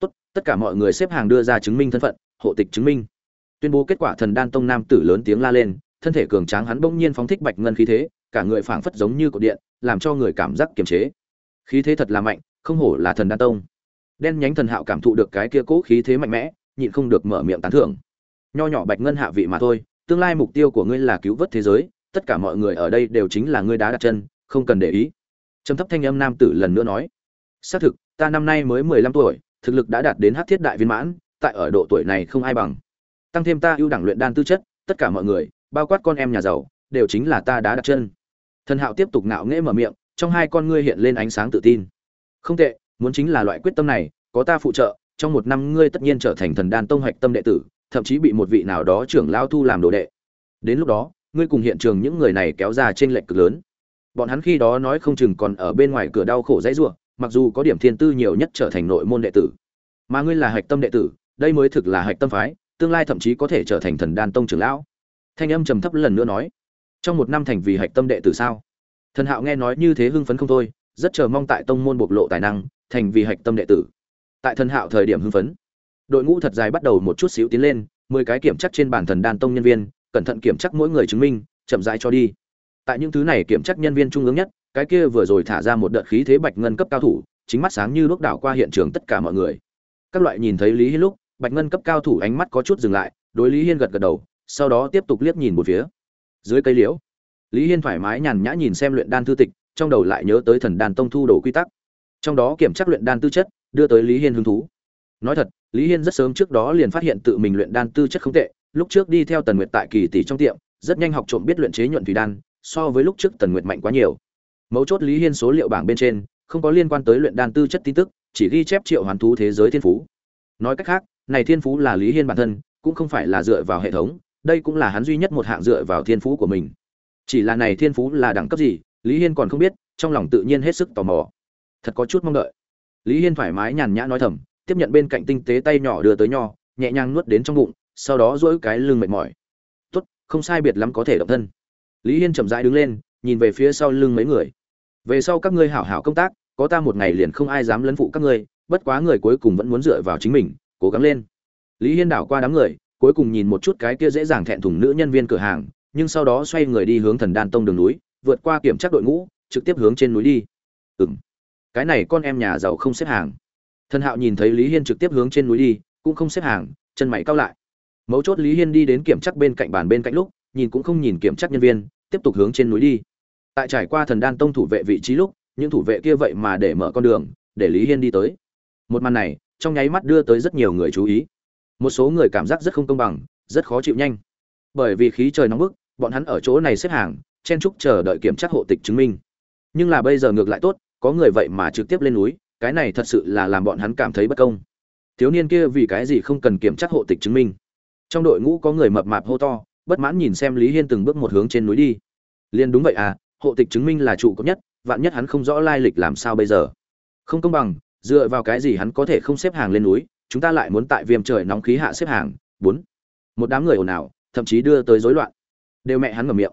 tốt, tất cả mọi người xếp hàng đưa ra chứng minh thân phận, hộ tịch chứng minh. Tuyên bố kết quả thần đan tông nam tử lớn tiếng la lên, thân thể cường tráng hắn bỗng nhiên phóng thích bạch ngân khí thế, cả người phảng phất giống như cột điện, làm cho người cảm giác kiềm chế. Khí thế thật là mạnh, không hổ là thần đan tông. Đen nhánh thần hạo cảm thụ được cái kia cố khí thế mạnh mẽ, nhịn không được mở miệng tán thưởng. Nho nhỏ bạch ngân hạ vị mà thôi, tương lai mục tiêu của ngươi là cứu vớt thế giới, tất cả mọi người ở đây đều chính là ngươi đá đặt chân, không cần để ý. Trầm thấp thanh âm nam tử lần nữa nói. Xác thực, ta năm nay mới mười lăm tuổi thực lực đã đạt đến hắc thiết đại viên mãn tại ở độ tuổi này không ai bằng. Tăng thêm ta ưu đẳng luyện đan tư chất tất cả mọi người bao quát con em nhà giàu đều chính là ta đã đặt chân. Thần hạo tiếp tục ngạo nghễ mở miệng trong hai con ngươi hiện lên ánh sáng tự tin. Không tệ muốn chính là loại quyết tâm này có ta phụ trợ trong một năm ngươi tất nhiên trở thành thần đan tông hoạch tâm đệ tử thậm chí bị một vị nào đó trưởng lao thu làm đồ đệ. Đến lúc đó ngươi cùng hiện trường những người này kéo ra trên lệch cực lớn. Bọn hắn khi đó nói không chừng còn ở bên ngoài cửa đau khổ dãy rủa, mặc dù có điểm thiên tư nhiều nhất trở thành nội môn đệ tử, mà ngươi là hạch tâm đệ tử, đây mới thực là hạch tâm phái, tương lai thậm chí có thể trở thành thần đan tông trưởng lão. Thanh âm trầm thấp lần nữa nói, trong một năm thành vì hạch tâm đệ tử sao? Thần hạo nghe nói như thế hưng phấn không thôi, rất chờ mong tại tông môn bộc lộ tài năng, thành vì hạch tâm đệ tử. Tại thần hạo thời điểm hưng phấn, đội ngũ thật dài bắt đầu một chút xíu tiến lên, mười cái kiểm chắc trên bản thần đan tông nhân viên, cẩn thận kiểm chắc mỗi người chứng minh, chậm rãi cho đi. Tại những thứ này kiểm chắc nhân viên trung ương nhất cái kia vừa rồi thả ra một đợt khí thế bạch ngân cấp cao thủ, chính mắt sáng như lúc đảo qua hiện trường tất cả mọi người. Các loại nhìn thấy lý hiên lúc, bạch ngân cấp cao thủ ánh mắt có chút dừng lại, đối lý hiên gật gật đầu, sau đó tiếp tục liếc nhìn một phía. Dưới cây liễu, lý hiên thoải mái nhàn nhã nhìn xem luyện đan thư tịch, trong đầu lại nhớ tới thần đàn tông thu đồ quy tắc. Trong đó kiểm tra luyện đan tư chất, đưa tới lý hiên hứng thú. Nói thật, lý hiên rất sớm trước đó liền phát hiện tự mình luyện đan tư chất không tệ, lúc trước đi theo tần nguyệt tại kỳ tỷ trong tiệm, rất nhanh học trộm biết luyện chế nhuận thủy đan, so với lúc trước tần nguyệt mạnh quá nhiều mấu chốt lý hiên số liệu bảng bên trên, không có liên quan tới luyện đan tư chất tin tức, chỉ ghi chép triệu hoàn thú thế giới thiên phú. Nói cách khác, này thiên phú là lý hiên bản thân, cũng không phải là dựa vào hệ thống, đây cũng là hắn duy nhất một hạng dựa vào thiên phú của mình. Chỉ là này thiên phú là đẳng cấp gì, lý hiên còn không biết, trong lòng tự nhiên hết sức tò mò. Thật có chút mong đợi. Lý hiên thoải mái nhàn nhã nói thầm, tiếp nhận bên cạnh tinh tế tay nhỏ đưa tới nho, nhẹ nhàng nuốt đến trong bụng, sau đó dỗi cái lưng mệt mỏi. Tốt, không sai biệt lắm có thể động thân. Lý hiên chậm rãi đứng lên, nhìn về phía sau lưng mấy người về sau các ngươi hảo hảo công tác, có ta một ngày liền không ai dám lấn phụ các ngươi, bất quá người cuối cùng vẫn muốn dựa vào chính mình, cố gắng lên. Lý hiên đảo qua đám người, cuối cùng nhìn một chút cái kia dễ dàng thẹn thùng nữ nhân viên cửa hàng, nhưng sau đó xoay người đi hướng thần đan tông đường núi, vượt qua kiểm tra đội ngũ, trực tiếp hướng trên núi đi. Ừng cái này con em nhà giàu không xếp hàng. Thần hạo nhìn thấy lý hiên trực tiếp hướng trên núi đi, cũng không xếp hàng, chân mày cao lại. Mấu chốt lý hiên đi đến kiểm tra bên cạnh bàn bên cạnh lúc, nhìn cũng không nhìn kiểm tra nhân viên, tiếp tục hướng trên núi đi tại trải qua thần đan tông thủ vệ vị trí lúc, những thủ vệ kia vậy mà để mở con đường, để lý hiên đi tới. Một màn này, trong nháy mắt đưa tới rất nhiều người chú ý. Một số người cảm giác rất không công bằng, rất khó chịu nhanh. Bởi vì khí trời nóng bức, bọn hắn ở chỗ này xếp hàng, chen chúc chờ đợi kiểm tra hộ tịch chứng minh. Nhưng là bây giờ ngược lại tốt, có người vậy mà trực tiếp lên núi, cái này thật sự là làm bọn hắn cảm thấy bất công. Thiếu niên kia vì cái gì không cần kiểm tra hộ tịch chứng minh? Trong đội ngũ có người mập mạp hô to, bất mãn nhìn xem lý hiên từng bước một hướng trên núi đi. Liền đúng vậy à hộ tịch chứng minh là trụ cấp nhất, vạn nhất hắn không rõ lai lịch làm sao bây giờ. Không công bằng, dựa vào cái gì hắn có thể không xếp hàng lên núi, chúng ta lại muốn tại viêm trời nóng khí hạ xếp hàng. Bốn. Một đám người ồn ào, thậm chí đưa tới rối loạn. Đều mẹ hắn ngầm miệng.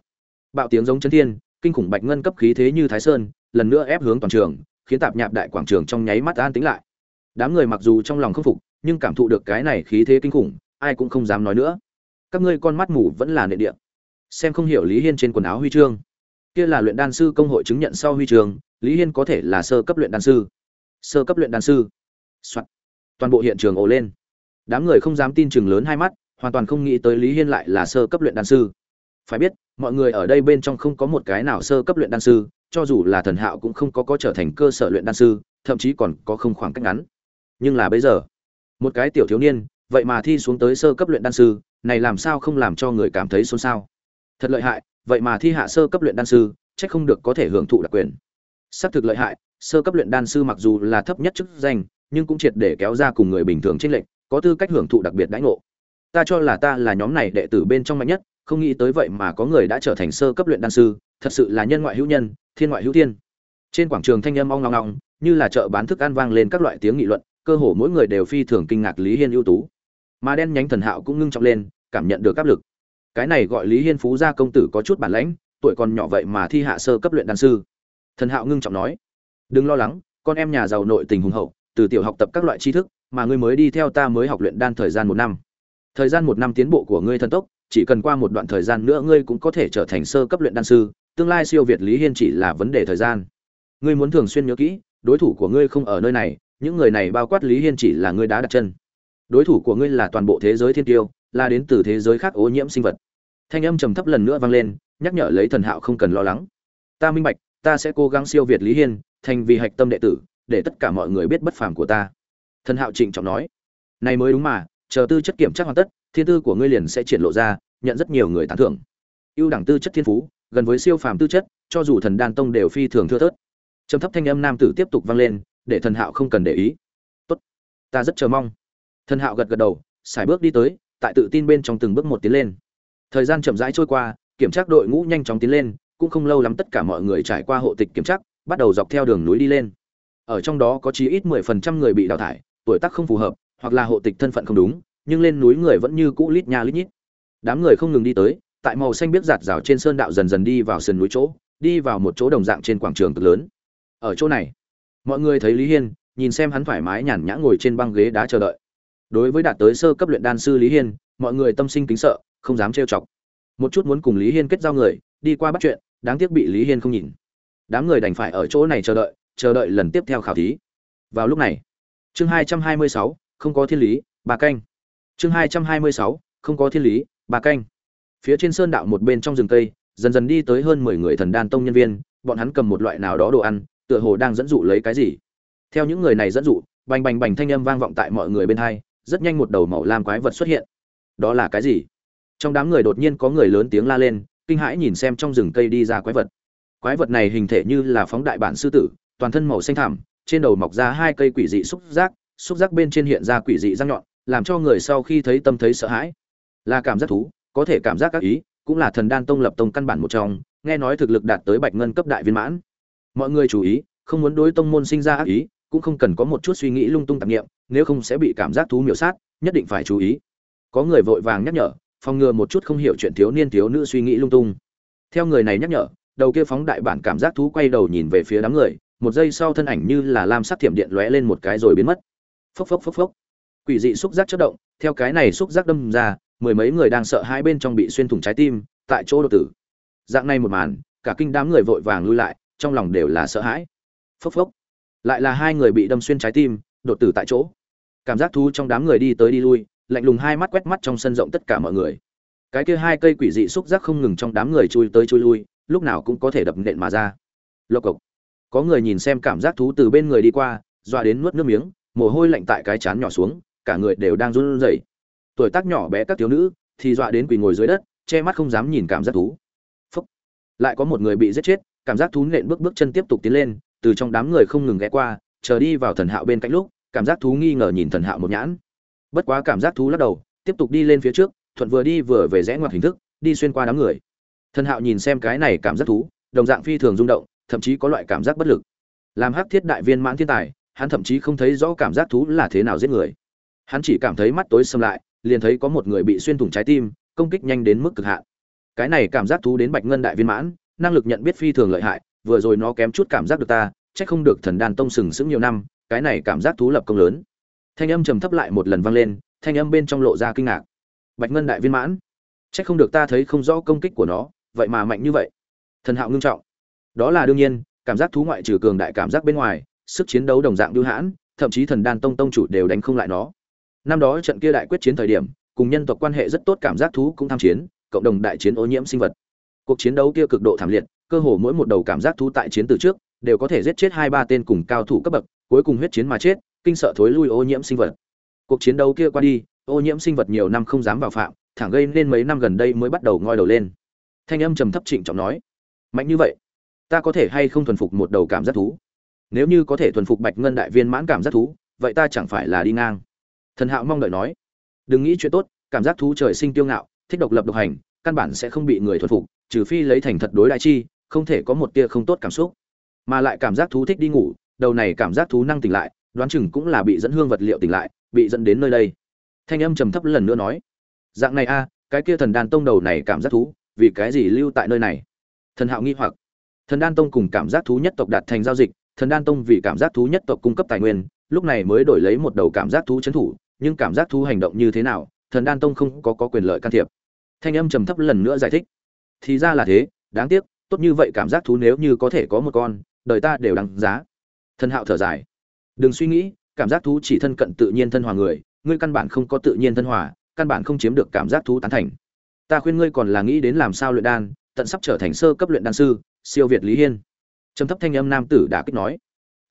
Bạo tiếng giống chấn thiên, kinh khủng bạch ngân cấp khí thế như thái sơn, lần nữa ép hướng toàn trường, khiến tạp nhạp đại quảng trường trong nháy mắt an tính lại. Đám người mặc dù trong lòng không phục, nhưng cảm thụ được cái này khí thế kinh khủng, ai cũng không dám nói nữa. Các ngươi con mắt mù vẫn là nệ địa. Xem không hiểu lý hiên trên quần áo huy chương kia là luyện đan sư công hội chứng nhận sau huy trường, lý hiên có thể là sơ cấp luyện đan sư. Sơ cấp luyện đan sư、Soạn. toàn bộ hiện trường ồ lên. Đám người không dám tin chừng lớn hai mắt hoàn toàn không nghĩ tới lý hiên lại là sơ cấp luyện đan sư. Phải biết mọi người ở đây bên trong không có một cái nào sơ cấp luyện đan sư cho dù là thần hạo cũng không có có trở thành cơ sở luyện đan sư thậm chí còn có không khoảng cách ngắn. Nhưng là bây giờ một cái tiểu thiếu niên vậy mà thi xuống tới sơ cấp luyện đan sư này làm sao không làm cho người cảm thấy xôn xao? Thật lợi hại vậy mà thi hạ sơ cấp luyện đan sư, chắc không được có thể hưởng thụ đặc quyền. Xác thực lợi hại, sơ cấp luyện đan sư mặc dù là thấp nhất chức danh, nhưng cũng triệt để kéo ra cùng người bình thường trên lệnh có tư cách hưởng thụ đặc biệt đãi ngộ. Ta cho là ta là nhóm này đệ tử bên trong mạnh nhất, không nghĩ tới vậy mà có người đã trở thành sơ cấp luyện đan sư, thật sự là nhân ngoại hữu nhân, thiên ngoại hữu thiên. Trên quảng trường thanh âm ong ngong ngong như là chợ bán thức ăn vang lên các loại tiếng nghị luận, cơ hồ mỗi người đều phi thường kinh ngạc lý hiên ưu tú. Mà đen nhánh thần hạo cũng ngưng trọng lên, cảm nhận được áp lực cái này gọi lý hiên phú gia công tử có chút bản lãnh, tuổi còn nhỏ vậy mà thi hạ sơ cấp luyện đan sư. Thần hạo ngưng trọng nói, đừng lo lắng, con em nhà giàu nội tình hùng hậu, từ tiểu học tập các loại tri thức, mà ngươi mới đi theo ta mới học luyện đan thời gian một năm. Thời gian một năm tiến bộ của ngươi thần tốc, chỉ cần qua một đoạn thời gian nữa ngươi cũng có thể trở thành sơ cấp luyện đan sư, tương lai siêu việt lý hiên chỉ là vấn đề thời gian. Ngươi muốn thường xuyên nhớ kỹ, đối thủ của ngươi không ở nơi này, những người này bao quát lý hiên chỉ là ngươi đã đặt chân. Đối thủ của ngươi là toàn bộ thế giới thiên tiêu, là đến từ thế giới khác ô nhiễm sinh vật thanh âm trầm thấp lần nữa vang lên, nhắc nhở lấy thần hạo không cần lo lắng. Ta minh bạch, ta sẽ cố gắng siêu việt lý hiên, thành vì hạch tâm đệ tử, để tất cả mọi người biết bất phàm của ta. Thần hạo trịnh trọng nói. Này mới đúng mà, chờ tư chất kiểm tra hoàn tất, thiên tư của ngươi liền sẽ triển lộ ra, nhận rất nhiều người tán thưởng. Ưu đẳng tư chất thiên phú, gần với siêu phàm tư chất, cho dù thần đan tông đều phi thường thưa thớt. Trầm thấp thanh âm nam tử tiếp tục vang lên, để thần hạo không cần để ý. Tốt. Ta rất chờ mong. Thần hạo gật gật đầu xài bước đi tới, tại tự tin bên trong từng bước một tiến lên thời gian chậm rãi trôi qua, kiểm tra đội ngũ nhanh chóng tiến lên, cũng không lâu lắm tất cả mọi người trải qua hộ tịch kiểm tra, bắt đầu dọc theo đường núi đi lên. Ở trong đó có chí ít mười phần trăm người bị đào thải, tuổi tác không phù hợp, hoặc là hộ tịch thân phận không đúng, nhưng lên núi người vẫn như cũ lít nha lít nhít. Đám người không ngừng đi tới, tại màu xanh biết giạt rào trên sơn đạo dần dần đi vào sườn núi chỗ, đi vào một chỗ đồng dạng trên quảng trường cực lớn. Ở chỗ này, mọi người thấy lý hiên, nhìn xem hắn thoải mái nhàn nhã ngồi trên băng ghế đá chờ đợi. Đối với đạt tới sơ cấp luyện đan sư lý hiên, mọi người tâm sinh kính sợ không dám trêu chọc. Một chút muốn cùng lý hiên kết giao người, đi qua bắt chuyện, đáng tiếc bị lý hiên không nhìn. Đám người đành phải ở chỗ này chờ đợi chờ đợi lần tiếp theo khảo thí. Vào lúc này, chương hai trăm hai mươi sáu, không có thiên lý, bà canh. Chương hai trăm hai mươi sáu, không có thiên lý, bà canh. Phía trên sơn đạo một bên trong rừng cây, dần dần đi tới hơn mười người thần đan tông nhân viên, bọn hắn cầm một loại nào đó đồ ăn, tựa hồ đang dẫn dụ lấy cái gì. Theo những người này dẫn dụ, bành bành bành thanh âm vang vọng tại mọi người bên hai, rất nhanh một đầu màu lam quái vật xuất hiện. Đó là cái gì? Trong đám người đột nhiên có người lớn tiếng la lên, kinh hãi nhìn xem trong rừng cây đi ra quái vật. Quái vật này hình thể như là phóng đại bản sư tử, toàn thân màu xanh thảm trên đầu mọc ra hai cây quỷ dị xúc giác xúc giác bên trên hiện ra quỷ dị răng nhọn, làm cho người sau khi thấy tâm thấy sợ hãi. Là cảm giác thú, có thể cảm giác các ý, cũng là thần đan tông lập tông căn bản một trong, nghe nói thực lực đạt tới bạch ngân cấp đại viên mãn. Mọi người chú ý, không muốn đối tông môn sinh ra ác ý, cũng không cần có một chút suy nghĩ lung tung tạp nghiệm, nếu không sẽ bị cảm giác thú miểu sát, nhất định phải chú ý. Có người vội vàng nhắc nhở phòng ngừa một chút không hiểu chuyện thiếu niên thiếu nữ suy nghĩ lung tung. Theo người này nhắc nhở, đầu kia phóng đại bản cảm giác thú quay đầu nhìn về phía đám người, một giây sau thân ảnh như là lam sắc thiểm điện lóe lên một cái rồi biến mất. Phốc phốc phốc phốc. Quỷ dị xúc giác chất động, theo cái này xúc giác đâm ra, mười mấy người đang sợ hai bên trong bị xuyên thủng trái tim, tại chỗ đột tử. Dạng này một màn, cả kinh đám người vội vàng lui lại, trong lòng đều là sợ hãi. Phốc phốc. Lại là hai người bị đâm xuyên trái tim, đột tử tại chỗ. Cảm giác thú trong đám người đi tới đi lui lạnh lùng hai mắt quét mắt trong sân rộng tất cả mọi người. Cái kia hai cây quỷ dị xúc giác không ngừng trong đám người chui tới chui lui, lúc nào cũng có thể đập nện mà ra. Lộc cộc. Có người nhìn xem cảm giác thú từ bên người đi qua, dọa đến nuốt nước miếng, mồ hôi lạnh tại cái chán nhỏ xuống, cả người đều đang run rẩy. Tuổi tác nhỏ bé các thiếu nữ thì dọa đến quỳ ngồi dưới đất, che mắt không dám nhìn cảm giác thú. Phúc. lại có một người bị giết chết, cảm giác thú nện bước bước chân tiếp tục tiến lên, từ trong đám người không ngừng ghé qua, chờ đi vào thần hạo bên cạnh lúc, cảm giác thú nghi ngờ nhìn thần hạo một nhãn bất quá cảm giác thú lắc đầu, tiếp tục đi lên phía trước, thuận vừa đi vừa về rẽ ngoặt hình thức, đi xuyên qua đám người. Thần hạo nhìn xem cái này cảm giác thú, đồng dạng phi thường rung động, thậm chí có loại cảm giác bất lực. Làm hắc thiết đại viên mãn thiên tài, hắn thậm chí không thấy rõ cảm giác thú là thế nào giết người. Hắn chỉ cảm thấy mắt tối xâm lại, liền thấy có một người bị xuyên thủng trái tim, công kích nhanh đến mức cực hạn. Cái này cảm giác thú đến bạch ngân đại viên mãn, năng lực nhận biết phi thường lợi hại, vừa rồi nó kém chút cảm giác được ta, chắc không được thần đàn tông sừng sững nhiều năm, cái này cảm giác thú lập công lớn thanh âm trầm thấp lại một lần vang lên, thanh âm bên trong lộ ra kinh ngạc. Bạch ngân đại viên mãn, chắc không được ta thấy không rõ công kích của nó, vậy mà mạnh như vậy. Thần hạo ngưng trọng, đó là đương nhiên, cảm giác thú ngoại trừ cường đại cảm giác bên ngoài, sức chiến đấu đồng dạng lưu hãn, thậm chí thần đan tông tông chủ đều đánh không lại nó. Năm đó trận kia đại quyết chiến thời điểm, cùng nhân tộc quan hệ rất tốt cảm giác thú cũng tham chiến, cộng đồng đại chiến ô nhiễm sinh vật. Cuộc chiến đấu kia cực độ thảm liệt, cơ hồ mỗi một đầu cảm giác thú tại chiến từ trước, đều có thể giết chết hai ba tên cùng cao thủ cấp bậc, cuối cùng huyết chiến mà chết kinh sợ thối lui ô nhiễm sinh vật. Cuộc chiến đấu kia qua đi, ô nhiễm sinh vật nhiều năm không dám vào phạm, thẳng gây nên mấy năm gần đây mới bắt đầu ngoi đầu lên. Thanh âm trầm thấp trịnh trọng nói, mạnh như vậy, ta có thể hay không thuần phục một đầu cảm giác thú? Nếu như có thể thuần phục bạch ngân đại viên mãn cảm giác thú, vậy ta chẳng phải là đi ngang. Thần hạo mong đợi nói, đừng nghĩ chuyện tốt, cảm giác thú trời sinh tiêu ngạo, thích độc lập độc hành, căn bản sẽ không bị người thuần phục, trừ phi lấy thành thật đối đại chi, không thể có một tia không tốt cảm xúc. Mà lại cảm giác thú thích đi ngủ, đầu này cảm giác thú năng tỉnh lại đoán chừng cũng là bị dẫn hương vật liệu tỉnh lại bị dẫn đến nơi đây. Thanh âm trầm thấp lần nữa nói dạng này a cái kia thần đan tông đầu này cảm giác thú vì cái gì lưu tại nơi này? Thần hạo nghi hoặc thần đan tông cùng cảm giác thú nhất tộc đạt thành giao dịch thần đan tông vì cảm giác thú nhất tộc cung cấp tài nguyên lúc này mới đổi lấy một đầu cảm giác thú trấn thủ nhưng cảm giác thú hành động như thế nào thần đan tông không có, có quyền lợi can thiệp. Thanh âm trầm thấp lần nữa giải thích thì ra là thế đáng tiếc tốt như vậy cảm giác thú nếu như có thể có một con đời ta đều đáng giá. Thần hạo thở dài đừng suy nghĩ, cảm giác thú chỉ thân cận tự nhiên thân hòa người, ngươi căn bản không có tự nhiên thân hòa, căn bản không chiếm được cảm giác thú tán thành. Ta khuyên ngươi còn là nghĩ đến làm sao luyện đan, tận sắp trở thành sơ cấp luyện đan sư, siêu việt lý hiên. Trầm thấp thanh âm nam tử đã kích nói.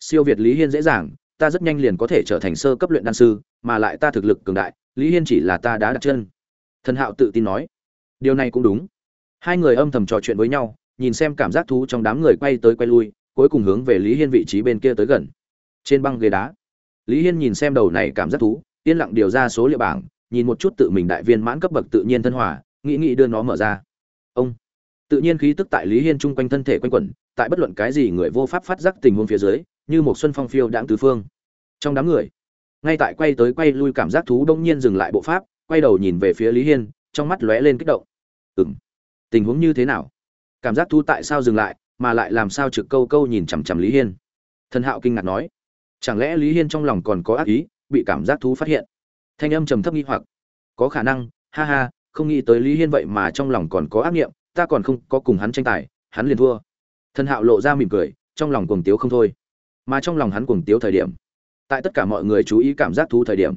Siêu việt lý hiên dễ dàng, ta rất nhanh liền có thể trở thành sơ cấp luyện đan sư, mà lại ta thực lực cường đại, lý hiên chỉ là ta đã đặt chân. Thần hạo tự tin nói. Điều này cũng đúng. Hai người âm thầm trò chuyện với nhau, nhìn xem cảm giác thú trong đám người quay tới quay lui, cuối cùng hướng về lý hiên vị trí bên kia tới gần trên băng ghế đá. Lý hiên nhìn xem đầu này cảm giác thú, yên lặng điều ra số liệu bảng, nhìn một chút tự mình đại viên mãn cấp bậc tự nhiên thân hòa, nghĩ nghĩ đưa nó mở ra. Ông. Tự nhiên khí tức tại lý hiên chung quanh thân thể quanh quẩn, tại bất luận cái gì người vô pháp phát giác tình huống phía dưới, như một xuân phong phiêu đãng tứ phương. Trong đám người, ngay tại quay tới quay lui cảm giác thú đông nhiên dừng lại bộ pháp, quay đầu nhìn về phía lý hiên, trong mắt lóe lên kích động. Ừng tình huống như thế nào? Cảm giác thú tại sao dừng lại, mà lại làm sao trực câu câu nhìn chằm chằm lý hiên? Thần hạo kinh ngạc nói chẳng lẽ lý hiên trong lòng còn có ác ý, bị cảm giác thú phát hiện? Thanh âm trầm thấp nghi hoặc. Có khả năng, ha ha, không nghĩ tới lý hiên vậy mà trong lòng còn có ác nghiệm, ta còn không có cùng hắn tranh tài, hắn liền thua. Thần hạo lộ ra mỉm cười, trong lòng cuồng tiếu không thôi. Mà trong lòng hắn cuồng tiếu thời điểm, tại tất cả mọi người chú ý cảm giác thú thời điểm,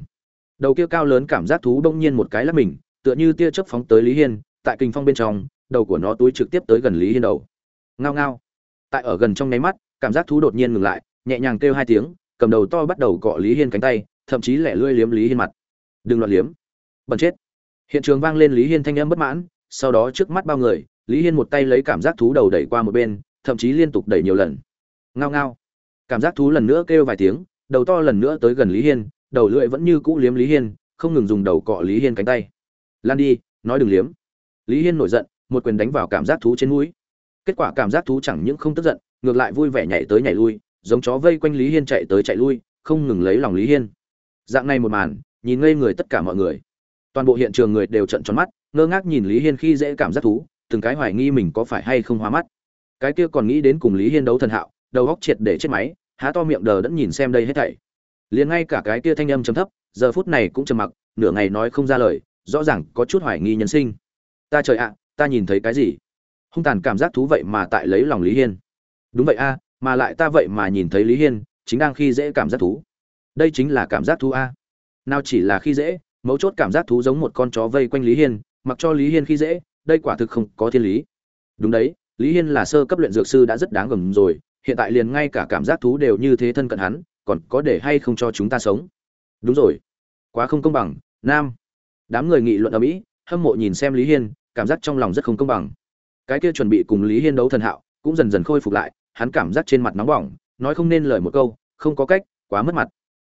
đầu kia cao lớn cảm giác thú bỗng nhiên một cái lắp mình, tựa như tia chớp phóng tới lý hiên, tại kinh phong bên trong, đầu của nó túi trực tiếp tới gần lý hiên đầu. Ngao ngao. Tại ở gần trong nháy mắt, cảm giác thú đột nhiên ngừng lại, nhẹ nhàng kêu hai tiếng cầm đầu to bắt đầu cọ lý hiên cánh tay, thậm chí lẻ lươi liếm lý hiên mặt. Đừng loạn liếm. Bẩn chết. Hiện trường vang lên lý hiên thanh âm bất mãn, sau đó trước mắt bao người, lý hiên một tay lấy cảm giác thú đầu đẩy qua một bên, thậm chí liên tục đẩy nhiều lần. Ngao ngao. Cảm giác thú lần nữa kêu vài tiếng, đầu to lần nữa tới gần lý hiên, đầu lưỡi vẫn như cũ liếm lý hiên, không ngừng dùng đầu cọ lý hiên cánh tay. Lan đi, nói đừng liếm. Lý hiên nổi giận, một quyền đánh vào cảm giác thú trên mũi. Kết quả cảm giác thú chẳng những không tức giận, ngược lại vui vẻ nhảy tới nhảy lui giống chó vây quanh lý hiên chạy tới chạy lui, không ngừng lấy lòng lý hiên. Dạng này một màn, nhìn ngây người tất cả mọi người. Toàn bộ hiện trường người đều trận tròn mắt, ngơ ngác nhìn lý hiên khi dễ cảm giác thú, từng cái hoài nghi mình có phải hay không hóa mắt. Cái kia còn nghĩ đến cùng lý hiên đấu thần hạo, đầu góc triệt để chết máy, há to miệng đờ đẫn nhìn xem đây hết thảy. Liền ngay cả cái kia thanh âm trầm thấp, giờ phút này cũng trầm mặc, nửa ngày nói không ra lời, rõ ràng có chút hoài nghi nhân sinh. Ta trời ạ, ta nhìn thấy cái gì? Hung tàn cảm giác thú vậy mà tại lấy lòng lý hiên. Đúng vậy a mà lại ta vậy mà nhìn thấy lý hiên, chính đang khi dễ cảm giác thú. Đây chính là cảm giác thú a. Nào chỉ là khi dễ, mấu chốt cảm giác thú giống một con chó vây quanh lý hiên, mặc cho lý hiên khi dễ, đây quả thực không có thiên lý. Đúng đấy, lý hiên là sơ cấp luyện dược sư đã rất đáng gầm rồi, hiện tại liền ngay cả cảm giác thú đều như thế thân cận hắn, còn có để hay không cho chúng ta sống? Đúng rồi. Quá không công bằng, nam. Đám người nghị luận ở mỹ, hâm mộ nhìn xem lý hiên, cảm giác trong lòng rất không công bằng. Cái kia chuẩn bị cùng lý hiên đấu thần hạo, cũng dần dần khôi phục lại hắn cảm giác trên mặt nóng bỏng, nói không nên lời một câu, không có cách, quá mất mặt.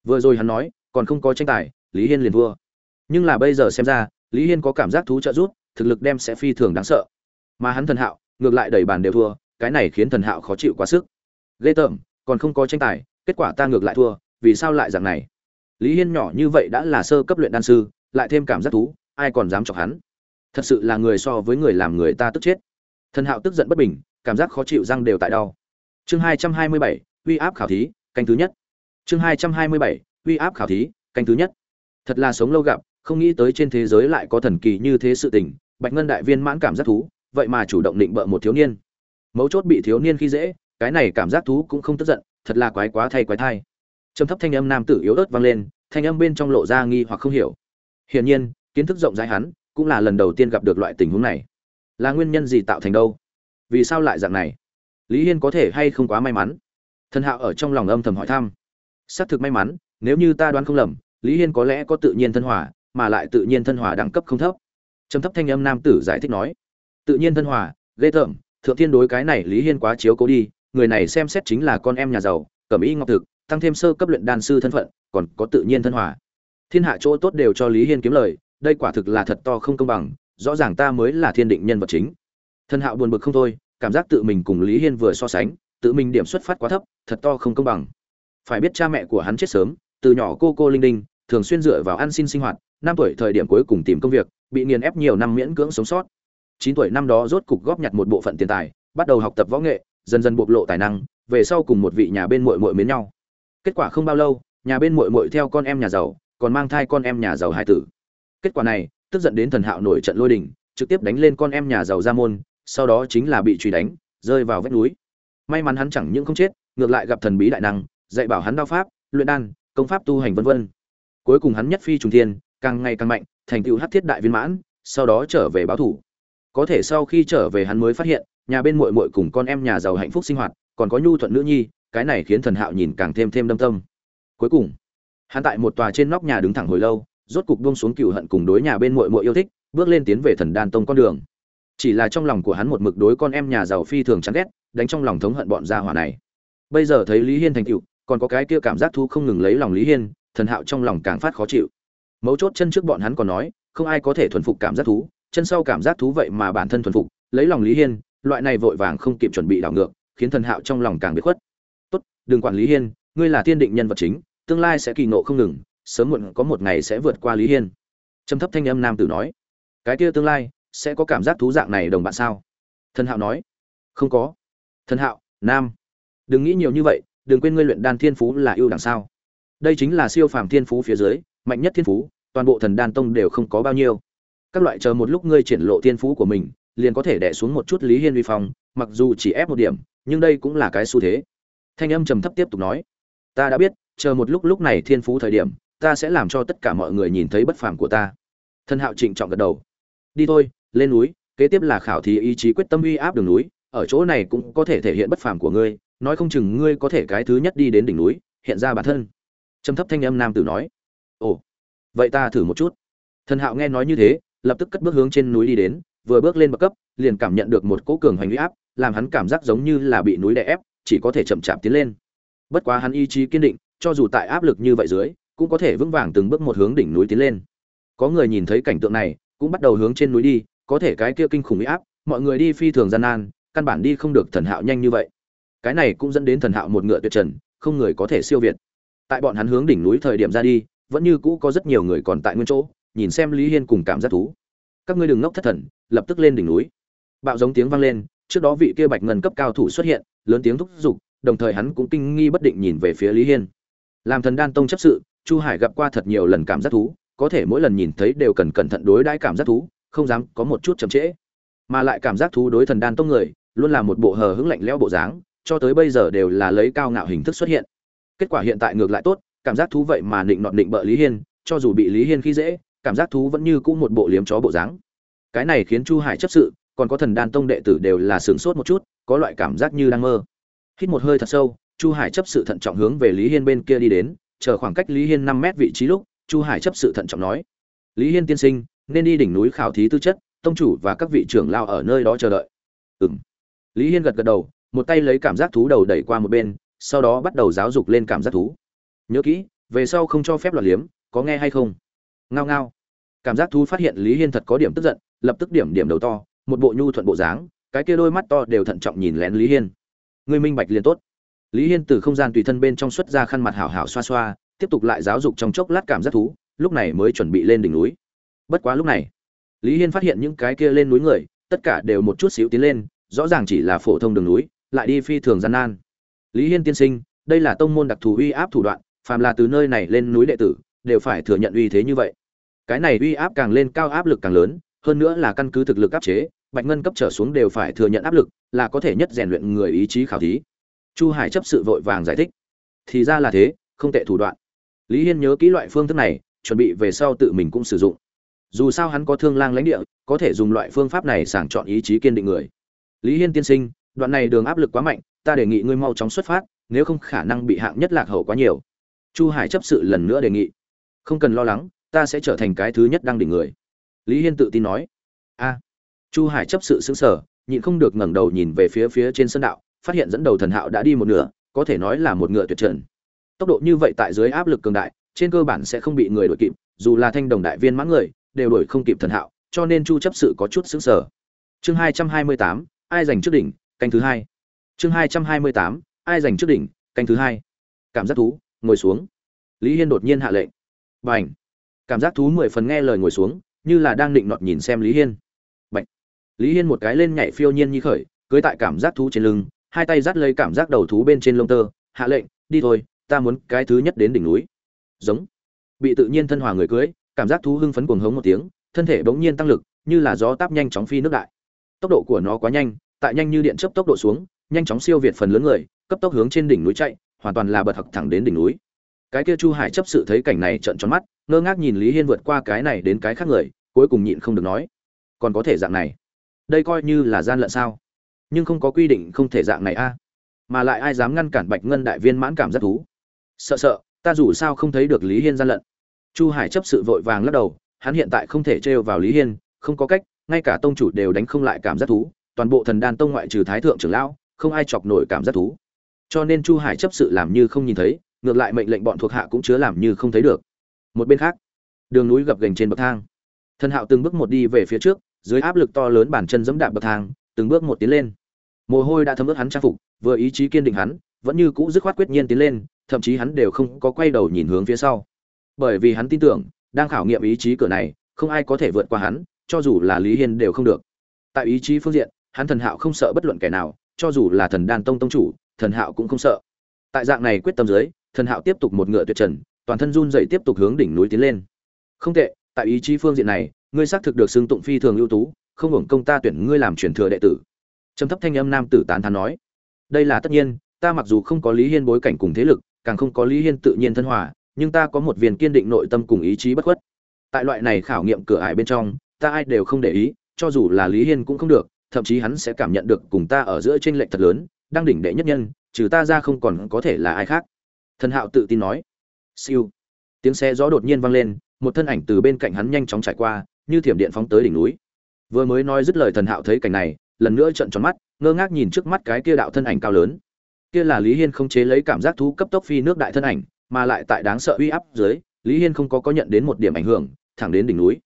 Vừa rồi hắn nói, còn không có tranh tài, lý hiên liền thua. Nhưng là bây giờ xem ra, lý hiên có cảm giác thú trợ rút thực lực đem sẽ phi thường đáng sợ. Mà hắn thần hạo, ngược lại đẩy bàn đều thua, cái này khiến thần hạo khó chịu quá sức. Ghê tởm, còn không có tranh tài, kết quả ta ngược lại thua, vì sao lại dạng này? Lý hiên nhỏ như vậy đã là sơ cấp luyện đan sư, lại thêm cảm giác thú, ai còn dám chọc hắn? Thật sự là người so với người làm người ta tức chết. Thần hạo tức giận bất bình, cảm giác khó chịu răng đều tại đau chương hai trăm hai mươi bảy, uy áp khảo thí, canh thứ nhất. Chương hai trăm hai mươi bảy, uy áp khảo thí, canh thứ nhất. Thật là sống lâu gặp, không nghĩ tới trên thế giới lại có thần kỳ như thế sự tình, bạch ngân đại viên mãn cảm giác thú, vậy mà chủ động định bợ một thiếu niên. Mấu chốt bị thiếu niên khi dễ, cái này cảm giác thú cũng không tức giận, thật là quái quá thay quái thai. Trầm thấp thanh âm nam tử yếu ớt vang lên, thanh âm bên trong lộ ra nghi hoặc không hiểu. Hiển nhiên, kiến thức rộng rãi hắn, cũng là lần đầu tiên gặp được loại tình huống này. Là nguyên nhân gì tạo thành đâu? Vì sao lại dạng này? Lý hiên có thể hay không quá may mắn? Thần hạo ở trong lòng âm thầm hỏi thăm. Xác thực may mắn, nếu như ta đoán không lầm, lý hiên có lẽ có tự nhiên thân hòa, mà lại tự nhiên thân hòa đẳng cấp không thấp. Trầm thấp thanh âm nam tử giải thích nói. Tự nhiên thân hòa, ghê tởm, thượng thiên đối cái này lý hiên quá chiếu cố đi, người này xem xét chính là con em nhà giàu, cẩm y ngọc thực, tăng thêm sơ cấp luyện đan sư thân phận, còn có tự nhiên thân hòa. Thiên hạ chỗ tốt đều cho lý hiên kiếm lời, đây quả thực là thật to không công bằng, rõ ràng ta mới là thiên định nhân vật chính. Thân hạo buồn bực không thôi cảm giác tự mình cùng lý hiên vừa so sánh, tự mình điểm xuất phát quá thấp, thật to không công bằng. Phải biết cha mẹ của hắn chết sớm, từ nhỏ cô cô linh đinh, thường xuyên dựa vào ăn xin sinh hoạt, năm tuổi thời điểm cuối cùng tìm công việc, bị nghiền ép nhiều năm miễn cưỡng sống sót. Chín tuổi năm đó rốt cục góp nhặt một bộ phận tiền tài, bắt đầu học tập võ nghệ, dần dần bộc lộ tài năng, về sau cùng một vị nhà bên muội muội mến nhau. Kết quả không bao lâu, nhà bên muội muội theo con em nhà giàu, còn mang thai con em nhà giàu hai tử. Kết quả này, tức giận đến thần hạo nổi trận lôi đình, trực tiếp đánh lên con em nhà giàu ra môn sau đó chính là bị truy đánh, rơi vào vách núi. May mắn hắn chẳng những không chết, ngược lại gặp thần bí đại năng, dạy bảo hắn đao pháp, luyện đan, công pháp tu hành vân vân. Cuối cùng hắn nhất phi trùng thiên, càng ngày càng mạnh, thành tựu hắc thiết đại viên mãn, sau đó trở về báo thủ. Có thể sau khi trở về hắn mới phát hiện, nhà bên muội muội cùng con em nhà giàu hạnh phúc sinh hoạt, còn có nhu thuận nữ nhi, cái này khiến thần hạo nhìn càng thêm thêm đâm tâm. Cuối cùng, hắn tại một tòa trên nóc nhà đứng thẳng hồi lâu, rốt cục buông xuống cựu hận cùng đối nhà bên muội muội yêu thích, bước lên tiến về thần đan tông con đường chỉ là trong lòng của hắn một mực đối con em nhà giàu phi thường chán ghét, đánh trong lòng thống hận bọn gia hỏa này. Bây giờ thấy lý hiên thành cựu còn có cái kia cảm giác thu không ngừng lấy lòng lý hiên, thần hạo trong lòng càng phát khó chịu. Mấu chốt chân trước bọn hắn còn nói, không ai có thể thuần phục cảm giác thú, chân sau cảm giác thú vậy mà bản thân thuần phục, lấy lòng lý hiên, loại này vội vàng không kịp chuẩn bị đảo ngược, khiến thần hạo trong lòng càng bị khuất. Tốt, đừng quản lý hiên, ngươi là tiên định nhân vật chính, tương lai sẽ kỳ nộ không ngừng, sớm muộn có một ngày sẽ vượt qua lý hiên. Trầm thấp thanh âm nam tử nói. Cái kia tương lai sẽ có cảm giác thú dạng này đồng bạn sao? Thần hạo nói. Không có. Thần hạo, nam. Đừng nghĩ nhiều như vậy, đừng quên ngươi luyện đan thiên phú là ưu đằng sao. Đây chính là siêu phàm thiên phú phía dưới, mạnh nhất thiên phú, toàn bộ thần đan tông đều không có bao nhiêu. Các loại chờ một lúc ngươi triển lộ thiên phú của mình, liền có thể đè xuống một chút lý hiên vi phong, mặc dù chỉ ép một điểm, nhưng đây cũng là cái xu thế. Thanh âm trầm thấp tiếp tục nói. Ta đã biết, chờ một lúc lúc này thiên phú thời điểm, ta sẽ làm cho tất cả mọi người nhìn thấy bất phàm của ta. Thân hạo trịnh trọng gật đầu. Đi thôi lên núi, kế tiếp là khảo thí ý chí quyết tâm uy áp đường núi, ở chỗ này cũng có thể thể hiện bất phàm của ngươi, nói không chừng ngươi có thể cái thứ nhất đi đến đỉnh núi, hiện ra bản thân. Trầm thấp thanh âm nam tử nói. Ồ, vậy ta thử một chút. Thần hạo nghe nói như thế, lập tức cất bước hướng trên núi đi đến, vừa bước lên bậc cấp, liền cảm nhận được một cỗ cường hoành uy áp, làm hắn cảm giác giống như là bị núi đè ép, chỉ có thể chậm chạp tiến lên. Bất quá hắn ý chí kiên định, cho dù tại áp lực như vậy dưới, cũng có thể vững vàng từng bước một hướng đỉnh núi tiến lên. Có người nhìn thấy cảnh tượng này, cũng bắt đầu hướng trên núi đi có thể cái kia kinh khủng uy áp, mọi người đi phi thường gian nan, căn bản đi không được thần hạo nhanh như vậy. Cái này cũng dẫn đến thần hạo một ngựa tuyệt trần, không người có thể siêu việt. Tại bọn hắn hướng đỉnh núi thời điểm ra đi, vẫn như cũ có rất nhiều người còn tại nguyên chỗ, nhìn xem lý hiên cùng cảm giác thú. Các ngươi đừng ngốc thất thần, lập tức lên đỉnh núi. Bạo giống tiếng vang lên, trước đó vị kia bạch ngân cấp cao thủ xuất hiện, lớn tiếng thúc giục, đồng thời hắn cũng kinh nghi bất định nhìn về phía lý hiên. Làm thần đan tông chấp sự, chu hải gặp qua thật nhiều lần cảm giác thú, có thể mỗi lần nhìn thấy đều cần cẩn thận đối đãi cảm giác thú không dám có một chút chậm trễ. Mà lại cảm giác thú đối thần đan tông người, luôn là một bộ hờ hững lạnh lẽo bộ dáng, cho tới bây giờ đều là lấy cao ngạo hình thức xuất hiện. Kết quả hiện tại ngược lại tốt, cảm giác thú vậy mà định nọt định bợ lý hiên, cho dù bị lý hiên khi dễ, cảm giác thú vẫn như cũ một bộ liếm chó bộ dáng. Cái này khiến chu hải chấp sự, còn có thần đan tông đệ tử đều là sướng sốt một chút, có loại cảm giác như đang mơ. Hít một hơi thật sâu, chu hải chấp sự thận trọng hướng về lý hiên bên kia đi đến, chờ khoảng cách lý hiên năm mét vị trí lúc, chu hải chấp sự thận trọng nói, lý hiên tiên sinh nên đi đỉnh núi khảo thí tư chất, tông chủ và các vị trưởng lao ở nơi đó chờ đợi. Ừng lý hiên gật gật đầu, một tay lấy cảm giác thú đầu đẩy qua một bên, sau đó bắt đầu giáo dục lên cảm giác thú. Nhớ kỹ, về sau không cho phép loạt liếm, có nghe hay không? Ngao ngao. Cảm giác thú phát hiện lý hiên thật có điểm tức giận, lập tức điểm điểm đầu to, một bộ nhu thuận bộ dáng, cái kia đôi mắt to đều thận trọng nhìn lén lý hiên. Ngươi minh bạch liền tốt. Lý hiên từ không gian tùy thân bên trong xuất ra khăn mặt hảo hảo xoa xoa, tiếp tục lại giáo dục trong chốc lát cảm giác thú, lúc này mới chuẩn bị lên đỉnh núi bất quá lúc này, lý hiên phát hiện những cái kia lên núi người, tất cả đều một chút xíu tiến lên, rõ ràng chỉ là phổ thông đường núi, lại đi phi thường gian nan. Lý hiên tiên sinh, đây là tông môn đặc thù uy áp thủ đoạn, phàm là từ nơi này lên núi đệ tử, đều phải thừa nhận uy thế như vậy. Cái này uy áp càng lên cao áp lực càng lớn, hơn nữa là căn cứ thực lực áp chế, bạch ngân cấp trở xuống đều phải thừa nhận áp lực, là có thể nhất rèn luyện người ý chí khảo thí. Chu hải chấp sự vội vàng giải thích. Thì ra là thế, không tệ thủ đoạn. Lý hiên nhớ kỹ loại phương thức này, chuẩn bị về sau tự mình cũng sử dụng dù sao hắn có thương lang lãnh địa, có thể dùng loại phương pháp này sàng chọn ý chí kiên định người. Lý hiên tiên sinh, đoạn này đường áp lực quá mạnh, ta đề nghị ngươi mau chóng xuất phát, nếu không khả năng bị hạng nhất lạc hậu quá nhiều. Chu hải chấp sự lần nữa đề nghị. Không cần lo lắng, ta sẽ trở thành cái thứ nhất đang đỉnh người. Lý hiên tự tin nói. A. Chu hải chấp sự xứng sở nhịn không được ngẩng đầu nhìn về phía phía trên sân đạo, phát hiện dẫn đầu thần hạo đã đi một nửa, có thể nói là một ngựa tuyệt trần. Tốc độ như vậy tại dưới áp lực cường đại, trên cơ bản sẽ không bị người đuổi kịp, dù là thanh đồng đại viên mãn người đều đổi không kịp thần hạo cho nên chu chấp sự có chút sững sở chương 228, ai giành trước đỉnh canh thứ hai. Chương 228, ai giành trước đỉnh canh thứ hai. Cảm giác thú ngồi xuống. Lý hiên đột nhiên hạ lệnh. Bành. Cảm giác thú mười phần nghe lời ngồi xuống như là đang định nọt nhìn xem lý hiên. Bạch. lý hiên một cái lên nhảy phiêu nhiên như khởi cưới tại cảm giác thú trên lưng hai tay dắt lấy cảm giác đầu thú bên trên lông tơ hạ lệnh đi thôi ta muốn cái thứ nhất đến đỉnh núi. Giống. Bị tự nhiên thân hòa người cưới cảm giác thú hưng phấn cuồng hống một tiếng, thân thể bỗng nhiên tăng lực, như là gió táp nhanh chóng phi nước đại. Tốc độ của nó quá nhanh, tại nhanh như điện chớp tốc độ xuống, nhanh chóng siêu việt phần lớn người, cấp tốc hướng trên đỉnh núi chạy, hoàn toàn là bật học thẳng đến đỉnh núi. Cái kia chu hải chấp sự thấy cảnh này trợn tròn mắt, ngơ ngác nhìn lý hiên vượt qua cái này đến cái khác người, cuối cùng nhịn không được nói, còn có thể dạng này? Đây coi như là gian lận sao? Nhưng không có quy định không thể dạng này a. Mà lại ai dám ngăn cản bạch ngân đại viên mãn cảm giác thú? Sợ sợ, ta dù sao không thấy được lý hiên gian lận chu hải chấp sự vội vàng lắc đầu, hắn hiện tại không thể trêu vào lý hiên, không có cách, ngay cả tông chủ đều đánh không lại cảm giác thú, toàn bộ thần đan tông ngoại trừ thái thượng trưởng lão, không ai chọc nổi cảm giác thú. Cho nên chu hải chấp sự làm như không nhìn thấy, ngược lại mệnh lệnh bọn thuộc hạ cũng chứa làm như không thấy được. Một bên khác, đường núi gập ghềnh trên bậc thang. Thần hạo từng bước một đi về phía trước, dưới áp lực to lớn bản chân giẫm đạp bậc thang, từng bước một tiến lên. Mồ hôi đã thấm ướt hắn trang phục, vừa ý chí kiên định hắn, vẫn như cũ dứt khoát quyết nhiên tiến lên, thậm chí hắn đều không có quay đầu nhìn hướng phía sau bởi vì hắn tin tưởng, đang khảo nghiệm ý chí cửa này, không ai có thể vượt qua hắn, cho dù là lý hiên đều không được. Tại ý chí phương diện, hắn thần hạo không sợ bất luận kẻ nào, cho dù là thần đan tông tông chủ, thần hạo cũng không sợ. Tại dạng này quyết tâm dưới, thần hạo tiếp tục một ngựa tuyệt trần, toàn thân run rẩy tiếp tục hướng đỉnh núi tiến lên. Không tệ, tại ý chí phương diện này, ngươi xác thực được xưng tụng phi thường ưu tú, không hưởng công ta tuyển ngươi làm truyền thừa đệ tử. Trầm thấp thanh âm nam tử tán thán nói, đây là tất nhiên, ta mặc dù không có lý hiên bối cảnh cùng thế lực, càng không có lý hiên tự nhiên thân hòa nhưng ta có một viên kiên định nội tâm cùng ý chí bất khuất. Tại loại này khảo nghiệm cửa ải bên trong, ta ai đều không để ý, cho dù là lý hiên cũng không được, thậm chí hắn sẽ cảm nhận được cùng ta ở giữa chênh lệch thật lớn, đang đỉnh đệ nhất nhân, trừ ta ra không còn có thể là ai khác. Thần hạo tự tin nói. Siêu. Tiếng xe gió đột nhiên vang lên, một thân ảnh từ bên cạnh hắn nhanh chóng trải qua, như thiểm điện phóng tới đỉnh núi. Vừa mới nói dứt lời thần hạo thấy cảnh này, lần nữa trợn tròn mắt, ngơ ngác nhìn trước mắt cái kia đạo thân ảnh cao lớn. Kia là lý hiên không chế lấy cảm giác thú cấp tốc phi nước đại thân ảnh mà lại tại đáng sợ uy áp dưới, lý hiên không có có nhận đến một điểm ảnh hưởng, thẳng đến đỉnh núi.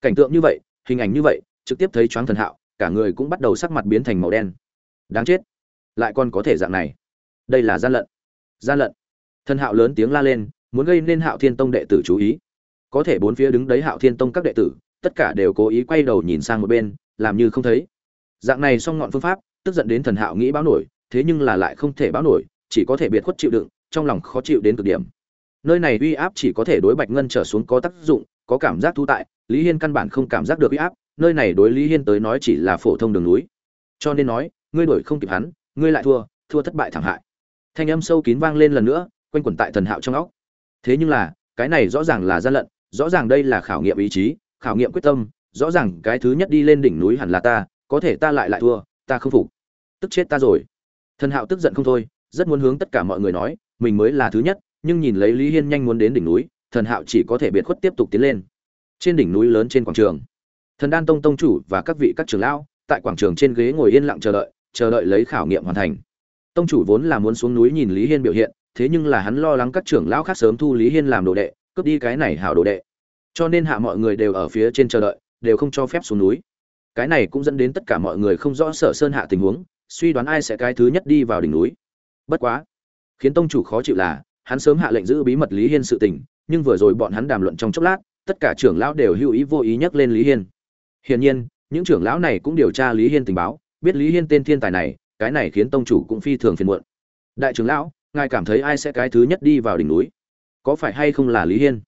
Cảnh tượng như vậy, hình ảnh như vậy, trực tiếp thấy choáng thần hạo, cả người cũng bắt đầu sắc mặt biến thành màu đen. Đáng chết. Lại còn có thể dạng này. Đây là gian lận. Gian lận. Thần hạo lớn tiếng la lên, muốn gây nên hạo thiên tông đệ tử chú ý. Có thể bốn phía đứng đấy hạo thiên tông các đệ tử, tất cả đều cố ý quay đầu nhìn sang một bên, làm như không thấy. Dạng này xong ngọn phương pháp, tức giận đến thần hạo nghĩ báo nổi, thế nhưng là lại không thể báo nổi, chỉ có thể biệt khuất chịu đựng trong lòng khó chịu đến cực điểm. Nơi này uy áp chỉ có thể đối bạch ngân trở xuống có tác dụng, có cảm giác thu tại, lý hiên căn bản không cảm giác được uy áp, nơi này đối lý hiên tới nói chỉ là phổ thông đường núi. Cho nên nói, ngươi đổi không kịp hắn, ngươi lại thua thua thất bại thảm hại. Thanh âm sâu kín vang lên lần nữa, quanh quẩn tại thần hạo trong óc. Thế nhưng là, cái này rõ ràng là gian lận, rõ ràng đây là khảo nghiệm ý chí, khảo nghiệm quyết tâm, rõ ràng cái thứ nhất đi lên đỉnh núi hẳn là ta, có thể ta lại lại thua, ta không phục. Tức chết ta rồi. Thần hạo tức giận không thôi rất muốn hướng tất cả mọi người nói, mình mới là thứ nhất, nhưng nhìn lấy lý hiên nhanh muốn đến đỉnh núi, thần hạo chỉ có thể biệt khuất tiếp tục tiến lên. Trên đỉnh núi lớn trên quảng trường, thần đan tông tông chủ và các vị các trưởng lão, tại quảng trường trên ghế ngồi yên lặng chờ đợi chờ đợi lấy khảo nghiệm hoàn thành. Tông chủ vốn là muốn xuống núi nhìn lý hiên biểu hiện, thế nhưng là hắn lo lắng các trưởng lão khác sớm thu lý hiên làm đồ đệ, cướp đi cái này hảo đồ đệ. Cho nên hạ mọi người đều ở phía trên chờ đợi, đều không cho phép xuống núi. Cái này cũng dẫn đến tất cả mọi người không rõ sở sơn hạ tình huống, suy đoán ai sẽ cái thứ nhất đi vào đỉnh núi bất quá, khiến tông chủ khó chịu là, hắn sớm hạ lệnh giữ bí mật lý hiên sự tình, nhưng vừa rồi bọn hắn đàm luận trong chốc lát, tất cả trưởng lão đều hữu ý vô ý nhắc lên lý hiên. Hiển nhiên, những trưởng lão này cũng điều tra lý hiên tình báo, biết lý hiên tên thiên tài này, cái này khiến tông chủ cũng phi thường phiền muộn. Đại trưởng lão, ngài cảm thấy ai sẽ cái thứ nhất đi vào đỉnh núi? Có phải hay không là lý hiên?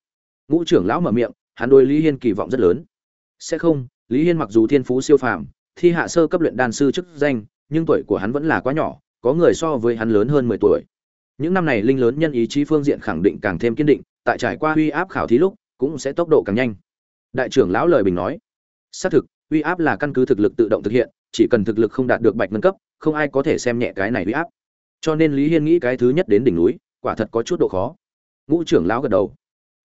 Ngũ trưởng lão mở miệng, hắn đôi lý hiên kỳ vọng rất lớn. Sẽ không, lý hiên mặc dù thiên phú siêu phàm, thi hạ sơ cấp luyện đan sư chức danh, nhưng tuổi của hắn vẫn là quá nhỏ có người so với hắn lớn hơn mười tuổi. Những năm này linh lớn nhân ý chí phương diện khẳng định càng thêm kiên định, tại trải qua uy áp khảo thí lúc, cũng sẽ tốc độ càng nhanh. Đại trưởng lão lời bình nói, xác thực, uy áp là căn cứ thực lực tự động thực hiện, chỉ cần thực lực không đạt được bạch nâng cấp, không ai có thể xem nhẹ cái này uy áp. Cho nên lý hiên nghĩ cái thứ nhất đến đỉnh núi, quả thật có chút độ khó. Ngũ trưởng lão gật đầu.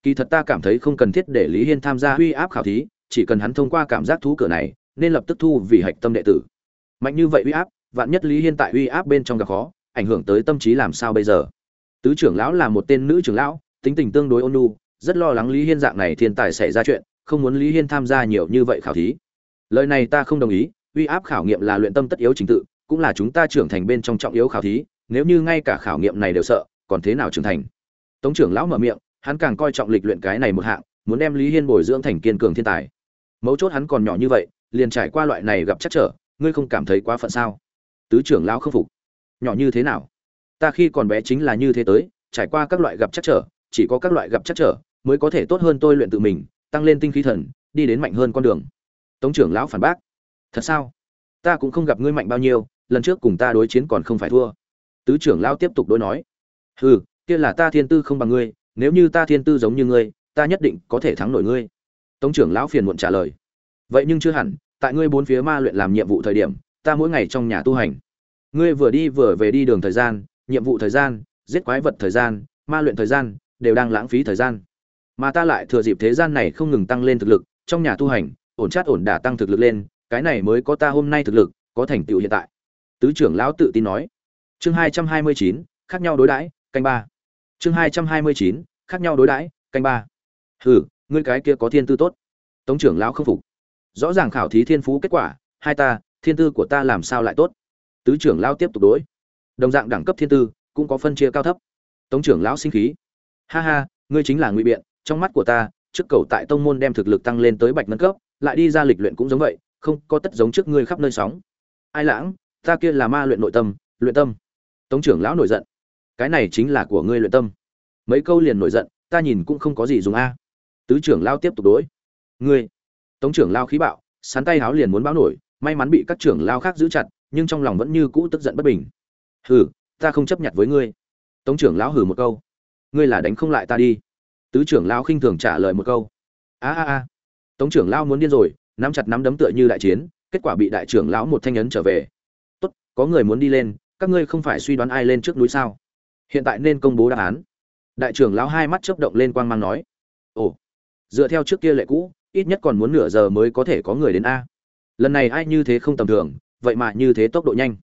Kỳ thật ta cảm thấy không cần thiết để lý hiên tham gia uy áp khảo thí, chỉ cần hắn thông qua cảm giác thú cửa này, nên lập tức thu vì hạch tâm đệ tử. Mạnh như vậy uy áp vạn nhất lý hiên tại uy áp bên trong gặp khó, ảnh hưởng tới tâm trí làm sao bây giờ? Tứ trưởng lão là một tên nữ trưởng lão, tính tình tương đối ôn nhu, rất lo lắng lý hiên dạng này thiên tài xảy ra chuyện, không muốn lý hiên tham gia nhiều như vậy khảo thí. Lời này ta không đồng ý, uy áp khảo nghiệm là luyện tâm tất yếu trình tự, cũng là chúng ta trưởng thành bên trong trọng yếu khảo thí, nếu như ngay cả khảo nghiệm này đều sợ, còn thế nào trưởng thành? Tống trưởng lão mở miệng, hắn càng coi trọng lịch luyện cái này một hạng, muốn đem lý hiên bồi dưỡng thành kiên cường thiên tài. Mấu chốt hắn còn nhỏ như vậy, liền trải qua loại này gặp chắc trở, ngươi không cảm thấy quá phận sao? Tứ trưởng lão không phục. Nhỏ như thế nào? Ta khi còn bé chính là như thế tới, trải qua các loại gặp chắc trở, chỉ có các loại gặp chắc trở mới có thể tốt hơn tôi luyện tự mình, tăng lên tinh khí thần, đi đến mạnh hơn con đường. Tống trưởng lão phản bác. Thật sao? Ta cũng không gặp ngươi mạnh bao nhiêu, lần trước cùng ta đối chiến còn không phải thua. Tứ trưởng lão tiếp tục đối nói. Hừ, kia là ta thiên tư không bằng ngươi, nếu như ta thiên tư giống như ngươi, ta nhất định có thể thắng nổi ngươi. Tống trưởng lão phiền muộn trả lời. Vậy nhưng chưa hẳn, tại ngươi bốn phía ma luyện làm nhiệm vụ thời điểm ta mỗi ngày trong nhà tu hành. Ngươi vừa đi vừa về đi đường thời gian, nhiệm vụ thời gian, giết quái vật thời gian, ma luyện thời gian, đều đang lãng phí thời gian. Mà ta lại thừa dịp thế gian này không ngừng tăng lên thực lực, trong nhà tu hành, ổn chát ổn đả tăng thực lực lên, cái này mới có ta hôm nay thực lực, có thành tựu hiện tại. Tứ trưởng lão tự tin nói. Chương hai trăm hai mươi chín, khác nhau đối đãi, canh ba. Chương hai trăm hai mươi chín, khác nhau đối đãi, canh ba. Hừ, ngươi cái kia có thiên tư tốt. Tống trưởng lão không phục. Rõ ràng khảo thí thiên phú kết quả, hai ta thiên tư của ta làm sao lại tốt? Tứ trưởng lão tiếp tục đối. Đồng dạng đẳng cấp thiên tư, cũng có phân chia cao thấp. Tống trưởng lão sinh khí. Ha ha, ngươi chính là ngụy biện, trong mắt của ta, trước cầu tại tông môn đem thực lực tăng lên tới bạch nâng cấp, lại đi ra lịch luyện cũng giống vậy, không có tất giống trước ngươi khắp nơi sóng. Ai lãng, ta kia là ma luyện nội tâm, luyện tâm. Tống trưởng lão nổi giận. Cái này chính là của ngươi luyện tâm. Mấy câu liền nổi giận, ta nhìn cũng không có gì dùng a. Tứ trưởng lao tiếp tục đối. Ngươi. Tống trưởng lao khí bạo, sắn tay háo liền muốn báo nổi may mắn bị các trưởng lao khác giữ chặt, nhưng trong lòng vẫn như cũ tức giận bất bình. Hừ, ta không chấp nhận với ngươi. Tống trưởng lão hừ một câu. Ngươi là đánh không lại ta đi. Tứ trưởng lao khinh thường trả lời một câu. A a a. Tống trưởng lao muốn điên rồi, nắm chặt nắm đấm tựa như đại chiến, kết quả bị đại trưởng lão một thanh ấn trở về. Tốt, có người muốn đi lên, các ngươi không phải suy đoán ai lên trước núi sao? Hiện tại nên công bố đáp án. Đại trưởng lão hai mắt chớp động lên quang mang nói. Ồ, dựa theo trước kia lệ cũ, ít nhất còn muốn nửa giờ mới có thể có người đến a lần này ai như thế không tầm thường, vậy mà như thế tốc độ nhanh.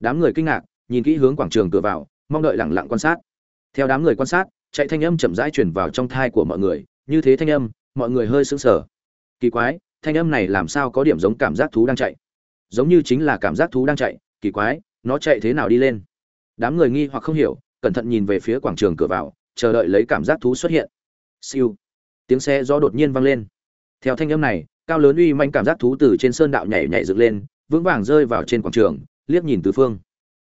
Đám người kinh ngạc, nhìn kỹ hướng quảng trường cửa vào, mong đợi lẳng lặng quan sát. Theo đám người quan sát, chạy thanh âm chậm rãi chuyển vào trong thai của mọi người, như thế thanh âm, mọi người hơi sững sờ. Kỳ quái, thanh âm này làm sao có điểm giống cảm giác thú đang chạy? Giống như chính là cảm giác thú đang chạy, kỳ quái, nó chạy thế nào đi lên? Đám người nghi hoặc không hiểu, cẩn thận nhìn về phía quảng trường cửa vào, chờ đợi lấy cảm giác thú xuất hiện. Siêu. Tiếng xe gió đột nhiên vang lên. Theo thanh âm này cao lớn uy manh cảm giác thú từ trên sơn đạo nhảy nhảy dựng lên, vững vàng rơi vào trên quảng trường, liếc nhìn tứ phương.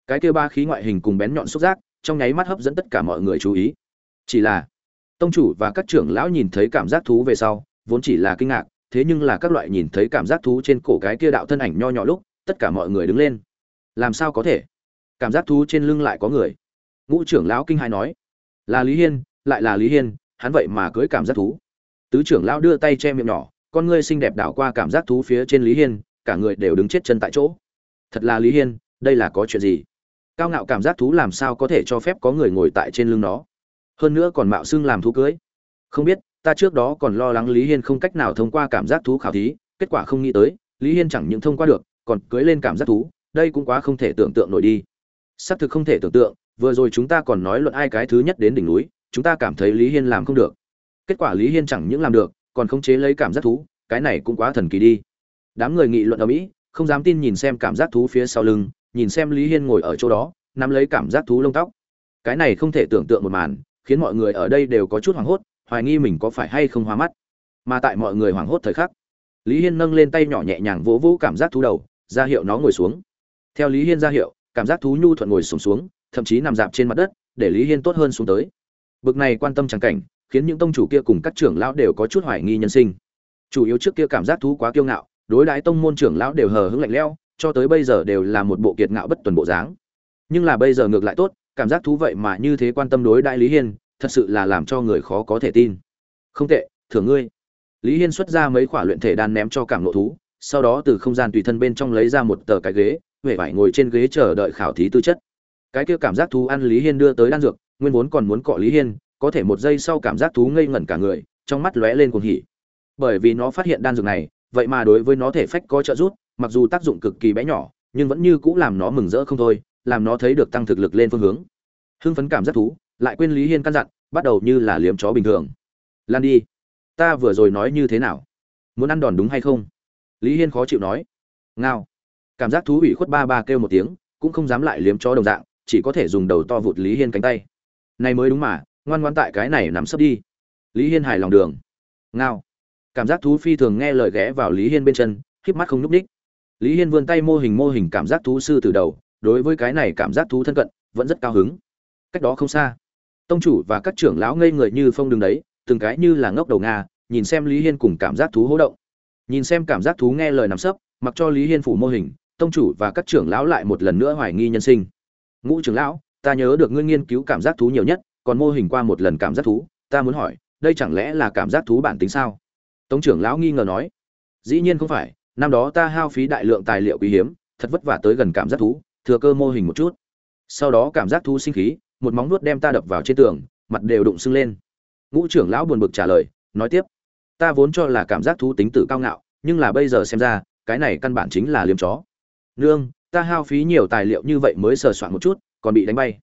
Cái kia ba khí ngoại hình cùng bén nhọn xúc giác, trong nháy mắt hấp dẫn tất cả mọi người chú ý. Chỉ là, tông chủ và các trưởng lão nhìn thấy cảm giác thú về sau, vốn chỉ là kinh ngạc, thế nhưng là các loại nhìn thấy cảm giác thú trên cổ cái kia đạo thân ảnh nho nhỏ lúc, tất cả mọi người đứng lên. Làm sao có thể? Cảm giác thú trên lưng lại có người. Ngũ trưởng lão kinh hai nói. Là lý hiên, lại là lý hiên, hắn vậy mà cưới cảm giác thú. Tứ trưởng lão đưa tay che miệng nhỏ con ngươi xinh đẹp đảo qua cảm giác thú phía trên lý hiên, cả người đều đứng chết chân tại chỗ. Thật là lý hiên, đây là có chuyện gì? Cao ngạo cảm giác thú làm sao có thể cho phép có người ngồi tại trên lưng nó? Hơn nữa còn mạo xưng làm thú cưới. Không biết, ta trước đó còn lo lắng lý hiên không cách nào thông qua cảm giác thú khảo thí, kết quả không nghĩ tới, lý hiên chẳng những thông qua được, còn cưới lên cảm giác thú, đây cũng quá không thể tưởng tượng nổi đi. Xác thực không thể tưởng tượng, vừa rồi chúng ta còn nói luận ai cái thứ nhất đến đỉnh núi, chúng ta cảm thấy lý hiên làm không được. Kết quả lý hiên chẳng những làm được còn không chế lấy cảm giác thú cái này cũng quá thần kỳ đi. Đám người nghị luận ở mỹ không dám tin nhìn xem cảm giác thú phía sau lưng nhìn xem lý hiên ngồi ở chỗ đó nắm lấy cảm giác thú lông tóc. Cái này không thể tưởng tượng một màn khiến mọi người ở đây đều có chút hoảng hốt hoài nghi mình có phải hay không hóa mắt. Mà tại mọi người hoảng hốt thời khắc lý hiên nâng lên tay nhỏ nhẹ nhàng vỗ vỗ cảm giác thú đầu ra hiệu nó ngồi xuống. Theo lý hiên ra hiệu cảm giác thú nhu thuận ngồi sùng xuống, xuống thậm chí nằm dạp trên mặt đất để lý hiên tốt hơn xuống tới. Bực này quan tâm chẳng cảnh khiến những tông chủ kia cùng các trưởng lão đều có chút hoài nghi nhân sinh. Chủ yếu trước kia cảm giác thú quá kiêu ngạo, đối đãi tông môn trưởng lão đều hờ hững lạnh lẽo, cho tới bây giờ đều là một bộ kiệt ngạo bất tuần bộ dáng. Nhưng là bây giờ ngược lại tốt, cảm giác thú vậy mà như thế quan tâm đối đại lý hiên, thật sự là làm cho người khó có thể tin. Không tệ, thưởng ngươi. Lý hiên xuất ra mấy quả luyện thể đan ném cho cảm nộ thú, sau đó từ không gian tùy thân bên trong lấy ra một tờ cái ghế huệ vải ngồi trên ghế chờ đợi khảo thí tư chất. Cái kia cảm giác thú ăn lý hiên đưa tới đan dược, nguyên vốn còn muốn cọ lý hiên có thể một giây sau cảm giác thú ngây ngẩn cả người, trong mắt lóe lên cuồng hỉ. Bởi vì nó phát hiện đan dược này, vậy mà đối với nó thể phách có trợ giúp, mặc dù tác dụng cực kỳ bé nhỏ, nhưng vẫn như cũ làm nó mừng rỡ không thôi, làm nó thấy được tăng thực lực lên phương hướng. Hưng phấn cảm giác thú, lại quên lý hiên căn dặn, bắt đầu như là liếm chó bình thường. Lan đi, ta vừa rồi nói như thế nào? Muốn ăn đòn đúng hay không? Lý hiên khó chịu nói. Ngao. Cảm giác thú ủy khuất ba ba kêu một tiếng, cũng không dám lại liếm chó đồng dạng, chỉ có thể dùng đầu to vụt lý hiên cánh tay. Này mới đúng mà ngoan ngoan tại cái này nắm sấp đi. Lý hiên hài lòng đường. Ngao. Cảm giác thú phi thường nghe lời ghé vào lý hiên bên chân híp mắt không nhúc ních lý hiên vươn tay mô hình mô hình cảm giác thú sư từ đầu, đối với cái này cảm giác thú thân cận, vẫn rất cao hứng. Cách đó không xa, tông chủ và các trưởng lão ngây người như phong đường đấy, từng cái như là ngốc đầu nga, nhìn xem lý hiên cùng cảm giác thú hỗ động. Nhìn xem cảm giác thú nghe lời nằm sấp, mặc cho lý hiên phủ mô hình, tông chủ và các trưởng lão lại một lần nữa hoài nghi nhân sinh. Ngũ trưởng lão, ta nhớ được ngươi nghiên cứu cảm giác thú nhiều nhất còn mô hình qua một lần cảm giác thú, ta muốn hỏi, đây chẳng lẽ là cảm giác thú bản tính sao? Tống trưởng lão nghi ngờ nói, dĩ nhiên không phải, năm đó ta hao phí đại lượng tài liệu quý hiếm, thật vất vả tới gần cảm giác thú, thừa cơ mô hình một chút. Sau đó cảm giác thú sinh khí, một móng nuốt đem ta đập vào trên tường, mặt đều đụng sưng lên. Ngũ trưởng lão buồn bực trả lời, nói tiếp, ta vốn cho là cảm giác thú tính tử cao ngạo, nhưng là bây giờ xem ra, cái này căn bản chính là liếm chó. Nương, ta hao phí nhiều tài liệu như vậy mới sờ soạn một chút, còn bị đánh bay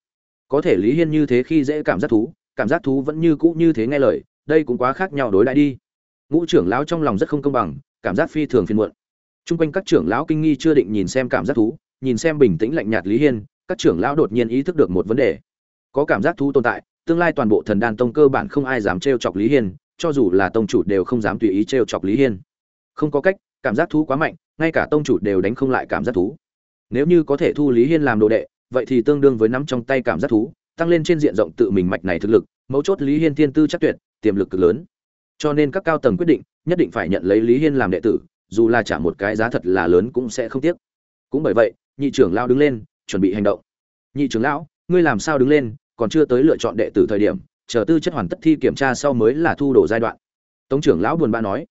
có thể lý hiên như thế khi dễ cảm giác thú, cảm giác thú vẫn như cũ như thế nghe lời, đây cũng quá khác nhau đối đãi đi. Ngũ trưởng lão trong lòng rất không công bằng, cảm giác phi thường phiền muộn. Chung quanh các trưởng lão kinh nghi chưa định nhìn xem cảm giác thú, nhìn xem bình tĩnh lạnh nhạt lý hiên, các trưởng lão đột nhiên ý thức được một vấn đề. Có cảm giác thú tồn tại, tương lai toàn bộ thần đan tông cơ bản không ai dám trêu chọc lý hiên, cho dù là tông chủ đều không dám tùy ý trêu chọc lý hiên. Không có cách, cảm giác thú quá mạnh, ngay cả tông chủ đều đánh không lại cảm giác thú. Nếu như có thể thu lý hiên làm đồ đệ vậy thì tương đương với nắm trong tay cảm giác thú, tăng lên trên diện rộng tự mình mạch này thực lực, mấu chốt lý hiên tiên tư chắc tuyệt, tiềm lực cực lớn. Cho nên các cao tầng quyết định, nhất định phải nhận lấy lý hiên làm đệ tử, dù là trả một cái giá thật là lớn cũng sẽ không tiếc. Cũng bởi vậy, nhị trưởng lão đứng lên, chuẩn bị hành động. Nhị trưởng lão, ngươi làm sao đứng lên, còn chưa tới lựa chọn đệ tử thời điểm, chờ tư chất hoàn tất thi kiểm tra sau mới là thu đồ giai đoạn. Tống trưởng lão buồn bã nói,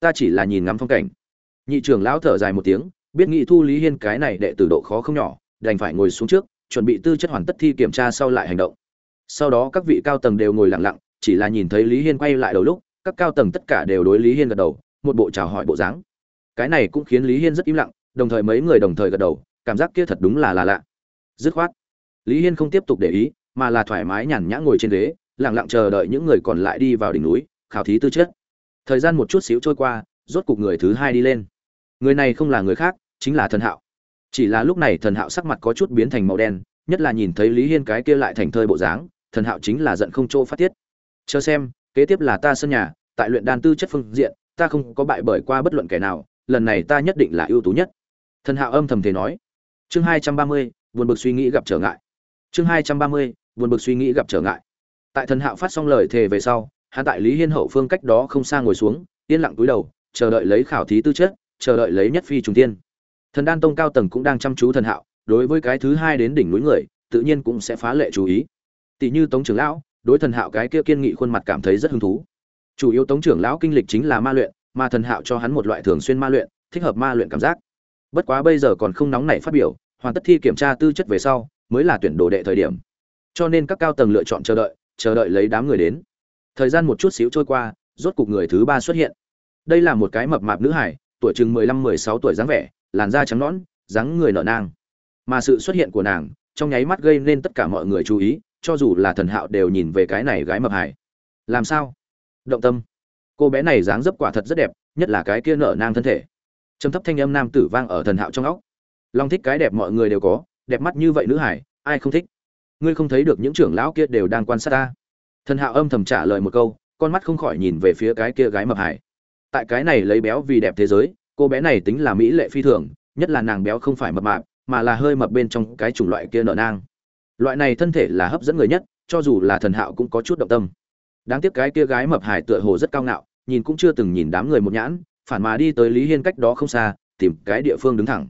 ta chỉ là nhìn ngắm phong cảnh. Nhị trưởng lão thở dài một tiếng, biết nghị thu lý hiên cái này đệ tử độ khó không nhỏ đành phải ngồi xuống trước, chuẩn bị tư chất hoàn tất thi kiểm tra sau lại hành động. Sau đó các vị cao tầng đều ngồi lặng lặng, chỉ là nhìn thấy lý hiên quay lại đầu lúc, các cao tầng tất cả đều đối lý hiên gật đầu, một bộ chào hỏi bộ dáng. Cái này cũng khiến lý hiên rất im lặng, đồng thời mấy người đồng thời gật đầu, cảm giác kia thật đúng là là lạ. Dứt khoát, lý hiên không tiếp tục để ý, mà là thoải mái nhàn nhã ngồi trên ghế, lặng lặng chờ đợi những người còn lại đi vào đỉnh núi, khảo thí tư chất. Thời gian một chút xíu trôi qua, rốt cục người thứ hai đi lên. Người này không là người khác, chính là thần hạo chỉ là lúc này thần hạo sắc mặt có chút biến thành màu đen, nhất là nhìn thấy lý hiên cái kia lại thành thơi bộ dáng, thần hạo chính là giận không chỗ phát tiết. Chờ xem, kế tiếp là ta sân nhà, tại luyện đan tư chất phương diện, ta không có bại bởi qua bất luận kẻ nào, lần này ta nhất định là ưu tú nhất. Thần hạo âm thầm thế nói. Chương hai trăm ba mươi, buồn bực suy nghĩ gặp trở ngại. Chương hai trăm ba mươi, buồn bực suy nghĩ gặp trở ngại. Tại thần hạo phát xong lời thề về sau, hắn tại lý hiên hậu phương cách đó không xa ngồi xuống, yên lặng túi đầu, chờ đợi lấy khảo thí tư chất, chờ đợi lấy nhất phi trùng tiên thần đan tông cao tầng cũng đang chăm chú thần hạo, đối với cái thứ hai đến đỉnh núi người, tự nhiên cũng sẽ phá lệ chú ý. Tỷ như tống trưởng lão, đối thần hạo cái kia kiên nghị khuôn mặt cảm thấy rất hứng thú. Chủ yếu tống trưởng lão kinh lịch chính là ma luyện, mà thần hạo cho hắn một loại thường xuyên ma luyện, thích hợp ma luyện cảm giác. Bất quá bây giờ còn không nóng nảy phát biểu, hoàn tất thi kiểm tra tư chất về sau, mới là tuyển đồ đệ thời điểm. Cho nên các cao tầng lựa chọn chờ đợi chờ đợi lấy đám người đến. Thời gian một chút xíu trôi qua, rốt cục người thứ ba xuất hiện. Đây là một cái mập mạp nữ hải, tuổi chừng mười lăm mười sáu tuổi dáng vẻ làn da trắng nõn, dáng người nở nang. Mà sự xuất hiện của nàng, trong nháy mắt gây nên tất cả mọi người chú ý, cho dù là thần hạo đều nhìn về cái này gái mập hải làm sao? Động tâm. Cô bé này dáng dấp quả thật rất đẹp, nhất là cái kia nở nang thân thể. Trầm thấp thanh âm nam tử vang ở thần hạo trong óc. Long thích cái đẹp mọi người đều có, đẹp mắt như vậy nữ hải ai không thích? Ngươi không thấy được những trưởng lão kia đều đang quan sát ta? Thần hạo âm thầm trả lời một câu, con mắt không khỏi nhìn về phía cái kia gái mập hải tại cái này lấy béo vì đẹp thế giới cô bé này tính là mỹ lệ phi thường, nhất là nàng béo không phải mập mạp, mà là hơi mập bên trong cái chủng loại kia nở nang. Loại này thân thể là hấp dẫn người nhất, cho dù là thần hạo cũng có chút động tâm. Đáng tiếc cái kia gái mập hải tựa hồ rất cao ngạo, nhìn cũng chưa từng nhìn đám người một nhãn, phản mà đi tới lý hiên cách đó không xa, tìm cái địa phương đứng thẳng.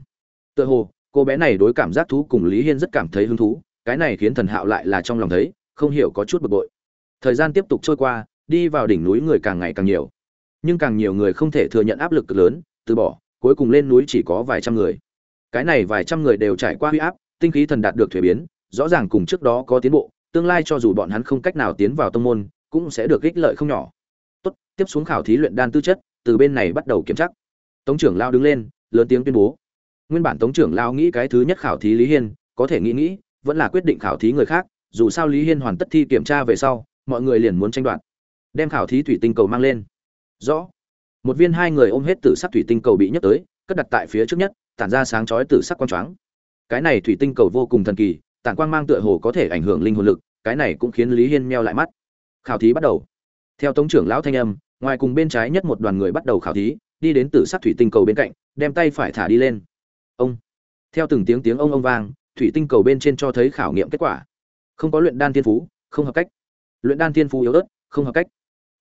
Tựa hồ, cô bé này đối cảm giác thú cùng lý hiên rất cảm thấy hứng thú, cái này khiến thần hạo lại là trong lòng thấy, không hiểu có chút bực bội. Thời gian tiếp tục trôi qua, đi vào đỉnh núi người càng ngày càng nhiều. Nhưng càng nhiều người không thể thừa nhận áp lực lớn từ bỏ, cuối cùng lên núi chỉ có vài trăm người. Cái này vài trăm người đều trải qua huy áp, tinh khí thần đạt được thuế biến, rõ ràng cùng trước đó có tiến bộ, tương lai cho dù bọn hắn không cách nào tiến vào tông môn, cũng sẽ được ích lợi không nhỏ. Tốt, tiếp xuống khảo thí luyện đan tư chất, từ bên này bắt đầu kiểm tra. Tống trưởng lao đứng lên, lớn tiếng tuyên bố. Nguyên bản tống trưởng lao nghĩ cái thứ nhất khảo thí lý hiên, có thể nghĩ nghĩ, vẫn là quyết định khảo thí người khác, dù sao lý hiên hoàn tất thi kiểm tra về sau, mọi người liền muốn tranh đoạt. Đem khảo thí thủy tinh cầu mang lên. Rõ một viên hai người ôm hết tử sắc thủy tinh cầu bị nhấc tới, cất đặt tại phía trước nhất, tản ra sáng chói tử sắc quang choáng. Cái này thủy tinh cầu vô cùng thần kỳ, tản quang mang tựa hồ có thể ảnh hưởng linh hồn lực, cái này cũng khiến lý hiên meo lại mắt. Khảo thí bắt đầu. Theo tống trưởng lão thanh âm, ngoài cùng bên trái nhất một đoàn người bắt đầu khảo thí, đi đến tử sắc thủy tinh cầu bên cạnh, đem tay phải thả đi lên. Ông. Theo từng tiếng tiếng ông ông vang, thủy tinh cầu bên trên cho thấy khảo nghiệm kết quả. Không có luyện đan thiên phú, không hợp cách. Luyện đan thiên phú yếu ớt, không hợp cách.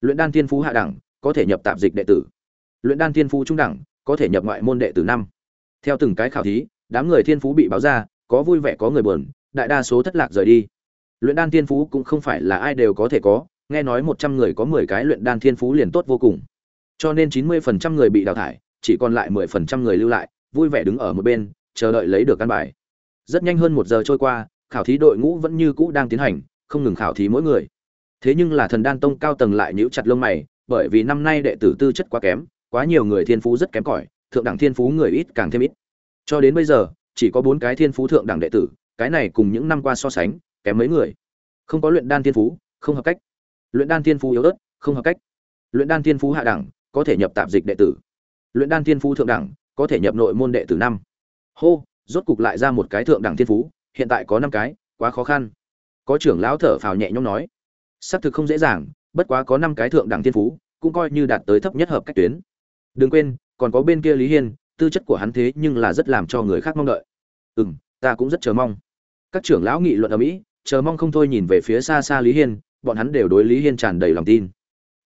Luyện đan thiên phú hạ đẳng, có thể nhập tạp dịch đệ tử luyện đan thiên phú trung đẳng, có thể nhập ngoại môn đệ tử năm. Theo từng cái khảo thí, đám người thiên phú bị báo ra, có vui vẻ có người buồn, đại đa số thất lạc rời đi. Luyện đan thiên phú cũng không phải là ai đều có thể có, nghe nói một trăm người có mười cái luyện đan thiên phú liền tốt vô cùng. Cho nên chín mươi phần trăm người bị đào thải, chỉ còn lại mười phần trăm người lưu lại, vui vẻ đứng ở một bên, chờ đợi lấy được căn bài. Rất nhanh hơn một giờ trôi qua, khảo thí đội ngũ vẫn như cũ đang tiến hành, không ngừng khảo thí mỗi người. Thế nhưng là thần đan tông cao tầng lại nhíu chặt lông mày, bởi vì năm nay đệ tử tư chất quá kém quá nhiều người thiên phú rất kém cỏi, thượng đẳng thiên phú người ít càng thêm ít. Cho đến bây giờ, chỉ có bốn cái thiên phú thượng đẳng đệ tử, cái này cùng những năm qua so sánh, kém mấy người. Không có luyện đan thiên phú, không hợp cách. Luyện đan thiên phú yếu ớt, không hợp cách. Luyện đan thiên phú hạ đẳng, có thể nhập tạp dịch đệ tử. Luyện đan thiên phú thượng đẳng, có thể nhập nội môn đệ tử năm. Hô, rốt cục lại ra một cái thượng đẳng thiên phú, hiện tại có năm cái, quá khó khăn. Có trưởng lão thở phào nhẹ nhõm nói. Xác thực không dễ dàng, bất quá có năm cái thượng đẳng thiên phú, cũng coi như đạt tới thấp nhất hợp cách tuyến đừng quên, còn có bên kia lý hiên, tư chất của hắn thế nhưng là rất làm cho người khác mong đợi. Ừ m ta cũng rất chờ mong. Các trưởng lão nghị luận ở mỹ, chờ mong không thôi nhìn về phía xa xa lý hiên, bọn hắn đều đối lý hiên tràn đầy lòng tin.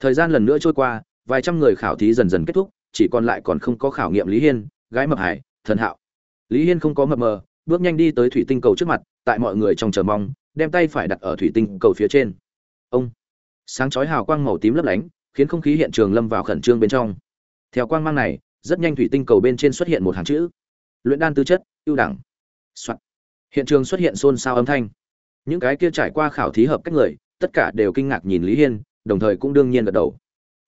Thời gian lần nữa trôi qua, vài trăm người khảo thí dần dần kết thúc, chỉ còn lại còn không có khảo nghiệm lý hiên, gái mập hải thần hạo. Lý hiên không có mập mờ, bước nhanh đi tới thủy tinh cầu trước mặt, tại mọi người trong chờ mong, đem tay phải đặt ở thủy tinh cầu phía trên. Ông. Sáng chói hào quang màu tím lấp lánh, khiến không khí hiện trường lâm vào khẩn trương bên trong theo quang mang này, rất nhanh thủy tinh cầu bên trên xuất hiện một hàng chữ. Luyện đan tư chất, ưu đẳng. Soạn. hiện trường xuất hiện xôn xao âm thanh. Những cái kia trải qua khảo thí hợp cách người, tất cả đều kinh ngạc nhìn lý hiên, đồng thời cũng đương nhiên gật đầu.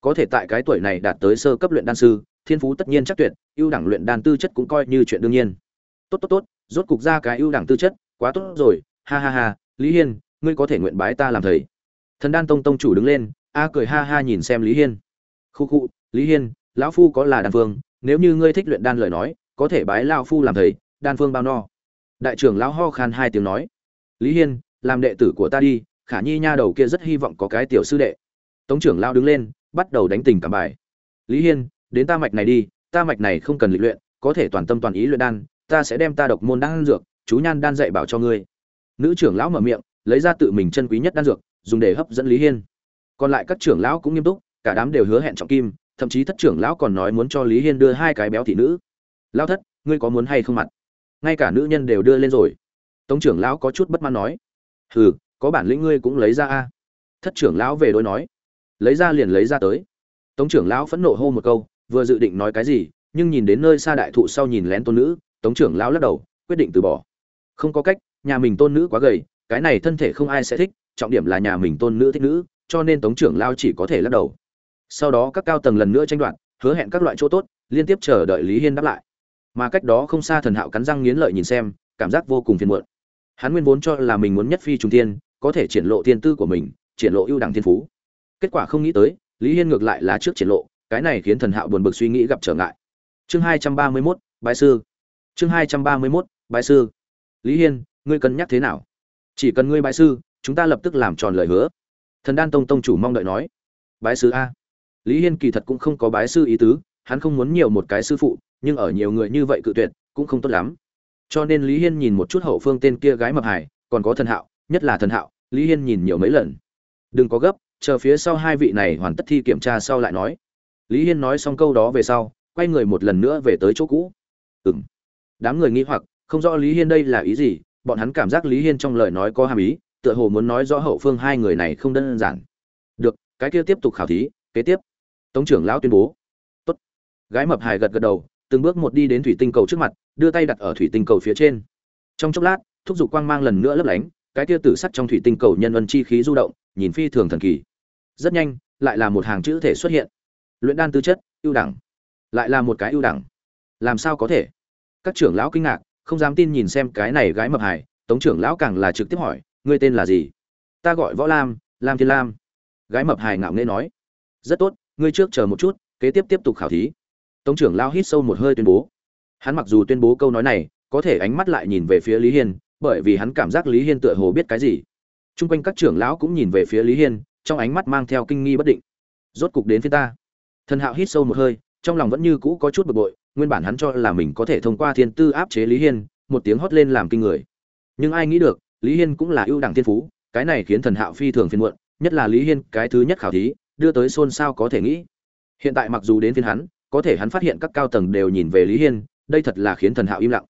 Có thể tại cái tuổi này đạt tới sơ cấp luyện đan sư, thiên phú tất nhiên chắc tuyệt, ưu đẳng luyện đan tư chất cũng coi như chuyện đương nhiên. Tốt tốt tốt, rốt cục ra cái ưu đẳng tư chất, quá tốt rồi, ha ha ha, lý hiên, ngươi có thể nguyện bái ta làm thầy. Thần đan tông tông chủ đứng lên, a cười ha ha nhìn xem lý hiên. Khu khu, lý hiên lão phu có là đan phương, nếu như ngươi thích luyện đan lời nói, có thể bái lao phu làm thầy, đan phương bao no. Đại trưởng lão ho khan hai tiếng nói. Lý hiên, làm đệ tử của ta đi, khả nhi nha đầu kia rất hy vọng có cái tiểu sư đệ. Tống trưởng lao đứng lên, bắt đầu đánh tình cảm bài. Lý hiên, đến ta mạch này đi, ta mạch này không cần luyện luyện, có thể toàn tâm toàn ý luyện đan, ta sẽ đem ta độc môn đan dược, chú nhan đan dạy bảo cho ngươi. Nữ trưởng lão mở miệng, lấy ra tự mình chân quý nhất đan dược, dùng để hấp dẫn lý hiên. Còn lại các trưởng lão cũng nghiêm túc, cả đám đều hứa hẹn trọng kim thậm chí thất trưởng lão còn nói muốn cho lý hiên đưa hai cái béo thị nữ. Lão thất, ngươi có muốn hay không mặt? Ngay cả nữ nhân đều đưa lên rồi. Tống trưởng lão có chút bất mãn nói. Hừ, có bản lĩnh ngươi cũng lấy ra a. Thất trưởng lão về đối nói. Lấy ra liền lấy ra tới. Tống trưởng lão phẫn nộ hô một câu, vừa dự định nói cái gì, nhưng nhìn đến nơi xa đại thụ sau nhìn lén tôn nữ, tống trưởng lão lắc đầu, quyết định từ bỏ. Không có cách, nhà mình tôn nữ quá gầy, cái này thân thể không ai sẽ thích, trọng điểm là nhà mình tôn nữ thích nữ, cho nên tống trưởng lão chỉ có thể lắc đầu sau đó các cao tầng lần nữa tranh đoạt, hứa hẹn các loại chỗ tốt, liên tiếp chờ đợi lý hiên đáp lại. Mà cách đó không xa thần hạo cắn răng nghiến lợi nhìn xem, cảm giác vô cùng phiền muộn. Hắn nguyên vốn cho là mình muốn nhất phi trung tiên có thể triển lộ tiên tư của mình, triển lộ ưu đẳng thiên phú. Kết quả không nghĩ tới, lý hiên ngược lại là trước triển lộ, cái này khiến thần hạo buồn bực suy nghĩ gặp trở ngại. Chương hai trăm ba mươi mốt, bái sư. Chương hai trăm ba mươi mốt, bái sư. Lý hiên, ngươi cân nhắc thế nào? Chỉ cần ngươi bái sư, chúng ta lập tức làm tròn lời hứa. Thần đan tông tông chủ mong đợi nói. Bái sư a lý hiên kỳ thật cũng không có bái sư ý tứ, hắn không muốn nhiều một cái sư phụ, nhưng ở nhiều người như vậy cự tuyệt, cũng không tốt lắm. Cho nên lý hiên nhìn một chút hậu phương tên kia gái mập hải còn có thần hạo, nhất là thần hạo, lý hiên nhìn nhiều mấy lần. Đừng có gấp, chờ phía sau hai vị này hoàn tất thi kiểm tra sau lại nói. Lý hiên nói xong câu đó về sau, quay người một lần nữa về tới chỗ cũ. Ừng đám người nghĩ hoặc, không rõ lý hiên đây là ý gì, bọn hắn cảm giác lý hiên trong lời nói có hàm ý, tựa hồ muốn nói rõ hậu phương hai người này không đơn giản. Được, cái kia tiếp tục khảo thí, kế tiếp tống trưởng lão tuyên bố. Tốt. gái mập hài gật gật đầu, từng bước một đi đến thủy tinh cầu trước mặt, đưa tay đặt ở thủy tinh cầu phía trên. Trong chốc lát, thúc giục quang mang lần nữa lấp lánh, cái kia tử sắt trong thủy tinh cầu nhân ân chi khí du động, nhìn phi thường thần kỳ. Rất nhanh, lại là một hàng chữ thể xuất hiện. Luyện đan tư chất, ưu đẳng. Lại là một cái ưu đẳng. Làm sao có thể? Các trưởng lão kinh ngạc, không dám tin nhìn xem cái này gái mập hài, tống trưởng lão càng là trực tiếp hỏi, ngươi tên là gì? Ta gọi võ lam lam thiên lam. Gái mập hài ngạo nghễ nói. Rất tốt ngươi trước chờ một chút, kế tiếp tiếp tục khảo thí. Tống trưởng lao hít sâu một hơi tuyên bố. Hắn mặc dù tuyên bố câu nói này, có thể ánh mắt lại nhìn về phía lý hiên, bởi vì hắn cảm giác lý hiên tựa hồ biết cái gì. T r u n g quanh các trưởng lão cũng nhìn về phía lý hiên, trong ánh mắt mang theo kinh nghi bất định. Rốt cục đến phía ta. Thần hạo hít sâu một hơi, trong lòng vẫn như cũ có chút bực bội, nguyên bản hắn cho là mình có thể thông qua thiên tư áp chế lý hiên, một tiếng hót lên làm kinh người. Nhưng ai nghĩ được, lý hiên cũng là ưu đẳng thiên phú, cái này khiến thần hạo phi thường phiền muộn, nhất là lý hiên, cái thứ nhất khảo thí đưa tới xôn xao có thể nghĩ. Hiện tại mặc dù đến phiên hắn, có thể hắn phát hiện các cao tầng đều nhìn về lý hiên, đây thật là khiến thần hạo im lặng.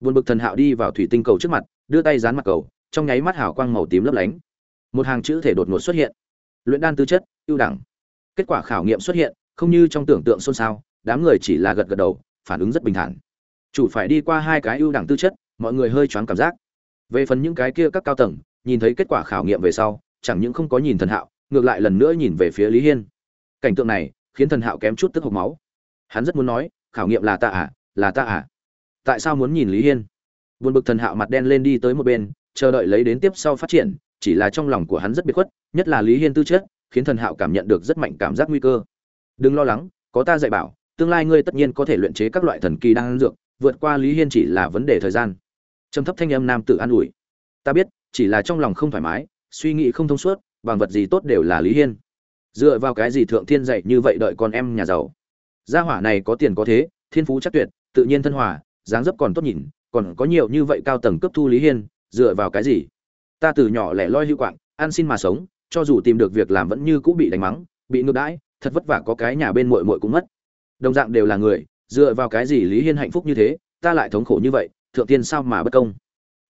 Buồn bực thần hạo đi vào thủy tinh cầu trước mặt, đưa tay dán mặt cầu, trong nháy mắt hào quang màu tím lấp lánh. Một hàng chữ thể đột ngột xuất hiện. Luyện đan tư chất, ưu đẳng. Kết quả khảo nghiệm xuất hiện, không như trong tưởng tượng xôn xao, đám người chỉ là gật gật đầu, phản ứng rất bình thản. Chủ phải đi qua hai cái ưu đẳng tư chất, mọi người hơi choáng cảm giác. Về phần những cái kia các cao tầng, nhìn thấy kết quả khảo nghiệm về sau, chẳng những không có nhìn thần hạo ngược lại lần nữa nhìn về phía lý hiên. Cảnh tượng này khiến thần hạo kém chút tức hộc máu. Hắn rất muốn nói, khảo nghiệm là ta à là ta à. Tại sao muốn nhìn lý hiên? Buồn bực thần hạo mặt đen lên đi tới một bên, chờ đợi lấy đến tiếp sau phát triển, chỉ là trong lòng của hắn rất biệt khuất, nhất là lý hiên tư chất, khiến thần hạo cảm nhận được rất mạnh cảm giác nguy cơ. Đừng lo lắng, có ta dạy bảo, tương lai ngươi tất nhiên có thể luyện chế các loại thần kỳ đang dược, vượt qua lý hiên chỉ là vấn đề thời gian. Trầm thấp thanh âm nam tự an ủi. Ta biết, chỉ là trong lòng không thoải mái, suy nghĩ không thông suốt bằng vật gì tốt đều là lý hiên. Dựa vào cái gì thượng thiên dạy như vậy đợi con em nhà giàu? Gia hỏa này có tiền có thế, thiên phú chắc tuyệt, tự nhiên thân hòa, dáng dấp còn tốt nhìn, còn có nhiều như vậy cao tầng cấp thu lý hiên, dựa vào cái gì? Ta từ nhỏ lẻ loi hữu quạng, ăn xin mà sống, cho dù tìm được việc làm vẫn như cũ bị đánh mắng, bị ngược đãi, thật vất vả có cái nhà bên muội muội cũng mất. Đồng dạng đều là người, dựa vào cái gì lý hiên hạnh phúc như thế, ta lại thống khổ như vậy, thượng tiên sao mà bất công?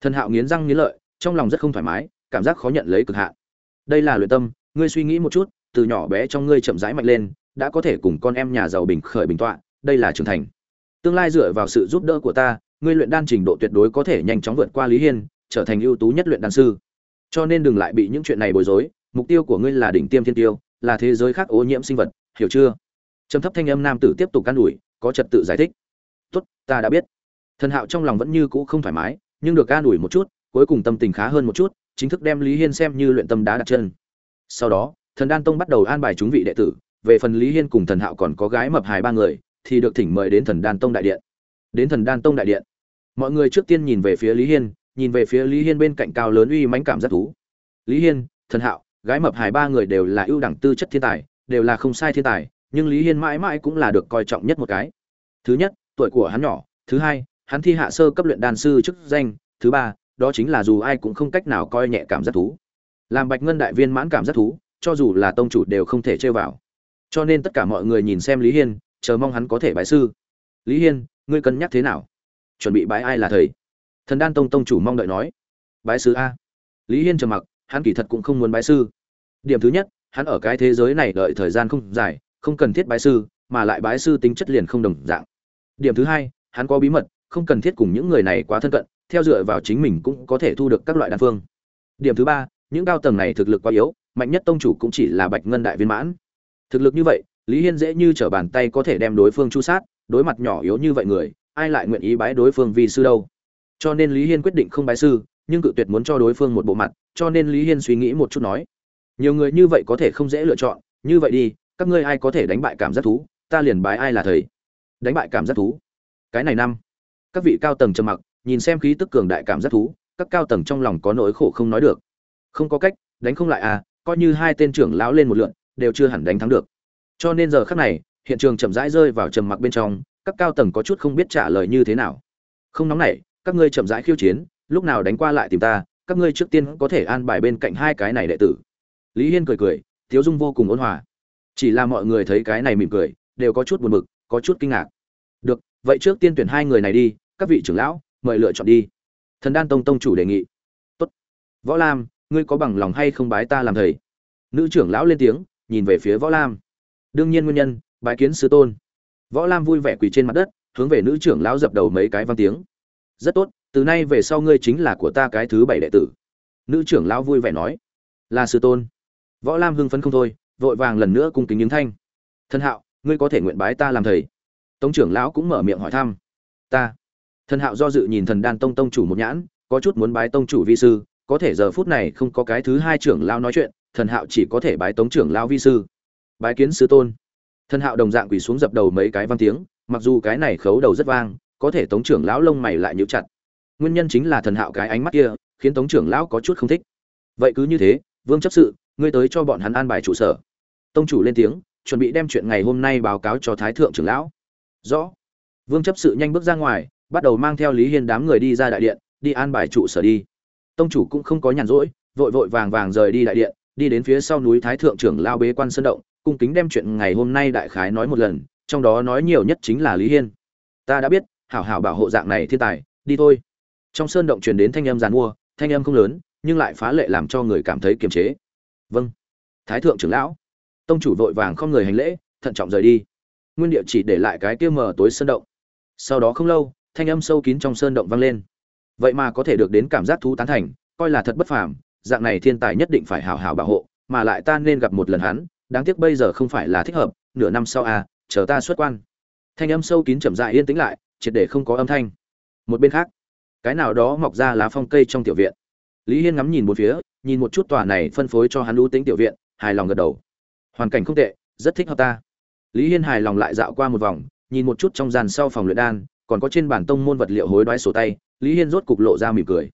Thần hạo nghiến răng nghiến lợi, trong lòng rất không thoải mái, cảm giác khó nhận lấy cực hạn đây là luyện tâm, ngươi suy nghĩ một chút, từ nhỏ bé trong ngươi chậm rãi mạnh lên, đã có thể cùng con em nhà giàu bình khởi bình tọa, đây là trưởng thành. Tương lai dựa vào sự giúp đỡ của ta, ngươi luyện đan trình độ tuyệt đối có thể nhanh chóng vượt qua lý hiên, trở thành ưu tú nhất luyện đan sư. Cho nên đừng lại bị những chuyện này bối rối, mục tiêu của ngươi là đỉnh tiêm thiên tiêu, là thế giới khác ô nhiễm sinh vật, hiểu chưa? Trầm thấp thanh âm nam tử tiếp tục can đuổi có trật tự giải thích. Tốt, ta đã biết. Thần hạo trong lòng vẫn như cũ không thoải mái, nhưng được can đuổi một chút, cuối cùng tâm tình khá hơn một chút chính thức đem lý hiên xem như luyện tâm đá đặt chân. Sau đó, thần đan tông bắt đầu an bài chúng vị đệ tử, về phần lý hiên cùng thần hạo còn có gái mập hài ba người, thì được thỉnh mời đến thần đan tông đại điện. Đến thần đan tông đại điện, mọi người trước tiên nhìn về phía lý hiên, nhìn về phía lý hiên bên cạnh cao lớn uy mãnh cảm giác thú. Lý hiên, thần hạo, gái mập hài ba người đều là ưu đẳng tư chất thiên tài, đều là không sai thiên tài, nhưng lý hiên mãi mãi cũng là được coi trọng nhất một cái. Thứ nhất, tuổi của hắn nhỏ, thứ hai, hắn thi hạ sơ cấp luyện đan sư chức danh, thứ ba đó chính là dù ai cũng không cách nào coi nhẹ cảm giác thú. Làm bạch ngân đại viên mãn cảm giác thú, cho dù là tông chủ đều không thể chơi vào. Cho nên tất cả mọi người nhìn xem lý hiên, chờ mong hắn có thể bái sư. Lý hiên, ngươi cân nhắc thế nào? Chuẩn bị bái ai là thầy? Thần đan tông tông chủ mong đợi nói. Bái sư a. Lý hiên trầm mặc, hắn kỳ thật cũng không muốn bái sư. Điểm thứ nhất, hắn ở cái thế giới này đợi thời gian không dài, không cần thiết bái sư, mà lại bái sư tính chất liền không đồng dạng. Điểm thứ hai, hắn có bí mật, không cần thiết cùng những người này quá thân cận theo dựa vào chính mình cũng có thể thu được các loại đan phương. Điểm thứ ba, những cao tầng này thực lực quá yếu, mạnh nhất tông chủ cũng chỉ là bạch ngân đại viên mãn. Thực lực như vậy, lý hiên dễ như trở bàn tay có thể đem đối phương chu sát, đối mặt nhỏ yếu như vậy người, ai lại nguyện ý bái đối phương vì sư đâu? Cho nên lý hiên quyết định không bái sư, nhưng cự tuyệt muốn cho đối phương một bộ mặt, cho nên lý hiên suy nghĩ một chút nói, nhiều người như vậy có thể không dễ lựa chọn, như vậy đi, các ngươi ai có thể đánh bại cảm giác thú, ta liền bái ai là thầy. Đánh bại cảm giác thú. Cái này năm, các vị cao tầng trầm mặc nhìn xem khí tức cường đại cảm giác thú, các cao tầng trong lòng có nỗi khổ không nói được. Không có cách, đánh không lại à coi như hai tên trưởng lão lên một lượn, đều chưa hẳn đánh thắng được. Cho nên giờ khắc này, hiện trường chậm rãi rơi vào trầm mặc bên trong, các cao tầng có chút không biết trả lời như thế nào. Không nóng nảy, các ngươi chậm rãi khiêu chiến, lúc nào đánh qua lại tìm ta, các ngươi trước tiên có thể an bài bên cạnh hai cái này đệ tử. Lý hiên cười cười thiếu dung vô cùng ôn hòa. Chỉ là mọi người thấy cái này mỉm cười, đều có chút buồn bực, có chút kinh ngạc. Được, vậy trước tiên tuyển hai người này đi, các vị trưởng lão mời lựa chọn đi. Thần đan tông tông chủ đề nghị. Tốt. Võ lam, ngươi có bằng lòng hay không bái ta làm thầy? Nữ trưởng lão lên tiếng, nhìn về phía võ lam. Đương nhiên nguyên nhân, bái kiến sư tôn. Võ lam vui vẻ quỳ trên mặt đất, hướng về nữ trưởng lão dập đầu mấy cái văn tiếng. Rất tốt, từ nay về sau ngươi chính là của ta cái thứ bảy đệ tử. Nữ trưởng lão vui vẻ nói. Là sư tôn. Võ lam hưng phấn không thôi, vội vàng lần nữa cung kính những thanh. Thân hạo, ngươi có thể nguyện bái ta làm thầy? Tống trưởng lão cũng mở miệng hỏi thăm. Ta thần hạo do dự nhìn thần đan tông tông chủ một nhãn, có chút muốn bái tông chủ vi sư, có thể giờ phút này không có cái thứ hai trưởng lão nói chuyện, thần hạo chỉ có thể bái tống trưởng lão vi sư. Bái kiến sư tôn. Thần hạo đồng dạng quỳ xuống dập đầu mấy cái văn tiếng, mặc dù cái này khấu đầu rất vang, có thể tống trưởng lão lông mày lại nhíu chặt. Nguyên nhân chính là thần hạo cái ánh mắt kia, khiến tống trưởng lão có chút không thích. Vậy cứ như thế, vương chấp sự, ngươi tới cho bọn hắn an bài trụ sở. Tông chủ lên tiếng, chuẩn bị đem chuyện ngày hôm nay báo cáo cho thái thượng trưởng lão. Rõ. Vương chấp sự nhanh bước ra ngoài bắt đầu mang theo lý hiên đám người đi ra đại điện, đi an bài trụ sở đi. Tông chủ cũng không có nhàn rỗi, vội vội vàng vàng rời đi đại điện, đi đến phía sau núi thái thượng trưởng lao bế quan sơn động, cung kính đem chuyện ngày hôm nay đại khái nói một lần, trong đó nói nhiều nhất chính là lý hiên. Ta đã biết, hảo hảo bảo hộ dạng này thiên tài, đi thôi. Trong sơn động truyền đến thanh âm n mua, thanh âm không lớn, nhưng lại phá lệ làm cho người cảm thấy kiềm chế. Vâng. Thái thượng trưởng lão. Tông chủ vội vàng không người hành lễ, thận trọng rời đi. Nguyên địa chỉ để lại cái kia mờ tối sơn động. Sau đó không lâu thanh âm sâu kín trong sơn động vang lên. Vậy mà có thể được đến cảm giác thú tán thành, coi là thật bất phàm, dạng này thiên tài nhất định phải hảo hảo bảo hộ, mà lại ta nên gặp một lần hắn, đáng tiếc bây giờ không phải là thích hợp, nửa năm sau à chờ ta xuất quan. Thanh âm sâu kín chậm dại yên tĩnh lại, triệt để không có âm thanh. Một bên khác, cái nào đó mọc ra lá phong cây trong tiểu viện. Lý hiên ngắm nhìn một phía, nhìn một chút tòa này phân phối cho hắn lũ tính tiểu viện, hài lòng gật đầu. Hoàn cảnh không tệ, rất thích hợp ta. Lý hiên hài lòng lại dạo qua một vòng, nhìn một chút trong gian sau phòng luyện đan còn có trên bản tông môn vật liệu hối đoái sổ tay, lý hiên rốt cục lộ ra mỉm cười.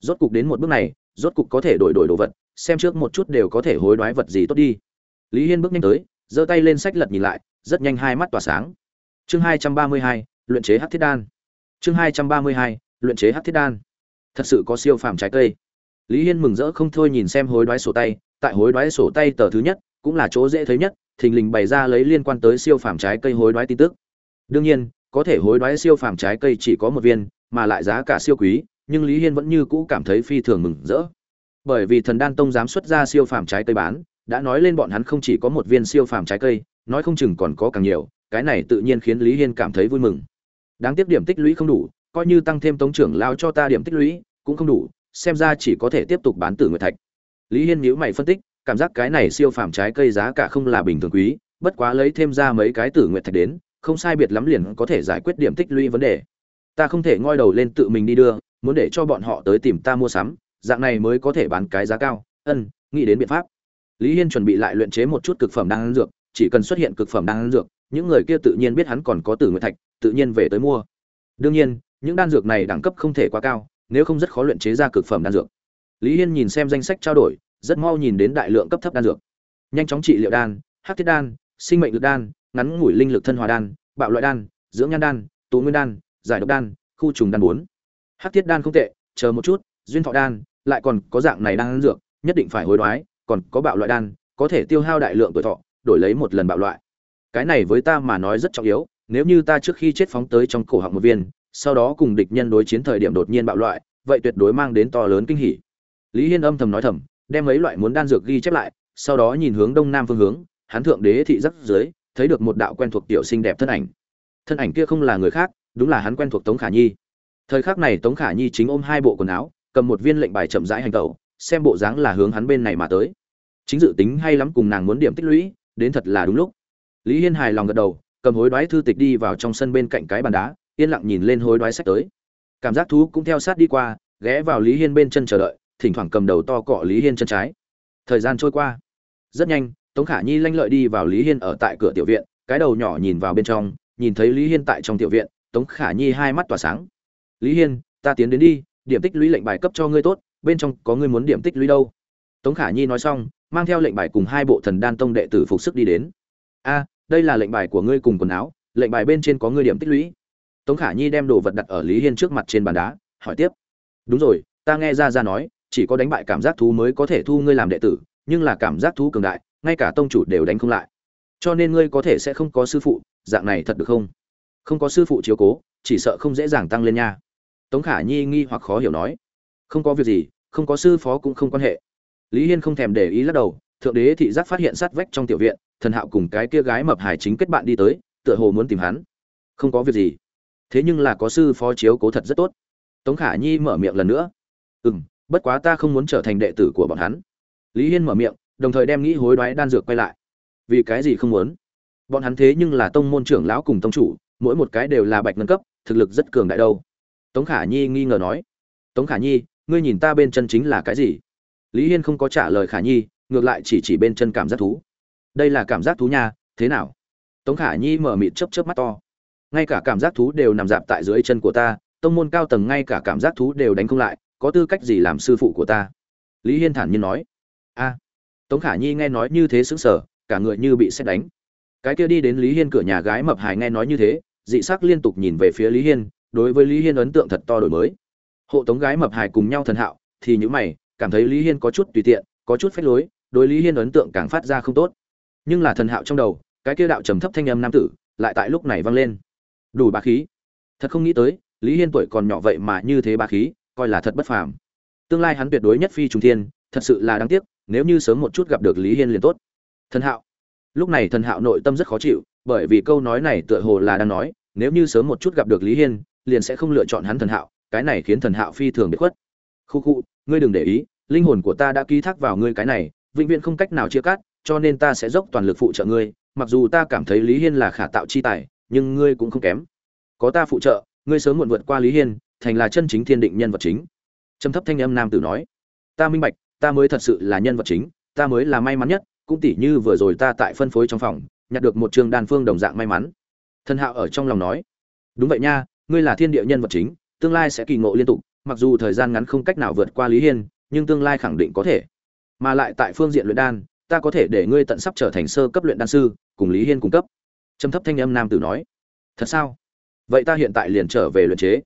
Rốt cục đến một bước này, rốt cục có thể đổi đổi đồ vật, xem trước một chút đều có thể hối đoái vật gì tốt đi. Lý hiên bước nhanh tới, giơ tay lên sách lật nhìn lại, rất nhanh hai mắt tỏa sáng. Chương hai trăm ba mươi hai, luyện chế hắc thiết đan. Chương hai trăm ba mươi hai, luyện chế hắc thiết đan. Thật sự có siêu phàm trái cây. Lý hiên mừng rỡ không thôi nhìn xem hối đoái sổ tay, tại hối đoái sổ tay tờ thứ nhất, cũng là chỗ dễ thấy nhất, thình lình bày ra lấy liên quan tới siêu phàm trái cây hối đoái tin tức. Đương nhiên có thể hối đoái siêu phàm trái cây chỉ có một viên, mà lại giá cả siêu quý, nhưng lý hiên vẫn như cũ cảm thấy phi thường mừng rỡ. Bởi vì thần đan tông dám xuất ra siêu phàm trái cây bán, đã nói lên bọn hắn không chỉ có một viên siêu phàm trái cây, nói không chừng còn có càng nhiều, cái này tự nhiên khiến lý hiên cảm thấy vui mừng. Đáng tiếc điểm tích lũy không đủ, coi như tăng thêm tống trưởng lao cho ta điểm tích lũy, cũng không đủ, xem ra chỉ có thể tiếp tục bán tử nguyệt thạch. Lý hiên nhíu mày phân tích, cảm giác cái này siêu phàm trái cây giá cả không là bình thường quý, bất quá lấy thêm ra mấy cái tử nguyệt thạch đến không sai biệt lắm liền có thể giải quyết điểm tích lũy vấn đề. Ta không thể ngoi đầu lên tự mình đi đưa, muốn để cho bọn họ tới tìm ta mua sắm, dạng này mới có thể bán cái giá cao. Ân, nghĩ đến biện pháp. Lý hiên chuẩn bị lại luyện chế một chút cực phẩm đan dược, chỉ cần xuất hiện cực phẩm đan dược, những người kia tự nhiên biết hắn còn có tử nguyệt thạch, tự nhiên về tới mua. Đương nhiên, những đan dược này đẳng cấp không thể quá cao, nếu không rất khó luyện chế ra cực phẩm đan dược. Lý hiên nhìn xem danh sách trao đổi, rất mau nhìn đến đại lượng cấp thấp đan dược. Nhanh chóng trị liệu đan, hắc thiết đan, sinh mệnh lực đan ngắn ngủi linh lực thân hòa đan, bạo loại đan, dưỡng nhan đan tú nguyên đan, giải độc đan, khu trùng đan bốn. Hắc thiết đan không tệ, chờ một chút, duyên thọ đan, lại còn có dạng này đan dược, nhất định phải hối đoái, còn có bạo loại đan, có thể tiêu hao đại lượng tuổi thọ, đổi lấy một lần bạo loại. Cái này với ta mà nói rất trọng yếu, nếu như ta trước khi chết phóng tới trong cổ họng một viên, sau đó cùng địch nhân đối chiến thời điểm đột nhiên bạo loại, vậy tuyệt đối mang đến to lớn kinh hỉ. Lý hiên âm thầm nói thầm, đem mấy loại muốn đan dược ghi chép lại, sau đó nhìn hướng đông nam phương hướng, hắn thượng đế thị rất dưới thấy được một đạo quen thuộc tiểu xinh đẹp thân ảnh. Thân ảnh kia không là người khác, đúng là hắn quen thuộc tống khả nhi. Thời khắc này tống khả nhi chính ôm hai bộ quần áo, cầm một viên lệnh bài chậm rãi hành tẩu, xem bộ dáng là hướng hắn bên này mà tới. Chính dự tính hay lắm cùng nàng muốn điểm tích lũy, đến thật là đúng lúc. Lý hiên hài lòng gật đầu, cầm hối đoái thư tịch đi vào trong sân bên cạnh cái bàn đá, yên lặng nhìn lên hối đoái sách tới. Cảm giác thú cũng theo sát đi qua, ghé vào lý hiên bên chân chờ đợi, thỉnh thoảng cầm đầu to cọ lý hiên chân trái. Thời gian trôi qua. Rất nhanh tống khả nhi lanh lợi đi vào lý hiên ở tại cửa tiểu viện, cái đầu nhỏ nhìn vào bên trong, nhìn thấy lý hiên tại trong tiểu viện, tống khả nhi hai mắt tỏa sáng. Lý hiên, ta tiến đến đi, điểm tích lũy lệnh bài cấp cho ngươi tốt, bên trong có ngươi muốn điểm tích lũy đâu. Tống khả nhi nói xong, mang theo lệnh bài cùng hai bộ thần đan tông đệ tử phục sức đi đến. A, đây là lệnh bài của ngươi cùng quần áo, lệnh bài bên trên có ngươi điểm tích lũy. Tống khả nhi đem đồ vật đặt ở lý hiên trước mặt trên bàn đá, hỏi tiếp. Đúng rồi, ta nghe ra ra nói, chỉ có đánh bại cảm giác thú mới có thể thu ngươi làm đệ tử, nhưng là cảm giác thú cường đại ngay cả tông chủ đều đánh không lại. Cho nên ngươi có thể sẽ không có sư phụ, dạng này thật được không? Không có sư phụ chiếu cố, chỉ sợ không dễ dàng tăng lên nha. Tống khả nhi nghi hoặc khó hiểu nói. Không có việc gì, không có sư phó cũng không quan hệ. Lý hiên không thèm để ý lắc đầu, thượng đế thị giác phát hiện sát vách trong tiểu viện, thần hạo cùng cái kia gái mập hải chính kết bạn đi tới, tựa hồ muốn tìm hắn. Không có việc gì. Thế nhưng là có sư phó chiếu cố thật rất tốt. Tống khả nhi mở miệng lần nữa. Ừ m bất quá ta không muốn trở thành đệ tử của bọn hắn. Lý hiên mở miệng đồng thời đem nghĩ hối đoái đan dược quay lại. Vì cái gì không muốn? Bọn hắn thế nhưng là tông môn trưởng lão cùng tông chủ, mỗi một cái đều là bạch ngân cấp, thực lực rất cường đại đâu. Tống khả nhi nghi ngờ nói. Tống khả nhi, ngươi nhìn ta bên chân chính là cái gì? Lý hiên không có trả lời khả nhi, ngược lại chỉ chỉ bên chân cảm giác thú. Đây là cảm giác thú nha, thế nào? Tống khả nhi mở mịt chấp chấp mắt to. Ngay cả cảm giác thú đều nằm dạp tại dưới chân của ta, tông môn cao tầng ngay cả cảm giác thú đều đánh không lại, có tư cách gì làm sư phụ của ta? Lý hiên thản nhiên nói. A tống khả nhi nghe nói như thế sững sờ, cả người như bị xét đánh. Cái kia đi đến lý hiên cửa nhà gái mập hài nghe nói như thế dị sắc liên tục nhìn về phía lý hiên đối với lý hiên ấn tượng thật to đổi mới. Hộ tống gái mập hài cùng nhau thần hạo thì những mày cảm thấy lý hiên có chút tùy tiện có chút phách lối đối lý hiên ấn tượng càng phát ra không tốt. Nhưng là thần hạo trong đầu cái kia đạo trầm thấp thanh âm nam tử lại tại lúc này vang lên. Đủ bá khí. Thật không nghĩ tới lý hiên tuổi còn nhỏ vậy mà như thế bá khí coi là thật bất phàm. Tương lai hắn tuyệt đối nhất phi trùng thiên thật sự là đáng tiếc nếu như sớm một chút gặp được lý hiên liền tốt. Thần hạo. Lúc này thần hạo nội tâm rất khó chịu, bởi vì câu nói này tựa hồ là đang nói, nếu như sớm một chút gặp được lý hiên, liền sẽ không lựa chọn hắn thần hạo, cái này khiến thần hạo phi thường bị khuất. Khu khu, ngươi đừng để ý, linh hồn của ta đã ký thác vào ngươi cái này, vĩnh viễn không cách nào chia cắt, cho nên ta sẽ dốc toàn lực phụ trợ ngươi, mặc dù ta cảm thấy lý hiên là khả tạo chi tài, nhưng ngươi cũng không kém. Có ta phụ trợ, ngươi sớm muộn vượt qua lý hiên, thành là chân chính thiên định nhân vật chính. Trầm thấp thanh âm nam tử nói. Ta minh bạch ta mới thật sự là nhân vật chính, ta mới là may mắn nhất, cũng tỉ như vừa rồi ta tại phân phối trong phòng, nhặt được một trường đan phương đồng dạng may mắn. Thân hạo ở trong lòng nói. Đúng vậy nha, ngươi là thiên địa nhân vật chính, tương lai sẽ kỳ ngộ liên tục, mặc dù thời gian ngắn không cách nào vượt qua lý hiên, nhưng tương lai khẳng định có thể. Mà lại tại phương diện luyện đan, ta có thể để ngươi tận sắp trở thành sơ cấp luyện đan sư, cùng lý hiên cung cấp. Trầm thấp thanh âm nam tử nói. Thật sao? Vậy ta hiện tại liền trở về luyện chế.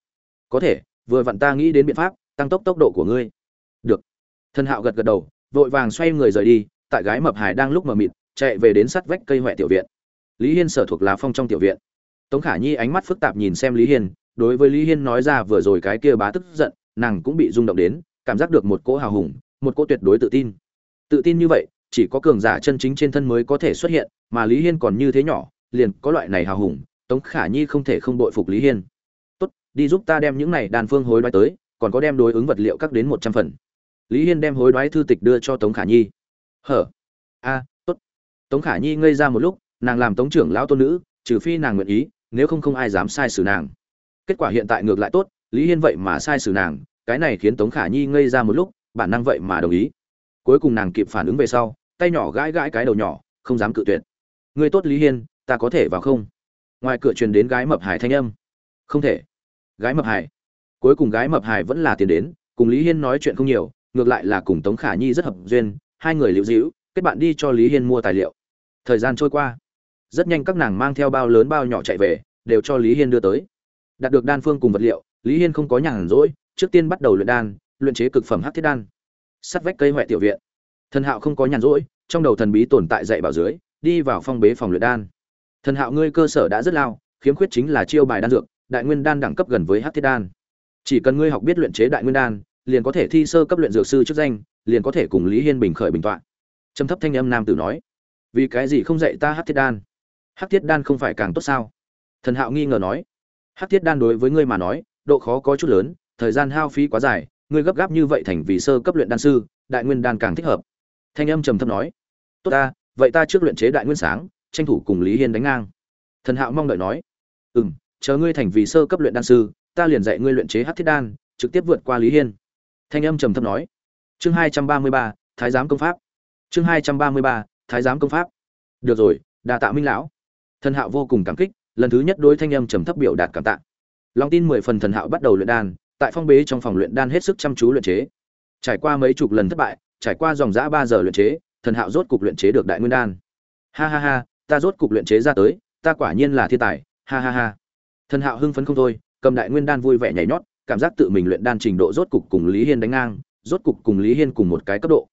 Có thể, vừa vặn ta nghĩ đến biện pháp, tăng tốc tốc độ của ngươi thần hạo gật gật đầu, vội vàng xoay người rời đi, tại gái mập hải đang lúc mờ mịt, chạy về đến sát vách cây huệ tiểu viện. Lý hiên sở thuộc lá phong trong tiểu viện. Tống khả nhi ánh mắt phức tạp nhìn xem lý hiên, đối với lý hiên nói ra vừa rồi cái kia bá tức giận, nàng cũng bị rung động đến, cảm giác được một cỗ hào hùng, một cỗ tuyệt đối tự tin. Tự tin như vậy, chỉ có cường giả chân chính trên thân mới có thể xuất hiện, mà lý hiên còn như thế nhỏ, liền có loại này hào hùng, tống khả nhi không thể không bội phục lý hiên. Tốt, đi giúp ta đem những này đàn phương hối đoái tới, còn có đem đối ứng vật liệu các đến một trăm phần lý hiên đem hối đoái thư tịch đưa cho tống khả nhi. Hở? A, tốt. Tống khả nhi ngây ra một lúc, nàng làm tống trưởng lão tôn nữ, trừ phi nàng nguyện ý, nếu không không ai dám sai xử nàng. Kết quả hiện tại ngược lại tốt, lý hiên vậy mà sai xử nàng, cái này khiến tống khả nhi ngây ra một lúc, bản năng vậy mà đồng ý. Cuối cùng nàng kịp phản ứng về sau, tay nhỏ gãi gãi cái đầu nhỏ, không dám cự tuyệt. Người tốt lý hiên, ta có thể vào không? Ngoài cửa truyền đến gái mập hải thanh âm. Không thể. Gái mập hải cuối cùng gái mập hải vẫn là tiền đến, cùng lý hiên nói chuyện không nhiều ngược lại là cùng tống khả nhi rất hợp duyên, hai người liễu dĩu kết bạn đi cho lý hiên mua tài liệu. Thời gian trôi qua, rất nhanh các nàng mang theo bao lớn bao nhỏ chạy về, đều cho lý hiên đưa tới. Đạt được đan phương cùng vật liệu, lý hiên không có nhàn rỗi, trước tiên bắt đầu luyện đan, luyện chế cực phẩm hắc thiết đan. Sắt vách cây hoại tiểu viện. Thần hạo không có nhàn rỗi, trong đầu thần bí tồn tại dạy bảo dưới, đi vào phong bế phòng luyện đan. Thần hạo ngươi cơ sở đã rất lao, khiếm khuyết chính là chiêu bài đan dược, đại nguyên đan đẳng cấp gần với hắc thiết đan. Chỉ cần ngươi học biết luyện chế đại nguyên đan liền có thể thi sơ cấp luyện dược sư chức danh, liền có thể cùng lý hiên bình khởi bình tọa. Trầm thấp thanh âm nam tử nói, vì cái gì không dạy ta hát thiết đan? Hát thiết đan không phải càng tốt sao? Thần hạo nghi ngờ nói hát thiết đan đối với ngươi mà nói, độ khó có chút lớn, thời gian hao phí quá dài, ngươi gấp gáp như vậy thành vì sơ cấp luyện đan sư, đại nguyên đan càng thích hợp. Thanh âm trầm thấp nói, tốt ta, vậy ta trước luyện chế đại nguyên sáng, tranh thủ cùng lý hiên đánh ngang. Thần hạo mong đợi nói ừ m chờ ngươi thành vì sơ cấp luyện đan sư, ta liền dạy ngươi luyện chế hát thiết đan, trực tiếp vượt qua lý hiên thanh âm trầm thấp nói. Chương hai trăm ba mươi ba, thái giám công pháp. Chương hai trăm ba mươi ba, thái giám công pháp. Được rồi đà tạ minh lão. Thần hạo vô cùng cảm kích, lần thứ nhất đối thanh âm trầm thấp biểu đạt cảm tạ. Lòng tin mười phần thần hạo bắt đầu luyện đan, tại phong bế trong phòng luyện đan hết sức chăm chú luyện chế. Trải qua mấy chục lần thất bại, trải qua dòng dã ba giờ luyện chế, thần hạo rốt cục luyện chế được đại nguyên đan. Ha ha ha, ta rốt cục luyện chế ra tới, ta quả nhiên là thiên tài, ha ha ha. Thần hạo hưng phấn không thôi, cầm đại nguyên đan vui vẻ nhảy nhót cảm giác tự mình luyện đan trình độ rốt cục cùng lý hiên đánh ngang, rốt cục cùng lý hiên cùng một cái cấp độ.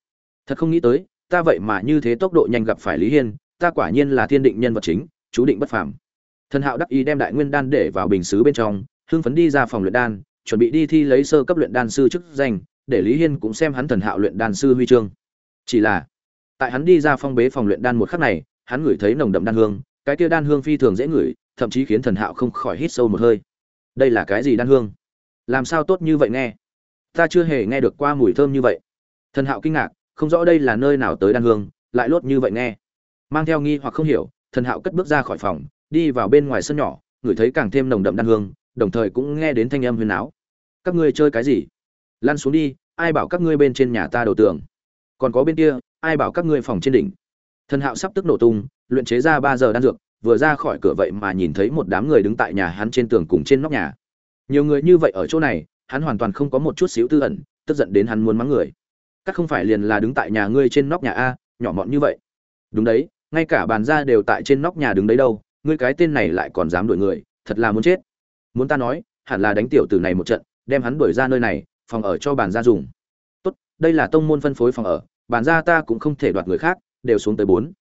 Thật không nghĩ tới, ta vậy mà như thế tốc độ nhanh gặp phải lý hiên, ta quả nhiên là thiên định nhân vật chính, chú định bất phàm. Thần hạo đắc ý đem đại nguyên đan để vào bình sứ bên trong, hưng phấn đi ra phòng luyện đan, chuẩn bị đi thi lấy sơ cấp luyện đan sư chức danh, để lý hiên cũng xem hắn thần hạo luyện đan sư huy chương. Chỉ là, tại hắn đi ra phong bế phòng luyện đan một khắc này, hắn ngửi thấy nồng đậm đan hương, cái kia đan hương phi thường dễ ngửi, thậm chí khiến thần hạo không khỏi hít sâu một hơi. Đây là cái gì đan hương? Làm sao tốt như vậy nghe? Ta chưa hề nghe được qua mùi thơm như vậy. Thần hạo kinh ngạc, không rõ đây là nơi nào tới đan hương, lại lốt như vậy nghe. Mang theo nghi hoặc không hiểu, thần hạo cất bước ra khỏi phòng, đi vào bên ngoài sân nhỏ, ngửi thấy càng thêm nồng đậm đan hương, đồng thời cũng nghe đến thanh âm huyền áo. Các ngươi chơi cái gì? Lăn xuống đi, ai bảo các ngươi bên trên nhà ta đầu tường? Còn có bên kia, ai bảo các ngươi phòng trên đỉnh? Thần hạo sắp tức nổ tung, luyện chế ra ba giờ đan dược, vừa ra khỏi cửa vậy mà nhìn thấy một đám người đứng tại nhà hắn trên tường cùng trên nóc nhà nhiều người như vậy ở chỗ này, hắn hoàn toàn không có một chút xíu tư ẩn, tức giận đến hắn muốn mắng người. Các không phải liền là đứng tại nhà ngươi trên nóc nhà a, nhỏ mọn như vậy. Đúng đấy, ngay cả bàn ra đều tại trên nóc nhà đứng đấy đâu, ngươi cái tên này lại còn dám đuổi người, thật là muốn chết. Muốn ta nói, hẳn là đánh tiểu tử này một trận, đem hắn đuổi ra nơi này, phòng ở cho bàn ra dùng. Tốt, đây là tông môn phân phối phòng ở, bàn ra ta cũng không thể đoạt người khác, đều xuống tới bốn.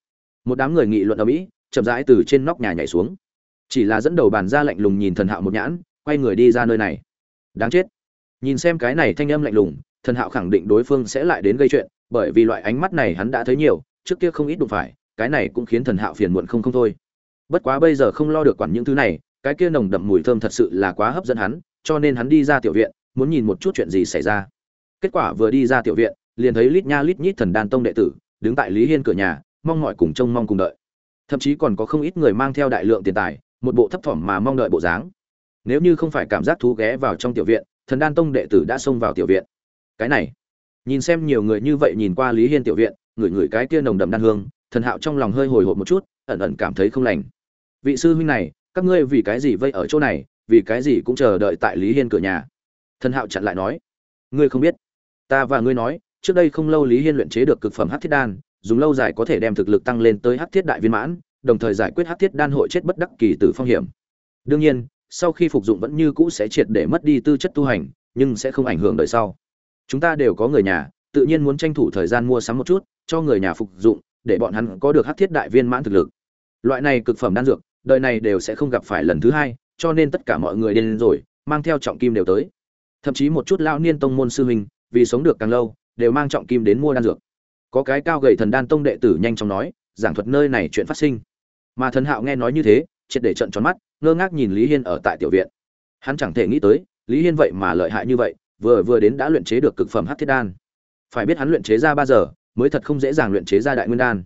Một đám người nghị luận ở mỹ, chậm rãi từ trên nóc nhà nhảy xuống. Chỉ là dẫn đầu bàn ra lạnh lùng nhìn thần hạo một nhãn quay người đi ra nơi này. Đáng chết. Nhìn xem cái này thanh âm lạnh lùng, thần hạo khẳng định đối phương sẽ lại đến gây chuyện, bởi vì loại ánh mắt này hắn đã thấy nhiều, trước kia không ít đụng phải, cái này cũng khiến thần hạo phiền muộn không không thôi. Bất quá bây giờ không lo được quản những thứ này, cái kia nồng đậm mùi thơm thật sự là quá hấp dẫn hắn, cho nên hắn đi ra tiểu viện, muốn nhìn một chút chuyện gì xảy ra. Kết quả vừa đi ra tiểu viện, liền thấy lít nha lít nhít thần đan tông đệ tử, đứng tại lý hiên cửa nhà, mong mọi cùng trông mong cùng đợi. Thậm chí còn có không ít người mang theo đại lượng tiền tài, một bộ thấp thỏm mà mong đợi bộ dáng nếu như không phải cảm giác thú ghé vào trong tiểu viện, thần đan tông đệ tử đã xông vào tiểu viện. Cái này, nhìn xem nhiều người như vậy nhìn qua lý hiên tiểu viện, ngửi ngửi cái kia nồng đậm đan hương, thần hạo trong lòng hơi hồi hộp một chút, ẩn ẩn cảm thấy không lành. Vị sư huynh này, các ngươi vì cái gì vây ở chỗ này, vì cái gì cũng chờ đợi tại lý hiên cửa nhà? Thần hạo chặn lại nói, ngươi không biết. Ta và ngươi nói, trước đây không lâu lý hiên luyện chế được cực phẩm hát thiết đan, dùng lâu dài có thể đem thực lực tăng lên tới hát thiết đại viên mãn, đồng thời giải quyết hát thiết đan hội chết bất đắc kỳ tử phong hiểm. Đương nhiên sau khi phục dụng vẫn như cũ sẽ triệt để mất đi tư chất tu hành, nhưng sẽ không ảnh hưởng đời sau. Chúng ta đều có người nhà, tự nhiên muốn tranh thủ thời gian mua sắm một chút, cho người nhà phục dụng, để bọn hắn có được hắc thiết đại viên mãn thực lực. Loại này cực phẩm đan dược, đời này đều sẽ không gặp phải lần thứ hai, cho nên tất cả mọi người điên rồi, mang theo trọng kim đều tới. Thậm chí một chút lao niên tông môn sư huynh, vì sống được càng lâu, đều mang trọng kim đến mua đan dược. Có cái cao gầy thần đan tông đệ tử nhanh chóng nói, giảng thuật nơi này chuyện phát sinh. Mà thần hạo nghe nói như thế, triệt để trận tròn mắt ngơ ngác nhìn lý hiên ở tại tiểu viện. Hắn chẳng thể nghĩ tới, lý hiên vậy mà lợi hại như vậy, vừa vừa đến đã luyện chế được cực phẩm hát thiết đan. Phải biết hắn luyện chế ra ba giờ, mới thật không dễ dàng luyện chế ra đại nguyên đan.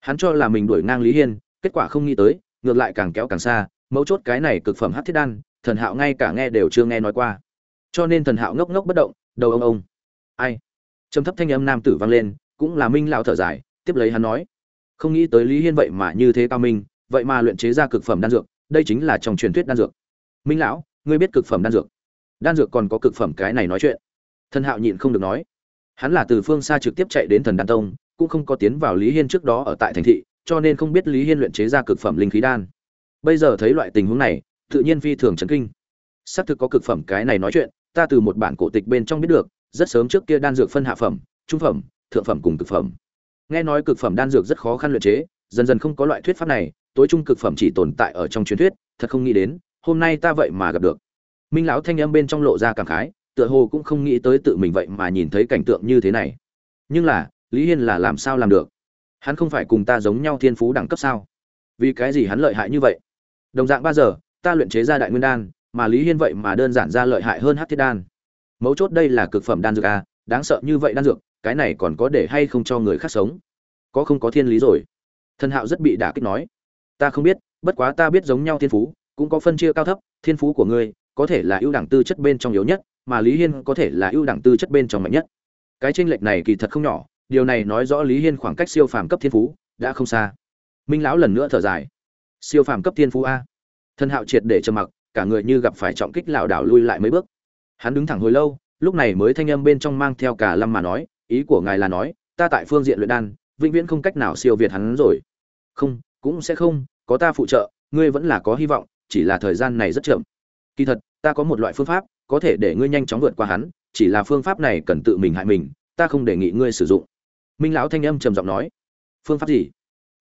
Hắn cho là mình đuổi ngang lý hiên, kết quả không nghĩ tới, ngược lại càng kéo càng xa, mấu chốt cái này cực phẩm hát thiết đan, thần hạo ngay cả nghe đều chưa nghe nói qua. Cho nên thần hạo ngốc ngốc bất động, đầu ông ông. Ai? Trầm thấp thanh âm nam tử vang lên, cũng là minh lão thở dài, tiếp lấy hắn nói. Không nghĩ tới lý hiên vậy mà như thế cao minh, vậy mà luyện chế ra cực phẩm đan dược đây chính là trong truyền thuyết đan dược. Minh lão, ngươi biết cực phẩm đan dược. Đan dược còn có cực phẩm cái này nói chuyện. Thần hạo nhịn không được nói. Hắn là từ phương xa trực tiếp chạy đến thần đan tông, cũng không có tiến vào lý hiên trước đó ở tại thành thị, cho nên không biết lý hiên luyện chế ra cực phẩm linh khí đan. Bây giờ thấy loại tình huống này, tự nhiên phi thường chấn kinh. Xác thực có cực phẩm cái này nói chuyện, ta từ một bản cổ tịch bên trong biết được, rất sớm trước kia đan dược phân hạ phẩm, trung phẩm, thượng phẩm cùng cực phẩm. Nghe nói cực phẩm đan dược rất khó khăn luyện chế, dần dần không có loại thuyết pháp này tối trung cực phẩm chỉ tồn tại ở trong truyền thuyết, thật không nghĩ đến, hôm nay ta vậy mà gặp được. Minh lão thanh âm bên trong lộ ra cảm khái, tựa hồ cũng không nghĩ tới tự mình vậy mà nhìn thấy cảnh tượng như thế này. Nhưng là, lý hiên là làm sao làm được? Hắn không phải cùng ta giống nhau thiên phú đẳng cấp sao? Vì cái gì hắn lợi hại như vậy? Đồng dạng ba giờ, ta luyện chế ra đại nguyên đan, mà lý hiên vậy mà đơn giản ra lợi hại hơn hát thiết đan. Mấu chốt đây là cực phẩm đan dược a đáng sợ như vậy đan dược, cái này còn có để hay không cho người khác sống? Có không có thiên lý rồi? Thần hạo rất bị đả kích nói ta không biết, bất quá ta biết giống nhau thiên phú, cũng có phân chia cao thấp, thiên phú của ngươi có thể là ưu đẳng tư chất bên trong yếu nhất, mà lý hiên có thể là ưu đẳng tư chất bên trong mạnh nhất. Cái tranh lệch này kỳ thật không nhỏ, điều này nói rõ lý hiên khoảng cách siêu phàm cấp thiên phú đã không xa. Minh lão lần nữa thở dài. Siêu phàm cấp thiên phú a. Thân hạo triệt để trầm mặc, cả người như gặp phải trọng kích lảo đảo lui lại mấy bước. Hắn đứng thẳng hồi lâu, lúc này mới thanh âm bên trong mang theo cả lâm mà nói, ý của ngài là nói, ta tại phương diện luyện đan, vĩnh viễn không cách nào siêu việt hắn rồi. Không cũng sẽ không, có ta phụ trợ, ngươi vẫn là có hy vọng, chỉ là thời gian này rất chậm. Kỳ thật, ta có một loại phương pháp, có thể để ngươi nhanh chóng vượt qua hắn, chỉ là phương pháp này cần tự mình hại mình, ta không đề nghị ngươi sử dụng. Minh lão thanh âm trầm giọng nói. Phương pháp gì?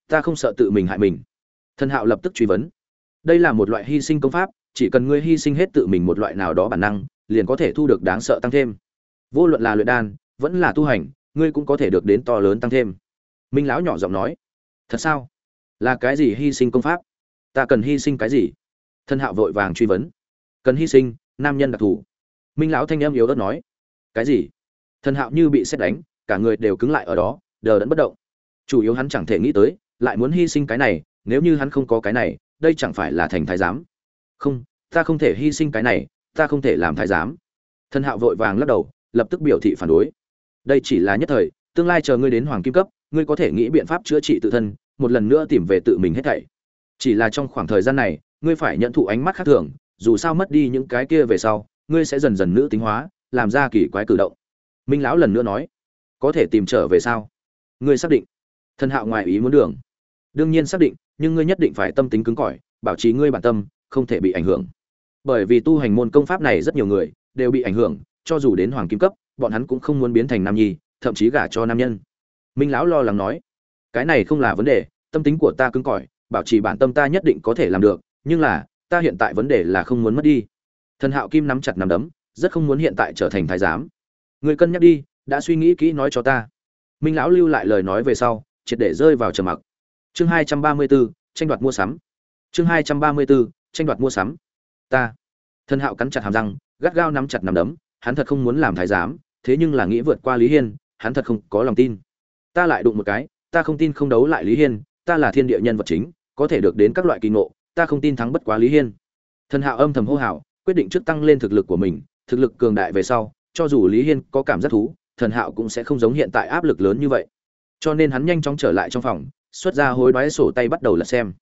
Ta không sợ tự mình hại mình. Thần hạo lập tức truy vấn. Đây là một loại hy sinh công pháp, chỉ cần ngươi hy sinh hết tự mình một loại nào đó bản năng, liền có thể thu được đáng sợ tăng thêm. Vô luận là luyện đan, vẫn là tu hành, ngươi cũng có thể được đến to lớn tăng thêm. Minh lão nhỏ giọng nói. Thật sao? Là cái gì hy sinh công pháp? Ta cần hy sinh cái gì? Thân hạo vội vàng truy vấn. Cần hy sinh, nam nhân đặc thù. Minh lão thanh em yếu ớt nói. Cái gì? Thân hạo như bị xét đánh, cả người đều cứng lại ở đó, đờ đẫn bất động. Chủ yếu hắn chẳng thể nghĩ tới, lại muốn hy sinh cái này, nếu như hắn không có cái này, đây chẳng phải là thành thái giám. Không, ta không thể hy sinh cái này, ta không thể làm thái giám. Thân hạo vội vàng lắc đầu, lập tức biểu thị phản đối. Đây chỉ là nhất thời, tương lai chờ ngươi đến hoàng kim cấp, ngươi có thể nghĩ biện pháp chữa trị tự thân một lần nữa tìm về tự mình hết thảy. Chỉ là trong khoảng thời gian này, ngươi phải nhận thụ ánh mắt khác thường, dù sao mất đi những cái kia về sau, ngươi sẽ dần dần nữ tính hóa, làm ra kỳ quái cử động. Minh lão lần nữa nói. Có thể tìm trở về sao? Ngươi xác định. Thân hạo ngoài ý muốn đường. Đương nhiên xác định, nhưng ngươi nhất định phải tâm tính cứng cỏi, bảo trì ngươi bản tâm, không thể bị ảnh hưởng. Bởi vì tu hành môn công pháp này rất nhiều người đều bị ảnh hưởng, cho dù đến hoàng kim cấp, bọn hắn cũng không muốn biến thành nam nhi, thậm chí gả cho nam nhân. Minh lão lo lắng nói. Cái này không là vấn đề tâm tính của ta cứng cỏi, bảo trì bản tâm ta nhất định có thể làm được, nhưng là, ta hiện tại vấn đề là không muốn mất đi. Thần hạo kim nắm chặt nắm đấm, rất không muốn hiện tại trở thành thái giám. Người cân nhắc đi, đã suy nghĩ kỹ nói cho ta. Minh lão lưu lại lời nói về sau, triệt để rơi vào trầm mặc. Chương hai trăm ba mươi b ố tranh đoạt mua sắm. Chương hai trăm ba mươi b ố tranh đoạt mua sắm. Ta. Thần hạo cắn chặt hàm răng, gắt gao nắm chặt nắm đấm, hắn thật không muốn làm thái giám, thế nhưng là nghĩ vượt qua lý hiên, hắn thật không có lòng tin. Ta lại đụng một cái, ta không tin không đấu lại lý hiên ta là thiên địa nhân vật chính, có thể được đến các loại kỳ ngộ, ta không tin thắng bất quá lý hiên. Thần hạo âm thầm hô hào, quyết định trước tăng lên thực lực của mình, thực lực cường đại về sau, cho dù lý hiên có cảm giác thú, thần hạo cũng sẽ không giống hiện tại áp lực lớn như vậy. Cho nên hắn nhanh chóng trở lại trong phòng, xuất ra hối đoái sổ tay bắt đầu là xem.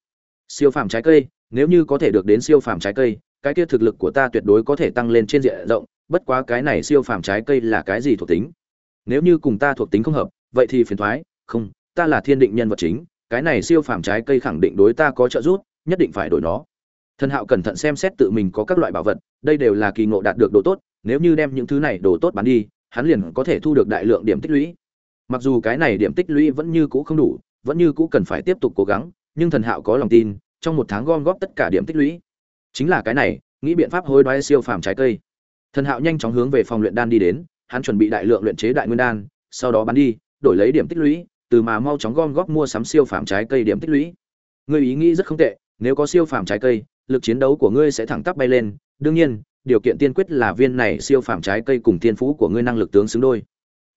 Siêu phàm trái cây, nếu như có thể được đến siêu phàm trái cây, cái kia thực lực của ta tuyệt đối có thể tăng lên trên diện rộng, bất quá cái này siêu phàm trái cây là cái gì thuộc tính? Nếu như cùng ta thuộc tính không hợp, vậy thì phiền thoái, không, ta là thiên định nhân vật chính cái này siêu phàm trái cây khẳng định đối ta có trợ giúp, nhất định phải đổi nó. Thần hạo cẩn thận xem xét tự mình có các loại bảo vật, đây đều là kỳ ngộ đạt được đồ tốt, nếu như đem những thứ này đồ tốt bán đi, hắn liền có thể thu được đại lượng điểm tích lũy. Mặc dù cái này điểm tích lũy vẫn như cũ không đủ, vẫn như cũ cần phải tiếp tục cố gắng, nhưng thần hạo có lòng tin, trong một tháng gom góp tất cả điểm tích lũy. Chính là cái này, nghĩ biện pháp hối đoái siêu phàm trái cây. Thần hạo nhanh chóng hướng về phòng luyện đan đi đến, hắn chuẩn bị đại lượng luyện chế đại nguyên đan, sau đó bán đi, đổi lấy điểm tích lũy từ mà mau chóng gom góp mua sắm siêu phẩm trái cây điểm tích lũy. Ngươi ý nghĩ rất không tệ, nếu có siêu phẩm trái cây, lực chiến đấu của ngươi sẽ thẳng tắp bay lên. Đương nhiên, điều kiện tiên quyết là viên này siêu phẩm trái cây cùng tiên phú của ngươi năng lực tướng xứng đôi.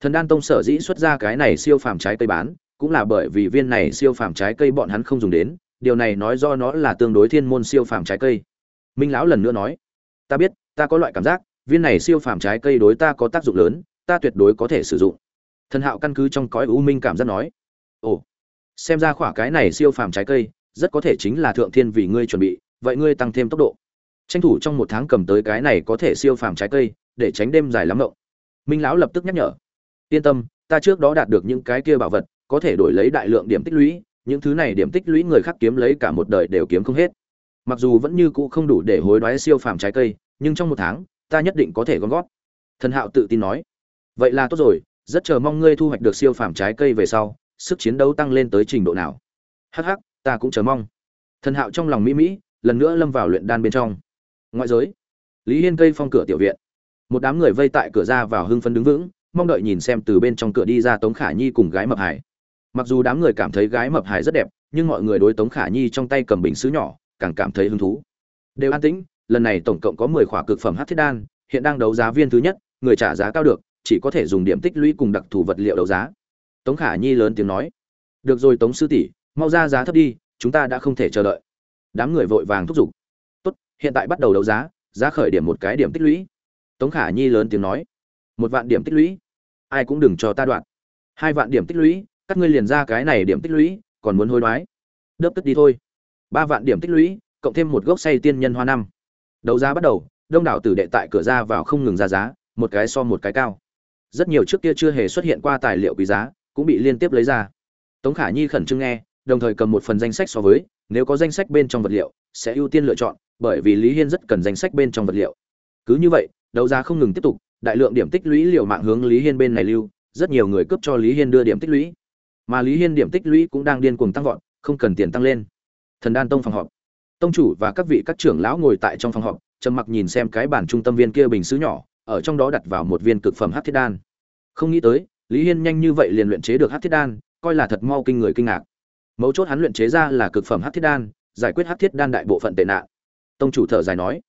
Thần đan tông sở dĩ xuất ra cái này siêu phẩm trái cây bán, cũng là bởi vì viên này siêu phẩm trái cây bọn hắn không dùng đến. Điều này nói do nó là tương đối thiên môn siêu phẩm trái cây. Minh lão lần nữa nói, ta biết, ta có loại cảm giác, viên này siêu phẩm trái cây đối ta có tác dụng lớn, ta tuyệt đối có thể sử dụng thần hạo căn cứ trong cõi u minh cảm giác nói, ồ, xem ra khỏa cái này siêu phàm trái cây, rất có thể chính là thượng thiên vì ngươi chuẩn bị, vậy ngươi tăng thêm tốc độ. Tranh thủ trong một tháng cầm tới cái này có thể siêu phàm trái cây, để tránh đêm dài lắm rộng minh lão lập tức nhắc nhở, yên tâm, ta trước đó đạt được những cái kia bảo vật, có thể đổi lấy đại lượng điểm tích lũy, những thứ này điểm tích lũy người khác kiếm lấy cả một đời đều kiếm không hết. Mặc dù vẫn như cũ không đủ để hối đoái siêu phàm trái cây, nhưng trong một tháng, ta nhất định có thể gom gót thần hạo tự tin nói, vậy là tốt rồi rất chờ mong ngươi thu hoạch được siêu phàm trái cây về sau, sức chiến đấu tăng lên tới trình độ nào. Hắc hắc, ta cũng chờ mong. Thần hạo trong lòng mỹ mỹ, lần nữa lâm vào luyện đan bên trong. Ngoại giới, lý hiên cây phong cửa tiểu viện. Một đám người vây tại cửa ra vào hưng phấn đứng vững, mong đợi nhìn xem từ bên trong cửa đi ra tống khả nhi cùng gái mập hải. Mặc dù đám người cảm thấy gái mập hải rất đẹp, nhưng mọi người đối tống khả nhi trong tay cầm bình sứ nhỏ, càng cảm thấy hứng thú. Đều an tĩnh, lần này tổng cộng có mười khỏa cực phẩm hắc thiết đan, hiện đang đấu giá viên thứ nhất, người trả giá cao được chỉ có thể dùng điểm tích lũy cùng đặc thù vật liệu đấu giá. Tống khả nhi lớn tiếng nói, được rồi tống sư tỷ, mau ra giá thấp đi, chúng ta đã không thể chờ đợi. Đám người vội vàng thúc giục, tốt, hiện tại bắt đầu đấu giá giá khởi điểm một cái điểm tích lũy. Tống khả nhi lớn tiếng nói, một vạn điểm tích lũy? Ai cũng đừng cho ta đoạn. Hai vạn điểm tích lũy, các ngươi liền ra cái này điểm tích lũy, còn muốn hối đoái? Đớp tức đi thôi. Ba vạn điểm tích lũy, cộng thêm một gốc say tiên nhân hoa năm. Đấu giá bắt đầu, đông đảo tử đệ tại cửa ra vào không ngừng ra giá, một cái so một cái cao rất nhiều trước kia chưa hề xuất hiện qua tài liệu quý giá, cũng bị liên tiếp lấy ra. Tống khả nhi khẩn trương nghe, đồng thời cầm một phần danh sách so với, nếu có danh sách bên trong vật liệu, sẽ ưu tiên lựa chọn, bởi vì lý hiên rất cần danh sách bên trong vật liệu. Cứ như vậy, đấu giá không ngừng tiếp tục, đại lượng điểm tích lũy liều mạng hướng lý hiên bên này lưu, rất nhiều người cướp cho lý hiên đưa điểm tích lũy. Mà lý hiên điểm tích lũy cũng đang điên cuồng tăng vọt, không cần tiền tăng lên. Thần đan tông phòng họp. Tông chủ và các vị các trưởng lão ngồi tại trong phòng họp, trầm mặc nhìn xem cái bản trung tâm viên kia bình xứ nhỏ ở trong đó đặt vào một viên cực phẩm hắc thiết đan. Không nghĩ tới, lý hiên nhanh như vậy liền luyện chế được hắc thiết đan, coi là thật mau kinh người kinh ngạc. Mấu chốt hắn luyện chế ra là cực phẩm hắc thiết đan, giải quyết hắc thiết đan đại bộ phận tệ nạn. Tông chủ thở dài nói,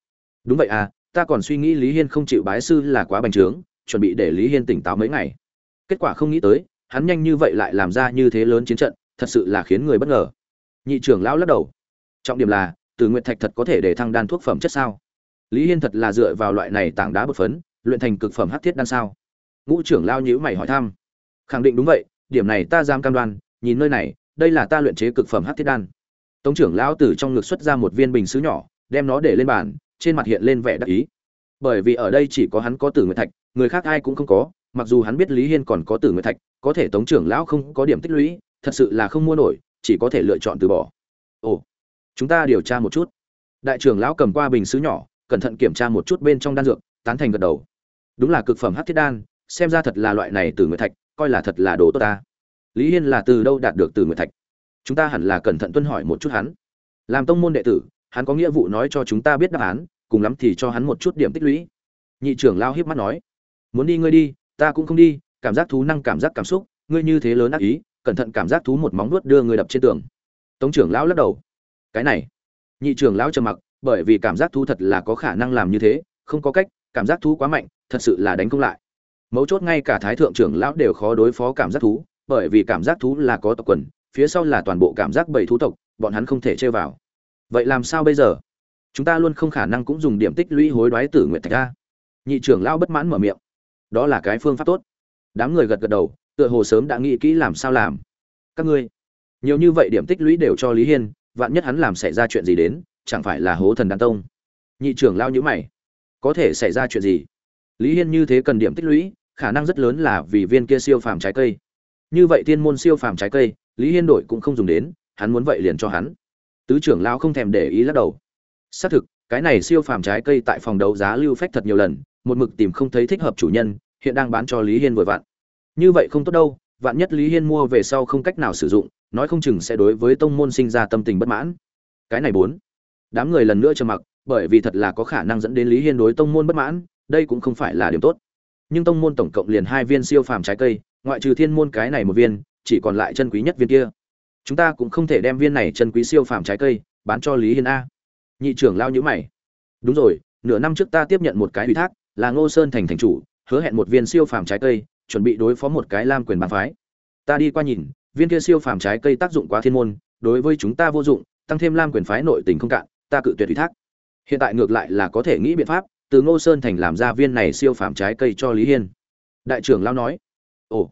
đúng vậy à ta còn suy nghĩ lý hiên không chịu bái sư là quá bành trướng, chuẩn bị để lý hiên tỉnh táo mấy ngày. Kết quả không nghĩ tới, hắn nhanh như vậy lại làm ra như thế lớn chiến trận, thật sự là khiến người bất ngờ. Nhị trưởng lão lắc đầu, trọng điểm là từ nguyệt thạch thật có thể để thăng đan thuốc phẩm chất sao? Lý hiên thật là dựa vào loại này tảng đá bột phấn, luyện thành cực phẩm hát thiết đan sao? Ngũ trưởng lao nhữ mày hỏi thăm. Khẳng định đúng vậy, điểm này ta giam cam đoan, nhìn nơi này, đây là ta luyện chế cực phẩm hát thiết đan. Tống trưởng lão từ trong ngực xuất ra một viên bình xứ nhỏ, đem nó để lên bàn, trên mặt hiện lên vẻ đắc ý. Bởi vì ở đây chỉ có hắn có tử nguyệt thạch, người khác ai cũng không có, mặc dù hắn biết lý hiên còn có tử nguyệt thạch, có thể tống trưởng lão không có điểm tích lũy, thật sự là không mua nổi, chỉ có thể lựa chọn từ bỏ. Ồ, chúng ta điều tra một chút. Đại trưởng lão cầm qua bình xứ nhỏ cẩn thận kiểm tra một chút bên trong đan dược, tán thành gật đầu. Đúng là cực phẩm hát thiết đan, xem ra thật là loại này từ người thạch, coi là thật là đồ tốt ta. Lý hiên là từ đâu đạt được từ người thạch? Chúng ta hẳn là cẩn thận tuân hỏi một chút hắn. Làm tông môn đệ tử, hắn có nghĩa vụ nói cho chúng ta biết đáp án, cùng lắm thì cho hắn một chút điểm tích lũy. Nhị trưởng lao hiếp mắt nói, muốn đi ngươi đi, ta cũng không đi, cảm giác thú năng, cảm giác cảm xúc, ngươi như thế lớn ác ý, cẩn thận cảm giác thú một móng nuốt đưa ngươi đập trên tường. Tống trưởng lão lắc đầu, cái này. Nhị trưởng lão trầm mặc bởi vì cảm giác thú thật là có khả năng làm như thế, không có cách, cảm giác thú quá mạnh, thật sự là đánh không lại. Mấu chốt ngay cả thái thượng trưởng lão đều khó đối phó cảm giác thú, bởi vì cảm giác thú là có tộc quần, phía sau là toàn bộ cảm giác bảy thú tộc, bọn hắn không thể chơi vào. Vậy làm sao bây giờ? Chúng ta luôn không khả năng cũng dùng điểm tích lũy hối đoái tử nguyện thạch ra nhị trưởng lão bất mãn mở miệng. Đó là cái phương pháp tốt. Đám người gật gật đầu, tựa hồ sớm đã nghĩ kỹ làm sao làm. Các ngươi, nhiều như vậy điểm tích lũy đều cho lý hiên, vạn nhất hắn làm xảy ra chuyện gì đến chẳng phải là hố thần đan tông? Nhị trưởng lao nhữ mày. Có thể xảy ra chuyện gì? Lý hiên như thế cần điểm tích lũy, khả năng rất lớn là vì viên kia siêu phàm trái cây. Như vậy tiên môn siêu phàm trái cây, lý hiên đổi cũng không dùng đến, hắn muốn vậy liền cho hắn. Tứ trưởng lao không thèm để ý lắc đầu. Xác thực, cái này siêu phàm trái cây tại phòng đấu giá lưu phách thật nhiều lần, một mực tìm không thấy thích hợp chủ nhân, hiện đang bán cho lý hiên vội vặn. Như vậy không tốt đâu, vạn nhất lý hiên mua về sau không cách nào sử dụng, nói không chừng sẽ đối với tông môn sinh ra tâm tình bất mãn. Cái này bốn đám người lần nữa trầm mặc, bởi vì thật là có khả năng dẫn đến lý hiên đối tông môn bất mãn, đây cũng không phải là điểm tốt. Nhưng tông môn tổng cộng liền hai viên siêu phàm trái cây, ngoại trừ thiên môn cái này một viên, chỉ còn lại chân quý nhất viên kia. Chúng ta cũng không thể đem viên này chân quý siêu phàm trái cây bán cho lý hiên a. Nhị trưởng lao nhữ mày. Đúng rồi, nửa năm trước ta tiếp nhận một cái ủy thác, là ngô sơn thành thành chủ, hứa hẹn một viên siêu phàm trái cây, chuẩn bị đối phó một cái lam quyền bán phái. Ta đi qua nhìn, viên kia siêu phàm trái cây tác dụng quá thiên môn, đối với chúng ta vô dụng, tăng thêm lam quyền phái nội tình không cạn ta cự tuyệt ủy thác. Hiện tại ngược lại là có thể nghĩ biện pháp, từ ngô sơn thành làm ra viên này siêu phàm trái cây cho lý hiên. Đại trưởng lao nói, ồ,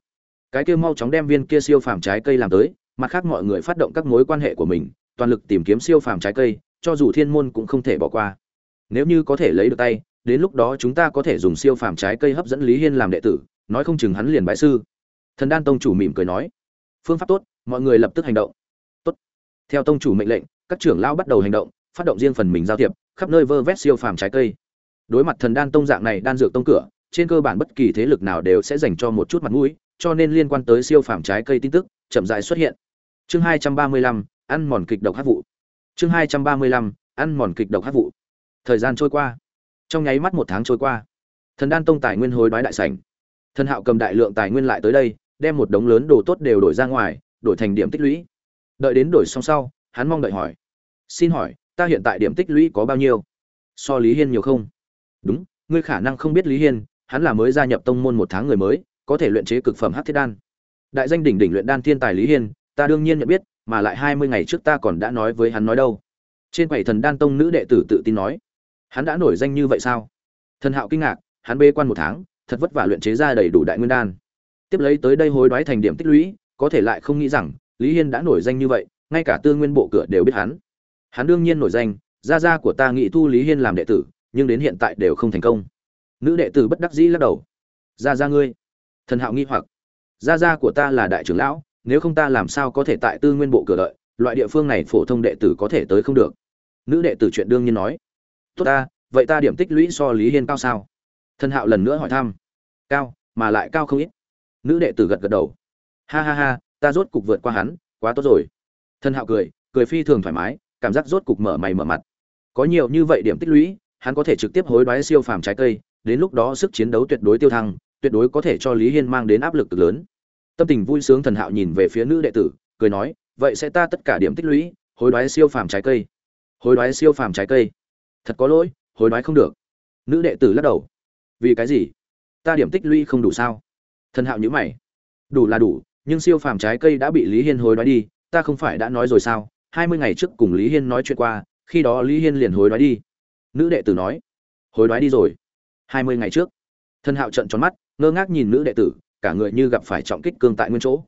cái kia mau chóng đem viên kia siêu phàm trái cây làm tới, mặt khác mọi người phát động các mối quan hệ của mình, toàn lực tìm kiếm siêu phàm trái cây, cho dù thiên môn cũng không thể bỏ qua. Nếu như có thể lấy được tay, đến lúc đó chúng ta có thể dùng siêu phàm trái cây hấp dẫn lý hiên làm đệ tử, nói không chừng hắn liền bãi sư. Thần đan tông chủ mỉm cười nói, phương pháp tốt, mọi người lập tức hành động. Tốt. Theo tông chủ mệnh lệnh, các trưởng lao bắt đầu hành động phát động riêng phần mình giao thiệp khắp nơi vơ vét siêu phàm trái cây. Đối mặt thần đan tông dạng này đan dược tông cửa, trên cơ bản bất kỳ thế lực nào đều sẽ dành cho một chút mặt mũi, cho nên liên quan tới siêu phàm trái cây tin tức chậm rãi xuất hiện. Chương hai trăm ba mươi lăm, ăn mòn kịch độc hát vụ. Chương hai trăm ba mươi lăm, ăn mòn kịch độc hát vụ. Thời gian trôi qua. Trong nháy mắt một tháng trôi qua, thần đan tông tài nguyên hối đoái đại sảnh. Thần hạo cầm đại lượng tài nguyên lại tới đây, đem một đống lớn đồ tốt đều đổi ra ngoài, đổi thành điểm tích lũy. Đợi đến đổi xong sau, hắn mong đợi hỏi. Xin hỏi ta hiện tại điểm tích lũy có bao nhiêu? So lý hiên nhiều không? Đúng, ngươi khả năng không biết lý hiên, hắn là mới gia nhập tông môn một tháng người mới, có thể luyện chế cực phẩm hát thiết đan. Đại danh đỉnh đỉnh luyện đan thiên tài lý hiên, ta đương nhiên nhận biết, mà lại hai mươi ngày trước ta còn đã nói với hắn nói đâu. Trên quầy thần đan tông nữ đệ tử tự tin nói, hắn đã nổi danh như vậy sao? Thần hạo kinh ngạc, hắn bê quan một tháng, thật vất vả luyện chế ra đầy đủ đại nguyên đan. Tiếp lấy tới đây hối đoái thành điểm tích lũy, có thể lại không nghĩ rằng lý hiên đã nổi danh như vậy, ngay cả tương nguyên bộ cửa đều biết hắn hắn đương nhiên nổi danh, gia gia của ta nghĩ thu lý hiên làm đệ tử, nhưng đến hiện tại đều không thành công. Nữ đệ tử bất đắc dĩ lắc đầu. Gia gia ngươi, thần hạo nghi hoặc. Gia gia của ta là đại trưởng lão, nếu không ta làm sao có thể tại tư nguyên bộ cửa đợi, loại địa phương này phổ thông đệ tử có thể tới không được. Nữ đệ tử chuyện đương nhiên nói. Tốt ta, vậy ta điểm tích lũy so lý hiên cao sao? Thần hạo lần nữa hỏi thăm. Cao, mà lại cao không ít. Nữ đệ tử gật gật đầu. Ha ha ha, ta rốt cục vượt qua hắn, quá tốt rồi. Thần hạo cười cười phi thường thoải mái cảm giác rốt cục mở mày mở mặt. Có nhiều như vậy điểm tích lũy, hắn có thể trực tiếp hối đoái siêu phàm trái cây, đến lúc đó sức chiến đấu tuyệt đối tiêu thăng, tuyệt đối có thể cho lý hiên mang đến áp lực cực lớn. Tâm tình vui sướng thần hạo nhìn về phía nữ đệ tử, cười nói, vậy sẽ ta tất cả điểm tích lũy, hối đoái siêu phàm trái cây. Hối đoái siêu phàm trái cây? Thật có lỗi, hối đoái không được. Nữ đệ tử lắc đầu. Vì cái gì? Ta điểm tích lũy không đủ sao? Thần hạo nhữ mày. Đủ là đủ, nhưng siêu phàm trái cây đã bị lý hiên hối đoái đi, ta không phải đã nói rồi sao? Hai mươi ngày trước cùng lý hiên nói chuyện qua, khi đó lý hiên liền hối đoái đi. Nữ đệ tử nói, hối đoái đi rồi. Hai mươi ngày trước thân hạo trận tròn mắt, ngơ ngác nhìn nữ đệ tử, cả người như gặp phải trọng kích cương tại nguyên chỗ.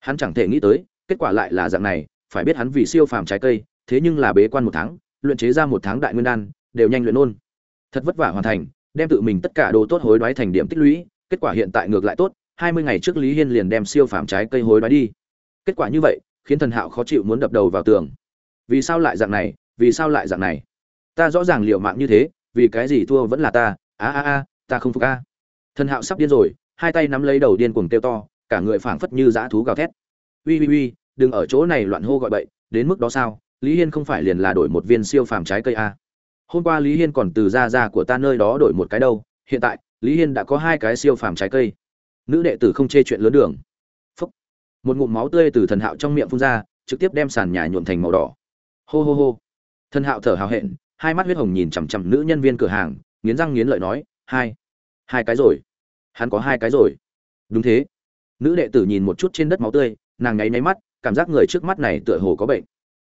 Hắn chẳng thể nghĩ tới, kết quả lại là dạng này, phải biết hắn vì siêu phàm trái cây, thế nhưng là bế quan một tháng, luyện chế ra một tháng đại nguyên đan, đều nhanh luyện ôn thật vất vả hoàn thành, đem tự mình tất cả đồ tốt hối đoái thành điểm tích lũy, kết quả hiện tại ngược lại tốt, hai mươi ngày trước lý hiên liền đem siêu phàm trái cây hối đoái đi. Kết quả như vậy khiến thần hạo khó chịu muốn đập đầu vào tường. Vì sao lại dạng này? Vì sao lại dạng này? Ta rõ ràng liệu mạng như thế, vì cái gì thua vẫn là ta? A a a, ta không phục a. Thần hạo sắp điên rồi, hai tay nắm lấy đầu điên cuồng kêu to, cả người phảng phất như dã thú gào thét. Uy uy uy, đừng ở chỗ này loạn hô gọi bậy, đến mức đó sao? Lý hiên không phải liền là đổi một viên siêu phàm trái cây à. hôm qua lý hiên còn từ ra ra của ta nơi đó đổi một cái đâu, hiện tại lý hiên đã có hai cái siêu phàm trái cây. Nữ đệ tử không chê chuyện lớn đường một ngụm máu tươi từ thần hạo trong miệng phun ra, trực tiếp đem sàn nhà nhuộn thành màu đỏ. Hô hô hô. Thần hạo thở hào hẹn, hai mắt huyết hồng nhìn chằm chằm nữ nhân viên cửa hàng, nghiến răng nghiến lợi nói, hai hai cái rồi. Hắn có hai cái rồi. Đúng thế. Nữ đệ tử nhìn một chút trên đất máu tươi, nàng nháy nháy mắt, cảm giác người trước mắt này tựa hồ có bệnh.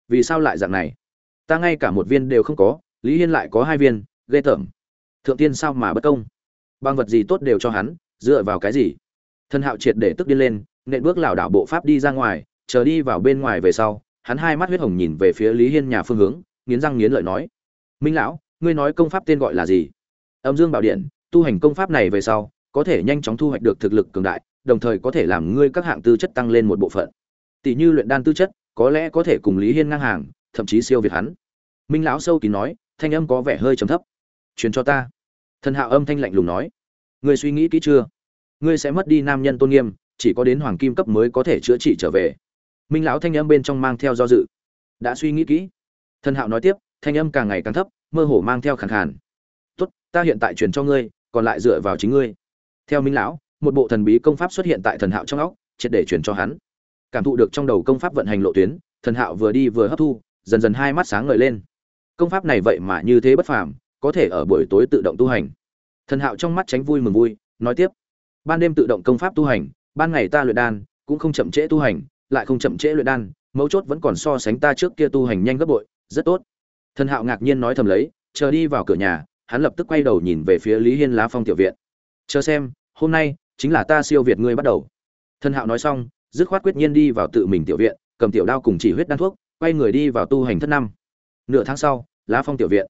Vì sao lại dạng này? Ta ngay cả một viên đều không có, lý hiên lại có hai viên, ghê tởm. Thượng tiên sao mà bất công? Bằng vật gì tốt đều cho hắn, dựa vào cái gì? Thân hạo triệt để tức điên lên nện bước lảo đảo bộ pháp đi ra ngoài, chờ đi vào bên ngoài về sau, hắn hai mắt huyết hồng nhìn về phía lý hiên nhà phương hướng, nghiến răng nghiến lợi nói, minh lão, ngươi nói công pháp tên gọi là gì? Âm dương bảo điện, tu hành công pháp này về sau, có thể nhanh chóng thu hoạch được thực lực cường đại, đồng thời có thể làm ngươi các hạng tư chất tăng lên một bộ phận. Tỷ như luyện đan tư chất, có lẽ có thể cùng lý hiên ngang hàng, thậm chí siêu việt hắn. Minh lão sâu kín nói, thanh âm có vẻ hơi trầm thấp. Truyền cho ta. Thần hạo âm thanh lạnh lùng nói, ngươi suy nghĩ kỹ chưa? Ngươi sẽ mất đi nam nhân tôn nghiêm chỉ có đến hoàng kim cấp mới có thể chữa trị trở về. Minh lão thanh âm bên trong mang theo do dự. Đã suy nghĩ kỹ. Thần hạo nói tiếp, thanh âm càng ngày càng thấp, mơ hồ mang theo khàn khàn. Tốt, ta hiện tại truyền cho ngươi, còn lại dựa vào chính ngươi. Theo minh lão, một bộ thần bí công pháp xuất hiện tại thần hạo trong óc, triệt để truyền cho hắn. Cảm thụ được trong đầu công pháp vận hành lộ tuyến, thần hạo vừa đi vừa hấp thu, dần dần hai mắt sáng ngời lên. Công pháp này vậy mà như thế bất phàm, có thể ở buổi tối tự động tu hành. Thần hạo trong mắt tránh vui mừng vui, nói tiếp. Ban đêm tự động công pháp tu hành ban ngày ta luyện đan, cũng không chậm trễ tu hành, lại không chậm trễ luyện đan, mấu chốt vẫn còn so sánh ta trước kia tu hành nhanh gấp bội, rất tốt. Thần hạo ngạc nhiên nói thầm lấy, chờ đi vào cửa nhà, hắn lập tức quay đầu nhìn về phía lý hiên lá phong tiểu viện. Chờ xem, hôm nay chính là ta siêu việt ngươi bắt đầu. Thần hạo nói xong, dứt khoát quyết nhiên đi vào tự mình tiểu viện, cầm tiểu đao cùng chỉ huyết đan thuốc, quay người đi vào tu hành thất năm. Nửa tháng sau, lá phong tiểu viện.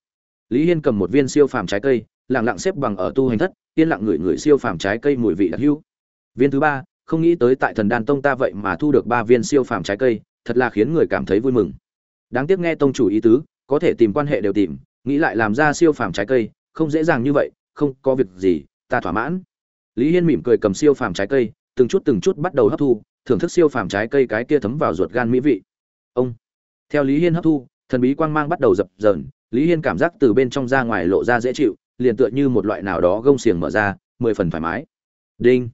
Lý hiên cầm một viên siêu phàm trái cây lẳng lặng xếp bằng ở tu hành thất, yên lặng ngửi ngửi siêu phàm trái cây mùi vị đặc hữu. Viên thứ ba không nghĩ tới tại thần đan tông ta vậy mà thu được ba viên siêu phàm trái cây, thật là khiến người cảm thấy vui mừng. Đáng tiếc nghe tông chủ ý tứ, có thể tìm quan hệ đều tìm, nghĩ lại làm ra siêu phàm trái cây, không dễ dàng như vậy, không có việc gì, ta thỏa mãn. Lý hiên mỉm cười cầm siêu phàm trái cây, từng chút từng chút bắt đầu hấp thu, thưởng thức siêu phàm trái cây cái kia thấm vào ruột gan mỹ vị. Ông. Theo lý hiên hấp thu, thần bí quang mang bắt đầu dập dờn, lý hiên cảm giác từ bên trong ra ngoài lộ ra dễ chịu, liền tựa như một loại nào đó gông xiềng mở ra, mười phần thoải mái. Đinh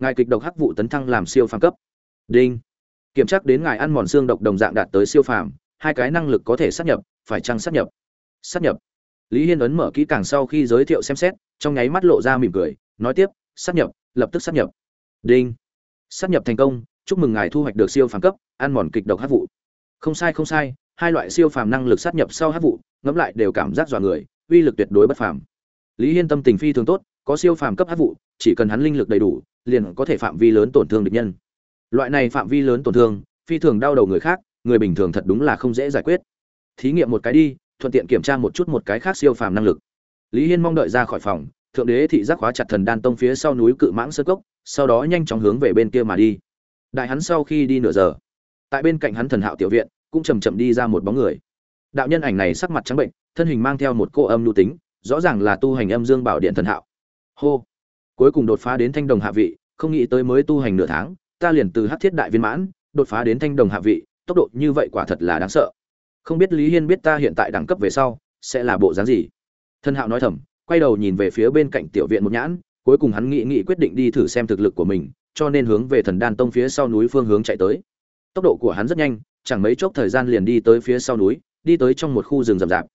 ngài kịch độc hắc vụ tấn thăng làm siêu phàm cấp. Đinh. Kiểm tra đến ngài ăn mòn xương độc đồng dạng đạt tới siêu phàm, hai cái năng lực có thể sát nhập, phải chăng sát nhập? Sát nhập. Lý hiên ấn mở kỹ càng sau khi giới thiệu xem xét, trong nháy mắt lộ ra mỉm cười, nói tiếp, sát nhập, lập tức sát nhập. Đinh. Sát nhập thành công, chúc mừng ngài thu hoạch được siêu phàm cấp, ăn mòn kịch độc hát vụ. Không sai không sai, hai loại siêu phàm năng lực sát nhập sau hát vụ, ngẫm lại đều cảm giác dọa người, uy lực tuyệt đối bất phàm. Lý hiên tâm tình phi thường tốt, có siêu phàm cấp hát vụ, chỉ cần hắn linh lực đầy đủ liền có thể phạm vi lớn tổn thương địch nhân. Loại này phạm vi lớn tổn thương, phi thường đau đầu người khác, người bình thường thật đúng là không dễ giải quyết. Thí nghiệm một cái đi, thuận tiện kiểm tra một chút một cái khác siêu phàm năng lực. Lý hiên mong đợi ra khỏi phòng, thượng đế thị giác khóa chặt thần đan tông phía sau núi cự mãng sơ cốc, sau đó nhanh chóng hướng về bên kia mà đi. Đại hắn sau khi đi nửa giờ, tại bên cạnh hắn thần hạo tiểu viện, cũng chầm chậm đi ra một bóng người. Đạo nhân ảnh này sắc mặt trắng bệnh, thân hình mang theo một cô âm lưu tính, rõ ràng là tu hành âm dương bảo điện thần hạo. Hô! Cuối cùng đột phá đến thanh đồng hạ vị, không nghĩ tới mới tu hành nửa tháng, ta liền từ hắc thiết đại viên mãn, đột phá đến thanh đồng hạ vị, tốc độ như vậy quả thật là đáng sợ. Không biết lý hiên biết ta hiện tại đẳng cấp về sau, sẽ là bộ dáng gì? Thân hạo nói thầm, quay đầu nhìn về phía bên cạnh tiểu viện một nhãn, cuối cùng hắn nghĩ nghĩ quyết định đi thử xem thực lực của mình, cho nên hướng về thần đan tông phía sau núi phương hướng chạy tới. Tốc độ của hắn rất nhanh, chẳng mấy chốc thời gian liền đi tới phía sau núi, đi tới trong một khu rừng rậm rạp.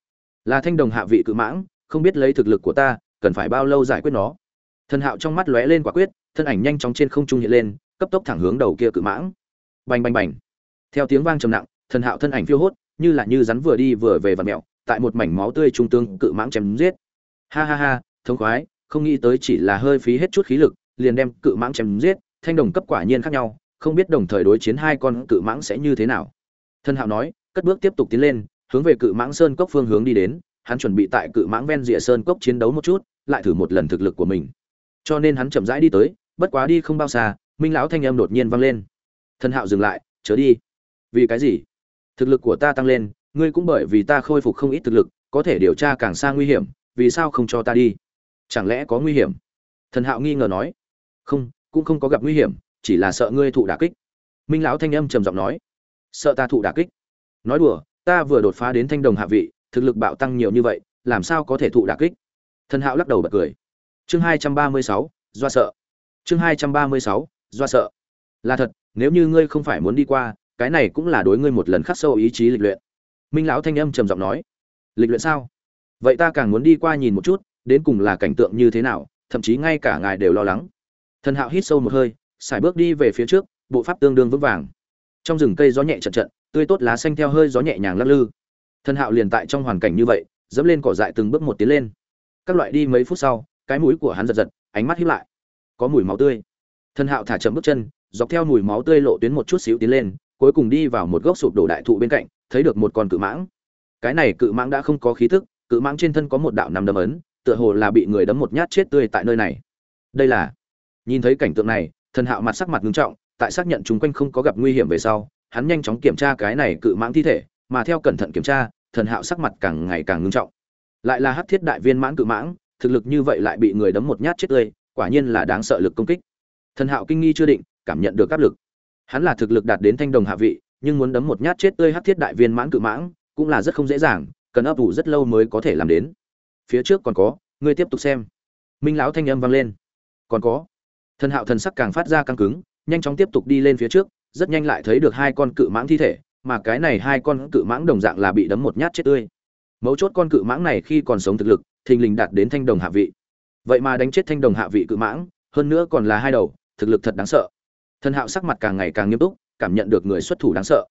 Là thanh đồng hạ vị cự mãng, không biết lấy thực lực của ta, cần phải bao lâu giải quyết nó? Thần hạo trong mắt lóe lên quả quyết, thân ảnh nhanh chóng trên không trung hiện lên, cấp tốc thẳng hướng đầu kia cự mãng. Bành bành bành. Theo tiếng vang trầm nặng, thần hạo thân ảnh phiêu hốt, như là như rắn vừa đi vừa về vạt mẹo tại một mảnh máu tươi trung tương cự mãng chém giết. Ha ha ha, thống khoái, không nghĩ tới chỉ là hơi phí hết chút khí lực, liền đem cự mãng chém giết, thanh đồng cấp quả nhiên khác nhau, không biết đồng thời đối chiến hai con cự mãng sẽ như thế nào. Thân hạo nói, cất bước tiếp tục tiến lên, hướng về cự mãng sơn cốc phương hướng đi đến, hắn chuẩn bị tại cự mãng ven rìa sơn cốc chiến đấu một chút, lại thử một lần thực lực của mình cho nên hắn chậm rãi đi tới, bất quá đi không bao xa, minh lão thanh âm đột nhiên vang lên. Thần hạo dừng lại, chớ đi. Vì cái gì? Thực lực của ta tăng lên, ngươi cũng bởi vì ta khôi phục không ít thực lực, có thể điều tra càng xa nguy hiểm, vì sao không cho ta đi? Chẳng lẽ có nguy hiểm? Thần hạo nghi ngờ nói. Không, cũng không có gặp nguy hiểm, chỉ là sợ ngươi thụ đả kích. Minh lão thanh âm trầm giọng nói. Sợ ta thụ đả kích? Nói đùa, ta vừa đột phá đến thanh đồng hạ vị, thực lực bạo tăng nhiều như vậy, làm sao có thể thụ đả kích? Thần hạo lắc đầu bật cười chương hai trăm ba mươi sáu, do sợ. Chương hai trăm ba mươi sáu, do sợ. Là thật, nếu như ngươi không phải muốn đi qua, cái này cũng là đối ngươi một lần khắc sâu ý chí lịch luyện. Minh lão thanh âm trầm giọng nói. Lịch luyện sao? Vậy ta càng muốn đi qua nhìn một chút, đến cùng là cảnh tượng như thế nào, thậm chí ngay cả ngài đều lo lắng. Thần hạo hít sâu một hơi xài bước đi về phía trước, bộ pháp tương đương vững vàng. Trong rừng cây gió nhẹ trận trận tươi tốt lá xanh theo hơi gió nhẹ nhàng lắc lư. Thần hạo liền tại trong hoàn cảnh như vậy, dẫm lên cỏ dại từng bước một tiến lên. Các loại đi mấy phút sau cái mũi của hắn giật giật, ánh mắt hiếp lại. Có mùi máu tươi. Thần hạo thả chậm bước chân, dọc theo mùi máu tươi lộ tuyến một chút xíu tiến lên, cuối cùng đi vào một gốc sụp đổ đại thụ bên cạnh, thấy được một con cự mãng. Cái này cự mãng đã không có khí thức cự mãng trên thân có một đạo nằm đấm ấn, tựa hồ là bị người đấm một nhát chết tươi tại nơi này. Đây là, nhìn thấy cảnh tượng này thần hạo mặt sắc mặt nghiêm trọng, tại xác nhận chúng quanh không có gặp nguy hiểm về sau, hắn nhanh chóng kiểm tra cái này cự mãng thi thể, mà theo cẩn thận kiểm tra thần hạo sắc mặt càng ngày càng ngưng trọng. Lại là hắc thiết đại viên mãng cự mãng thực lực như vậy lại bị người đấm một nhát chết tươi, quả nhiên là đáng sợ lực công kích. Thần hạo kinh nghi chưa định, cảm nhận được áp lực. Hắn là thực lực đạt đến thanh đồng hạ vị, nhưng muốn đấm một nhát chết tươi hát thiết đại viên mãn cự mãng, cũng là rất không dễ dàng, cần ấp ủ rất lâu mới có thể làm đến. Phía trước còn có, ngươi tiếp tục xem. Minh lão thanh âm vang lên. Còn có. Thần hạo thần sắc càng phát ra căng cứng, nhanh chóng tiếp tục đi lên phía trước, rất nhanh lại thấy được hai con cự mãng thi thể, mà cái này hai con cự mãng đồng dạng là bị đấm một nhát chết tươi. Mấu chốt con cự mãng này khi còn sống thực lực thình lình đạt đến thanh đồng hạ vị. Vậy mà đánh chết thanh đồng hạ vị cự mãng, hơn nữa còn là hai đầu, thực lực thật đáng sợ. Thần hạo sắc mặt càng ngày càng nghiêm túc, cảm nhận được người xuất thủ đáng sợ.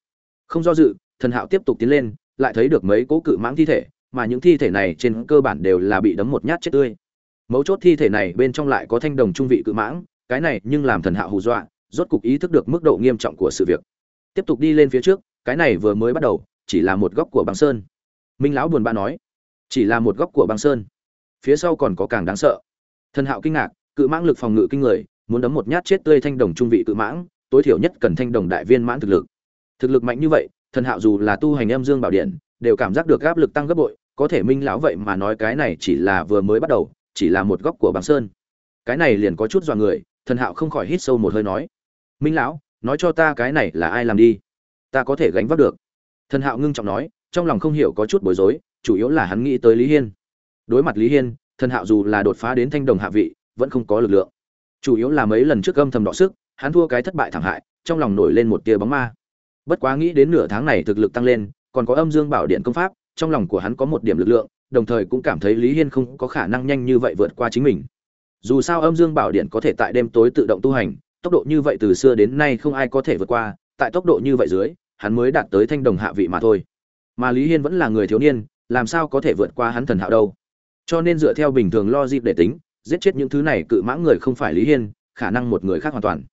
Không do dự, thần hạo tiếp tục tiến lên, lại thấy được mấy cố cự mãng thi thể, mà những thi thể này trên cơ bản đều là bị đấm một nhát chết tươi. Mấu chốt thi thể này bên trong lại có thanh đồng trung vị cự mãng, cái này nhưng làm thần hạo hù dọa, rốt cục ý thức được mức độ nghiêm trọng của sự việc. Tiếp tục đi lên phía trước, cái này vừa mới bắt đầu, chỉ là một góc của băng sơn. Minh lão buồn bã nói chỉ là một góc của băng sơn. Phía sau còn có càng đáng sợ. Thần hạo kinh ngạc, cự mãng lực phòng ngự kinh người, muốn đấm một nhát chết tươi thanh đồng trung vị cự mãng, tối thiểu nhất cần thanh đồng đại viên mãn thực lực. Thực lực mạnh như vậy, thần hạo dù là tu hành âm dương bảo điện, đều cảm giác được áp lực tăng gấp bội, có thể minh lão vậy mà nói cái này chỉ là vừa mới bắt đầu, chỉ là một góc của băng sơn. Cái này liền có chút dọa người, thần hạo không khỏi hít sâu một hơi nói. Minh lão, nói cho ta cái này là ai làm đi? Ta có thể gánh vác được. Thần hạo ngưng trọng nói, trong lòng không hiểu có chút bối rối chủ yếu là hắn nghĩ tới lý hiên. Đối mặt lý hiên, thần hạo dù là đột phá đến thanh đồng hạ vị, vẫn không có lực lượng. Chủ yếu là mấy lần trước âm thầm đọ sức, hắn thua cái thất bại thảm hại, trong lòng nổi lên một tia bóng ma. Bất quá nghĩ đến nửa tháng này thực lực tăng lên, còn có âm dương bảo điện công pháp, trong lòng của hắn có một điểm lực lượng, đồng thời cũng cảm thấy lý hiên không có khả năng nhanh như vậy vượt qua chính mình. Dù sao âm dương bảo điện có thể tại đêm tối tự động tu hành, tốc độ như vậy từ xưa đến nay không ai có thể vượt qua, tại tốc độ như vậy dưới, hắn mới đạt tới thanh đồng hạ vị mà thôi. Mà lý hiên vẫn là người thiếu niên làm sao có thể vượt qua hắn thần hạo đâu. Cho nên dựa theo bình thường lo dịp để tính, giết chết những thứ này cự mãng người không phải lý hiên, khả năng một người khác hoàn toàn.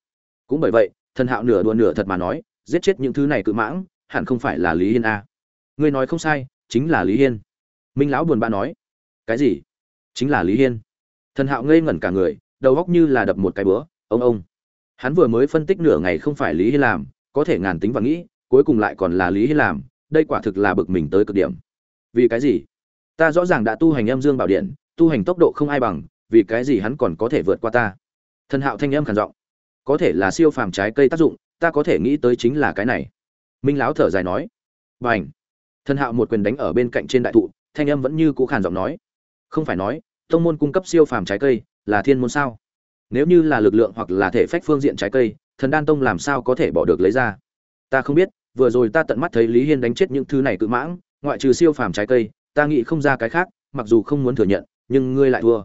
Cũng bởi vậy, thần hạo nửa đùa nửa thật mà nói, giết chết những thứ này cự mãng, hẳn không phải là lý hiên a ngươi nói không sai, chính là lý hiên. Minh lão buồn bã nói. Cái gì? Chính là lý hiên. Thần hạo ngây ngẩn cả người, đầu góc như là đập một cái bữa, ông ông. Hắn vừa mới phân tích nửa ngày không phải lý hiên làm, có thể ngàn tính và nghĩ, cuối cùng lại còn là lý hiên làm, đây quả thực là bực mình tới cực điểm vì cái gì? Ta rõ ràng đã tu hành âm dương bảo điện, tu hành tốc độ không ai bằng, vì cái gì hắn còn có thể vượt qua ta? Thần hạo thanh âm khản giọng. Có thể là siêu phàm trái cây tác dụng, ta có thể nghĩ tới chính là cái này. Minh lão thở dài nói. B à n h thần hạo một quyền đánh ở bên cạnh trên đại thụ, thanh âm vẫn như cũ khàn giọng nói. Không phải nói, tông môn cung cấp siêu phàm trái cây, là thiên môn sao? Nếu như là lực lượng hoặc là thể phách phương diện trái cây, thần đan tông làm sao có thể bỏ được lấy ra? Ta không biết, vừa rồi ta tận mắt thấy lý hiên đánh chết những thứ này cự mãng ngoại trừ siêu phàm trái cây, ta nghĩ không ra cái khác, mặc dù không muốn thừa nhận, nhưng ngươi lại thua.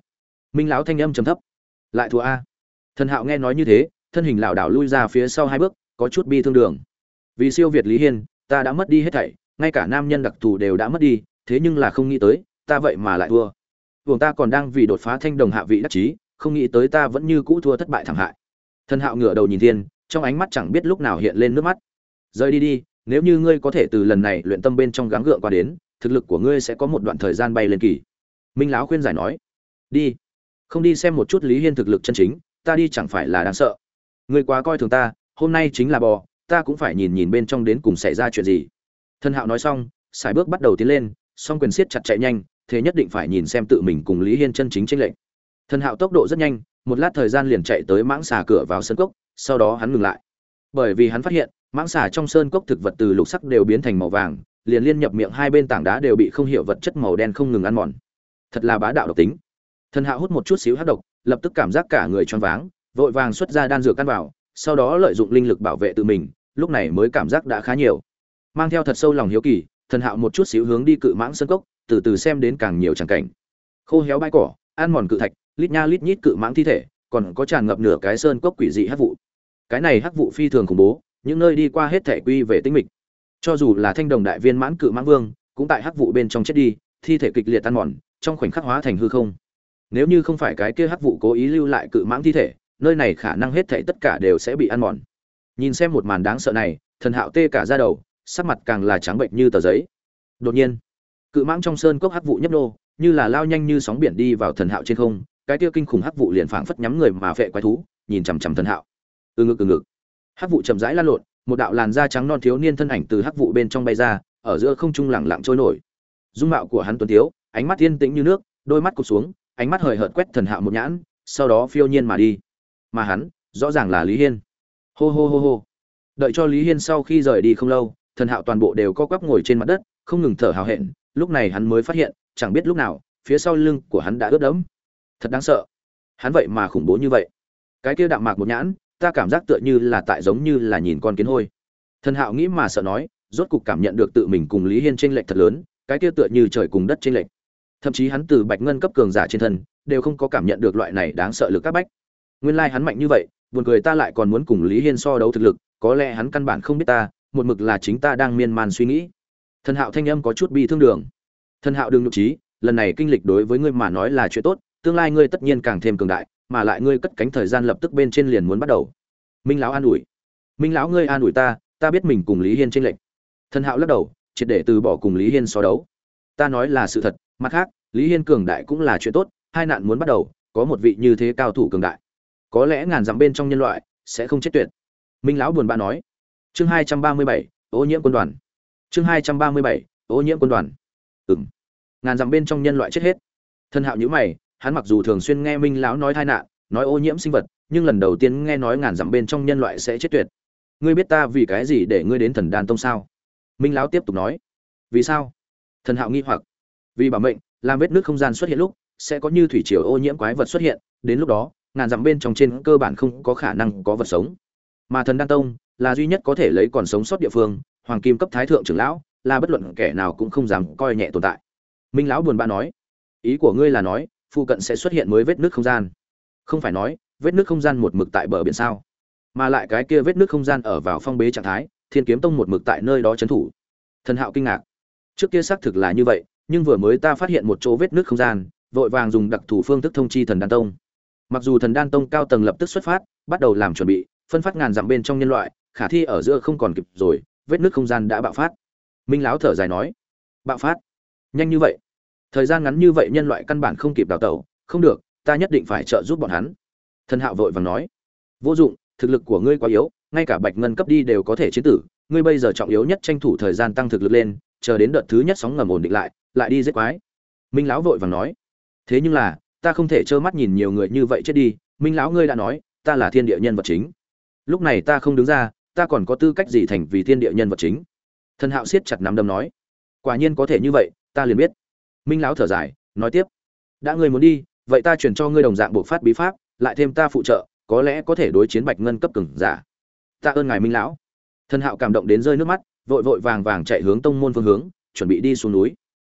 Minh lão thanh âm trầm thấp. Lại thua a. Thần hạo nghe nói như thế, thân hình lảo đảo lui ra phía sau hai bước, có chút bi thương đường. Vì siêu việt lý hiên, ta đã mất đi hết thảy, ngay cả nam nhân đặc thù đều đã mất đi, thế nhưng là không nghĩ tới, ta vậy mà lại thua. Buồng ta còn đang vì đột phá thanh đồng hạ vị đắc chí, không nghĩ tới ta vẫn như cũ thua thất bại thảm hại. Thần hạo ngửa đầu nhìn thiên, trong ánh mắt chẳng biết lúc nào hiện lên nước mắt. Rời đi đi nếu như ngươi có thể từ lần này luyện tâm bên trong gắng gượng qua đến, thực lực của ngươi sẽ có một đoạn thời gian bay lên kỳ. Minh lão khuyên giải nói. Đi, không đi xem một chút lý hiên thực lực chân chính, ta đi chẳng phải là đáng sợ. Ngươi quá coi thường ta, hôm nay chính là bò, ta cũng phải nhìn nhìn bên trong đến cùng xảy ra chuyện gì. Thân hạo nói xong, sải bước bắt đầu tiến lên, song quyền siết chặt chạy nhanh, thế nhất định phải nhìn xem tự mình cùng lý hiên chân chính tranh lệch. Thân hạo tốc độ rất nhanh, một lát thời gian liền chạy tới mãng xà cửa vào sân cốc, sau đó hắn ngừng lại. Bởi vì hắn phát hiện mãng xà trong sơn cốc thực vật từ lục sắc đều biến thành màu vàng, liền liên nhập miệng hai bên tảng đá đều bị không hiểu vật chất màu đen không ngừng ăn mòn. Thật là bá đạo độc tính. Thần hạo hút một chút xíu hát độc, lập tức cảm giác cả người choáng váng, vội vàng xuất ra đan dược ăn vào, sau đó lợi dụng linh lực bảo vệ tự mình, lúc này mới cảm giác đã khá nhiều. Mang theo thật sâu lòng hiếu kỳ, thần hạo một chút xíu hướng đi cự mãng sơn cốc, từ từ xem đến càng nhiều tràng cảnh. Khô héo bãi cỏ, ăn mòn cự thạch, lít nha lít nhít cự mãng thi thể, còn có tràn ngập nửa cái sơn cốc quỷ dị hắc vụ. Cái này hắc vụ phi thường khủng bố những nơi đi qua hết thể quy về tinh mịch. Cho dù là thanh đồng đại viên mãn cự mãng vương, cũng tại hắc vụ bên trong chết đi, thi thể kịch liệt tan mòn, trong khoảnh khắc hóa thành hư không. Nếu như không phải cái kia hắc vụ cố ý lưu lại cự mãng thi thể, nơi này khả năng hết thảy tất cả đều sẽ bị ăn mòn. Nhìn xem một màn đáng sợ này, thần hạo tê cả ra đầu, sắc mặt càng là trắng bệnh như tờ giấy. Đột nhiên, cự mãng trong sơn cốc hắc vụ nhấp nô, như là lao nhanh như sóng biển đi vào thần hạo trên không, cái kia kinh khủng hắc vụ liền phảng phất nhắm người mà vệ quái thú, nhìn chằm chằm thần hạo. Ừ ngực ừ ngực hắc vụ chậm rãi lan lộn, một đạo làn da trắng non thiếu niên thân ảnh từ hắc vụ bên trong bay ra, ở giữa không trung lẳng lặng trôi nổi. Dung mạo của hắn tuấn thiếu, ánh mắt yên tĩnh như nước, đôi mắt cụp xuống, ánh mắt hời hợt quét thần hạo một nhãn, sau đó phiêu nhiên mà đi. Mà hắn, rõ ràng là lý hiên. Hô hô hô hô. Đợi cho lý hiên sau khi rời đi không lâu, thần hạo toàn bộ đều co quắp ngồi trên mặt đất, không ngừng thở hào hẹn, lúc này hắn mới phát hiện, chẳng biết lúc nào, phía sau lưng của hắn đã ướt đẫm. Thật đáng sợ. Hắn vậy mà khủng bố như vậy. Cái kia đạm mạc một nhãn ta cảm giác tựa như là tại giống như là nhìn con kiến hôi. Thần hạo nghĩ mà sợ nói, rốt cục cảm nhận được tự mình cùng lý hiên t r ê n lệch thật lớn, cái kia tựa như trời cùng đất t r ê n lệch. Thậm chí hắn từ bạch ngân cấp cường giả trên thân, đều không có cảm nhận được loại này đáng sợ lực các bách. Nguyên lai、like、hắn mạnh như vậy, buồn cười ta lại còn muốn cùng lý hiên so đấu thực lực, có lẽ hắn căn bản không biết ta, một mực là chính ta đang miên man suy nghĩ. Thần hạo thanh âm có chút bi thương đường. Thần hạo đừng nhục trí lần này kinh lịch đối với ngươi mà nói là chuyện tốt, tương lai ngươi tất nhiên càng thêm cường đại mà lại ngươi cất cánh thời gian lập tức bên trên liền muốn bắt đầu. Minh lão an ủi. Minh lão ngươi an ủi ta ta biết mình cùng lý hiên tranh lệch. Thần hạo lắc đầu, triệt để từ bỏ cùng lý hiên so đấu. Ta nói là sự thật, mặt khác, lý hiên cường đại cũng là chuyện tốt, hai nạn muốn bắt đầu, có một vị như thế cao thủ cường đại. Có lẽ ngàn dặm bên trong nhân loại sẽ không chết tuyệt. Minh lão buồn bã nói. Chương hai trăm ba mươi bảy, ô nhiễm quân đoàn. Chương hai trăm ba mươi bảy, ô nhiễm quân đoàn. Ừng ngàn dặm bên trong nhân loại chết hết. Thân hạo nhữ mày hắn mặc dù thường xuyên nghe minh lão nói tai nạn, nói ô nhiễm sinh vật, nhưng lần đầu tiên nghe nói ngàn dặm bên trong nhân loại sẽ chết tuyệt. Ngươi biết ta vì cái gì để ngươi đến thần đan tông sao? Minh lão tiếp tục nói. Vì sao? Thần hạo nghi hoặc. Vì bảo mệnh, làm vết nước không gian xuất hiện lúc, sẽ có như thủy triều ô nhiễm quái vật xuất hiện, đến lúc đó, ngàn dặm bên trong trên cơ bản không có khả năng có vật sống. Mà thần đan tông là duy nhất có thể lấy còn sống sót địa phương, hoàng kim cấp thái thượng trưởng lão, là bất luận kẻ nào cũng không dám coi nhẹ tồn tại. Minh lão buồn bã nói. Ý của ngươi là nói phụ cận sẽ xuất hiện mới vết nước không gian. Không phải nói, vết nước không gian một mực tại bờ biển sao? Mà lại cái kia vết nước không gian ở vào phong bế trạng thái, thiên kiếm tông một mực tại nơi đó trấn thủ. Thần hạo kinh ngạc. Trước kia xác thực là như vậy, nhưng vừa mới ta phát hiện một chỗ vết nước không gian, vội vàng dùng đặc thủ phương thức thông chi thần đan tông. Mặc dù thần đan tông cao tầng lập tức xuất phát, bắt đầu làm chuẩn bị, phân phát ngàn dặm bên trong nhân loại, khả thi ở giữa không còn kịp rồi, vết nước không gian đã bạo phát. Minh lão thở dài nói, bạo phát? Nhanh như vậy? Thời gian ngắn như vậy nhân loại căn bản không kịp đào tẩu, không được, ta nhất định phải trợ giúp bọn hắn. Thần hạo vội vàng nói. Vô dụng, thực lực của ngươi quá yếu, ngay cả bạch ngân cấp đi đều có thể chiến tử, ngươi bây giờ trọng yếu nhất tranh thủ thời gian tăng thực lực lên, chờ đến đợt thứ nhất sóng ngầm ổn định lại lại đi giết quái. Minh lão vội vàng nói. Thế nhưng là, ta không thể trơ mắt nhìn nhiều người như vậy chết đi, minh lão ngươi đã nói, ta là thiên địa nhân vật chính. Lúc này ta không đứng ra, ta còn có tư cách gì thành vì thiên địa nhân vật chính? Thần hạo siết chặt nắm đấm nói. Quả nhiên có thể như vậy, ta liền biết minh lão thở dài, nói tiếp. Đã ngươi muốn đi, vậy ta chuyển cho ngươi đồng dạng bộ phát bí pháp, lại thêm ta phụ trợ, có lẽ có thể đối chiến bạch ngân cấp cường giả. Ta ơn ngài minh lão. Thần hạo cảm động đến rơi nước mắt, vội vội vàng vàng chạy hướng tông môn phương hướng, chuẩn bị đi xuống núi.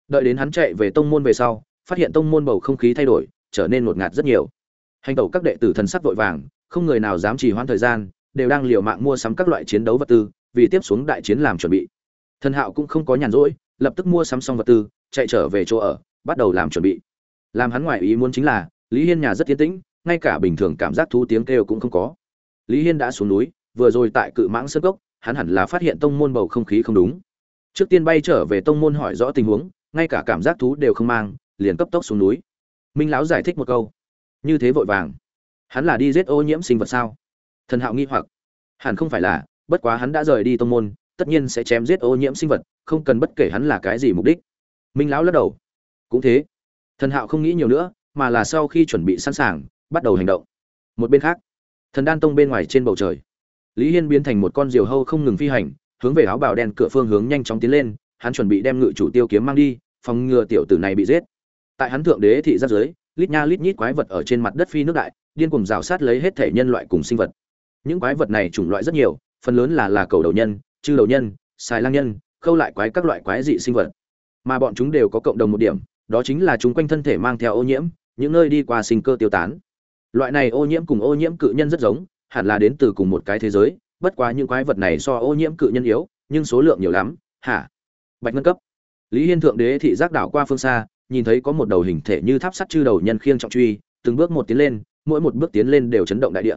Đợi đến hắn chạy về tông môn về sau, phát hiện tông môn bầu không khí thay đổi, trở nên ngột ngạt rất nhiều. Hành tẩu các đệ tử thần sắc vội vàng, không người nào dám trì hoãn thời gian, đều đang liều mạng mua sắm các loại chiến đấu vật tư, vì tiếp xuống đại chiến làm chuẩn bị. Thần hạo cũng không có nhàn rỗi, lập tức mua sắm xong vật tư chạy trở về chỗ ở, bắt đầu làm chuẩn bị. Làm hắn ngoại ý muốn chính là, lý hiên nhà rất tiến tĩnh, ngay cả bình thường cảm giác thú tiếng kêu cũng không có. Lý hiên đã xuống núi, vừa rồi tại cự mãng sơn cốc, hắn hẳn là phát hiện tông môn bầu không khí không đúng. Trước tiên bay trở về tông môn hỏi rõ tình huống, ngay cả cảm giác thú đều không mang, liền cấp tốc xuống núi. Minh lão giải thích một câu. Như thế vội vàng. Hắn là đi giết ô nhiễm sinh vật sao? Thần hạo nghi hoặc. Hẳn không phải là, bất quá hắn đã rời đi tông môn, tất nhiên sẽ chém giết ô nhiễm sinh vật, không cần bất kể hắn là cái gì mục đích minh lão lắc đầu. Cũng thế. Thần hạo không nghĩ nhiều nữa, mà là sau khi chuẩn bị sẵn sàng, bắt đầu hành động. Một bên khác, thần đan tông bên ngoài trên bầu trời, lý hiên biến thành một con diều hâu không ngừng phi hành, hướng về áo bào đen cửa phương hướng nhanh chóng tiến lên, hắn chuẩn bị đem ngự chủ tiêu kiếm mang đi, phòng ngừa tiểu tử này bị giết. Tại hắn thượng đế thị giáp giới, lít nha lít nhít quái vật ở trên mặt đất phi nước đại, điên cùng rào sát lấy hết thể nhân loại cùng sinh vật. Những quái vật này chủng loại rất nhiều, phần lớn là là cầu đầu nhân, chư đầu nhân, xài lang nhân, khâu lại quái các loại quái dị sinh vật mà bọn chúng đều có cộng đồng một điểm, đó chính là chúng quanh thân thể mang theo ô nhiễm, những nơi đi qua sinh cơ tiêu tán. Loại này ô nhiễm cùng ô nhiễm cự nhân rất giống, hẳn là đến từ cùng một cái thế giới, bất quá những quái vật này so ô nhiễm cự nhân yếu, nhưng số lượng nhiều lắm. Hả? Bạch ngân cấp. Lý hiên thượng đế thị giác đảo qua phương xa, nhìn thấy có một đầu hình thể như tháp sắt chư đầu nhân khiêng trọng truy, từng bước một tiến lên, mỗi một bước tiến lên đều chấn động đại địa.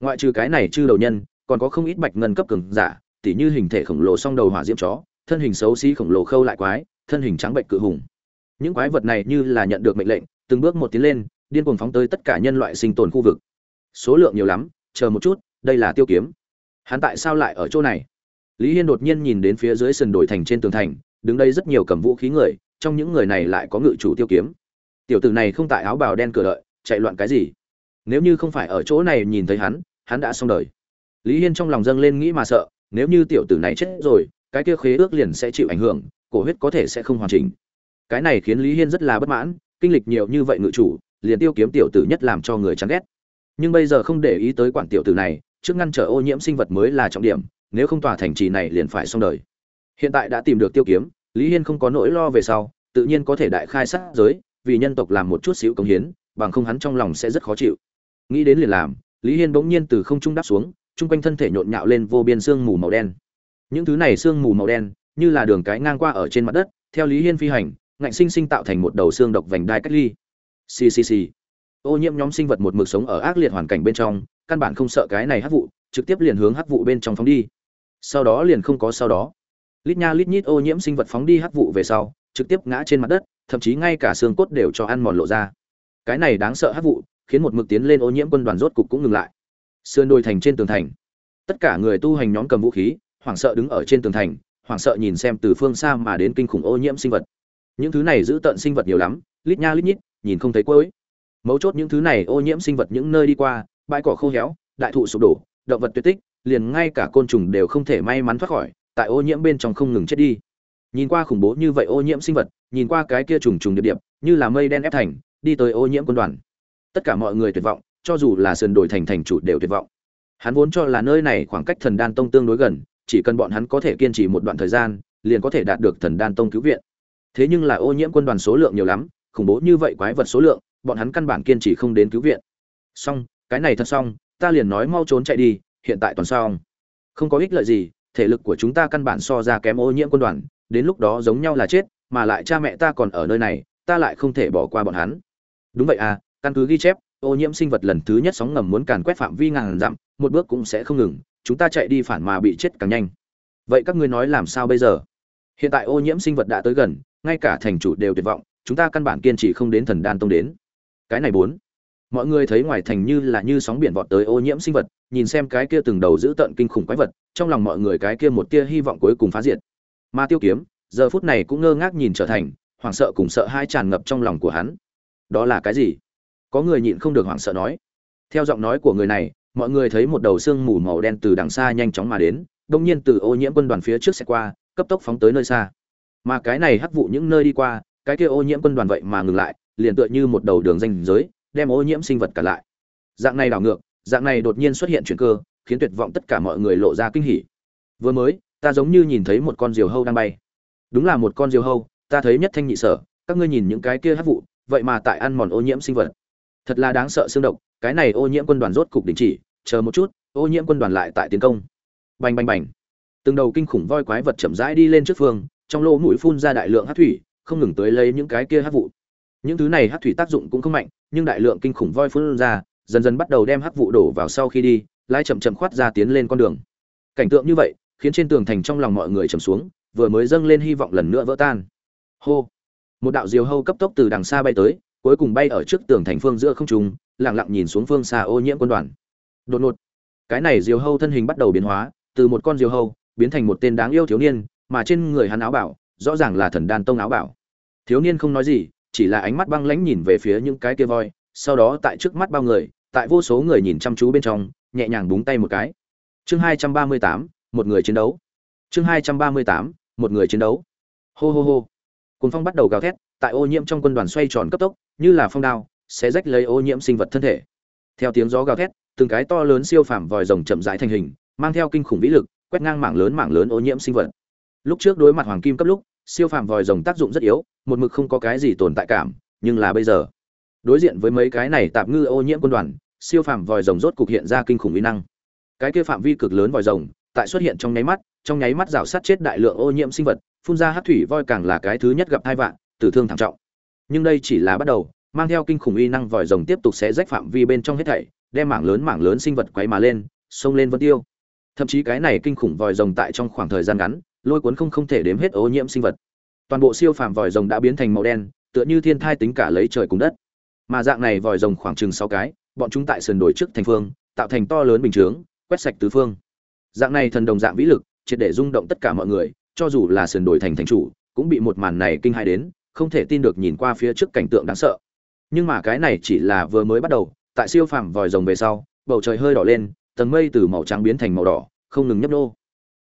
Ngoại trừ cái này chư đầu nhân, còn có không ít bạch ngân cấp cường giả, tỉ như hình thể khổng lồ song đầu hỏa diễm chó, thân hình xấu xí khổng lồ khâu lại quái thân hình trắng bệnh cự hùng. Những quái vật này như là nhận được mệnh lệnh, từng bước một tiến lên, điên cuồng phóng tới tất cả nhân loại sinh tồn khu vực. Số lượng nhiều lắm, chờ một chút, đây là tiêu kiếm. Hắn tại sao lại ở chỗ này? Lý hiên đột nhiên nhìn đến phía dưới sườn đồi thành trên tường thành, đứng đây rất nhiều cầm vũ khí người, trong những người này lại có ngự chủ tiêu kiếm. Tiểu tử này không tại áo bào đen cửa đợi, chạy loạn cái gì? Nếu như không phải ở chỗ này nhìn thấy hắn hắn đã xong đời. Lý hiên trong lòng dâng lên nghĩ mà sợ, nếu như tiểu tử này chết rồi, cái kia khế ước liền sẽ chịu ảnh hưởng cổ huyết có thể sẽ không hoàn chỉnh. Cái này khiến lý hiên rất là bất mãn, kinh lịch nhiều như vậy ngự chủ, liền tiêu kiếm tiểu tử nhất làm cho người chán ghét. Nhưng bây giờ không để ý tới quản tiểu tử này, trước ngăn trở ô nhiễm sinh vật mới là trọng điểm, nếu không tòa thành trì này liền phải xong đời. Hiện tại đã tìm được tiêu kiếm, lý hiên không có nỗi lo về sau, tự nhiên có thể đại khai sát giới, vì nhân tộc làm một chút xíu công hiến, bằng không hắn trong lòng sẽ rất khó chịu. Nghĩ đến liền làm, lý hiên bỗng nhiên từ không trung đáp xuống, chung quanh thân thể nhộn nhạo lên vô biên sương mù màu đen. Những thứ này sương mù màu đen như là đường cái ngang qua ở trên mặt đất, theo lý hiên phi hành, ngạnh sinh sinh tạo thành một đầu xương độc vành đai cách ly. Ccc ô nhiễm nhóm sinh vật một mực sống ở ác liệt hoàn cảnh bên trong, căn bản không sợ cái này hắc vụ, trực tiếp liền hướng hắc vụ bên trong phóng đi. Sau đó liền không có sau đó. Lít nha lít nhít ô nhiễm sinh vật phóng đi hắc vụ về sau, trực tiếp ngã trên mặt đất, thậm chí ngay cả xương cốt đều cho ăn mòn lộ ra. Cái này đáng sợ hắc vụ, khiến một mực tiến lên ô nhiễm quân đoàn rốt cục cũng ngừng lại. Sườn đồi thành trên tường thành. Tất cả người tu hành nhóm cầm vũ khí, hoảng sợ đứng ở trên tường thành hoảng sợ nhìn xem từ phương xa mà đến kinh khủng ô nhiễm sinh vật. Những thứ này giữ tận sinh vật nhiều lắm, lít nha lít nhít, nhìn không thấy cuối. Mấu chốt những thứ này ô nhiễm sinh vật những nơi đi qua, bãi cỏ khô héo, đại thụ sụp đổ, động vật tuyệt tích, liền ngay cả côn trùng đều không thể may mắn thoát khỏi, tại ô nhiễm bên trong không ngừng chết đi. Nhìn qua khủng bố như vậy ô nhiễm sinh vật, nhìn qua cái kia trùng trùng điệp điệp, như là mây đen ép thành, đi tới ô nhiễm quân đoàn. Tất cả mọi người tuyệt vọng, cho dù là sườn đồi thành thành chủ đều tuyệt vọng. Hắn vốn cho là nơi này khoảng cách thần đan tông tương đối gần chỉ cần bọn hắn có thể kiên trì một đoạn thời gian, liền có thể đạt được thần đan tông cứu viện. Thế nhưng là ô nhiễm quân đoàn số lượng nhiều lắm, khủng bố như vậy quái vật số lượng, bọn hắn căn bản kiên trì không đến cứu viện. Xong, cái này thật xong, ta liền nói mau trốn chạy đi, hiện tại toàn xong. Không có ích lợi gì, thể lực của chúng ta căn bản so ra kém ô nhiễm quân đoàn, đến lúc đó giống nhau là chết, mà lại cha mẹ ta còn ở nơi này, ta lại không thể bỏ qua bọn hắn. Đúng vậy à căn cứ ghi chép, ô nhiễm sinh vật lần thứ nhất sóng ngầm muốn càn quét phạm vi ngàn dặm, một bước cũng sẽ không ngừng chúng ta chạy đi phản mà bị chết càng nhanh. Vậy các ngươi nói làm sao bây giờ? Hiện tại ô nhiễm sinh vật đã tới gần, ngay cả thành chủ đều tuyệt vọng, chúng ta căn bản kiên trì không đến thần đan tông đến. Cái này bốn. Mọi người thấy ngoài thành như là như sóng biển vọt tới ô nhiễm sinh vật, nhìn xem cái kia từng đầu giữ tận kinh khủng quái vật, trong lòng mọi người cái kia một tia hy vọng cuối cùng phá diệt. Mà tiêu kiếm, giờ phút này cũng ngơ ngác nhìn trở thành, hoảng sợ cùng sợ hai tràn ngập trong lòng của hắn. Đó là cái gì? Có người nhịn không được hoảng sợ nói. Theo giọng nói của người này mọi người thấy một đầu xương mù màu đen từ đằng xa nhanh chóng mà đến, đông nhiên từ ô nhiễm quân đoàn phía trước xe qua, cấp tốc phóng tới nơi xa. Mà cái này hắc vụ những nơi đi qua, cái kia ô nhiễm quân đoàn vậy mà ngừng lại, liền tựa như một đầu đường danh giới, đem ô nhiễm sinh vật cả lại. Dạng này đảo ngược, dạng này đột nhiên xuất hiện chuyển cơ, khiến tuyệt vọng tất cả mọi người lộ ra kinh hỉ. Vừa mới, ta giống như nhìn thấy một con diều hâu đang bay. Đúng là một con diều hâu, ta thấy nhất thanh nhị sở, các ngươi nhìn những cái kia hắc vụ, vậy mà tại ăn mòn ô nhiễm sinh vật. Thật là đáng sợ xương độc, cái này ô nhiễm quân đoàn rốt cục đình chỉ chờ một chút, ô nhiễm quân đoàn lại tại tiến công. Bành bành bành. Từng đầu kinh khủng voi quái vật chậm rãi đi lên trước phương, trong lỗ mũi phun ra đại lượng hát thủy, không ngừng tới lấy những cái kia hát vụ. Những thứ này hát thủy tác dụng cũng không mạnh, nhưng đại lượng kinh khủng voi phun ra, dần dần bắt đầu đem hát vụ đổ vào sau khi đi, lái chậm chậm khoát ra tiến lên con đường. Cảnh tượng như vậy, khiến trên tường thành trong lòng mọi người trầm xuống, vừa mới dâng lên hy vọng lần nữa vỡ tan. Hô. Một đạo diều hâu cấp tốc từ đằng xa bay tới, cuối cùng bay ở trước tường thành phương giữa không trung, lặng lặng nhìn xuống phương xa ô nhiễm quân đoàn đột ngột. Cái này diều hâu thân hình bắt đầu biến hóa, từ một con diều hâu, biến thành một tên đáng yêu thiếu niên, mà trên người hắn áo bảo, rõ ràng là thần đàn tông áo bảo. Thiếu niên không nói gì, chỉ là ánh mắt băng lãnh nhìn về phía những cái kia voi, sau đó tại trước mắt bao người, tại vô số người nhìn chăm chú bên trong, nhẹ nhàng búng tay một cái. Chương hai trăm ba mươi tám, một người chiến đấu. Chương hai trăm ba mươi tám, một người chiến đấu. Hô hô hô. Cồn phong bắt đầu gào thét, tại ô nhiễm trong quân đoàn xoay tròn cấp tốc, như là phong đao, sẽ rách lấy ô nhiễm sinh vật thân thể. Theo tiếng gió gào thét từng cái to lớn siêu phàm vòi rồng chậm rãi thành hình, mang theo kinh khủng vĩ lực, quét ngang mảng lớn mảng lớn ô nhiễm sinh vật. Lúc trước đối mặt hoàng kim cấp lúc, siêu phàm vòi rồng tác dụng rất yếu, một mực không có cái gì tồn tại cảm, nhưng là bây giờ, đối diện với mấy cái này tạm ngư ô nhiễm quân đoàn, siêu phàm vòi rồng rốt cục hiện ra kinh khủng uy năng. Cái kia phạm vi cực lớn vòi rồng, tại xuất hiện trong nháy mắt, trong nháy mắt rào sát chết đại lượng ô nhiễm sinh vật, phun ra hắc thủy voi càng là cái thứ nhất gặp hai vạn tử thương thảm trọng. Nhưng đây chỉ là bắt đầu, mang theo kinh khủng uy năng vòi rồng tiếp tục sẽ rách phạm vi bên trong hết thảy đem mảng lớn mảng lớn sinh vật quấy mà lên, xông lên vân tiêu. Thậm chí cái này kinh khủng vòi rồng tại trong khoảng thời gian ngắn, lôi cuốn không không thể đếm hết ô nhiễm sinh vật. Toàn bộ siêu phàm vòi rồng đã biến thành màu đen, tựa như thiên thai tính cả lấy trời cùng đất. Mà dạng này vòi rồng khoảng chừng sáu cái, bọn chúng tại sườn đồi trước thành phương, tạo thành to lớn bình chướng, quét sạch tứ phương. Dạng này thần đồng dạng vĩ lực, triệt để rung động tất cả mọi người, cho dù là sườn đồi thành thành chủ, cũng bị một màn này kinh hai đến, không thể tin được nhìn qua phía trước cảnh tượng đáng sợ. Nhưng mà cái này chỉ là vừa mới bắt đầu tại siêu phàm vòi rồng về sau, bầu trời hơi đỏ lên, tầng mây từ màu trắng biến thành màu đỏ, không ngừng nhấp nô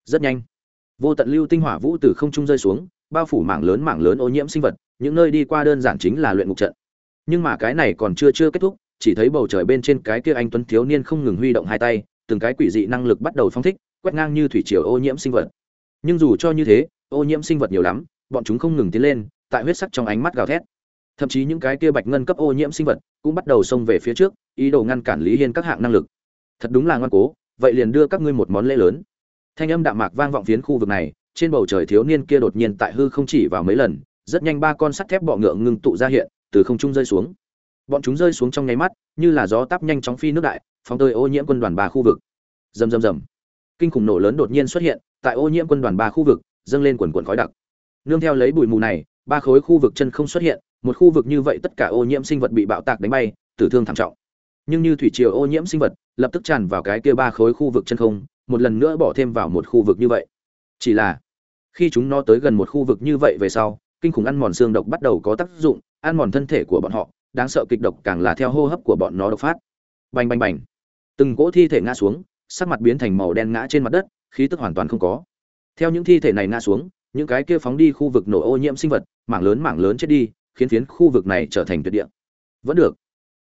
rất nhanh, vô tận lưu tinh hỏa vũ từ không trung rơi xuống, bao phủ mảng lớn mảng lớn ô nhiễm sinh vật, những nơi đi qua đơn giản chính là luyện ngục trận. Nhưng mà cái này còn chưa chưa kết thúc, chỉ thấy bầu trời bên trên cái kia anh tuấn thiếu niên không ngừng huy động hai tay, từng cái quỷ dị năng lực bắt đầu phong thích, quét ngang như thủy triều ô nhiễm sinh vật. Nhưng dù cho như thế, ô nhiễm sinh vật nhiều lắm, bọn chúng không ngừng tiến lên, tại huyết sắc trong ánh mắt gào thét thậm chí những cái kia bạch ngân cấp ô nhiễm sinh vật cũng bắt đầu xông về phía trước, ý đồ ngăn cản lý hiên các hạng năng lực. Thật đúng là ngoan cố, vậy liền đưa các ngươi một món lễ lớn. Thanh âm đạm mạc vang vọng phiến khu vực này, trên bầu trời thiếu niên kia đột nhiên tại hư không chỉ vào mấy lần, rất nhanh ba con sắt thép bọ ngựa ngưng tụ ra hiện, từ không trung rơi xuống. Bọn chúng rơi xuống trong nháy mắt, như là gió táp nhanh chóng phi nước đại, phóng tơi ô nhiễm quân đoàn ba khu vực. Rầm rầm rầm. Kinh khủng nổ lớn đột nhiên xuất hiện, tại ô nhiễm quân đoàn ba khu vực, dâng lên quần quần khói đặc. Nương theo lấy bụi mù này ba khối khu vực chân không xuất hiện, một khu vực như vậy tất cả ô nhiễm sinh vật bị bạo tạc đánh bay, tử thương thảm trọng. Nhưng như thủy triều ô nhiễm sinh vật, lập tức tràn vào cái kia ba khối khu vực chân không, một lần nữa bỏ thêm vào một khu vực như vậy. Chỉ là, khi chúng nó tới gần một khu vực như vậy về sau, kinh khủng ăn mòn xương độc bắt đầu có tác dụng, ăn mòn thân thể của bọn họ, đáng sợ kịch độc càng là theo hô hấp của bọn nó độc phát. Bành bành bành. Từng cỗ thi thể ngã xuống, sắc mặt biến thành màu đen ngã trên mặt đất, khí tức hoàn toàn không có. Theo những thi thể này ngã xuống những cái kia phóng đi khu vực nổ ô nhiễm sinh vật, mảng lớn mảng lớn chết đi, khiến phiến khu vực này trở thành tuyệt địa. Vẫn được.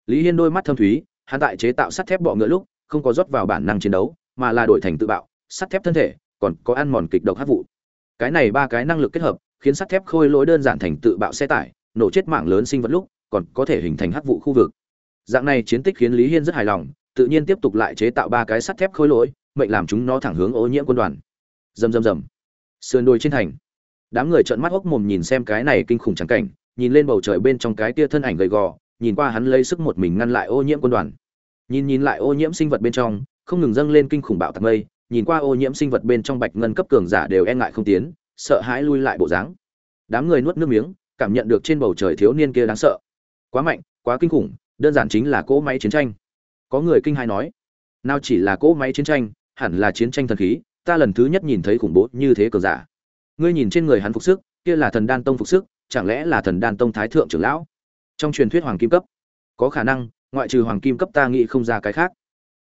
Lý hiên đôi mắt thâm thúy, hắn tại chế tạo sắt thép bọ ngựa lúc, không có rót vào bản năng chiến đấu, mà là đổi thành tự bạo, sắt thép thân thể, còn có ăn mòn kịch độc hát vụ. Cái này ba cái năng lực kết hợp, khiến sắt thép khôi lỗi đơn giản thành tự bạo xe tải, nổ chết mạng lớn sinh vật lúc, còn có thể hình thành hắc vụ khu vực. Dạng này chiến tích khiến lý hiên rất hài lòng, tự nhiên tiếp tục lại chế tạo ba cái sắt thép khôi lỗi, mệnh làm chúng nó thẳng hướng ô nhiễm quân đoàn. Rầm rầm rầm sườn đồi trên thành. Đám người trợn mắt hốc mồm nhìn xem cái này kinh khủng trắng cảnh, nhìn lên bầu trời bên trong cái tia thân ảnh gầy gò, nhìn qua hắn lấy sức một mình ngăn lại ô nhiễm quân đoàn. Nhìn nhìn lại ô nhiễm sinh vật bên trong, không ngừng dâng lên kinh khủng bạo tạc mây, nhìn qua ô nhiễm sinh vật bên trong bạch ngân cấp cường giả đều e ngại không tiến, sợ hãi lui lại bộ dáng. Đám người nuốt nước miếng, cảm nhận được trên bầu trời thiếu niên kia đáng sợ. Quá mạnh, quá kinh khủng, đơn giản chính là cỗ máy chiến tranh. Có người kinh hãi nói, nào chỉ là cỗ máy chiến tranh, hẳn là chiến tranh thần khí ta lần thứ nhất nhìn thấy khủng bố như thế cường giả. Ngươi nhìn trên người hắn phục sức, kia là thần đan tông phục sức, chẳng lẽ là thần đan tông thái thượng trưởng lão? Trong truyền thuyết hoàng kim cấp, có khả năng, ngoại trừ hoàng kim cấp ta nghĩ không ra cái khác.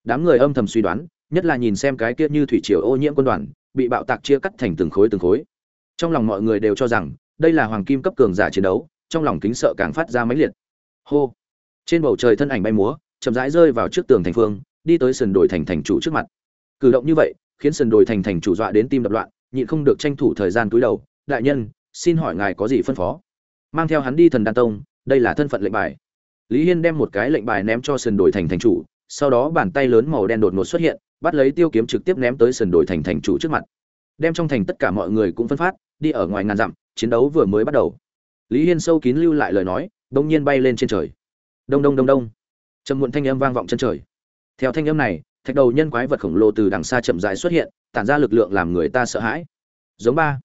Đám người âm thầm suy đoán, nhất là nhìn xem cái kia như thủy triều ô nhiễm quân đoàn, bị bạo tạc chia cắt thành từng khối từng khối. Trong lòng mọi người đều cho rằng, đây là hoàng kim cấp cường giả chiến đấu, trong lòng kính sợ càng phát ra mãnh liệt. Hô! Trên bầu trời thân ảnh bay múa, chậm rãi rơi vào trước tường thành phương, đi tới sườn đồi thành thành chủ trước mặt. Cử động như vậy khiến sườn đồi thành thành chủ dọa đến tim đập loạn, nhịn không được tranh thủ thời gian túi đầu. Đại nhân, xin hỏi ngài có gì phân phó? Mang theo hắn đi thần đan tông, đây là thân phận lệnh bài. Lý hiên đem một cái lệnh bài ném cho sườn đồi thành thành chủ, sau đó bàn tay lớn màu đen đột ngột xuất hiện, bắt lấy tiêu kiếm trực tiếp ném tới sườn đồi thành thành chủ trước mặt. Đem trong thành tất cả mọi người cũng phân phát, đi ở ngoài ngàn dặm, chiến đấu vừa mới bắt đầu. Lý hiên sâu kín lưu lại lời nói, đông nhiên bay lên trên trời. Đông đông đông đông. Trầm muộn thanh âm vang vọng chân trời. Theo thanh âm này thạch đầu nhân quái vật khổng lồ từ đằng xa chậm rãi xuất hiện, tản ra lực lượng làm người ta sợ hãi. Giống ba.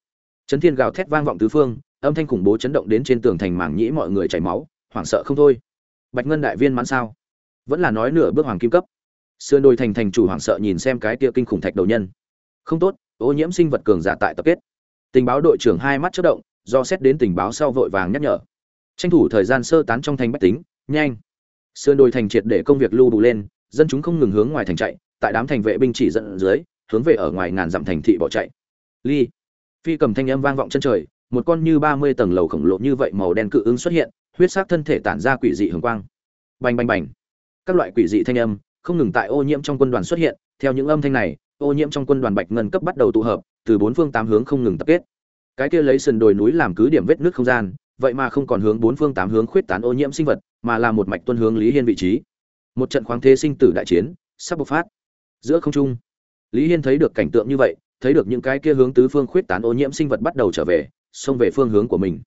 Chấn thiên gào thét vang vọng tứ phương, âm thanh khủng bố chấn động đến trên tường thành mảng nhĩ mọi người chảy máu, hoảng sợ không thôi. Bạch ngân đại viên mãn sao? Vẫn là nói nửa bước hoàng kim cấp. Sườn đồi thành thành chủ hoảng sợ nhìn xem cái kia kinh khủng thạch đầu nhân. Không tốt, ô nhiễm sinh vật cường giả tại tập kết. Tình báo đội trưởng hai mắt chớp động, do xét đến tình báo sau vội vàng nhắc nhở. Tranh thủ thời gian sơ tán trong thành bách tính, nhanh. Sườn đồi thành triệt để công việc lưu đủ lên dân chúng không ngừng hướng ngoài thành chạy, tại đám thành vệ binh chỉ dẫn dưới, hướng về ở ngoài ngàn dặm thành thị bỏ chạy. Ly. Phi cầm thanh âm vang vọng chân trời, một con như ba mươi tầng lầu khổng lồ như vậy màu đen cự ứng xuất hiện, huyết sắc thân thể tản ra quỷ dị hường quang. Bành bành bành. Các loại quỷ dị thanh âm, không ngừng tại ô nhiễm trong quân đoàn xuất hiện, theo những âm thanh này, ô nhiễm trong quân đoàn bạch ngân cấp bắt đầu tụ hợp, từ bốn phương tám hướng không ngừng tập kết. Cái kia lấy sườn đồi núi làm cứ điểm vết nước không gian, vậy mà không còn hướng bốn phương tám hướng khuyết tán ô nhiễm sinh vật, mà là một mạch tuân hướng lý hiên vị trí một trận khoáng thế sinh tử đại chiến, sắp bộc phát. Giữa không trung, lý hiên thấy được cảnh tượng như vậy, thấy được những cái kia hướng tứ phương khuyết tán ô nhiễm sinh vật bắt đầu trở về, xông về phương hướng của mình.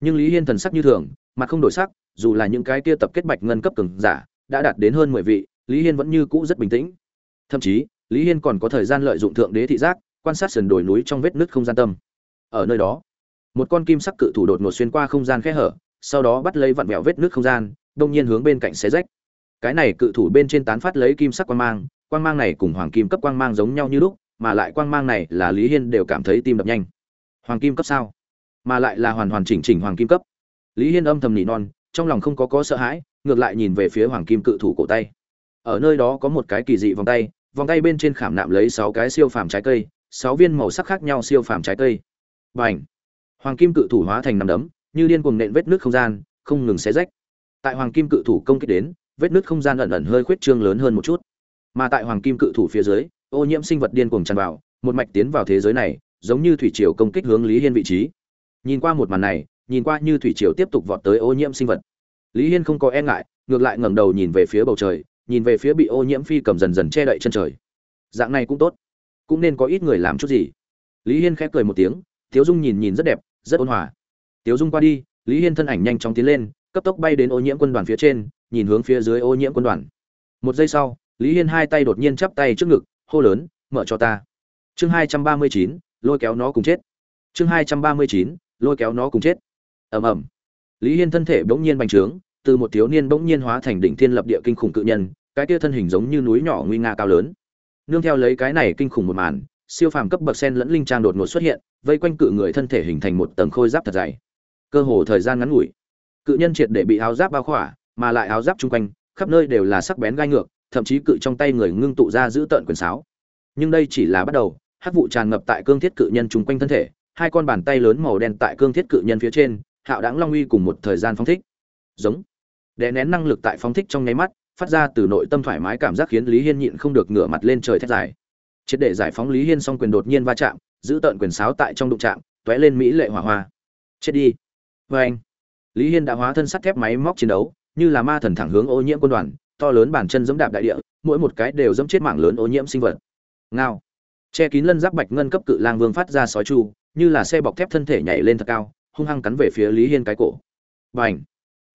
Nhưng lý hiên thần sắc như thường mà không đổi sắc, dù là những cái kia tập kết bạch ngân cấp cường giả, đã đạt đến hơn mười vị, lý hiên vẫn như cũ rất bình tĩnh. Thậm chí, lý hiên còn có thời gian lợi dụng thượng đế thị giác, quan sát sườn đồi núi trong vết nứt không gian tâm. Ở nơi đó, một con kim sắc cự thủ đột ngột xuyên qua không gian khe hở, sau đó bắt lấy vặn vẹo vết nứt không gian, đông nhiên hướng bên cạnh xé rách cái này cự thủ bên trên tán phát lấy kim sắc quang mang quang mang này cùng hoàng kim cấp quang mang giống nhau như lúc, mà lại quang mang này là lý hiên đều cảm thấy tim đập nhanh. Hoàng kim cấp sao? Mà lại là hoàn hoàn chỉnh chỉnh hoàng kim cấp. Lý hiên âm thầm nỉ non, trong lòng không có có sợ hãi, ngược lại nhìn về phía hoàng kim cự thủ cổ tay. Ở nơi đó có một cái kỳ dị vòng tay vòng tay bên trên khảm nạm lấy sáu cái siêu phàm trái cây, sáu viên màu sắc khác nhau siêu phàm trái cây. B à n h hoàng kim cự thủ hóa thành nằm đấm, như điên cuồng nện vết nước không gian, không ngừng xé rách. Tại hoàng kim cự thủ công kích đến vết nứt không gian ẩn ẩn hơi khuyết trương lớn hơn một chút. Mà tại hoàng kim cự thủ phía dưới, ô nhiễm sinh vật điên cuồng tràn vào, một mạch tiến vào thế giới này, giống như thủy triều công kích hướng lý hiên vị trí. Nhìn qua một màn này, nhìn qua như thủy triều tiếp tục vọt tới ô nhiễm sinh vật. Lý hiên không có e ngại, ngược lại ngẩng đầu nhìn về phía bầu trời, nhìn về phía bị ô nhiễm phi cầm dần dần che đậy chân trời. Dạng này cũng tốt. Cũng nên có ít người làm chút gì. Lý hiên khẽ cười một tiếng, tiếu dung nhìn nhìn rất đẹp, rất ôn hòa. Tiếu dung qua đi. Lý hiên thân ảnh nhanh chóng tiến lên cấp tốc bay đến ô nhiễm quân đoàn phía trên, nhìn hướng phía dưới ô nhiễm quân đoàn. Một giây sau, lý hiên hai tay đột nhiên chắp tay trước ngực, hô lớn, mở cho ta. Chương hai trăm ba mươi chín, lôi kéo nó cùng chết. Chương hai trăm ba mươi chín, lôi kéo nó cùng chết. Ầm ầm. Lý hiên thân thể bỗng nhiên bành trướng, từ một thiếu niên bỗng nhiên hóa thành đỉnh thiên lập địa kinh khủng cự nhân, cái kia thân hình giống như núi nhỏ nguy nga cao lớn. Nương theo lấy cái này kinh khủng một màn, siêu phàm cấp bậc sen lẫn linh trang đột ngột xuất hiện, vây quanh cự người thân thể hình thành một tầng khôi giáp thật dày. Cơ hồ thời gian ngắn ngủi cự nhân triệt để bị áo giáp bao khỏa, mà lại áo giáp chung quanh, khắp nơi đều là sắc bén gai ngược, thậm chí cự trong tay người ngưng tụ ra giữ tợn quyền sáo. Nhưng đây chỉ là bắt đầu hát vụ tràn ngập tại cương thiết cự nhân chung quanh thân thể, hai con bàn tay lớn màu đen tại cương thiết cự nhân phía trên, hạo đáng long uy cùng một thời gian phong thích. Giống. Đè nén năng lực tại phong thích trong nháy mắt, phát ra từ nội tâm thoải mái cảm giác khiến lý hiên nhịn không được ngửa mặt lên trời thét dài. Triệt để giải phóng lý hiên xong quyền đột nhiên va chạm, giữ tợn quyền sáo tại trong đụng chạm t lên mỹ lệ hỏa hoa. Chết đi. Vê anh lý hiên đã hóa thân sắt thép máy móc chiến đấu, như là ma thần thẳng hướng ô nhiễm quân đoàn, to lớn bàn chân giẫm đạp đại địa, mỗi một cái đều giẫm chết mạng lớn ô nhiễm sinh vật. Ngao. Che kín lân giáp bạch ngân cấp cự lang vương phát ra sói chu, như là xe bọc thép thân thể nhảy lên thật cao, hung hăng cắn về phía lý hiên cái cổ. B à n h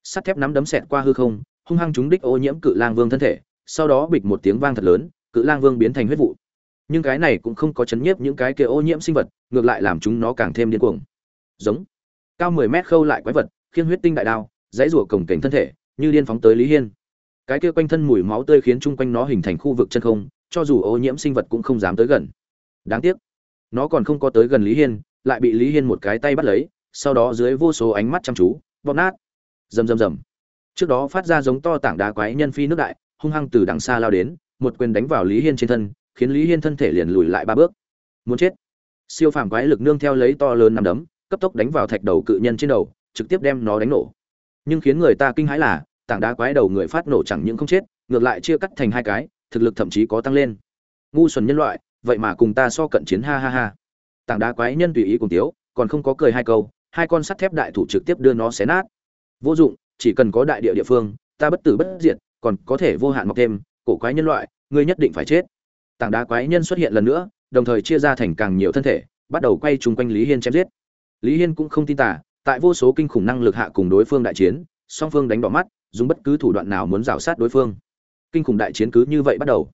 sắt thép nắm đấm xẹt qua hư không, hung hăng trúng đích ô nhiễm cự lang vương thân thể, sau đó bịch một tiếng vang thật lớn, cự lang vương biến thành huyết vụ. Nhưng cái này cũng không có chấn nhiếp những cái kia ô nhiễm sinh vật, ngược lại làm chúng nó càng thêm điên cuồng. Giống. Cao mười mét khâu lại quái vật khiêng huyết tinh đại đao, dãy rủa cổng cảnh thân thể, như điên phóng tới lý hiên. Cái kia quanh thân mùi máu tươi khiến chung quanh nó hình thành khu vực chân không, cho dù ô nhiễm sinh vật cũng không dám tới gần. Đáng tiếc, nó còn không có tới gần lý hiên, lại bị lý hiên một cái tay bắt lấy, sau đó dưới vô số ánh mắt chăm chú, bóp nát. Rầm rầm rầm. Trước đó phát ra giống to tảng đá quái nhân phi nước đại, hung hăng từ đằng xa lao đến, một quyền đánh vào lý hiên trên thân, khiến lý hiên thân thể liền lùi lại ba bước. Muốn chết. Siêu phàm quái lực nương theo lấy to lớn nằm đấm, cấp tốc đánh vào thạch đầu cự nhân trên đầu trực tiếp đem nó đánh nổ. Nhưng khiến người ta kinh hãi là, tảng đá quái đầu người phát nổ chẳng những không chết, ngược lại chia cắt thành hai cái, thực lực thậm chí có tăng lên. Ngu xuẩn nhân loại, vậy mà cùng ta so cận chiến, ha ha ha. Tảng đá quái nhân tùy ý cùng tiếu, còn không có cười hai câu, hai con sắt thép đại thủ trực tiếp đưa nó xé nát. Vô dụng, chỉ cần có đại địa địa phương, ta bất tử bất diệt, còn có thể vô hạn mọc thêm, cổ quái nhân loại, ngươi nhất định phải chết. Tảng đá quái nhân xuất hiện lần nữa, đồng thời chia ra thành càng nhiều thân thể, bắt đầu quay chung quanh lý hiên chém giết. Lý hiên cũng không tin tả tại vô số kinh khủng năng lực hạ cùng đối phương đại chiến, song phương đánh đỏ mắt, dùng bất cứ thủ đoạn nào muốn rào sát đối phương. Kinh khủng đại chiến cứ như vậy bắt đầu.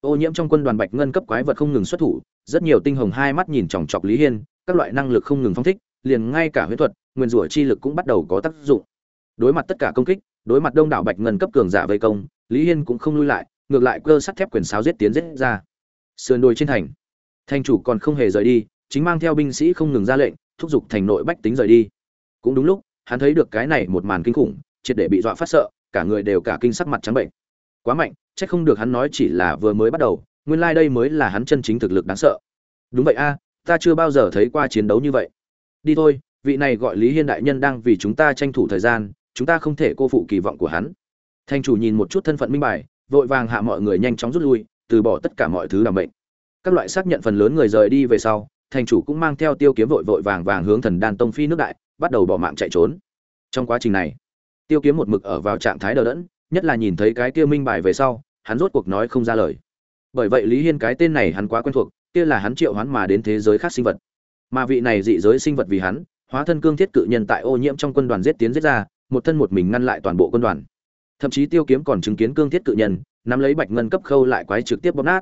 Ô nhiễm trong quân đoàn bạch ngân cấp quái vật không ngừng xuất thủ, rất nhiều tinh hồng hai mắt nhìn chòng chọc lý hiên, các loại năng lực không ngừng phong thích, liền ngay cả huyết thuật, nguyên rủa chi lực cũng bắt đầu có tác dụng. Đối mặt tất cả công kích, đối mặt đông đảo bạch ngân cấp cường giả vây công, lý hiên cũng không lui lại, ngược lại cơ sắt thép quyền sáo giết tiến giết ra. Sườn đồi trên thành. Thành chủ còn không hề rời đi, chính mang theo binh sĩ không ngừng ra lệnh, thúc giục thành nội bách tính rời đi cũng đúng lúc, hắn thấy được cái này một màn kinh khủng, triệt để bị dọa phát sợ, cả người đều cả kinh sắc mặt trắng bệnh. Quá mạnh, chắc không được hắn nói chỉ là vừa mới bắt đầu, nguyên lai đây mới là hắn chân chính thực lực đáng sợ. Đúng vậy a, ta chưa bao giờ thấy qua chiến đấu như vậy. Đi thôi, vị này gọi lý hiên đại nhân đang vì chúng ta tranh thủ thời gian, chúng ta không thể cô phụ kỳ vọng của hắn. Thành chủ nhìn một chút thân phận minh bài, vội vàng hạ mọi người nhanh chóng rút lui, từ bỏ tất cả mọi thứ làm bệnh các loại xác nhận phần lớn người rời đi về sau thành chủ cũng mang theo tiêu kiếm vội vội vàng vàng hướng thần đan tông phi nước đại bắt đầu bỏ mạng chạy trốn. Trong quá trình này, tiêu kiếm một mực ở vào trạng thái đờ đẫn, nhất là nhìn thấy cái kia minh bài về sau, hắn rốt cuộc nói không ra lời. Bởi vậy lý hiên cái tên này hắn quá quen thuộc, kia là hắn triệu hoán mà đến thế giới khác sinh vật. Mà vị này dị giới sinh vật vì hắn, hóa thân cương thiết cự nhân tại ô nhiễm trong quân đoàn giết tiến giết ra, một thân một mình ngăn lại toàn bộ quân đoàn. Thậm chí tiêu kiếm còn chứng kiến cương thiết cự nhân, nắm lấy bạch ngân cấp khâu lại quái trực tiếp bóp nát.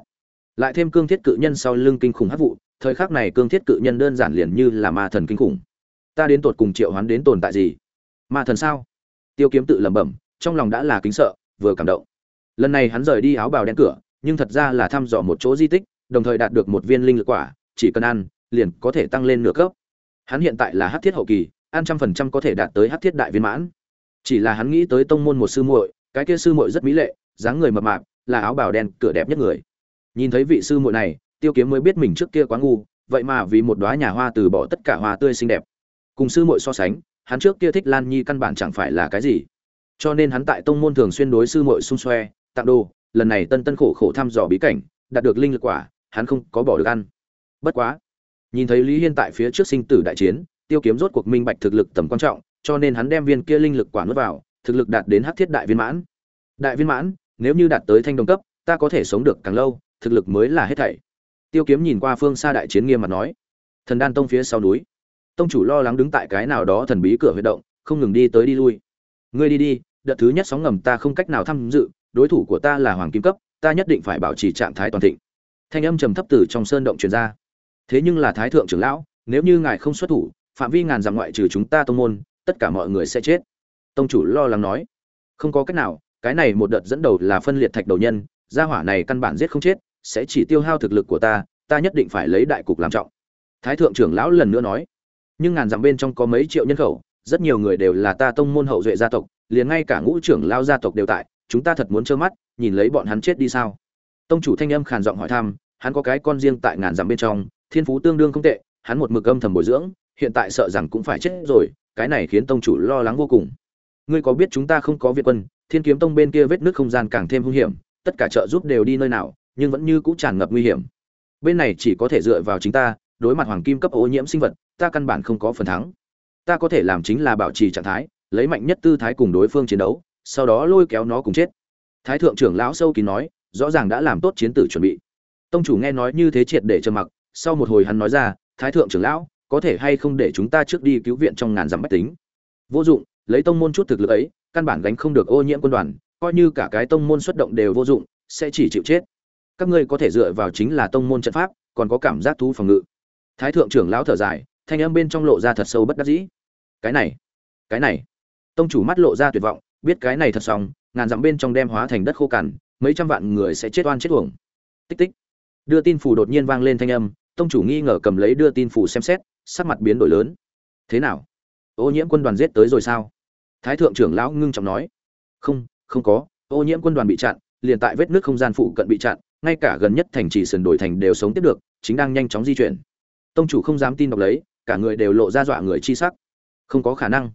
Lại thêm cương thiết cự nhân sau lưng kinh khủng hấp vụ, thời khắc này cương thiết cự nhân đơn giản liền như là ma thần kinh khủng ta đến tột cùng triệu hoán đến tồn tại gì? Ma thần sao? Tiêu kiếm tự lẩm bẩm, trong lòng đã là kính sợ, vừa cảm động. Lần này hắn rời đi áo bào đen cửa, nhưng thật ra là thăm dò một chỗ di tích, đồng thời đạt được một viên linh lực quả, chỉ cần ăn, liền có thể tăng lên nửa cấp. Hắn hiện tại là hắc thiết hậu kỳ, ăn trăm phần trăm có thể đạt tới hắc thiết đại viên mãn. Chỉ là hắn nghĩ tới tông môn một sư muội, cái kia sư muội rất mỹ lệ, dáng người mập mạp, là áo bào đen cửa đẹp nhất người. Nhìn thấy vị sư muội này, tiêu kiếm mới biết mình trước kia quá ngu, vậy mà vì một đóa nhà hoa từ bỏ tất cả hoa tươi xinh đẹp cùng sư muội so sánh, hắn trước kia thích lan nhi căn bản chẳng phải là cái gì. Cho nên hắn tại tông môn thường xuyên đối sư muội xung xoe, tặng đồ, lần này tân tân khổ khổ thăm dò bí cảnh, đạt được linh lực quả, hắn không có bỏ được ăn. Bất quá, nhìn thấy lý hiên tại phía trước sinh tử đại chiến, tiêu kiếm rốt cuộc minh bạch thực lực tầm quan trọng, cho nên hắn đem viên kia linh lực quả nuốt vào, thực lực đạt đến hắc thiết đại viên mãn. Đại viên mãn, nếu như đạt tới thanh đồng cấp, ta có thể sống được càng lâu, thực lực mới là hết thảy. Tiêu kiếm nhìn qua phương xa đại chiến nghiêm mặt nói, thần đan tông phía sau núi tông chủ lo lắng đứng tại cái nào đó thần bí cửa huy động, không ngừng đi tới đi lui. Ngươi đi đi, đợt thứ nhất sóng ngầm ta không cách nào tham dự, đối thủ của ta là hoàng kim cấp, ta nhất định phải bảo trì trạng thái toàn thịnh. Thanh âm trầm thấp từ trong sơn động truyền ra. Thế nhưng là thái thượng trưởng lão, nếu như ngài không xuất thủ, phạm vi ngàn dặm ngoại trừ chúng ta tông môn, tất cả mọi người sẽ chết. Tông chủ lo lắng nói. Không có cách nào, cái này một đợt dẫn đầu là phân liệt thạch đầu nhân, gia hỏa này căn bản giết không chết, sẽ chỉ tiêu hao thực lực của ta ta nhất định phải lấy đại cục làm trọng. Thái thượng trưởng lão lần nữa nói nhưng ngàn dặm bên trong có mấy triệu nhân khẩu, rất nhiều người đều là ta tông môn hậu duệ gia tộc, liền ngay cả ngũ trưởng lao gia tộc đều tại, chúng ta thật muốn trơ mắt, nhìn lấy bọn hắn chết đi sao? Tông chủ thanh âm khàn giọng hỏi thăm, hắn có cái con riêng tại ngàn dặm bên trong, thiên phú tương đương không tệ, hắn một mực âm thầm bồi dưỡng, hiện tại sợ rằng cũng phải chết rồi, cái này khiến tông chủ lo lắng vô cùng. Ngươi có biết chúng ta không có việt quân, thiên kiếm tông bên kia vết nước không gian càng thêm hung hiểm, tất cả trợ giúp đều đi nơi nào, nhưng vẫn như cũ tràn ngập nguy hiểm. Bên này chỉ có thể dựa vào chính ta, đối mặt hoàng kim cấp ô nhiễm sinh vật ta căn bản không có phần thắng. Ta có thể làm chính là bảo trì trạng thái, lấy mạnh nhất tư thái cùng đối phương chiến đấu, sau đó lôi kéo nó cùng chết. Thái thượng trưởng lão sâu kín nói, rõ ràng đã làm tốt chiến tử chuẩn bị. Tông chủ nghe nói như thế triệt để trầm mặc, sau một hồi hắn nói ra, thái thượng trưởng lão, có thể hay không để chúng ta trước đi cứu viện trong ngàn dặm bách tính? Vô dụng, lấy tông môn chút thực lực ấy, căn bản gánh không được ô nhiễm quân đoàn, coi như cả cái tông môn xuất động đều vô dụng, sẽ chỉ chịu chết. Các ngươi có thể dựa vào chính là tông môn trận pháp, còn có cảm giác thú phòng ngự. Thái thượng trưởng lão thở dài thanh âm bên trong lộ ra thật sâu bất đắc dĩ. Cái này cái này. Tông chủ mắt lộ ra tuyệt vọng, biết cái này thật xong, ngàn dặm bên trong đem hóa thành đất khô cằn, mấy trăm vạn người sẽ chết oan chết uổng. Tích tích. Đưa tin phủ đột nhiên vang lên thanh âm, tông chủ nghi ngờ cầm lấy đưa tin phủ xem xét, sắc mặt biến đổi lớn. Thế nào? Ô nhiễm quân đoàn giết tới rồi sao? Thái thượng trưởng lão ngưng trọng nói. Không không có, ô nhiễm quân đoàn bị chặn, liền tại vết nước không gian phụ cận bị chặn, ngay cả gần nhất thành trì sườn đổi thành đều sống tiếp được, chính đang nhanh chóng di chuyển. Tông chủ không dám tin đọc lấy cả người đều lộ ra dọa người chi sắc. Không có khả năng.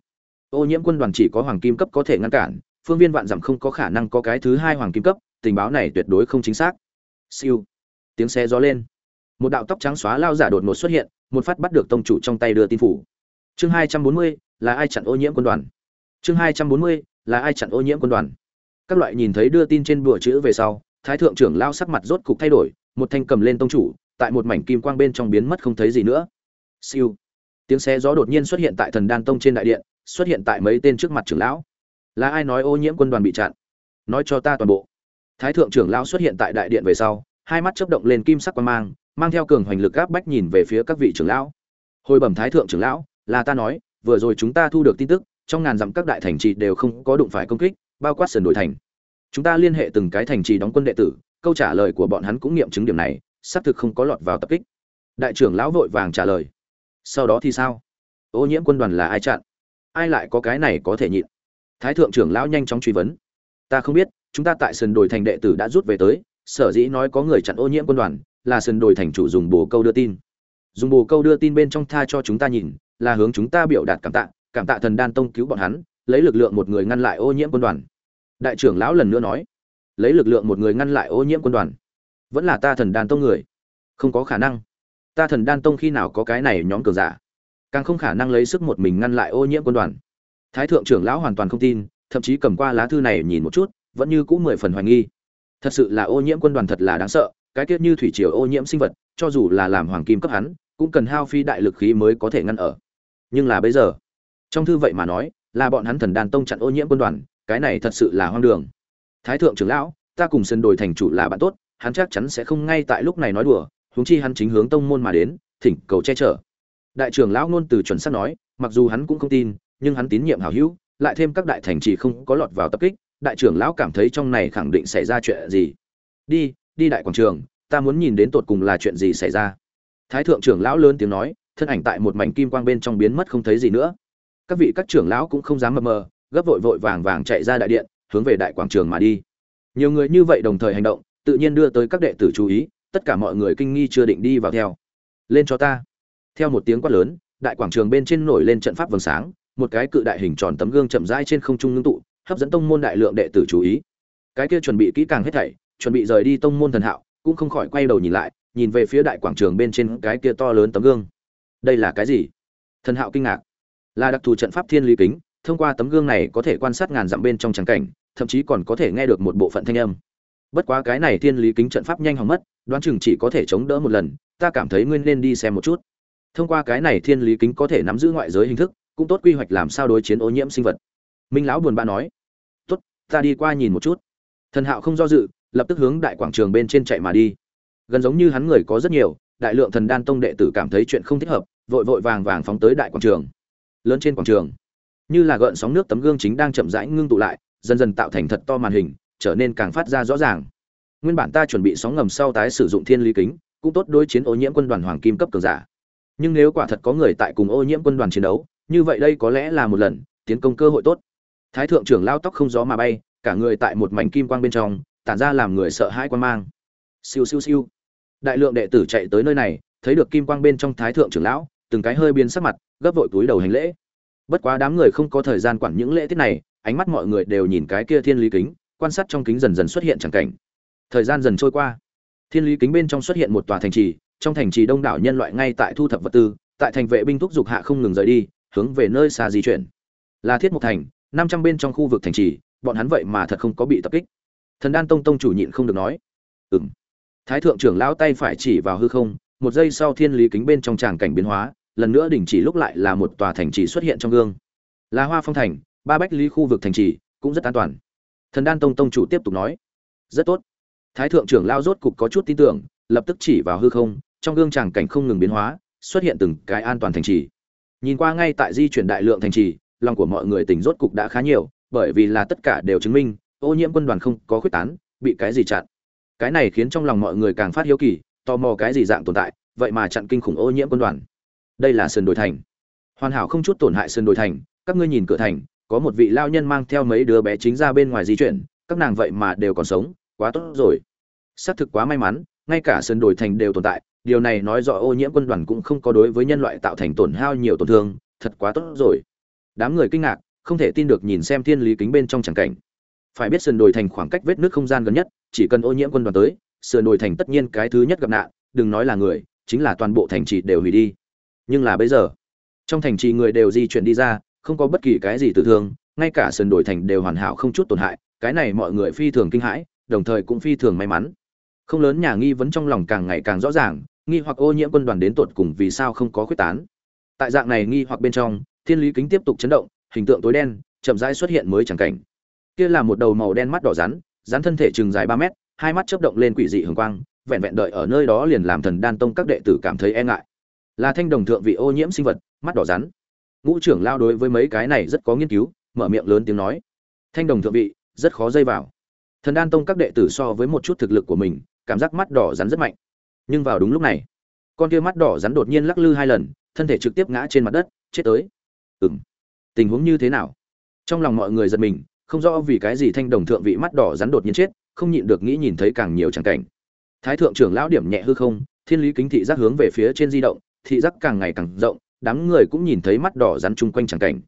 Ô nhiễm quân đoàn chỉ có hoàng kim cấp có thể ngăn cản, phương viên vạn dặm không có khả năng có cái thứ hai hoàng kim cấp, tình báo này tuyệt đối không chính xác. Siêu. Tiếng xe gió lên. Một đạo tóc trắng xóa lao giả đột ngột xuất hiện, một phát bắt được tông chủ trong tay đưa tin phủ. Chương hai trăm bốn mươi, là ai chặn ô nhiễm quân đoàn? Chương hai trăm bốn mươi, là ai chặn ô nhiễm quân đoàn? Các loại nhìn thấy đưa tin trên bùa chữ về sau, thái thượng trưởng lao sắc mặt rốt cục thay đổi, một thanh cầm lên tông chủ, tại một mảnh kim quang bên trong biến mất không thấy gì nữa siêu. Tiếng xé gió đột nhiên xuất hiện tại thần đan tông trên đại điện, xuất hiện tại mấy tên trước mặt trưởng lão. Là ai nói ô nhiễm quân đoàn bị chặn? Nói cho ta toàn bộ. Thái thượng trưởng lão xuất hiện tại đại điện về sau, hai mắt chớp động lên kim sắc quan mang mang theo cường hoành lực áp bách nhìn về phía các vị trưởng lão. Hồi bẩm thái thượng trưởng lão, là ta nói, vừa rồi chúng ta thu được tin tức, trong ngàn dặm các đại thành trì đều không có đụng phải công kích, bao quát sườn đổi thành. Chúng ta liên hệ từng cái thành trì đóng quân đệ tử, câu trả lời của bọn hắn cũng nghiệm chứng điểm này, xác thực không có lọt vào tập kích. Đại trưởng lão vội vàng trả lời sau đó thì sao? Ô nhiễm quân đoàn là ai chặn? Ai lại có cái này có thể nhịn? Thái thượng trưởng lão nhanh chóng truy vấn. Ta không biết, chúng ta tại sườn đồi thành đệ tử đã rút về tới, sở dĩ nói có người chặn ô nhiễm quân đoàn là sườn đồi thành chủ dùng bồ câu đưa tin. Dùng bồ câu đưa tin bên trong tha cho chúng ta nhìn, là hướng chúng ta biểu đạt cảm tạ cảm tạ thần đan tông cứu bọn hắn, lấy lực lượng một người ngăn lại ô nhiễm quân đoàn. Đại trưởng lão lần nữa nói, lấy lực lượng một người ngăn lại ô nhiễm quân đoàn. Vẫn là ta thần đan tông người. Không có khả năng ta thần đan tông khi nào có cái này nhóm cường giả? Càng không khả năng lấy sức một mình ngăn lại ô nhiễm quân đoàn. Thái thượng trưởng lão hoàn toàn không tin, thậm chí cầm qua lá thư này nhìn một chút, vẫn như cũng mười phần hoài nghi. Thật sự là ô nhiễm quân đoàn thật là đáng sợ, cái tiết như thủy triều ô nhiễm sinh vật, cho dù là làm hoàng kim cấp hắn, cũng cần hao phi đại lực khí mới có thể ngăn ở. Nhưng là bây giờ, trong thư vậy mà nói, là bọn hắn thần đan tông chặn ô nhiễm quân đoàn, cái này thật sự là hoang đường. Thái thượng trưởng lão, ta cùng sân đồi thành chủ là bạn tốt, hắn chắc chắn sẽ không ngay tại lúc này nói đùa huống chi hắn chính hướng tông môn mà đến, thỉnh cầu che chở. Đại trưởng lão ngôn từ chuẩn xác nói, mặc dù hắn cũng không tin, nhưng hắn tín nhiệm hảo hữu, lại thêm các đại thành trì không có lọt vào tập kích, đại trưởng lão cảm thấy trong này khẳng định xảy ra chuyện gì. Đi đi đại quảng trường, ta muốn nhìn đến tột cùng là chuyện gì xảy ra. Thái thượng trưởng lão lớn tiếng nói, thân ảnh tại một mảnh kim quang bên trong biến mất không thấy gì nữa. Các vị các trưởng lão cũng không dám mờ mờ, gấp vội vội vàng vàng chạy ra đại điện, hướng về đại quảng trường mà đi. Nhiều người như vậy đồng thời hành động, tự nhiên đưa tới các đệ tử chú ý tất cả mọi người kinh nghi chưa định đi vào theo. Lên cho ta. Theo một tiếng quát lớn, đại quảng trường bên trên nổi lên trận pháp vầng sáng, một cái cự đại hình tròn tấm gương chậm rãi trên không trung ngưng tụ, hấp dẫn tông môn đại lượng đệ tử chú ý. Cái kia chuẩn bị kỹ càng hết thảy, chuẩn bị rời đi tông môn thần hạo, cũng không khỏi quay đầu nhìn lại, nhìn về phía đại quảng trường bên trên cái kia to lớn tấm gương. Đây là cái gì? Thần hạo kinh ngạc. Là đặc thù trận pháp thiên lý kính, thông qua tấm gương này có thể quan sát ngàn dặm bên trong trắng cảnh, thậm chí còn có thể nghe được một bộ phận thanh âm. Bất quá cái này thiên lý kính trận pháp nhanh hỏng mất đoán chừng chỉ có thể chống đỡ một lần, ta cảm thấy nguyên nên đi xem một chút. Thông qua cái này thiên lý kính có thể nắm giữ ngoại giới hình thức, cũng tốt quy hoạch làm sao đối chiến ô nhiễm sinh vật. Minh lão buồn bã nói. Tốt, ta đi qua nhìn một chút. Thần hạo không do dự, lập tức hướng đại quảng trường bên trên chạy mà đi. Gần giống như hắn người có rất nhiều, đại lượng thần đan tông đệ tử cảm thấy chuyện không thích hợp, vội vội vàng vàng phóng tới đại quảng trường. Lớn trên quảng trường, như là gợn sóng nước tấm gương chính đang chậm rãi ngưng tụ lại, dần dần tạo thành thật to màn hình, trở nên càng phát ra rõ ràng nguyên bản ta chuẩn bị sóng ngầm sau tái sử dụng thiên lý kính, cũng tốt đối chiến ô nhiễm quân đoàn hoàng kim cấp cường giả. Nhưng nếu quả thật có người tại cùng ô nhiễm quân đoàn chiến đấu, như vậy đây có lẽ là một lần tiến công cơ hội tốt. Thái thượng trưởng lao tóc không gió mà bay, cả người tại một mảnh kim quang bên trong, tản ra làm người sợ hãi quan mang. Siêu siêu siêu. Đại lượng đệ tử chạy tới nơi này, thấy được kim quang bên trong thái thượng trưởng lão, từng cái hơi biến sắc mặt, gấp vội túi đầu hành lễ. Bất quá đám người không có thời gian quản những lễ tiết này, ánh mắt mọi người đều nhìn cái kia thiên lý kính, quan sát trong kính dần dần xuất hiện chẳng cảnh thời gian dần trôi qua. Thiên lý kính bên trong xuất hiện một tòa thành trì, trong thành trì đông đảo nhân loại ngay tại thu thập vật tư, tại thành vệ binh thúc giục hạ không ngừng rời đi, hướng về nơi xa di chuyển. Là thiết mục thành, năm trăm bên trong khu vực thành trì, bọn hắn vậy mà thật không có bị tập kích. Thần đan tông tông chủ nhịn không được nói ừ m thái thượng trưởng lão tay phải chỉ vào hư không, một giây sau thiên lý kính bên trong tràng cảnh biến hóa, lần nữa đình chỉ lúc lại là một tòa thành trì xuất hiện trong gương. Là hoa phong thành, ba bách lý khu vực thành trì, cũng rất an toàn. Thần đan tông tông chủ tiếp tục nói, rất tốt thái thượng trưởng lao rốt cục có chút tin tưởng, lập tức chỉ vào hư không, trong gương tràng cảnh không ngừng biến hóa, xuất hiện từng cái an toàn thành trì. Nhìn qua ngay tại di chuyển đại lượng thành trì, lòng của mọi người tỉnh rốt cục đã khá nhiều, bởi vì là tất cả đều chứng minh, ô nhiễm quân đoàn không có khuyết tán, bị cái gì chặn. Cái này khiến trong lòng mọi người càng phát hiếu kỳ, tò mò cái gì dạng tồn tại, vậy mà chặn kinh khủng ô nhiễm quân đoàn. Đây là sườn đồi thành. Hoàn hảo không chút tổn hại sườn đồi thành, các ngươi nhìn cửa thành, có một vị lao nhân mang theo mấy đứa bé chính ra bên ngoài di chuyển, các nàng vậy mà đều còn sống quá tốt rồi. Xác thực quá may mắn, ngay cả sườn đồi thành đều tồn tại, điều này nói rõ ô nhiễm quân đoàn cũng không có đối với nhân loại tạo thành tổn hao nhiều tổn thương, thật quá tốt rồi. Đám người kinh ngạc, không thể tin được nhìn xem thiên lý kính bên trong tràng cảnh. Phải biết sườn đồi thành khoảng cách vết nước không gian gần nhất, chỉ cần ô nhiễm quân đoàn tới, sườn đồi thành tất nhiên cái thứ nhất gặp nạn, đừng nói là người, chính là toàn bộ thành trì đều hủy đi. Nhưng là bây giờ, trong thành trì người đều di chuyển đi ra, không có bất kỳ cái gì tử thương, ngay cả sườn đồi thành đều hoàn hảo không chút tổn hại, cái này mọi người phi thường kinh hãi đồng thời cũng phi thường may mắn. Không lớn nhà nghi vấn trong lòng càng ngày càng rõ ràng, nghi hoặc ô nhiễm quân đoàn đến tột cùng vì sao không có khuyết tán. Tại dạng này nghi hoặc bên trong, thiên lý kính tiếp tục chấn động, hình tượng tối đen, chậm rãi xuất hiện mới chẳng cảnh. Kia là một đầu màu đen mắt đỏ rắn rắn thân thể chừng dài ba mét, hai mắt chớp động lên quỷ dị hường quang, vẹn vẹn đợi ở nơi đó liền làm thần đan tông các đệ tử cảm thấy e ngại. Là thanh đồng thượng vị ô nhiễm sinh vật, mắt đỏ rắn. Ngũ trưởng lao đối với mấy cái này rất có nghiên cứu, mở miệng lớn tiếng nói. Thanh đồng thượng vị, rất khó dây vào thần đan tông các đệ tử so với một chút thực lực của mình, cảm giác mắt đỏ rắn rất mạnh. Nhưng vào đúng lúc này, con kia mắt đỏ rắn đột nhiên lắc lư hai lần, thân thể trực tiếp ngã trên mặt đất, chết tới. Ừ m tình huống như thế nào? Trong lòng mọi người giật mình, không rõ vì cái gì thanh đồng thượng vị mắt đỏ rắn đột nhiên chết, không nhịn được nghĩ nhìn thấy càng nhiều tràng cảnh. Thái thượng trưởng lão điểm nhẹ hư không, thiên lý kính thị giác hướng về phía trên di động, thị giác càng ngày càng rộng, đám người cũng nhìn thấy mắt đỏ rắn chung quanh tràng cảnh.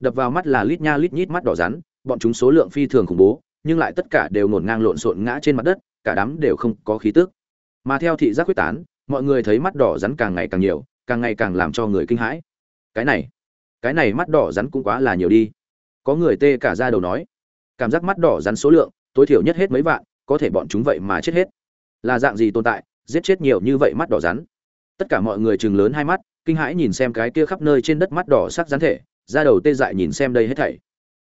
Đập vào mắt là lít nha lít nhít mắt đỏ rắn, bọn chúng số lượng phi thường khủng bố nhưng lại tất cả đều ngổn ngang lộn xộn ngã trên mặt đất, cả đám đều không có khí tức. Mà theo thị giác quyết tán, mọi người thấy mắt đỏ rắn càng ngày càng nhiều, càng ngày càng làm cho người kinh hãi. Cái này cái này mắt đỏ rắn cũng quá là nhiều đi. Có người tê cả ra đầu nói, cảm giác mắt đỏ rắn số lượng, tối thiểu nhất hết mấy vạn, có thể bọn chúng vậy mà chết hết. Là dạng gì tồn tại, giết chết nhiều như vậy mắt đỏ rắn? Tất cả mọi người chừng lớn hai mắt, kinh hãi nhìn xem cái kia khắp nơi trên đất mắt đỏ sắc rắn thể ra đầu tê dại nhìn xem đây hết thảy.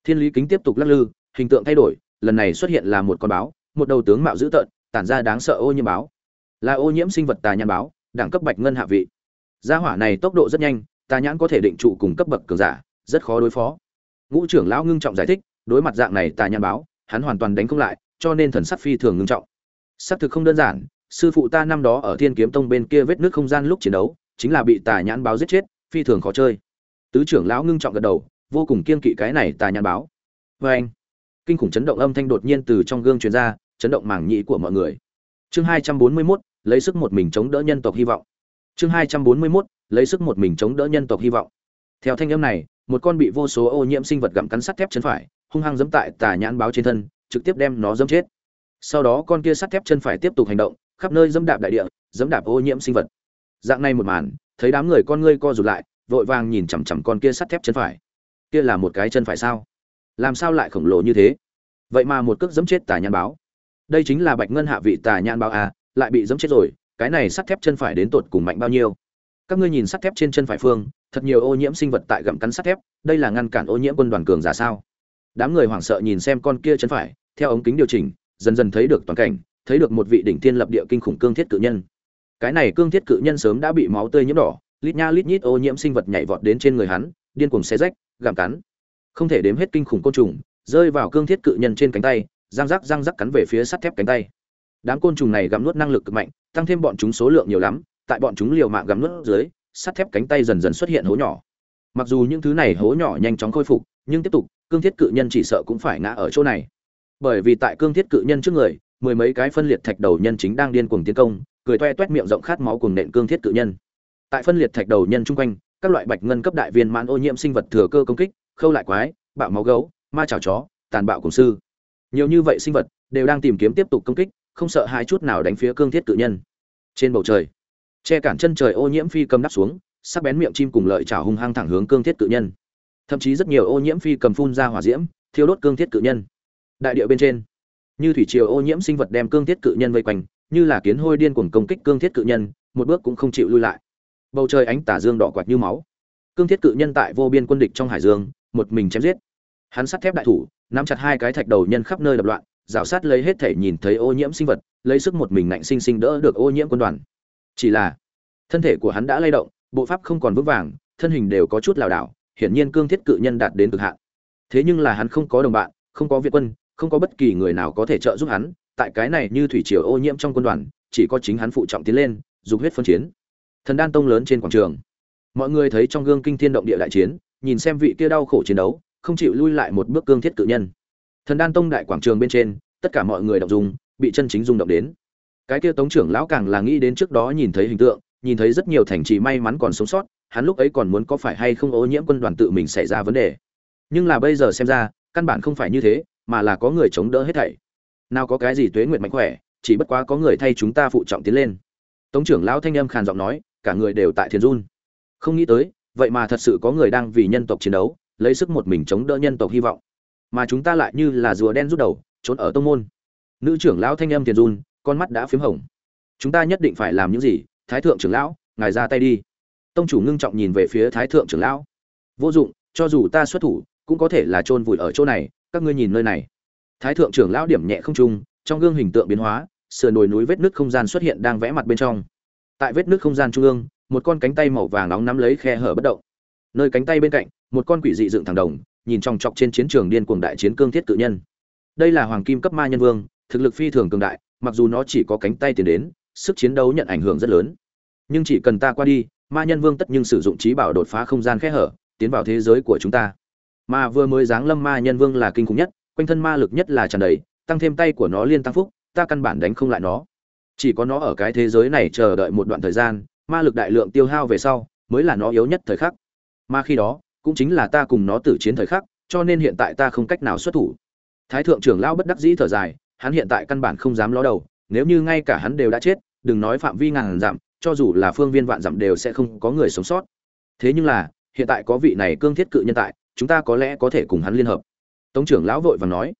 Thiên lý kính tiếp tục lắc lư, hình tượng thay đổi lần này xuất hiện là một con báo, một đầu tướng mạo dữ tợn, tản ra đáng sợ ô nhiễm báo. Là ô nhiễm sinh vật tà nhãn báo, đẳng cấp bạch ngân hạ vị. Gia hỏa này tốc độ rất nhanh, tà nhãn có thể định trụ cùng cấp bậc cường giả, rất khó đối phó. Ngũ trưởng lão ngưng trọng giải thích, đối mặt dạng này tà nhãn báo, hắn hoàn toàn đánh không lại, cho nên thần sắc phi thường ngưng trọng. Xác thực không đơn giản, sư phụ ta năm đó ở thiên kiếm tông bên kia vết nước không gian lúc chiến đấu, chính là bị tà nhãn báo giết chết, phi thường khó chơi. Tứ trưởng lão ngưng trọng gật đầu, vô cùng kiên kỵ cái này tà nhãn báo. Vê anh kinh khủng chấn động âm thanh đột nhiên từ trong gương truyền ra chấn động màng nhĩ của mọi người. Chương 241, lấy sức một mình chống đỡ nhân tộc hy vọng. Chương 241, lấy sức một mình chống đỡ nhân tộc hy vọng. Theo thanh âm này một con bị vô số ô nhiễm sinh vật gặm cắn sắt thép chân phải hung hăng giẫm tại tà nhãn báo trên thân trực tiếp đem nó giẫm chết. Sau đó con kia sắt thép chân phải tiếp tục hành động khắp nơi giẫm đạp đại địa giẫm đạp ô nhiễm sinh vật. Dạng này một màn thấy đám người con ngươi co rụt lại vội vàng nhìn chằm chằm con kia sắt thép chân phải. Kia là một cái chân phải sao? Làm sao lại khổng lồ như thế? Vậy mà một cước dẫm chết tà nhãn báo. Đây chính là bạch ngân hạ vị tà nhãn báo à lại bị dẫm chết rồi, cái này sắt thép chân phải đến tột cùng mạnh bao nhiêu? Các ngươi nhìn sắt thép trên chân phải phương, thật nhiều ô nhiễm sinh vật tại gặm cắn sắt thép, đây là ngăn cản ô nhiễm quân đoàn cường giả sao? Đám người hoảng sợ nhìn xem con kia chân phải, theo ống kính điều chỉnh, dần dần thấy được toàn cảnh, thấy được một vị đỉnh thiên lập địa kinh khủng cương thiết cự nhân. Cái này cương thiết cự nhân sớm đã bị máu tươi nhiễm đỏ, lít nha lít nhít ô nhiễm sinh vật nhảy vọt đến trên người hắn, điên cuồng xé rách, gặm cắn không thể đếm hết kinh khủng côn trùng, rơi vào cương thiết cự nhân trên cánh tay, răng rắc răng rắc cắn về phía sắt thép cánh tay. Đám côn trùng này gặm nuốt năng lực cực mạnh, tăng thêm bọn chúng số lượng nhiều lắm, tại bọn chúng liều mạng gặm nuốt dưới, sắt thép cánh tay dần dần xuất hiện hố nhỏ. Mặc dù những thứ này hố nhỏ nhanh chóng khôi phục, nhưng tiếp tục, cương thiết cự nhân chỉ sợ cũng phải ngã ở chỗ này. Bởi vì tại cương thiết cự nhân trước người, mười mấy cái phân liệt thạch đầu nhân chính đang điên cuồng tiến công, cười toe toét miệng rộng khát máu cùng nện cương thiết cự nhân. Tại phân liệt thạch đầu nhân chung quanh, các loại bạch ngân cấp đại viên mãn ô nhiễm sinh vật thừa cơ công kích khâu lại quái, bạo máu gấu, ma chảo chó, tàn bạo cùng sư. Nhiều như vậy sinh vật đều đang tìm kiếm tiếp tục công kích, không sợ hai chút nào đánh phía cương thiết cự nhân. Trên bầu trời, che cản chân trời ô nhiễm phi cầm đắp xuống, sắc bén miệng chim cùng lợi chảo hung hăng thẳng hướng cương thiết cự nhân. Thậm chí rất nhiều ô nhiễm phi cầm phun ra hỏa diễm, thiêu đốt cương thiết cự nhân. Đại địa bên trên, như thủy triều ô nhiễm sinh vật đem cương thiết cự nhân vây quanh, như là kiến hôi điên cuồng công kích cương thiết cự nhân, một bước cũng không chịu lui lại. Bầu trời ánh tà dương đỏ quạt như máu. Cương thiết cự nhân tại vô biên quân địch trong hải dương một mình chém giết. Hắn sắt thép đại thủ, nắm chặt hai cái thạch đầu nhân khắp nơi đập loạn, rào sát lấy hết thể nhìn thấy ô nhiễm sinh vật, lấy sức một mình ngạnh sinh sinh đỡ được ô nhiễm quân đoàn. Chỉ là, thân thể của hắn đã lay động, bộ pháp không còn vững vàng, thân hình đều có chút lảo đảo, hiển nhiên cương thiết cự nhân đạt đến cực hạn. Thế nhưng là hắn không có đồng bạn, không có việt quân, không có bất kỳ người nào có thể trợ giúp hắn, tại cái này như thủy triều ô nhiễm trong quân đoàn, chỉ có chính hắn phụ trọng tiến lên dùng huyết phân chiến. Thần đan tông lớn trên quảng trường. Mọi người thấy trong gương kinh thiên động địa đại chiến nhìn xem vị kia đau khổ chiến đấu, không chịu lui lại một bước cương thiết cự nhân. Thần đan tông đại quảng trường bên trên, tất cả mọi người động dùng bị chân chính rung động đến. Cái kia tống trưởng lão càng là nghĩ đến trước đó nhìn thấy hình tượng, nhìn thấy rất nhiều thành trì may mắn còn sống sót, hắn lúc ấy còn muốn có phải hay không ô nhiễm quân đoàn tự mình xảy ra vấn đề. Nhưng là bây giờ xem ra, căn bản không phải như thế, mà là có người chống đỡ hết thảy. Nào có cái gì tuế nguyệt mạnh khỏe, chỉ bất quá có người thay chúng ta phụ trọng tiến lên. Tống trưởng lão thanh âm khàn giọng nói, cả người đều tại thiên run. Không nghĩ tới vậy mà thật sự có người đang vì nhân tộc chiến đấu, lấy sức một mình chống đỡ nhân tộc hy vọng. Mà chúng ta lại như là rùa đen rút đầu, trốn ở tông môn. Nữ trưởng lão thanh âm tiền run, con mắt đã p h í m hồng. Chúng ta nhất định phải làm những gì? Thái thượng trưởng lão, ngài ra tay đi. Tông chủ ngưng trọng nhìn về phía thái thượng trưởng lão. Vô dụng, cho dù ta xuất thủ, cũng có thể là chôn vùi ở chỗ này, các ngươi nhìn nơi này. Thái thượng trưởng lão điểm nhẹ không trung, trong gương hình tượng biến hóa, sườn đồi núi vết nước không gian xuất hiện đang vẽ mặt bên trong. Tại vết nước không gian trung ương một con cánh tay màu vàng nóng nắm lấy khe hở bất động. Nơi cánh tay bên cạnh, một con quỷ dị dựng thẳng đồng, nhìn trong chọc trên chiến trường điên cuồng đại chiến cương thiết cự nhân. Đây là hoàng kim cấp ma nhân vương, thực lực phi thường cường đại, mặc dù nó chỉ có cánh tay tiến đến, sức chiến đấu nhận ảnh hưởng rất lớn. Nhưng chỉ cần ta qua đi, ma nhân vương tất nhưng sử dụng trí bảo đột phá không gian khe hở, tiến vào thế giới của chúng ta. Mà vừa mới giáng lâm ma nhân vương là kinh khủng nhất, quanh thân ma lực nhất là tràn đầy, tăng thêm tay của nó liên tăng phúc, ta căn bản đánh không lại nó. Chỉ có nó ở cái thế giới này chờ đợi một đoạn thời gian ma lực đại lượng tiêu hao về sau, mới là nó yếu nhất thời khắc. Mà khi đó, cũng chính là ta cùng nó tử chiến thời khắc, cho nên hiện tại ta không cách nào xuất thủ. Thái thượng trưởng lão bất đắc dĩ thở dài, hắn hiện tại căn bản không dám ló đầu, nếu như ngay cả hắn đều đã chết, đừng nói phạm vi ngàn dặm, cho dù là phương viên vạn dặm đều sẽ không có người sống sót. Thế nhưng là, hiện tại có vị này cương thiết cự nhân tại, chúng ta có lẽ có thể cùng hắn liên hợp. Tống trưởng lão vội và nói.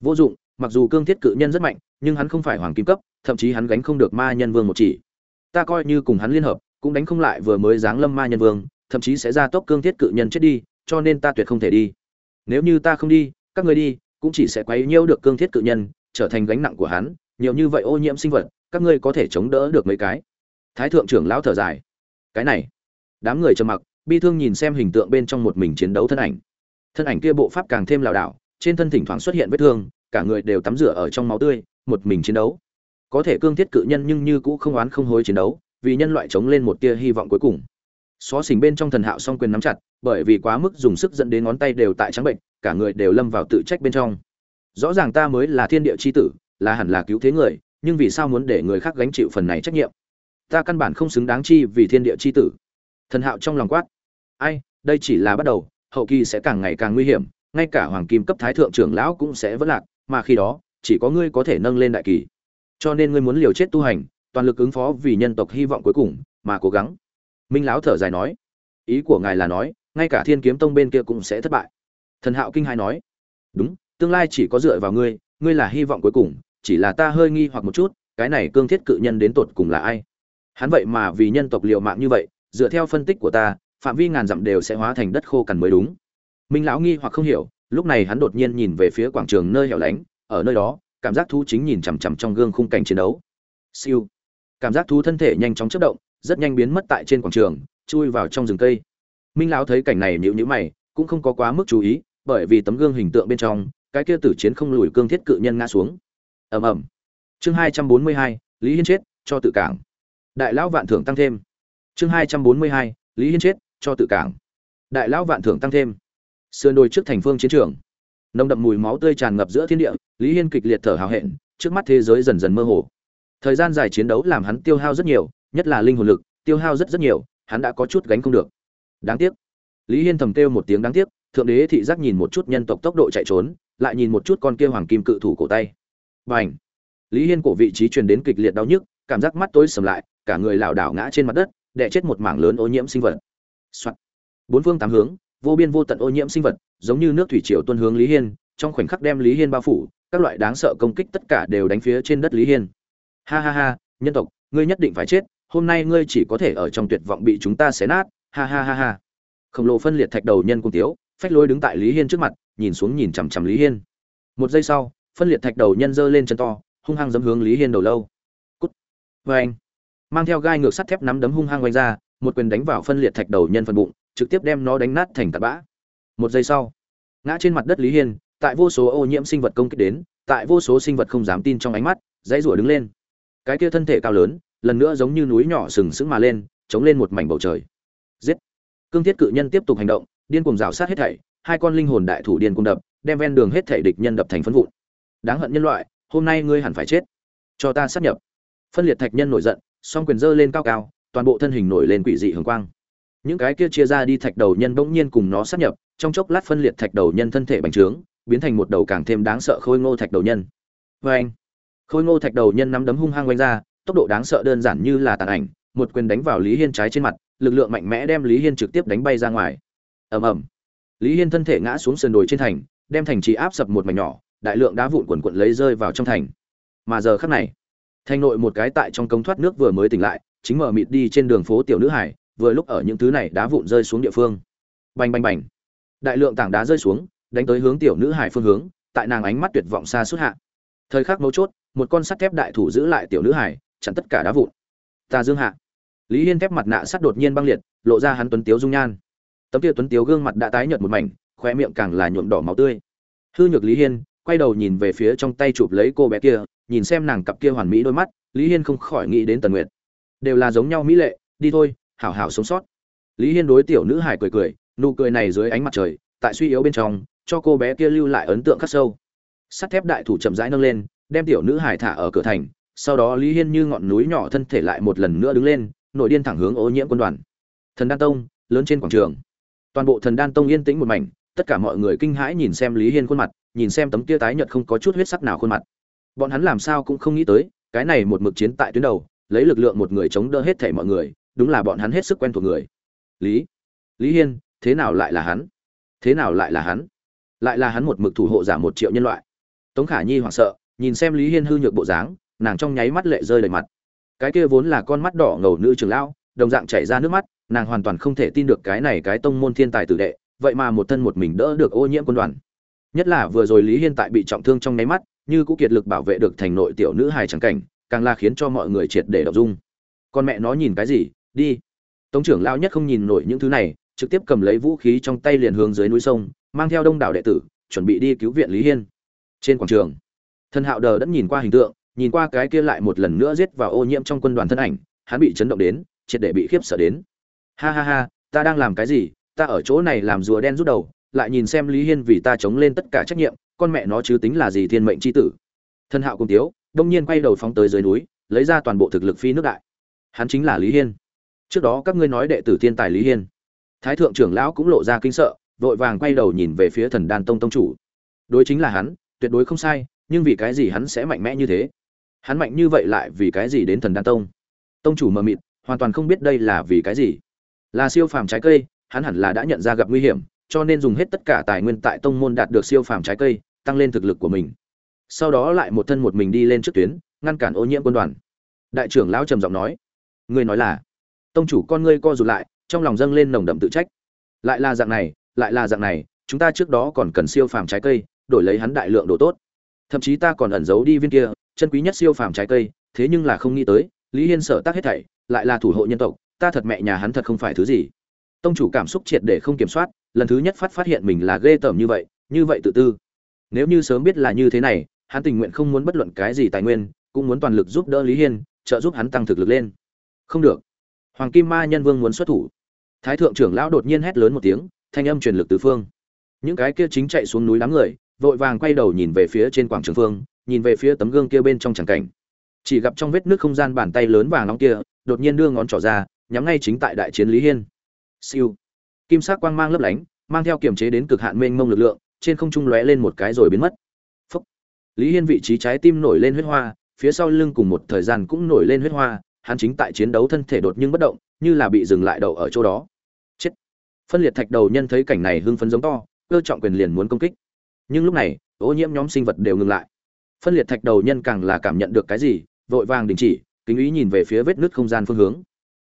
Vô dụng, mặc dù cương thiết cự nhân rất mạnh, nhưng hắn không phải hoàng kim cấp, thậm chí hắn gánh không được ma nhân vương một chỉ ta coi như cùng hắn liên hợp, cũng đánh không lại vừa mới giáng lâm ma nhân vương, thậm chí sẽ ra tốc cương thiết cự nhân chết đi, cho nên ta tuyệt không thể đi. Nếu như ta không đi, các người đi, cũng chỉ sẽ quấy nhiễu được cương thiết cự nhân, trở thành gánh nặng của hắn, nhiều như vậy ô nhiễm sinh vật, các ngươi có thể chống đỡ được mấy cái? Thái thượng trưởng lão thở dài. Cái này, đám người trầm mặc, bi thương nhìn xem hình tượng bên trong một mình chiến đấu thân ảnh. Thân ảnh kia bộ pháp càng thêm lảo đảo, trên thân thỉnh thoảng xuất hiện vết thương, cả người đều tắm rửa ở trong máu tươi, một mình chiến đấu có thể cương thiết cự nhân nhưng như cũ không oán không hối chiến đấu, vì nhân loại chống lên một tia hy vọng cuối cùng. Xó xỉnh bên trong thần hạo song quyền nắm chặt, bởi vì quá mức dùng sức dẫn đến ngón tay đều tại trắng bệnh, cả người đều lâm vào tự trách bên trong. Rõ ràng ta mới là thiên địa c h i tử, là hẳn là cứu thế người, nhưng vì sao muốn để người khác gánh chịu phần này trách nhiệm? Ta căn bản không xứng đáng chi vì thiên địa c h i tử. Thần hạo trong lòng quát. Ai, đây chỉ là bắt đầu, hậu kỳ sẽ càng ngày càng nguy hiểm, ngay cả hoàng kim cấp thái thượng trưởng lão cũng sẽ vất lạc, mà khi đó, chỉ có ngươi có thể nâng lên đại kỳ cho nên ngươi muốn liều chết tu hành, toàn lực ứng phó vì nhân tộc hy vọng cuối cùng, mà cố gắng. Minh lão thở dài nói. Ý của ngài là nói, ngay cả thiên kiếm tông bên kia cũng sẽ thất bại. Thần hạo kinh hai nói. Đúng, tương lai chỉ có dựa vào ngươi ngươi là hy vọng cuối cùng, chỉ là ta hơi nghi hoặc một chút, cái này cương thiết cự nhân đến tột cùng là ai? Hắn vậy mà vì nhân tộc liệu mạng như vậy, dựa theo phân tích của ta, phạm vi ngàn dặm đều sẽ hóa thành đất khô cằn mới đúng. Minh lão nghi hoặc không hiểu, lúc này hắn đột nhiên nhìn về phía quảng trường nơi hẻo lánh, ở nơi đó cảm giác thú chính nhìn chằm chằm trong gương khung cảnh chiến đấu. Siêu. Cảm giác thú thân thể nhanh chóng chất động, rất nhanh biến mất tại trên quảng trường, chui vào trong rừng cây. Minh lão thấy cảnh này nhíu nhíu mày, cũng không có quá mức chú ý, bởi vì tấm gương hình tượng bên trong, cái kia tử chiến không lùi cương thiết cự nhân ngã xuống. Ầm ầm. Chương hai trăm bốn mươi hai, lý hiên chết, cho tự cảng. Đại lão vạn thưởng tăng thêm. Chương hai trăm bốn mươi hai, lý hiên chết, cho tự cảng. Đại lão vạn thưởng tăng thêm. Sườn đồi trước thành phương chiến trường nồng đậm mùi máu tươi tràn ngập giữa thiên địa, lý hiên kịch liệt thở hào hẹn, trước mắt thế giới dần dần mơ hồ. Thời gian dài chiến đấu làm hắn tiêu hao rất nhiều, nhất là linh hồn lực, tiêu hao rất rất nhiều, hắn đã có chút gánh không được. Đáng tiếc. Lý hiên thầm kêu một tiếng đáng tiếc, thượng đế thị giác nhìn một chút nhân tộc tốc độ chạy trốn, lại nhìn một chút con kia hoàng kim cự thủ cổ tay. Và ảnh lý hiên cổ vị trí truyền đến kịch liệt đau nhức, cảm giác mắt tối sầm lại, cả người lảo đảo ngã trên mặt đất, đè chết một mảng lớn ô nhiễm sinh vật、Soạn. bốn phương tám hướng vô biên vô tận ô nhiễm sinh vật, giống như nước thủy triều tuôn hướng lý hiên, trong khoảnh khắc đem lý hiên bao phủ, các loại đáng sợ công kích tất cả đều đánh phía trên đất lý hiên. Ha ha ha, nhân tộc, ngươi nhất định phải chết, hôm nay ngươi chỉ có thể ở trong tuyệt vọng bị chúng ta xé nát, ha ha ha ha. Khổng lồ phân liệt thạch đầu nhân cung tiếu, phách lối đứng tại lý hiên trước mặt, nhìn xuống nhìn chằm chằm lý hiên. Một giây sau, phân liệt thạch đầu nhân giơ lên chân to, hung hăng giẫm hướng lý hiên đầu lâu. Cút. Oeng. anh mang theo gai ngược sắt thép nắm đấm hung hăng quanh ra, một quyền đánh vào phân liệt thạch đầu nhân phần bụng trực tiếp đem nó đánh nát thành tạt bã. Một giây sau, ngã trên mặt đất lý hiên, tại vô số ô nhiễm sinh vật công kích đến, tại vô số sinh vật không dám tin trong ánh mắt, dãy rủa đứng lên. Cái kia thân thể cao lớn, lần nữa giống như núi nhỏ sừng sững mà lên, chống lên một mảnh bầu trời. Giết! Cương thiết cự nhân tiếp tục hành động, điên cuồng rào sát hết thảy, hai con linh hồn đại thủ điên cuồng đập, đem ven đường hết thảy địch nhân đập thành phân vụn. Đáng hận nhân loại, hôm nay ngươi hẳn phải chết. Cho ta sát nhập. Phân liệt thạch nhân nổi giận, song quyền dơ lên cao cao, toàn bộ thân hình nổi lên quỷ dị hường quang những cái kia chia ra đi thạch đầu nhân bỗng nhiên cùng nó sát nhập, trong chốc lát phân liệt thạch đầu nhân thân thể bành trướng, biến thành một đầu càng thêm đáng sợ khôi ngô thạch đầu nhân. Vê anh khôi ngô thạch đầu nhân nắm đấm hung hăng quanh ra, tốc độ đáng sợ đơn giản như là tàn ảnh, một quyền đánh vào lý hiên trái trên mặt, lực lượng mạnh mẽ đem lý hiên trực tiếp đánh bay ra ngoài. Ầm ầm. Lý hiên thân thể ngã xuống sườn đồi trên thành, đem thành trì áp sập một mảnh nhỏ, đại lượng đá vụn quần quận lấy rơi vào trong thành. Mà giờ khắc này, thành nội một cái tại trong công thoát nước vừa mới tỉnh lại, chính mở mịt đi trên đường phố tiểu nữ hải vừa lúc ở những thứ này đá vụn rơi xuống địa phương. Bành bành bành. Đại lượng tảng đá rơi xuống, đánh tới hướng tiểu nữ hải phương hướng, tại nàng ánh mắt tuyệt vọng xa suốt hạ. Thời khắc mấu chốt, một con sắt thép đại thủ giữ lại tiểu nữ hải, chặn tất cả đá vụn. Ta dương hạ. Lý hiên thép mặt nạ sắt đột nhiên băng liệt, lộ ra hắn tuấn tiếu dung nhan. Tấm kia tuấn tiếu gương mặt đã tái nhợt một mảnh khoe miệng càng là nhuộm đỏ máu tươi. Hư nhược lý hiên, quay đầu nhìn về phía trong tay chụp lấy cô bé kia, nhìn xem nàng cặp kia hoàn mỹ đôi mắt, lý hiên không khỏi nghĩ đến tần nguyệt. Đều là giống nhau mỹ lệ, đi thôi hảo hảo sống sót. Lý hiên đối tiểu nữ hải cười cười, nụ cười này dưới ánh mặt trời, tại suy yếu bên trong, cho cô bé kia lưu lại ấn tượng khắc sâu. Sắt thép đại thủ chậm rãi nâng lên, đem tiểu nữ hải thả ở cửa thành, sau đó lý hiên như ngọn núi nhỏ thân thể lại một lần nữa đứng lên nội điên thẳng hướng ô nhiễm quân đoàn. Thần đan tông, lớn trên quảng trường. Toàn bộ thần đan tông yên tĩnh một mảnh, tất cả mọi người kinh hãi nhìn xem lý hiên khuôn mặt, nhìn xem tấm kia tái nhợt không có chút huyết sắc nào khuôn mặt. Bọn hắn làm sao cũng không nghĩ tới, cái này một mực chiến tại tuyến đầu, lấy lực lượng một người chống đỡ hết thảy mọi người đúng là bọn hắn hết sức quen thuộc người. Lý lý hiên, thế nào lại là hắn? Thế nào lại là hắn? Lại là hắn một mực thủ hộ giả một triệu nhân loại. Tống khả nhi hoảng sợ, nhìn xem lý hiên hư nhược bộ dáng, nàng trong nháy mắt lệ rơi đầy mặt. Cái kia vốn là con mắt đỏ ngầu nữ trường lão, đồng dạng chảy ra nước mắt, nàng hoàn toàn không thể tin được cái này cái tông môn thiên tài tử đệ, vậy mà một thân một mình đỡ được ô nhiễm quân đoàn. Nhất là vừa rồi lý hiên tại bị trọng thương trong nháy mắt, như cũng kiệt lực bảo vệ được thành nội tiểu nữ hài trắng cảnh, càng là khiến cho mọi người triệt để đọc dung. Con mẹ nó nhìn cái gì đi. Tống trưởng lao nhất không nhìn nổi những thứ này, trực tiếp cầm lấy vũ khí trong tay liền hướng dưới núi sông, mang theo đông đảo đệ tử, chuẩn bị đi cứu viện lý hiên. Trên quảng trường, thân hạo đờ đã nhìn qua hình tượng, nhìn qua cái kia lại một lần nữa giết vào ô nhiễm trong quân đoàn thân ảnh, hắn bị chấn động đến, triệt để bị khiếp sợ đến. Ha ha ha, ta đang làm cái gì? Ta ở chỗ này làm rùa đen rút đầu, lại nhìn xem lý hiên vì ta chống lên tất cả trách nhiệm, con mẹ nó chứ tính là gì thiên mệnh c h i tử. Thân hạo cùng tiếu, đông nhiên quay đầu phóng tới dưới núi, lấy ra toàn bộ thực lực phi nước đại. Hắn chính là lý hiên trước đó các ngươi nói đệ tử thiên tài lý hiên. Thái thượng trưởng lão cũng lộ ra kinh sợ, vội vàng quay đầu nhìn về phía thần đan tông tông chủ. Đối chính là hắn, tuyệt đối không sai, nhưng vì cái gì hắn sẽ mạnh mẽ như thế? Hắn mạnh như vậy lại vì cái gì đến thần đan tông? Tông chủ mờ mịt, hoàn toàn không biết đây là vì cái gì. Là siêu phàm trái cây, hắn hẳn là đã nhận ra gặp nguy hiểm, cho nên dùng hết tất cả tài nguyên tại tông môn đạt được siêu phàm trái cây, tăng lên thực lực của mình. Sau đó lại một thân một mình đi lên trước tuyến, ngăn cản ô nhiễm quân đoàn. Đại trưởng lão trầm giọng nói, ngươi nói là tông chủ con ngươi co rụt lại, trong lòng dâng lên nồng đậm tự trách. Lại là dạng này, lại là dạng này, chúng ta trước đó còn cần siêu phàm trái cây, đổi lấy hắn đại lượng đồ tốt. Thậm chí ta còn ẩn giấu đi viên kia, chân quý nhất siêu phàm trái cây, thế nhưng là không nghĩ tới, lý hiên sở tác hết thảy, lại là thủ hộ nhân tộc, ta thật mẹ nhà hắn thật không phải thứ gì. Tông chủ cảm xúc triệt để không kiểm soát, lần thứ nhất phát phát hiện mình là ghê tởm như vậy như vậy tự tư. Nếu như sớm biết là như thế này, hắn tình nguyện không muốn bất luận cái gì tài nguyên, cũng muốn toàn lực giúp đỡ lý hiên, trợ giúp hắn tăng thực lực lên. Không được hoàng kim ma nhân vương muốn xuất thủ. Thái thượng trưởng lão đột nhiên hét lớn một tiếng, thanh âm truyền lực tứ phương. Những cái kia chính chạy xuống núi đám người, vội vàng quay đầu nhìn về phía trên quảng trường phương, nhìn về phía tấm gương kia bên trong chẳng cảnh. Chỉ gặp trong vết nước không gian bàn tay lớn vàng nóng kia, đột nhiên đưa ngón trỏ ra, nhắm ngay chính tại đại chiến lý hiên. Siêu. Kim sắc quang mang lấp lánh, mang theo kiểm chế đến cực hạn mênh mông lực lượng, trên không trung lóe lên một cái rồi biến mất. Phốc. lý hiên vị trí trái tim nổi lên huyết hoa, phía sau lưng cùng một thời gian cũng nổi lên huyết hoa hắn chính tại chiến đấu thân thể đột nhưng bất động, như là bị dừng lại đậu ở chỗ đó. Chết. Phân liệt thạch đầu nhân thấy cảnh này hưng phấn giống to, cơ trọng quyền liền muốn công kích. Nhưng lúc này, ô nhiễm nhóm sinh vật đều ngừng lại. Phân liệt thạch đầu nhân càng là cảm nhận được cái gì, vội vàng đình chỉ, kính ý nhìn về phía vết nứt không gian phương hướng.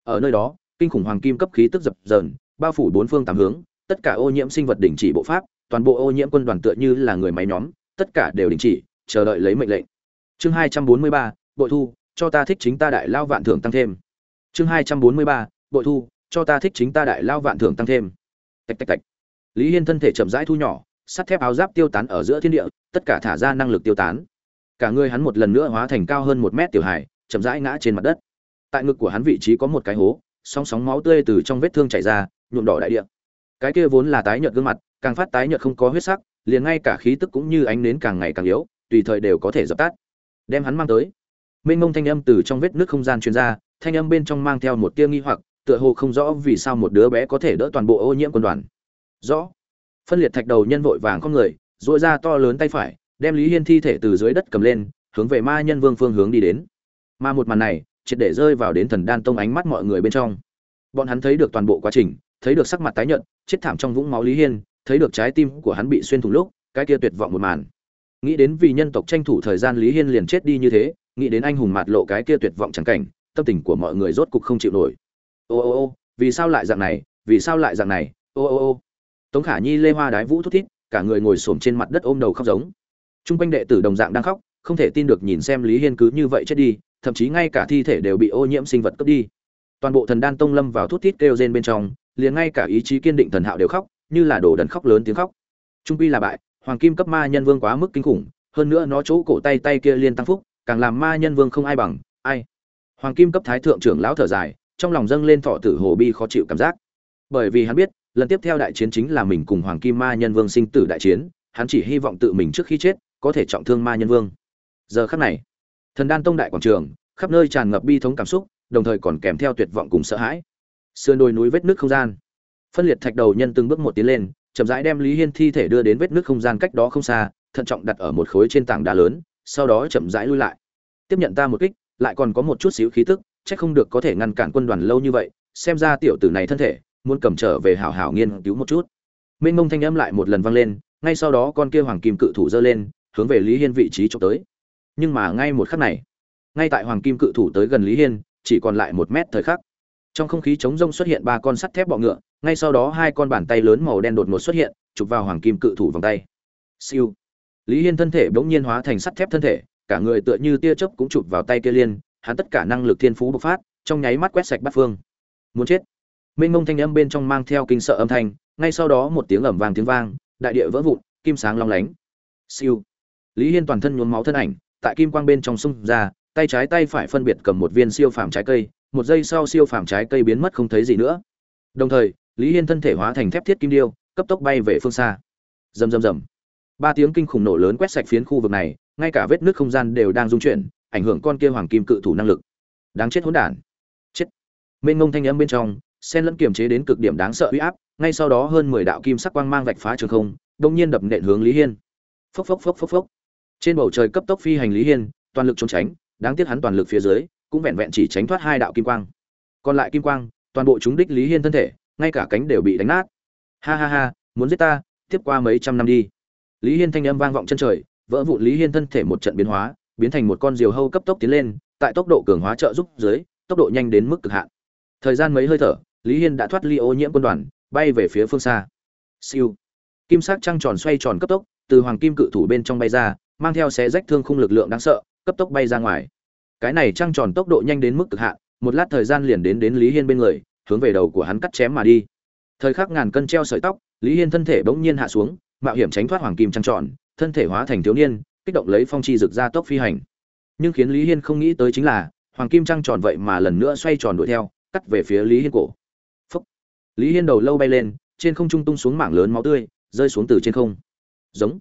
Ở nơi đó, kinh khủng hoàng kim cấp khí tức dập dờn, bao phủ bốn phương tám hướng, tất cả ô nhiễm sinh vật đình chỉ bộ pháp, toàn bộ ô nhiễm quân đoàn tựa như là người máy nhóm, tất cả đều đình chỉ, chờ đợi lấy mệnh lệnh. Chương hai trăm bốn mươi ba, bội thu cho ta thích chính ta đại lao vạn thưởng tăng thêm. Chương hai trăm bốn mươi ba, bội thu, cho ta thích chính ta đại lao vạn thưởng tăng thêm. Tạch tạch tạch. Lý hiên thân thể chậm rãi thu nhỏ, sắt thép áo giáp tiêu tán ở giữa thiên địa, tất cả thả ra năng lực tiêu tán. Cả người hắn một lần nữa hóa thành cao hơn một mét tiểu hải chậm rãi ngã trên mặt đất. Tại ngực của hắn vị trí có một cái hố, sóng sóng máu tươi từ trong vết thương chảy ra, nhuộm đỏ đại địa. Cái kia vốn là tái nhợt gương mặt, càng phát tái nhợt không có huyết sắc, liền ngay cả khí tức cũng như ánh nến càng ngày càng yếu, tùy thời đều có thể dập tắt. Đem hắn mang tới mênh mông thanh âm từ trong vết nước không gian truyền ra, thanh âm bên trong mang theo một tia nghi hoặc, tựa hồ không rõ vì sao một đứa bé có thể đỡ toàn bộ ô nhiễm quân đoàn. Rõ. Phân liệt thạch đầu nhân vội vàng con người dội ra to lớn tay phải, đem lý hiên thi thể từ dưới đất cầm lên, hướng về ma nhân vương phương hướng đi đến. Mà một màn này, triệt để rơi vào đến thần đan tông ánh mắt mọi người bên trong. Bọn hắn thấy được toàn bộ quá trình, thấy được sắc mặt tái nhợt, chết thảm trong vũng máu lý hiên, thấy được trái tim của hắn bị xuyên thủng lúc, cái kia tuyệt vọng một màn. Nghĩ đến vì nhân tộc tranh thủ thời gian lý hiên liền chết đi như thế nghĩ đến anh hùng mạt lộ cái kia tuyệt vọng chẳng cảnh, tâm tình của mọi người rốt cục không chịu nổi. Ô ô ô, vì sao lại dạng này, vì sao lại dạng này, ô ô ô. Tống khả nhi lê hoa đái vũ thút thít, cả người ngồi xổm trên mặt đất ôm đầu khóc giống. T r u n g quanh đệ tử đồng dạng đang khóc, không thể tin được nhìn xem lý hiên cứ như vậy chết đi, thậm chí ngay cả thi thể đều bị ô nhiễm sinh vật cướp đi. Toàn bộ thần đan tông lâm vào thút thít kêu rên bên trong, liền ngay cả ý chí kiên định thần hạo đều khóc, như là đổ đần khóc lớn tiếng khóc. Trung quy là bại, hoàng kim cấp ma nhân vương quá mức kinh khủng, hơn nữa nó chỗ cổ tay tay kia liên tăng phúc càng làm ma nhân vương không ai bằng, ai? Hoàng kim cấp thái thượng trưởng lão thở dài, trong lòng dâng lên thọ tử hồ bi khó chịu cảm giác. Bởi vì hắn biết, lần tiếp theo đại chiến chính là mình cùng hoàng kim ma nhân vương sinh tử đại chiến, hắn chỉ hy vọng tự mình trước khi chết có thể trọng thương ma nhân vương. Giờ khắc này, thần đan tông đại quảng trường, khắp nơi tràn ngập bi thống cảm xúc, đồng thời còn kèm theo tuyệt vọng cùng sợ hãi. Sườn đồi núi vết nước không gian. Phân liệt thạch đầu nhân từng bước một tiến lên, chậm rãi đem lý hiên thi thể đưa đến vết nước không gian cách đó không xa, thận trọng đặt ở một khối trên tảng đá lớn sau đó chậm rãi lui lại. Tiếp nhận ta một kích, lại còn có một chút xíu khí tức, chắc không được có thể ngăn cản quân đoàn lâu như vậy, xem ra tiểu tử này thân thể, muốn cầm trở về hảo hảo nghiên cứu một chút. Mênh mông thanh âm lại một lần vang lên, ngay sau đó con kia hoàng kim cự thủ giơ lên, hướng về lý hiên vị trí trộm tới. Nhưng mà ngay một khắc này, ngay tại hoàng kim cự thủ tới gần lý hiên, chỉ còn lại một mét thời khắc. Trong không khí chống rông xuất hiện ba con sắt thép bọ ngựa, ngay sau đó hai con bàn tay lớn màu đen đột ngột xuất hiện, chụp vào hoàng kim cự thủ vòng tay. Siêu lý hiên thân thể bỗng nhiên hóa thành sắt thép thân thể, cả người tựa như tia chớp cũng chụp vào tay kia liên, hắn tất cả năng lực thiên phú bộc phát, trong nháy mắt quét sạch bát phương. Muốn chết. Mênh mông thanh âm bên trong mang theo kinh sợ âm thanh, ngay sau đó một tiếng ầm vang tiếng vang, đại địa vỡ vụn, kim sáng long lánh. Siêu. Lý hiên toàn thân nhuốm máu thân ảnh, tại kim quang bên trong xung ra, tay trái tay phải phân biệt cầm một viên siêu phàm trái cây, một giây sau siêu phàm trái cây biến mất không thấy gì nữa. Đồng thời, lý hiên thân thể hóa thành thép thiết kim điêu, cấp tốc bay về phương xa. Rầm rầm rầm ba tiếng kinh khủng nổ lớn quét sạch phiến khu vực này, ngay cả vết nước không gian đều đang rung chuyển, ảnh hưởng con kia hoàng kim cự thủ năng lực. Đáng chết hỗn đản. Chết. Mênh ngông thanh âm bên trong, sen lẫn kiềm chế đến cực điểm đáng sợ uy áp, ngay sau đó hơn mười đạo kim sắc quang mang vạch phá trường không đông nhiên đập nện hướng lý hiên. Phốc phốc phốc phốc phốc. Trên bầu trời cấp tốc phi hành lý hiên, toàn lực trốn tránh, đáng tiếc hắn toàn lực phía dưới, cũng vẹn vẹn chỉ tránh thoát hai đạo kim quang. Còn lại kim quang, toàn bộ chúng đích lý hiên thân thể, ngay cả cánh đều bị đánh nát. Ha ha ha, muốn giết ta, tiếp qua mấy trăm năm đi lý hiên thanh âm vang vọng chân trời, vỡ vụn lý hiên thân thể một trận biến hóa, biến thành một con diều hâu cấp tốc tiến lên, tại tốc độ cường hóa trợ giúp dưới, tốc độ nhanh đến mức cực hạn. Thời gian mấy hơi thở, lý hiên đã thoát ly ô nhiễm quân đoàn, bay về phía phương xa. Siêu. Kim sắc trăng tròn xoay tròn cấp tốc, từ hoàng kim cự thủ bên trong bay ra, mang theo xé rách thương khung lực lượng đáng sợ, cấp tốc bay ra ngoài. Cái này trăng tròn tốc độ nhanh đến mức cực hạn, một lát thời gian liền đến đến lý hiên bên người, hướng về đầu của hắn cắt chém mà đi. Thời khắc ngàn cân treo sợi tóc, lý hiên thân thể bỗng nhiên hạ xuống mạo hiểm tránh thoát hoàng kim trăng tròn, thân thể hóa thành thiếu niên, kích động lấy phong chi rực ra tốc phi hành. Nhưng khiến lý hiên không nghĩ tới chính là, hoàng kim trăng tròn vậy mà lần nữa xoay tròn đuổi theo, cắt về phía lý hiên cổ. Phúc. lý hiên đầu lâu bay lên, trên không trung tung xuống mảng lớn máu tươi, rơi xuống từ trên không. Giống.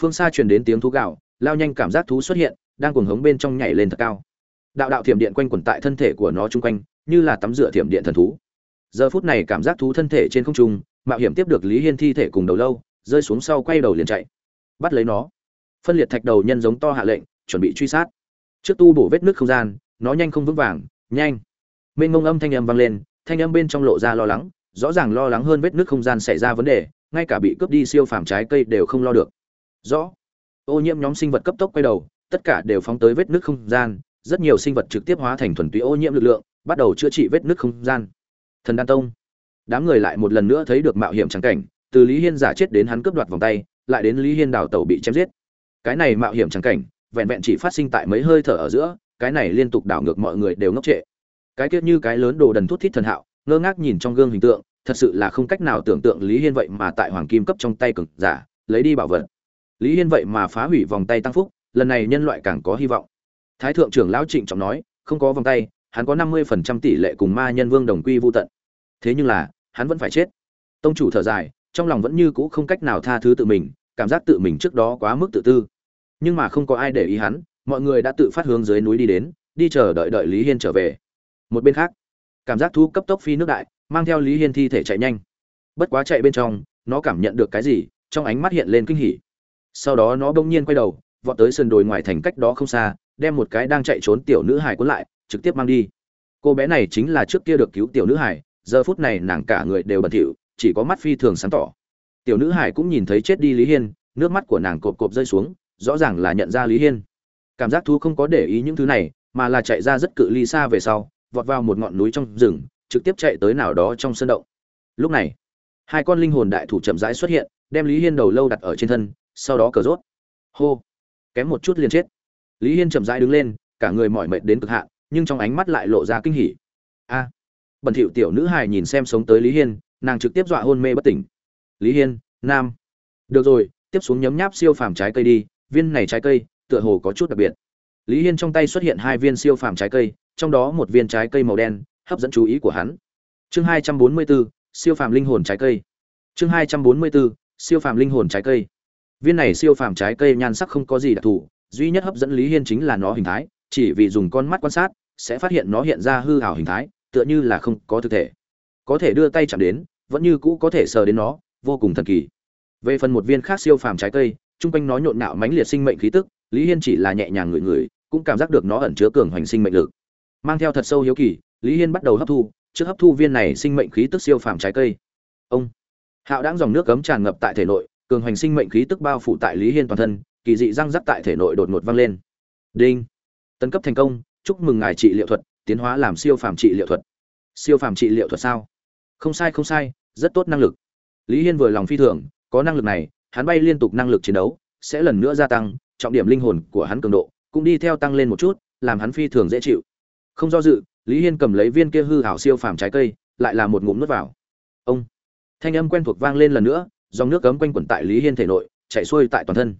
Phương xa truyền đến tiếng thú gạo, lao nhanh cảm giác thú xuất hiện, đang cuồng hống bên trong nhảy lên thật cao. Đạo đạo thiểm điện quanh quẩn tại thân thể của nó chung quanh, như là tắm rửa thiểm điện thần thú. Giờ phút này cảm giác thú thân thể trên không trung, mạo hiểm tiếp được lý hiên thi thể cùng đầu lâu rơi xuống sau quay đầu liền chạy. Bắt lấy nó. Phân liệt thạch đầu nhân giống to hạ lệnh, chuẩn bị truy sát. Trước tu bổ vết nước không gian, nó nhanh không vững vàng, nhanh. Mênh mông âm thanh âm vang lên, thanh âm bên trong lộ ra lo lắng, rõ ràng lo lắng hơn vết nước không gian xảy ra vấn đề, ngay cả bị cướp đi siêu phàm trái cây đều không lo được. Rõ. Ô nhiễm nhóm sinh vật cấp tốc quay đầu, tất cả đều phóng tới vết nước không gian, rất nhiều sinh vật trực tiếp hóa thành thuần túy ô nhiễm lực lượng, bắt đầu chữa trị vết nước không gian. Thần đan tông. Đám người lại một lần nữa thấy được mạo hiểm trắng cảnh từ lý hiên giả chết đến hắn cướp đoạt vòng tay, lại đến lý hiên đào tẩu bị chém giết. Cái này mạo hiểm trắng cảnh, vẹn vẹn chỉ phát sinh tại mấy hơi thở ở giữa, cái này liên tục đảo ngược mọi người đều ngốc trệ. Cái tiết như cái lớn đồ đần thút thít thần hạo, ngơ ngác nhìn trong gương hình tượng, thật sự là không cách nào tưởng tượng lý hiên vậy mà tại hoàng kim cấp trong tay cực giả, lấy đi bảo vật. Lý hiên vậy mà phá hủy vòng tay tăng phúc, lần này nhân loại càng có hy vọng. Thái thượng trưởng lão trịnh trọng nói, không có vòng tay, hắn có năm mươi phần trăm tỷ lệ cùng ma nhân vương đồng quy vô tận. Thế nhưng là, hắn vẫn phải chết. Tông chủ thở dài trong lòng vẫn như cũ không cách nào tha thứ tự mình, cảm giác tự mình trước đó quá mức tự tư. Nhưng mà không có ai để ý hắn, mọi người đã tự phát hướng dưới núi đi đến, đi chờ đợi đợi lý hiên trở về. Một bên khác, cảm giác thu cấp tốc phi nước đại, mang theo lý hiên thi thể chạy nhanh. Bất quá chạy bên trong, nó cảm nhận được cái gì, trong ánh mắt hiện lên kinh hỉ. Sau đó nó bỗng nhiên quay đầu, vọt tới sườn đồi ngoài thành cách đó không xa, đem một cái đang chạy trốn tiểu nữ hải cuốn lại, trực tiếp mang đi. Cô bé này chính là trước kia được cứu tiểu nữ hải giờ phút này nàng cả người đều bẩn thỉu chỉ có mắt phi thường sáng tỏ. Tiểu nữ hải cũng nhìn thấy chết đi lý hiên, nước mắt của nàng cộp cộp rơi xuống, rõ ràng là nhận ra lý hiên. Cảm giác thú không có để ý những thứ này, mà là chạy ra rất cự ly xa về sau, vọt vào một ngọn núi trong rừng, trực tiếp chạy tới nào đó trong sân động. Lúc này, hai con linh hồn đại thủ chậm rãi xuất hiện, đem lý hiên đầu lâu đặt ở trên thân, sau đó cờ rốt. Hô! Kém một chút liền chết. Lý hiên chậm rãi đứng lên, cả người mỏi mệt đến cực hạn, nhưng trong ánh mắt lại lộ ra kinh hỉ. A! Bẩn thỉu tiểu nữ hài nhìn xem sống tới lý hiên nàng trực tiếp dọa hôn mê bất tỉnh. Lý hiên, nam. Được rồi, tiếp xuống nhấm nháp siêu phàm trái cây đi, viên này trái cây, tựa hồ có chút đặc biệt. Lý hiên trong tay xuất hiện hai viên siêu phàm trái cây, trong đó một viên trái cây màu đen, hấp dẫn chú ý của hắn. Chương hai trăm bốn mươi bốn, siêu phàm linh hồn trái cây. Chương hai trăm bốn mươi bốn, siêu phàm linh hồn trái cây. Viên này siêu phàm trái cây nhan sắc không có gì đặc thù, duy nhất hấp dẫn lý hiên chính là nó hình thái, chỉ vì dùng con mắt quan sát, sẽ phát hiện nó hiện ra hư ảo hình thái, tựa như là không có thực thể. Có thể đưa tay chạm đến vẫn như cũ có thể sờ đến nó, vô cùng thần kỳ. Về phần một viên khác siêu phàm trái cây, chung quanh nó nhộn nạo mãnh liệt sinh mệnh khí tức, lý hiên chỉ là nhẹ nhàng ngửi ngửi, cũng cảm giác được nó ẩn chứa cường hoành sinh mệnh lực. Mang theo thật sâu hiếu kỳ, lý hiên bắt đầu hấp thu, trước hấp thu viên này sinh mệnh khí tức siêu phàm trái cây. Ông. Hạo đáng dòng nước cấm tràn ngập tại thể nội, cường hoành sinh mệnh khí tức bao phủ tại lý hiên toàn thân, kỳ dị răng rắc tại thể nội đột ngột vang lên. Đinh. Tấn cấp thành công, chúc mừng ngài trị liệu thuật, tiến hóa làm siêu phàm trị liệu thuật. Siêu phàm trị liệu thuật sao? Không sai không sai, rất tốt năng lực. Lý hiên vừa lòng phi thường, có năng lực này, hắn bay liên tục năng lực chiến đấu, sẽ lần nữa gia tăng, trọng điểm linh hồn của hắn cường độ cũng đi theo tăng lên một chút, làm hắn phi thường dễ chịu. Không do dự, lý hiên cầm lấy viên kia hư hảo siêu phàm trái cây, lại là một ngụm nước vào. Ông! Thanh âm quen thuộc vang lên lần nữa, dòng nước cấm quanh quẩn tại lý hiên thể nội chạy xuôi tại toàn thân.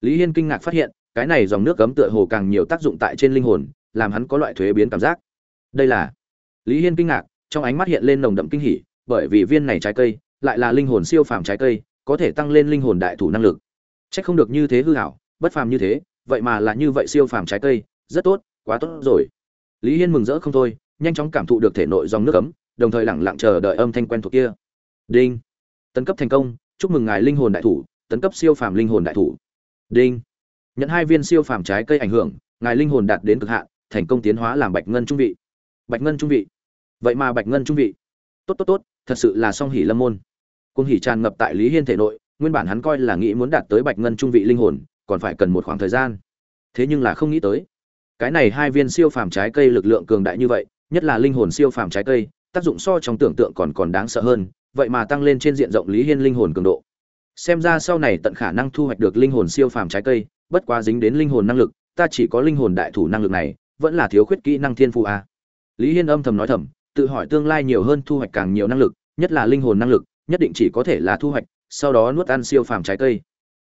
Lý hiên kinh ngạc phát hiện, cái này dòng nước cấm tựa hồ càng nhiều tác dụng tại trên linh hồn, làm hắn có loại thuế biến cảm giác. Đây là lý hiên kinh ngạc trong ánh mắt hiện lên nồng đậm kinh hỉ bởi vì viên này trái cây lại là linh hồn siêu phàm trái cây có thể tăng lên linh hồn đại thủ năng lực. Chắc không được như thế hư hảo bất phàm như thế vậy mà là như vậy siêu phàm trái cây rất tốt quá tốt rồi. Lý hiên mừng rỡ không thôi nhanh chóng cảm thụ được thể nội dòng nước ấm, đồng thời lặng lặng chờ đợi âm thanh quen thuộc kia. Đinh. Tấn cấp thành công chúc mừng ngài linh hồn đại thủ tấn cấp siêu phàm linh hồn đại thủ. Đinh. Nhận hai viên siêu phàm trái cây ảnh hưởng ngài linh hồn đạt đến cực hạn thành công tiến hóa làm bạch ngân trung vị. Bạch ngân trung vị vậy mà bạch ngân trung vị. Tốt tốt tốt, thật sự là song hỉ lâm môn. Cung hỉ tràn ngập tại lý hiên thể nội, nguyên bản hắn coi là nghĩ muốn đạt tới bạch ngân trung vị linh hồn, còn phải cần một khoảng thời gian. Thế nhưng là không nghĩ tới, cái này hai viên siêu phàm trái cây lực lượng cường đại như vậy, nhất là linh hồn siêu phàm trái cây, tác dụng so trong tưởng tượng còn còn đáng sợ hơn, vậy mà tăng lên trên diện rộng lý hiên linh hồn cường độ. Xem ra sau này tận khả năng thu hoạch được linh hồn siêu phàm trái cây, bất quá dính đến linh hồn năng lực, ta chỉ có linh hồn đại thủ năng lực này, vẫn là thiếu khuyết kỹ năng thiên phụ a. Lý hiên âm thầm nói thầm tự hỏi tương lai nhiều hơn thu hoạch càng nhiều năng lực, nhất là linh hồn năng lực, nhất định chỉ có thể là thu hoạch, sau đó nuốt ăn siêu phàm trái cây.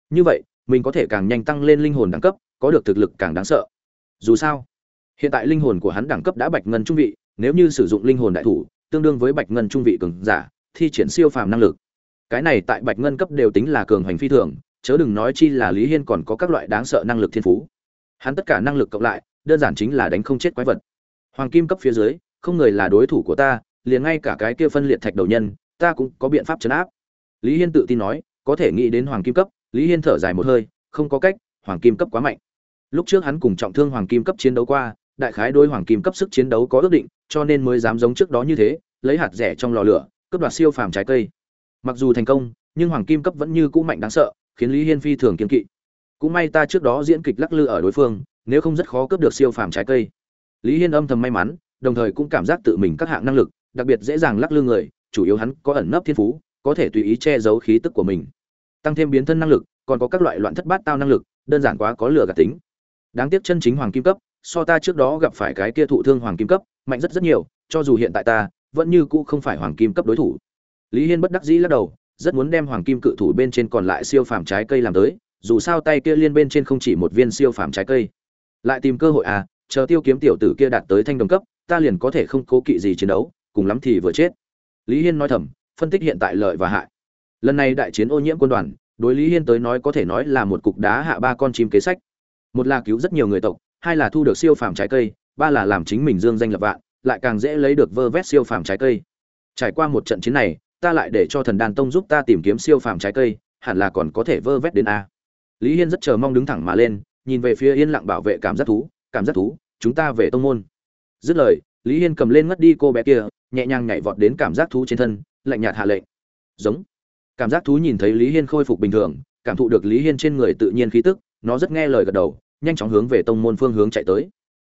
Như vậy, mình có thể càng nhanh tăng lên linh hồn đẳng cấp, có được thực lực càng đáng sợ. Dù sao, hiện tại linh hồn của hắn đẳng cấp đã bạch ngân trung vị, nếu như sử dụng linh hồn đại thủ, tương đương với bạch ngân trung vị cường giả, thi triển siêu phàm năng lực. Cái này tại bạch ngân cấp đều tính là cường hành phi thường, chớ đừng nói chi là lý hiên còn có các loại đáng sợ năng lực thiên phú. Hắn tất cả năng lực cộng lại, đơn giản chính là đánh không chết quái vật. Hoàng kim cấp phía dưới không người là đối thủ của ta, liền ngay cả cái kia phân liệt thạch đầu nhân, ta cũng có biện pháp chấn áp. Lý hiên tự tin nói, có thể nghĩ đến hoàng kim cấp, lý hiên thở dài một hơi, không có cách, hoàng kim cấp quá mạnh. Lúc trước hắn cùng trọng thương hoàng kim cấp chiến đấu qua, đại khái đối hoàng kim cấp sức chiến đấu có ước định, cho nên mới dám giống trước đó như thế, lấy hạt rẻ trong lò lửa, cướp đoạt siêu phàm trái cây. Mặc dù thành công, nhưng hoàng kim cấp vẫn như cũ mạnh đáng sợ, khiến lý hiên phi thường kiên kỵ. Cũng may ta trước đó diễn kịch lắc lư ở đối phương, nếu không rất khó cướp được siêu phàm trái cây. Lý hiên âm thầm may mắn đồng thời cũng cảm giác tự mình các hạng năng lực, đặc biệt dễ dàng lắc lư người, chủ yếu hắn có ẩn nấp thiên phú, có thể tùy ý che giấu khí tức của mình. Tăng thêm biến thân năng lực, còn có các loại loạn thất bát tao năng lực, đơn giản quá có lửa gạt tính. Đáng tiếc chân chính hoàng kim cấp, so ta trước đó gặp phải cái kia thụ thương hoàng kim cấp, mạnh rất rất nhiều, cho dù hiện tại ta, vẫn như cũ không phải hoàng kim cấp đối thủ. Lý hiên bất đắc dĩ lắc đầu, rất muốn đem hoàng kim cự thủ bên trên còn lại siêu phàm trái cây làm tới, dù sao tay kia liên bên trên không chỉ một viên siêu phàm trái cây. Lại tìm cơ hội à chờ tiêu kiếm tiểu tử kia đạt tới thanh đồng cấp ta liền có thể không cố kỵ gì chiến đấu, cùng lắm thì vừa chết. Lý hiên nói thầm, phân tích hiện tại lợi và hại. Lần này đại chiến ô nhiễm quân đoàn, đối lý hiên tới nói có thể nói là một cục đá hạ ba con chim kế sách. Một là cứu rất nhiều người tộc, hai là thu được siêu phàm trái cây, ba là làm chính mình dương danh lập vạn, lại càng dễ lấy được vơ vét siêu phàm trái cây. Trải qua một trận chiến này, ta lại để cho thần đàn tông giúp ta tìm kiếm siêu phàm trái cây, hẳn là còn có thể vơ vét đến a. Lý hiên rất chờ mong đứng thẳng mà lên, nhìn về phía yên lặng bảo vệ cảm giác thú, cảm giác thú, chúng ta về tông môn dứt lời, lý hiên cầm lên ngất đi cô bé kia, nhẹ nhàng nhảy vọt đến cảm giác thú trên thân, lạnh nhạt hạ lệnh. Giống. Cảm giác thú nhìn thấy lý hiên khôi phục bình thường, cảm thụ được lý hiên trên người tự nhiên khí tức, nó rất nghe lời gật đầu, nhanh chóng hướng về tông môn phương hướng chạy tới.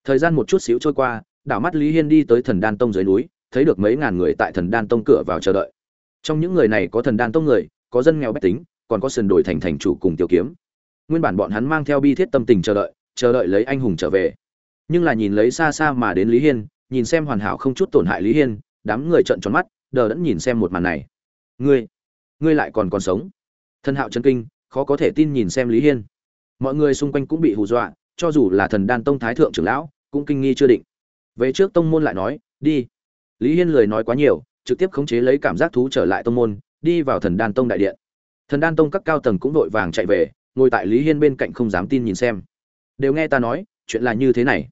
Thời gian một chút xíu trôi qua, đảo mắt lý hiên đi tới thần đan tông dưới núi, thấy được mấy ngàn người tại thần đan tông cửa vào chờ đợi. Trong những người này có thần đan tông người, có dân nghèo bách tính, còn có sườn đổi thành thành chủ cùng tiểu kiếm. Nguyên bản bọn hắn mang theo bi thiết tâm tình chờ đợi chờ đợi lấy anh hùng trở về nhưng là nhìn lấy xa xa mà đến lý hiên, nhìn xem hoàn hảo không chút tổn hại lý hiên, đám người trợn tròn mắt, đờ đẫn nhìn xem một màn này. Ngươi ngươi lại còn còn sống? Thân hạo chân kinh, khó có thể tin nhìn xem lý hiên. Mọi người xung quanh cũng bị hù dọa, cho dù là thần đan tông thái thượng trưởng lão, cũng kinh nghi chưa định. Về trước tông môn lại nói, đi. Lý hiên lời nói quá nhiều, trực tiếp khống chế lấy cảm giác thú trở lại tông môn, đi vào thần đan tông đại điện. Thần đan tông các cao tầng cũng vội vàng chạy về, ngồi tại lý hiên bên cạnh không dám tin nhìn xem. Đều nghe ta nói, chuyện là như thế này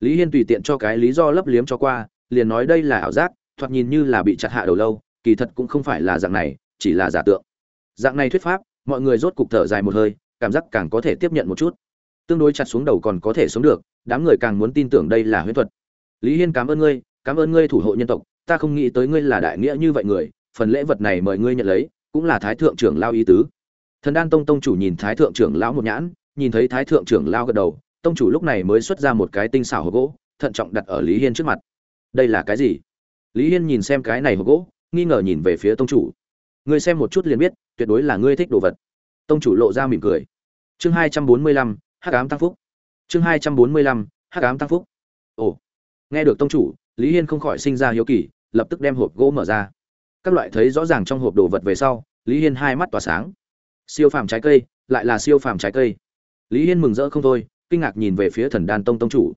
lý hiên tùy tiện cho cái lý do lấp liếm cho qua, liền nói đây là ảo giác, thoạt nhìn như là bị chặt hạ đầu lâu, kỳ thật cũng không phải là dạng này, chỉ là giả tượng. Dạng này thuyết pháp, mọi người rốt cục thở dài một hơi, cảm giác càng có thể tiếp nhận một chút. Tương đối chặt xuống đầu còn có thể sống được, đám người càng muốn tin tưởng đây là huyễn thuật. Lý hiên cảm ơn ngươi, cảm ơn ngươi thủ hộ nhân tộc, ta không nghĩ tới ngươi là đại nghĩa như vậy người, phần lễ vật này mời ngươi nhận lấy, cũng là thái thượng trưởng lao ý tứ. Thần đan tông tông chủ nhìn thái thượng trưởng lão một nhãn, nhìn thấy thái thượng trưởng lao gật đầu tông chủ lúc này mới xuất ra một cái tinh xảo hộp gỗ, thận trọng đặt ở lý hiên trước mặt. Đây là cái gì? Lý hiên nhìn xem cái này hộp gỗ, nghi ngờ nhìn về phía tông chủ. Ngươi xem một chút liền biết, tuyệt đối là ngươi thích đồ vật. Tông chủ lộ ra mỉm cười. Chương hai trăm bốn mươi lăm, hắc ám tăng phúc. Chương hai trăm bốn mươi lăm, hắc ám tăng phúc. Ồ, nghe được tông chủ, lý hiên không khỏi sinh ra hiếu kỳ, lập tức đem hộp gỗ mở ra. Các loại thấy rõ ràng trong hộp đồ vật về sau, lý hiên hai mắt tỏa sáng. Siêu phàm trái cây, lại là siêu phàm trái cây. Lý hiên mừng rỡ không thôi kinh ngạc nhìn về phía thần đan tông tông chủ.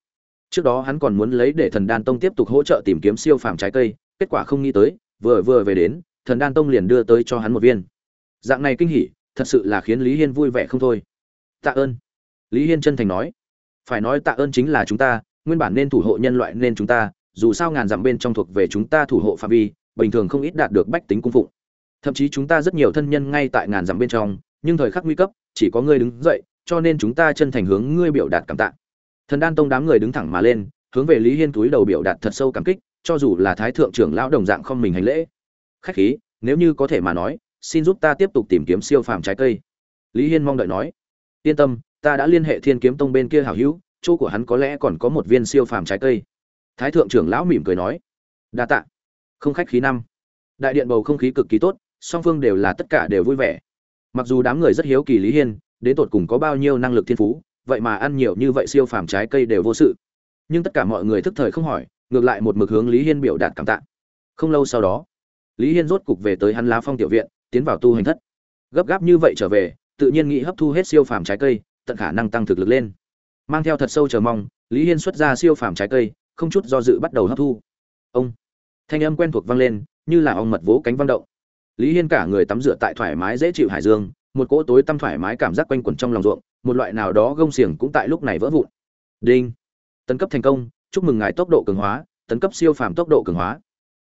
Trước đó hắn còn muốn lấy để thần đan tông tiếp tục hỗ trợ tìm kiếm siêu phàm trái cây, kết quả không nghĩ tới, vừa vừa về đến, thần đan tông liền đưa tới cho hắn một viên. Dạng này kinh hỉ, thật sự là khiến lý hiên vui vẻ không thôi. Tạ ơn. Lý hiên chân thành nói. Phải nói tạ ơn chính là chúng ta, nguyên bản nên thủ hộ nhân loại nên chúng ta, dù sao ngàn dặm bên trong thuộc về chúng ta thủ hộ phạm vi, bình thường không ít đạt được bách tính cung phụng. Thậm chí chúng ta rất nhiều thân nhân ngay tại ngàn dặm bên trong, nhưng thời khắc nguy cấp, chỉ có ngươi đứng dậy cho nên chúng ta chân thành hướng ngươi biểu đạt cảm tạ. Thần đan tông đám người đứng thẳng mà lên, hướng về lý hiên túi đầu biểu đạt thật sâu cảm kích, cho dù là thái thượng trưởng lão đồng dạng không mình hành lễ. Khách khí, nếu như có thể mà nói, xin giúp ta tiếp tục tìm kiếm siêu phàm trái cây. Lý hiên mong đợi nói, yên tâm, ta đã liên hệ thiên kiếm tông bên kia hảo hữu, chỗ của hắn có lẽ còn có một viên siêu phàm trái cây. Thái thượng trưởng lão mỉm cười nói, đa tạ. Không khách khí năm. Đại điện bầu không khí cực kỳ tốt, song phương đều là tất cả đều vui vẻ. Mặc dù đám người rất hiếu kỳ lý hiên đến tột cùng có bao nhiêu năng lực thiên phú, vậy mà ăn nhiều như vậy siêu phàm trái cây đều vô sự. Nhưng tất cả mọi người thức thời không hỏi, ngược lại một mực hướng lý hiên biểu đạt cảm tạ. Không lâu sau đó, lý hiên rốt cục về tới hắn lá phong tiểu viện, tiến vào tu hành thất. Gấp gáp như vậy trở về, tự nhiên nghĩ hấp thu hết siêu phàm trái cây, tận khả năng tăng thực lực lên. Mang theo thật sâu chờ mong, lý hiên xuất ra siêu phàm trái cây, không chút do dự bắt đầu hấp thu. Ông! Thanh âm quen thuộc vang lên, như là ong mật vỗ cánh vang động. Lý hiên cả người tắm rửa tại thoải mái dễ chịu hải dương một cỗ tối tăm thoải mái cảm giác quanh quẩn trong lòng ruộng, một loại nào đó gông xiềng cũng tại lúc này vỡ vụn. Đinh! Tấn cấp thành công, chúc mừng ngài tốc độ cường hóa, tấn cấp siêu phàm tốc độ cường hóa.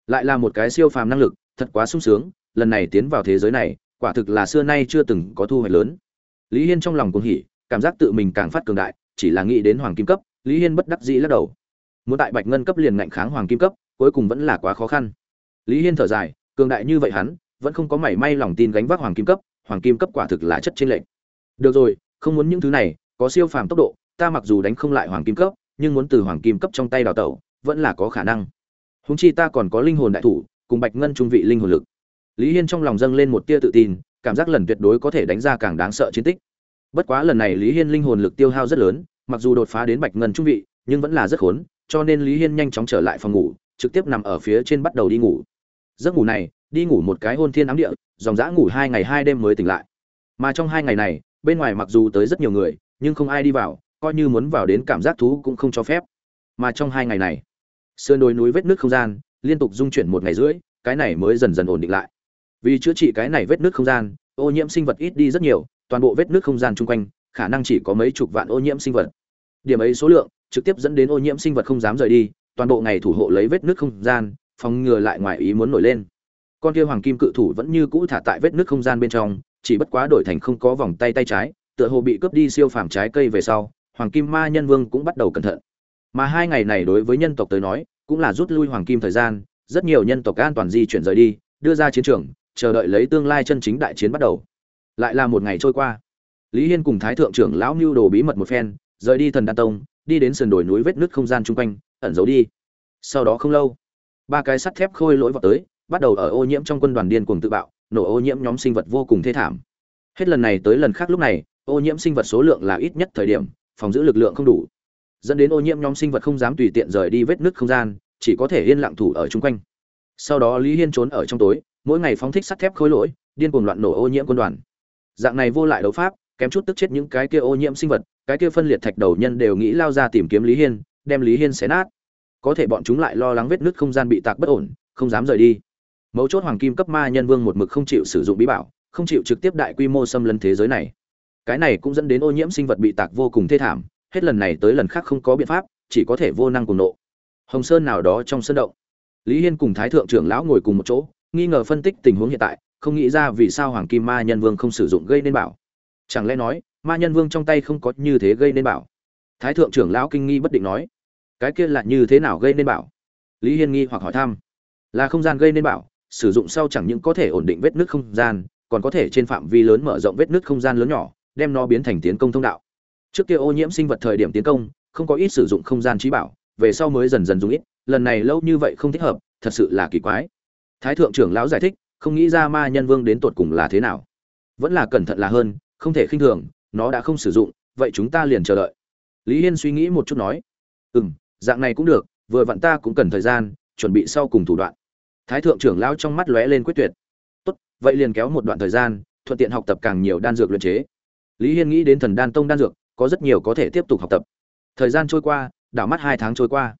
Lại là một cái siêu phàm năng lực, thật quá sung sướng, lần này tiến vào thế giới này, quả thực là xưa nay chưa từng có thu hoạch lớn. Lý hiên trong lòng cuồng hỉ, cảm giác tự mình càng phát cường đại, chỉ là nghĩ đến hoàng kim cấp, lý hiên bất đắc dĩ lắc đầu. Muốn tại bạch ngân cấp liền ngạnh kháng hoàng kim cấp, cuối cùng vẫn là quá khó khăn. Lý hiên thở dài, cường đại như vậy hắn, vẫn không có mảy may lòng tin gánh vác hoàng kim cấp hoàng kim cấp quả thực là chất trên lệnh được rồi, không muốn những thứ này, có siêu phàm tốc độ, ta mặc dù đánh không lại hoàng kim cấp, nhưng muốn từ hoàng kim cấp trong tay đào tẩu, vẫn là có khả năng. Húng chi ta còn có linh hồn đại thủ, cùng bạch ngân trung vị linh hồn lực. Lý hiên trong lòng dâng lên một tia tự tin, cảm giác lần tuyệt đối có thể đánh ra càng đáng sợ chiến tích. Bất quá lần này lý hiên linh hồn lực tiêu hao rất lớn, mặc dù đột phá đến bạch ngân trung vị, nhưng vẫn là rất khốn, cho nên lý hiên nhanh chóng trở lại phòng ngủ, trực tiếp nằm ở phía trên bắt đầu đi ngủ. Giấc ngủ này đi ngủ một cái hôn thiên ám địa, dòng dã ngủ hai ngày hai đêm mới tỉnh lại. Mà trong hai ngày này, bên ngoài mặc dù tới rất nhiều người, nhưng không ai đi vào, coi như muốn vào đến cảm giác thú cũng không cho phép. Mà trong hai ngày này, sườn đồi núi vết nước không gian liên tục dung chuyển một ngày rưỡi, cái này mới dần dần ổn định lại. Vì chữa trị cái này vết nước không gian, ô nhiễm sinh vật ít đi rất nhiều, toàn bộ vết nước không gian chung quanh, khả năng chỉ có mấy chục vạn ô nhiễm sinh vật. Điểm ấy số lượng trực tiếp dẫn đến ô nhiễm sinh vật không dám rời đi, toàn bộ ngày thủ hộ lấy vết nước không gian, phòng ngừa lại ngoài ý muốn nổi lên con kia hoàng kim cự thủ vẫn như cũ thả tại vết nước không gian bên trong, chỉ bất quá đổi thành không có vòng tay tay trái, tựa hồ bị cướp đi siêu phàm trái cây về sau, hoàng kim ma nhân vương cũng bắt đầu cẩn thận. Mà hai ngày này đối với nhân tộc tới nói, cũng là rút lui hoàng kim thời gian, rất nhiều nhân tộc an toàn di chuyển rời đi, đưa ra chiến trường, chờ đợi lấy tương lai chân chính đại chiến bắt đầu. Lại là một ngày trôi qua. Lý hiên cùng thái thượng trưởng lão mưu đồ bí mật một phen, rời đi thần đan tông, đi đến sườn đồi núi vết nứt không gian chung quanh, ẩn giấu đi. Sau đó không lâu, ba cái sắt thép khôi lỗi vào tới bắt đầu ở ô nhiễm trong quân đoàn điên cuồng tự bạo, nổ ô nhiễm nhóm sinh vật vô cùng thê thảm. Hết lần này tới lần khác lúc này, ô nhiễm sinh vật số lượng là ít nhất thời điểm, phòng giữ lực lượng không đủ. Dẫn đến ô nhiễm nhóm sinh vật không dám tùy tiện rời đi vết nứt không gian, chỉ có thể yên lặng thủ ở chung quanh. Sau đó lý hiên trốn ở trong tối, mỗi ngày phóng thích sắt thép khối lỗi, điên cuồng loạn nổ ô nhiễm quân đoàn. Dạng này vô lại đấu pháp, kém chút tức chết những cái kia ô nhiễm sinh vật, cái kia phân liệt thạch đầu nhân đều nghĩ lao ra tìm kiếm lý hiên, đem lý hiên xé nát. Có thể bọn chúng lại lo lắng vết nứt không gian bị tạc bất ổn, không dám rời đi mấu chốt hoàng kim cấp ma nhân vương một mực không chịu sử dụng bí bảo, không chịu trực tiếp đại quy mô xâm lấn thế giới này. Cái này cũng dẫn đến ô nhiễm sinh vật bị tạc vô cùng thê thảm, hết lần này tới lần khác không có biện pháp, chỉ có thể vô năng cùng nộ. Hồng sơn nào đó trong sân động. Lý hiên cùng thái thượng trưởng lão ngồi cùng một chỗ, nghi ngờ phân tích tình huống hiện tại, không nghĩ ra vì sao hoàng kim ma nhân vương không sử dụng gây nên bảo. Chẳng lẽ nói, ma nhân vương trong tay không có như thế gây nên bảo? Thái thượng trưởng lão kinh nghi bất định nói. Cái kia là như thế nào gây nên bảo? Lý hiên nghi hoặc hỏi thăm. Là không gian gây nên bảo sử dụng sau chẳng những có thể ổn định vết nứt không gian còn có thể trên phạm vi lớn mở rộng vết nứt không gian lớn nhỏ đem nó biến thành tiến công thông đạo. Trước kia ô nhiễm sinh vật thời điểm tiến công không có ít sử dụng không gian trí bảo về sau mới dần dần dùng ít lần này lâu như vậy không thích hợp thật sự là kỳ quái. Thái thượng trưởng lão giải thích không nghĩ ra ma nhân vương đến tột cùng là thế nào. Vẫn là cẩn thận là hơn không thể khinh thường nó đã không sử dụng vậy chúng ta liền chờ đợi. Lý hiên suy nghĩ một chút nói ừm, dạng này cũng được vừa vặn ta cũng cần thời gian chuẩn bị sau cùng thủ đoạn thái thượng trưởng lão trong mắt lóe lên quyết tuyệt. Tốt, vậy liền kéo một đoạn thời gian, thuận tiện học tập càng nhiều đan dược luyện chế. Lý hiên nghĩ đến thần đan tông đan dược, có rất nhiều có thể tiếp tục học tập. Thời gian trôi qua, đảo mắt hai tháng trôi qua.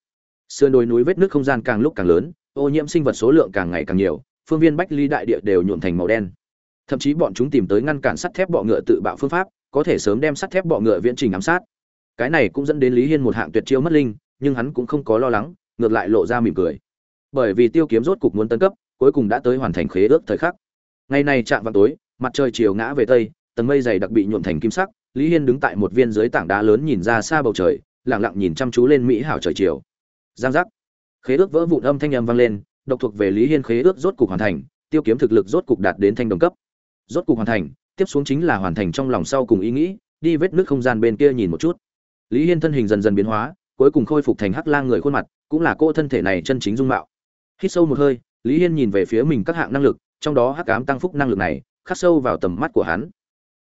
Sườn đồi núi vết nước không gian càng lúc càng lớn, ô nhiễm sinh vật số lượng càng ngày càng nhiều, phương viên bách ly đại địa đều nhuộm thành màu đen. Thậm chí bọn chúng tìm tới ngăn cản sắt thép bọ ngựa tự bạo phương pháp, có thể sớm đem sắt thép bọ ngựa viễn trình ám sát. Cái này cũng dẫn đến lý hiên một hạng tuyệt chiêu mất linh, nhưng hắn cũng không có lo lắng, ngược lại lộ ra mỉm cười bởi vì tiêu kiếm rốt cục muốn tấn cấp, cuối cùng đã tới hoàn thành khế ước thời khắc. Ngày này chạm vào tối, mặt trời chiều ngã về tây, tầng mây dày đặc bị nhuộm thành kim sắc, lý hiên đứng tại một viên dưới tảng đá lớn nhìn ra xa bầu trời, lặng lặng nhìn chăm chú lên mỹ hảo trời chiều. Giang giác. Khế ước vỡ vụn âm thanh âm vang lên, độc thuộc về lý hiên khế ước rốt cục hoàn thành, tiêu kiếm thực lực rốt cục đạt đến thanh đồng cấp. Rốt cục hoàn thành, tiếp xuống chính là hoàn thành trong lòng sau cùng ý nghĩ, đi vết nước không gian bên kia nhìn một chút. Lý hiên thân hình dần dần biến hóa, cuối cùng khôi phục thành hắc lang người khuôn mặt, cũng là cô thân thể này chân chính dung mạo hít sâu một hơi, lý hiên nhìn về phía mình các hạng năng lực, trong đó hắc ám tăng phúc năng lực này, khắc sâu vào tầm mắt của hắn.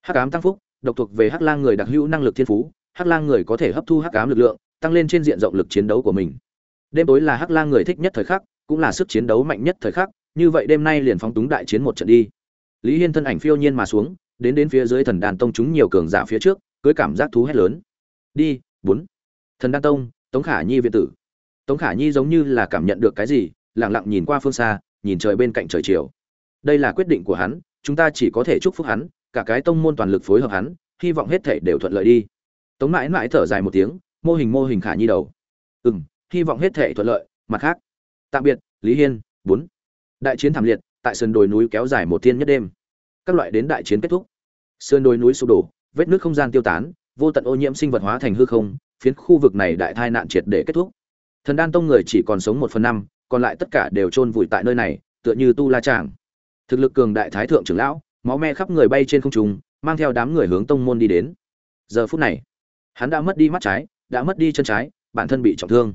Hắc ám tăng phúc, độc thuộc về hắc lang người đặc hữu năng lực thiên phú, hắc lang người có thể hấp thu hắc ám lực lượng, tăng lên trên diện rộng lực chiến đấu của mình. Đêm tối là hắc lang người thích nhất thời khắc, cũng là sức chiến đấu mạnh nhất thời khắc, như vậy đêm nay liền phóng túng đại chiến một trận đi. Lý hiên thân ảnh phiêu nhiên mà xuống, đến đến phía dưới thần đàn tông chúng nhiều cường giả phía trước, cưới cảm giác thú hét lớn. Đi, bốn. Thần đan tông, tống khả nhi viện tử. Tống khả nhi giống như là cảm nhận được cái gì lặng lặng nhìn qua phương xa, nhìn trời bên cạnh trời chiều. Đây là quyết định của hắn, chúng ta chỉ có thể chúc phúc hắn, cả cái tông môn toàn lực phối hợp hắn, hy vọng hết thảy đều thuận lợi đi. Tống mãi mãi thở dài một tiếng, mô hình mô hình khả nhi đầu. Ừ hy vọng hết thảy thuận lợi, mặt khác. Tạm biệt, lý hiên, bốn. Đại chiến thảm liệt, tại sườn đồi núi kéo dài một thiên nhất đêm. Các loại đến đại chiến kết thúc. Sườn đồi núi sụp đổ, vết nước không gian tiêu tán, vô tận ô nhiễm sinh vật hóa thành hư không, phiến khu vực này đại tai nạn triệt để kết thúc. Thần đan tông người chỉ còn sống một phần năm còn lại tất cả đều chôn vùi tại nơi này, tựa như tu la tràng thực lực cường đại thái thượng trưởng lão, máu me khắp người bay trên không trung, mang theo đám người hướng tông môn đi đến. Giờ phút này, hắn đã mất đi mắt trái, đã mất đi chân trái, bản thân bị trọng thương.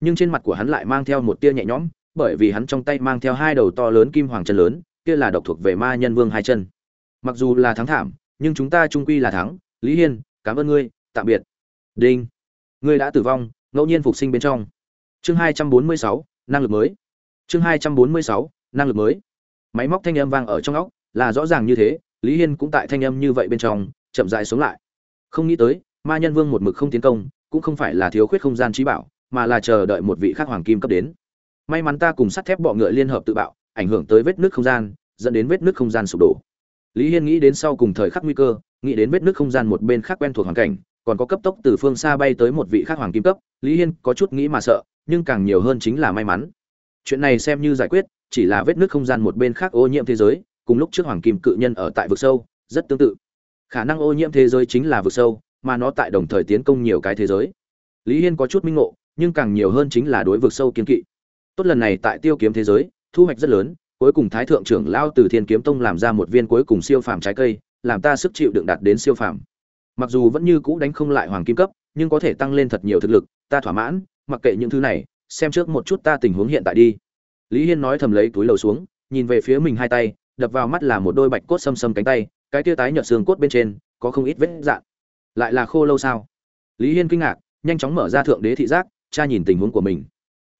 Nhưng trên mặt của hắn lại mang theo một tia nhẹ nhõm, bởi vì hắn trong tay mang theo hai đầu to lớn kim hoàng chân lớn, kia là độc thuộc về ma nhân vương hai chân. Mặc dù là thắng thảm, nhưng chúng ta trung quy là thắng. Lý hiên, cảm ơn ngươi, tạm biệt. Đinh. Ngươi đã tử vong, ngẫu nhiên phục sinh bên trong. Chương hai trăm bốn mươi sáu năng lực mới. Chương hai trăm bốn mươi sáu, năng lực mới. Máy móc thanh âm vang ở trong óc, là rõ ràng như thế, lý hiên cũng tại thanh âm như vậy bên trong, chậm dại sống lại. Không nghĩ tới, ma nhân vương một mực không tiến công, cũng không phải là thiếu khuyết không gian trí bảo, mà là chờ đợi một vị khác hoàng kim cấp đến. May mắn ta cùng sắt thép bọ ngựa liên hợp tự bạo, ảnh hưởng tới vết nước không gian, dẫn đến vết nước không gian sụp đổ. Lý hiên nghĩ đến sau cùng thời khắc nguy cơ, nghĩ đến vết nước không gian một bên khác quen thuộc hoàn cảnh, còn có cấp tốc từ phương xa bay tới một vị khác hoàng kim cấp, lý hiên có chút nghĩ mà sợ nhưng càng nhiều hơn chính là may mắn. Chuyện này xem như giải quyết, chỉ là vết nước không gian một bên khác ô nhiễm thế giới, cùng lúc trước hoàng kim cự nhân ở tại vực sâu, rất tương tự. Khả năng ô nhiễm thế giới chính là vực sâu, mà nó tại đồng thời tiến công nhiều cái thế giới. Lý hiên có chút minh ngộ, nhưng càng nhiều hơn chính là đối vực sâu kiến kỵ. Tốt lần này tại tiêu kiếm thế giới, thu hoạch rất lớn, cuối cùng thái thượng trưởng lao từ thiên kiếm tông làm ra một viên cuối cùng siêu phàm trái cây, làm ta sức chịu đựng đạt đến siêu phàm. Mặc dù vẫn như cũ đánh không lại hoàng kim cấp, nhưng có thể tăng lên thật nhiều thực lực, ta thỏa mãn mặc kệ những thứ này, xem trước một chút ta tình huống hiện tại đi. Lý hiên nói thầm lấy túi lầu xuống, nhìn về phía mình hai tay, đập vào mắt là một đôi bạch cốt xâm xâm cánh tay, cái tia tái nhợt xương cốt bên trên, có không ít vết dạn. Lại là khô lâu sao? Lý hiên kinh ngạc, nhanh chóng mở ra thượng đế thị giác, tra nhìn tình huống của mình.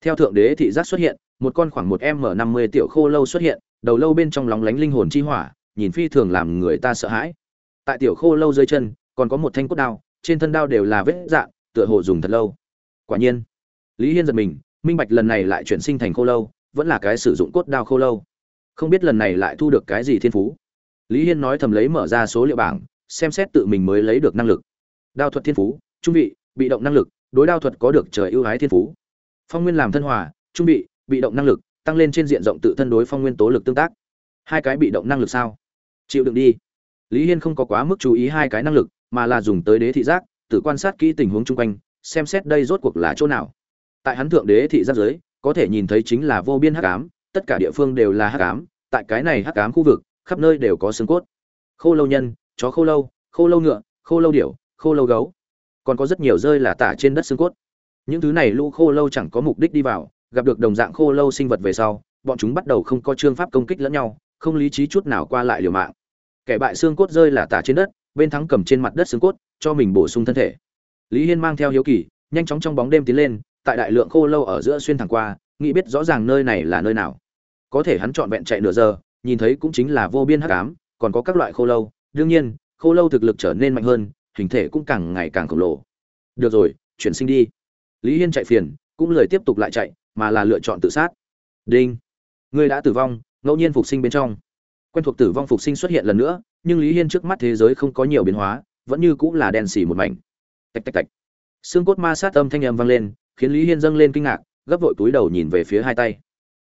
Theo thượng đế thị giác xuất hiện, một con khoảng một m năm mươi tiểu khô lâu xuất hiện, đầu lâu bên trong lóng lánh linh hồn chi hỏa, nhìn phi thường làm người ta sợ hãi. Tại tiểu khô lâu dưới chân, còn có một thanh cốt đao, trên thân đao đều là vết dạn, tựa hồ dùng thật lâu. Quả nhiên lý hiên giật mình, minh bạch lần này lại chuyển sinh thành khô lâu, vẫn là cái sử dụng cốt đao khô lâu. Không biết lần này lại thu được cái gì thiên phú. Lý hiên nói thầm lấy mở ra số liệu bảng, xem xét tự mình mới lấy được năng lực. Đao thuật thiên phú, trung vị, bị động năng lực, đối đao thuật có được trời ưu ái thiên phú. Phong nguyên làm thân hòa, trung vị, bị động năng lực, tăng lên trên diện rộng tự thân đối phong nguyên tố lực tương tác. Hai cái bị động năng lực sao? Chịu đựng đi. Lý hiên không có quá mức chú ý hai cái năng lực, mà là dùng tới đế thị giác, tự quan sát kỹ tình huống chung quanh, xem xét đây rốt cuộc là chỗ nào tại hắn thượng đế thị giáp giới, có thể nhìn thấy chính là vô biên hắc ám, tất cả địa phương đều là hắc ám, tại cái này hắc ám khu vực, khắp nơi đều có xương cốt. Khô lâu nhân, chó khô lâu khô lâu ngựa, khô lâu điểu, khô lâu gấu. Còn có rất nhiều rơi là tả trên đất xương cốt. Những thứ này lũ khô lâu chẳng có mục đích đi vào, gặp được đồng dạng khô lâu sinh vật về sau, bọn chúng bắt đầu không có chương pháp công kích lẫn nhau, không lý trí chút nào qua lại liều mạng. Kẻ bại xương cốt rơi là tả trên đất, bên thắng cầm trên mặt đất xương cốt, cho mình bổ sung thân thể. Lý hiên mang theo hiếu kỳ, nhanh chóng trong bóng đêm tiến lên tại đại lượng khô lâu ở giữa xuyên thẳng qua, nghĩ biết rõ ràng nơi này là nơi nào. Có thể hắn trọn vẹn chạy nửa giờ, nhìn thấy cũng chính là vô biên hắc ám, còn có các loại khô lâu. Đương nhiên, khô lâu thực lực trở nên mạnh hơn, hình thể cũng càng ngày càng khổng lồ. Được rồi, chuyển sinh đi. Lý hiên chạy phiền, cũng lời tiếp tục lại chạy, mà là lựa chọn tự sát. Đinh. Người đã tử vong, ngẫu nhiên phục sinh bên trong. Quen thuộc tử vong phục sinh xuất hiện lần nữa, nhưng lý hiên trước mắt thế giới không có nhiều biến hóa, vẫn như cũng là đen xỉ một mảnh. Tạch tạch tạch. Xương cốt ma sát âm thanh âm vang lên khiến lý hiên dâng lên kinh ngạc, gấp vội túi đầu nhìn về phía hai tay.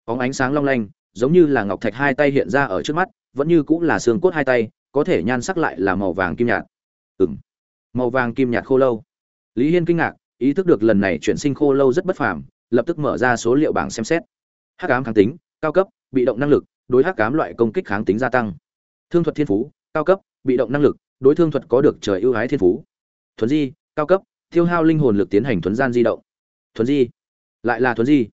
Óng ánh sáng long lanh, giống như là ngọc thạch hai tay hiện ra ở trước mắt, vẫn như cũng là xương cốt hai tay, có thể nhan sắc lại là màu vàng kim nhạt. Ừng màu vàng kim nhạt khô lâu. Lý hiên kinh ngạc, ý thức được lần này chuyển sinh khô lâu rất bất phàm, lập tức mở ra số liệu bảng xem xét. Hắc ám kháng tính, cao cấp, bị động năng lực, đối hắc ám loại công kích kháng tính gia tăng. Thương thuật thiên phú, cao cấp, bị động năng lực, đối thương thuật có được trời ưu ái thiên phú. Thuấn di, cao cấp, tiêu hao linh hồn lực tiến hành thuấn gian di động thuấn di. Lại là thuấn di.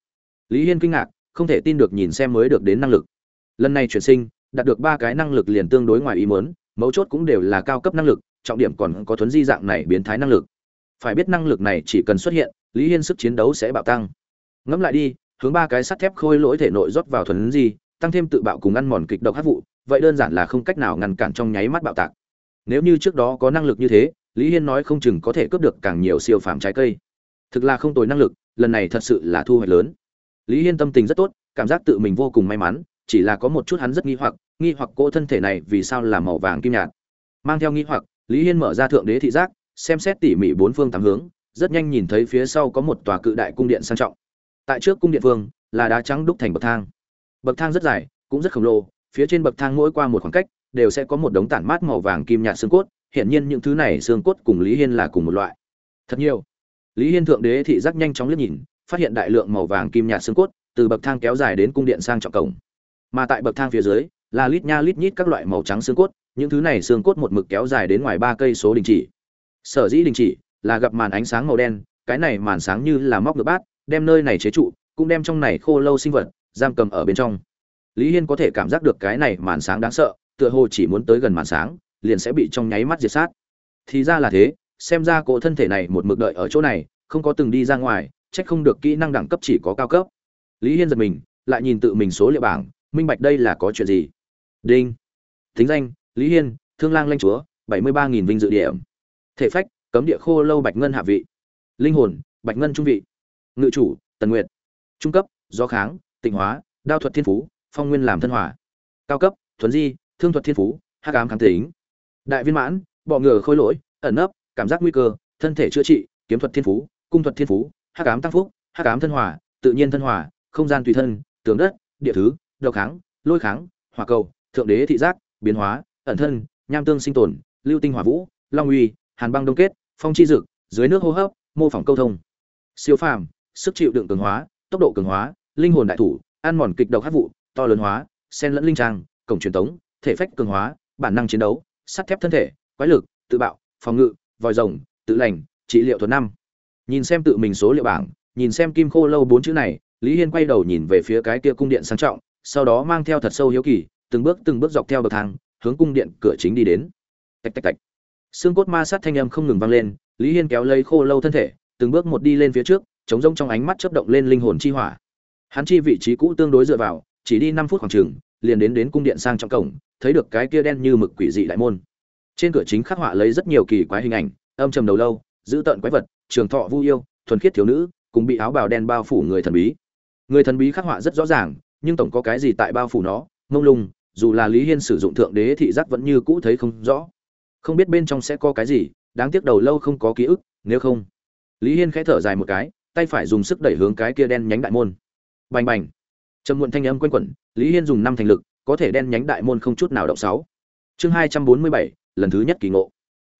Lý hiên kinh ngạc, không thể tin được nhìn xem mới được đến năng lực. Lần này chuyển sinh, đạt được ba cái năng lực liền tương đối ngoài ý muốn, mấu chốt cũng đều là cao cấp năng lực, trọng điểm còn có thuấn di dạng này biến thái năng lực. Phải biết năng lực này chỉ cần xuất hiện, lý hiên sức chiến đấu sẽ bạo tăng. Ngẫm lại đi, hướng ba cái sắt thép khôi lỗi thể nội rót vào thuấn di, tăng thêm tự bạo cùng ăn mòn kịch độc hát vụ, vậy đơn giản là không cách nào ngăn cản trong nháy mắt bạo tạc. Nếu như trước đó có năng lực như thế, lý hiên nói không chừng có thể cướp được càng nhiều siêu phàm trái cây thực là không tồi năng lực, lần này thật sự là thu hoạch lớn. Lý hiên tâm tình rất tốt, cảm giác tự mình vô cùng may mắn, chỉ là có một chút hắn rất nghi hoặc nghi hoặc cỗ thân thể này vì sao là màu vàng kim nhạt. Mang theo nghi hoặc, lý hiên mở ra thượng đế thị giác, xem xét tỉ mỉ bốn phương tám hướng, rất nhanh nhìn thấy phía sau có một tòa cự đại cung điện sang trọng. Tại trước cung điện phương là đá trắng đúc thành bậc thang. Bậc thang rất dài, cũng rất khổng lồ, phía trên bậc thang mỗi qua một khoảng cách, đều sẽ có một đống tản mát màu vàng kim nhạt xương cốt hiện nhiên những thứ này xương cốt cùng lý hiên là cùng một loại. Thật nhiều lý hiên thượng đế thị giác nhanh chóng liếc nhìn, phát hiện đại lượng màu vàng kim nhạt xương cốt, từ bậc thang kéo dài đến cung điện sang trọng cổng. Mà tại bậc thang phía dưới, là lít nha lít nhít các loại màu trắng xương cốt, những thứ này xương cốt một mực kéo dài đến ngoài ba cây số đình chỉ. Sở dĩ đình chỉ, là gặp màn ánh sáng màu đen, cái này màn sáng như là móc ngược bát, đem nơi này chế trụ, cũng đem trong này khô lâu sinh vật, giam cầm ở bên trong. Lý hiên có thể cảm giác được cái này màn sáng đáng sợ, tựa hồ chỉ muốn tới gần màn sáng, liền sẽ bị trong nháy mắt diệt sát. Thì ra là thế xem ra cỗ thân thể này một mực đợi ở chỗ này, không có từng đi ra ngoài trách không được kỹ năng đẳng cấp chỉ có cao cấp. Lý hiên giật mình, lại nhìn tự mình số liệu bảng, minh bạch đây là có chuyện gì. Đinh. Thính danh, lý hiên, thương lang lanh chúa, bảy mươi ba nghìn vinh dự điểm. Thể phách, cấm địa khô lâu bạch ngân hạ vị. Linh hồn, bạch ngân trung vị. Ngự chủ, tần nguyệt. Trung cấp do kháng, tịnh hóa, đao thuật thiên phú, phong nguyên làm thân hòa. Cao cấp, thuấn di, thương thuật thiên phú, hắc ám kháng tính. Đại viên mãn, bọ ngựa khôi lỗi, ẩn nấp cảm giác nguy cơ, thân thể chữa trị, kiếm thuật thiên phú, cung thuật thiên phú, hắc ám tăng phúc, hắc ám thân hòa, tự nhiên thân hòa, không gian tùy thân, tường đất, địa thứ, độc kháng, lôi kháng, hỏa cầu, thượng đế thị giác, biến hóa, ẩn thân, nham tương sinh tồn, lưu tinh hỏa vũ, long uy, hàn băng đông kết, phong chi dực, dưới nước hô hấp, mô phỏng câu thông. Siêu phàm, sức chịu đựng cường hóa, tốc độ cường hóa, linh hồn đại thủ, ăn mòn kịch độc hát vụ, to lớn hóa sen lẫn linh trang, cổng truyền tống, thể phách cường hóa, bản năng chiến đấu, sắt thép thân thể, quái lực, tự bạo, phòng ngự vòi rồng, tự lành, trị liệu thuật năm. Nhìn xem tự mình số liệu bảng, nhìn xem kim khô lâu bốn chữ này, lý hiên quay đầu nhìn về phía cái kia cung điện sang trọng, sau đó mang theo thật sâu hiếu kỳ, từng bước từng bước dọc theo bậc thang, hướng cung điện cửa chính đi đến. Tạch tạch tạch. Xương cốt ma sát thanh âm không ngừng vang lên, lý hiên kéo lấy khô lâu thân thể, từng bước một đi lên phía trước, chống rông trong ánh mắt chớp động lên linh hồn chi hỏa. Hắn chi vị trí cũ tương đối dựa vào, chỉ đi năm phút khoảng chừng, liền đến đến cung điện sang trọng cổng, thấy được cái kia đen như mực quỷ dị đại môn trên cửa chính khắc họa lấy rất nhiều kỳ quái hình ảnh, âm trầm đầu lâu giữ tợn quái vật, trường thọ vu yêu, thuần khiết thiếu nữ, cùng bị áo bào đen bao phủ người thần bí. Người thần bí khắc họa rất rõ ràng, nhưng tổng có cái gì tại bao phủ nó ngông lung, dù là lý hiên sử dụng thượng đế thị giác vẫn như cũ thấy không rõ. Không biết bên trong sẽ có cái gì, đáng tiếc đầu lâu không có ký ức, nếu không. Lý hiên khẽ thở dài một cái, tay phải dùng sức đẩy hướng cái kia đen nhánh đại môn. Bành bành. Trầm muộn thanh âm quanh quẩn, lý hiên dùng năm thành lực, có thể đen nhánh đại môn không chút nào động sáu. Chương hai trăm bốn mươi bảy lần thứ nhất kỳ ngộ.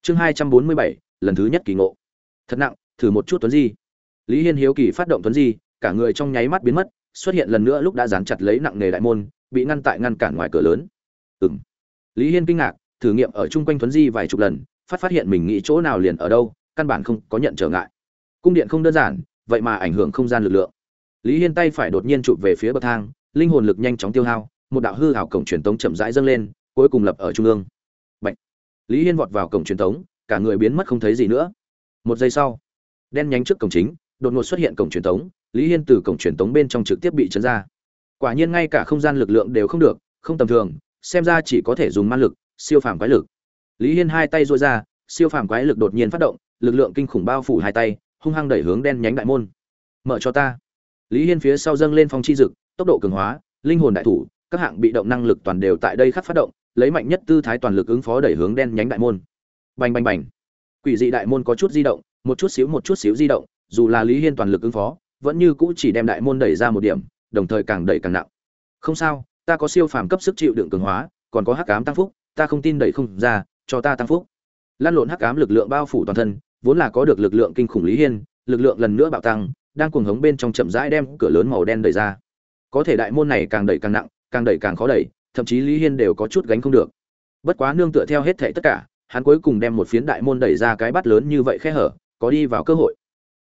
Chương hai trăm bốn mươi bảy, lần thứ nhất kỳ ngộ. Thật nặng, thử một chút tuấn di. Lý hiên hiếu kỳ phát động tuấn di, cả người trong nháy mắt biến mất, xuất hiện lần nữa lúc đã dán chặt lấy nặng nề đại môn, bị ngăn tại ngăn cản ngoài cửa lớn. Ừm. Lý hiên kinh ngạc, thử nghiệm ở chung quanh tuấn di vài chục lần, phát phát hiện mình nghĩ chỗ nào liền ở đâu, căn bản không có nhận trở ngại. Cung điện không đơn giản, vậy mà ảnh hưởng không gian lực lượng. Lý hiên tay phải đột nhiên chụp về phía bậc thang, linh hồn lực nhanh chóng tiêu hao, một đạo hư hảo cổng truyền tống chậm rãi dâng lên, cuối cùng lập ở trung ương lý hiên vọt vào cổng truyền tống cả người biến mất không thấy gì nữa. Một giây sau, đen nhánh trước cổng chính, đột ngột xuất hiện cổng truyền tống lý hiên từ cổng truyền tống bên trong trực tiếp bị chấn ra. Quả nhiên ngay cả không gian lực lượng đều không được, không tầm thường, xem ra chỉ có thể dùng man lực, siêu phàm quái lực. Lý hiên hai tay duỗi ra, siêu phàm quái lực đột nhiên phát động, lực lượng kinh khủng bao phủ hai tay, hung hăng đẩy hướng đen nhánh đại môn. Mở cho ta. Lý hiên phía sau dâng lên phong chi dực, tốc độ cường hóa, linh hồn đại thủ, các hạng bị động năng lực toàn đều tại đây khắc phát động lấy mạnh nhất tư thái toàn lực ứng phó đẩy hướng đen nhánh đại môn. Bành bành bành. Quỷ dị đại môn có chút di động, một chút xíu một chút xíu di động, dù là lý hiên toàn lực ứng phó, vẫn như cũ chỉ đem đại môn đẩy ra một điểm, đồng thời càng đẩy càng nặng. Không sao, ta có siêu phàm cấp sức chịu đựng cường hóa, còn có hắc ám tăng phúc, ta không tin đẩy không ra, cho ta tăng phúc. Lan lộn hắc ám lực lượng bao phủ toàn thân, vốn là có được lực lượng kinh khủng lý hiên, lực lượng lần nữa bạo tăng, đang cuồng hống bên trong chậm rãi đem cửa lớn màu đen đẩy ra. Có thể đại môn này càng đẩy càng nặng, càng đẩy càng khó đẩy thậm chí lý hiên đều có chút gánh không được. Bất quá nương tựa theo hết thệ tất cả, hắn cuối cùng đem một phiến đại môn đẩy ra cái bát lớn như vậy khe hở, có đi vào cơ hội.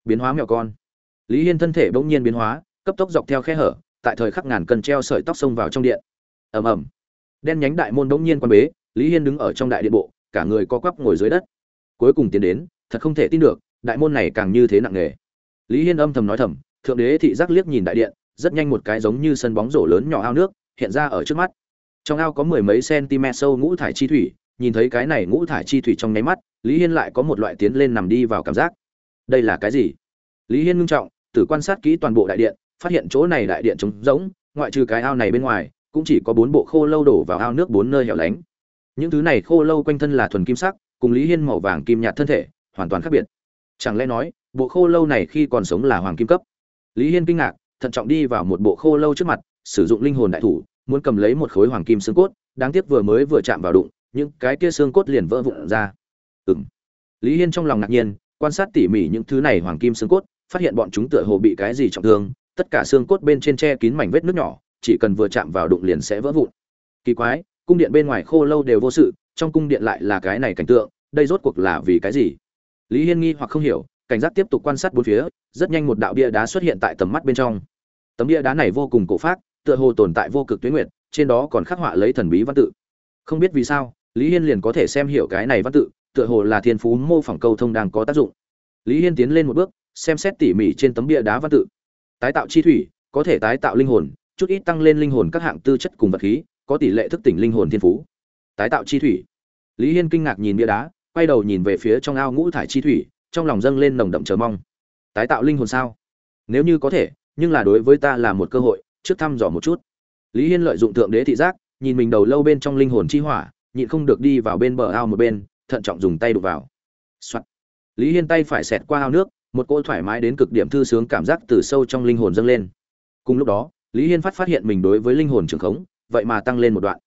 Biến hóa mèo con. Lý hiên thân thể bỗng nhiên biến hóa, cấp tốc dọc theo khe hở, tại thời khắc ngàn cân treo sợi tóc xông vào trong điện. Ầm ầm. Đen nhánh đại môn bỗng nhiên quan bế, lý hiên đứng ở trong đại điện bộ, cả người co quắp ngồi dưới đất. Cuối cùng tiến đến, thật không thể tin được, đại môn này càng như thế nặng nề. Lý hiên âm thầm nói thầm, thượng đế thị giác liếc nhìn đại điện, rất nhanh một cái giống như sân bóng rổ lớn nhỏ ao nước, hiện ra ở trước mắt trong ao có mười mấy cm sâu ngũ thải chi thủy, nhìn thấy cái này ngũ thải chi thủy trong nháy mắt, lý hiên lại có một loại tiến lên nằm đi vào cảm giác. Đây là cái gì? Lý hiên ngưng trọng tử quan sát kỹ toàn bộ đại điện, phát hiện chỗ này đại điện trống rỗng, ngoại trừ cái ao này bên ngoài, cũng chỉ có bốn bộ khô lâu đổ vào ao nước bốn nơi hẻo lánh. Những thứ này khô lâu quanh thân là thuần kim sắc, cùng lý hiên màu vàng kim nhạt thân thể, hoàn toàn khác biệt. Chẳng lẽ nói, bộ khô lâu này khi còn sống là hoàng kim cấp? Lý hiên kinh ngạc, thận trọng đi vào một bộ khô lâu trước mặt, sử dụng linh hồn đại thủ muốn cầm lấy một khối hoàng kim xương cốt, đáng tiếc vừa mới vừa chạm vào đụng, những cái kia xương cốt liền vỡ vụn ra. Ừng lý hiên trong lòng ngạc nhiên, quan sát tỉ mỉ những thứ này hoàng kim xương cốt, phát hiện bọn chúng tựa hồ bị cái gì trọng thương, tất cả xương cốt bên trên che kín mảnh vết nước nhỏ, chỉ cần vừa chạm vào đụng liền sẽ vỡ vụn. Kỳ quái, cung điện bên ngoài khô lâu đều vô sự, trong cung điện lại là cái này cảnh tượng, đây rốt cuộc là vì cái gì? Lý hiên nghi hoặc không hiểu, cảnh giác tiếp tục quan sát bốn phía, rất nhanh một đạo bia đá xuất hiện tại tầm mắt bên trong. Tấm bia đá này vô cùng cổ phát tựa hồ tồn tại vô cực tuyến nguyện trên đó còn khắc họa lấy thần bí văn tự. Không biết vì sao, lý hiên liền có thể xem hiểu cái này văn tự, tựa hồ là thiên phú mô phỏng câu thông đang có tác dụng. Lý hiên tiến lên một bước, xem xét tỉ mỉ trên tấm bia đá văn tự. Tái tạo chi thủy, có thể tái tạo linh hồn, chút ít tăng lên linh hồn các hạng tư chất cùng vật khí, có tỷ lệ thức tỉnh linh hồn thiên phú. Tái tạo chi thủy. Lý hiên kinh ngạc nhìn bia đá, quay đầu nhìn về phía trong ao ngũ thải chi thủy, trong lòng dâng lên nồng đậm chờ mong. Tái tạo linh hồn sao? Nếu như có thể, nhưng là đối với ta là một cơ hội trước thăm dò một chút. Lý hiên lợi dụng thượng đế thị giác, nhìn mình đầu lâu bên trong linh hồn chi hỏa, nhịn không được đi vào bên bờ ao một bên, thận trọng dùng tay đục vào、Soạn. lý hiên tay phải xẹt qua ao nước, một cỗ thoải mái đến cực điểm thư sướng cảm giác từ sâu trong linh hồn dâng lên. Cùng lúc đó, lý hiên phát phát hiện mình đối với linh hồn trường khống, vậy mà tăng lên một đoạn.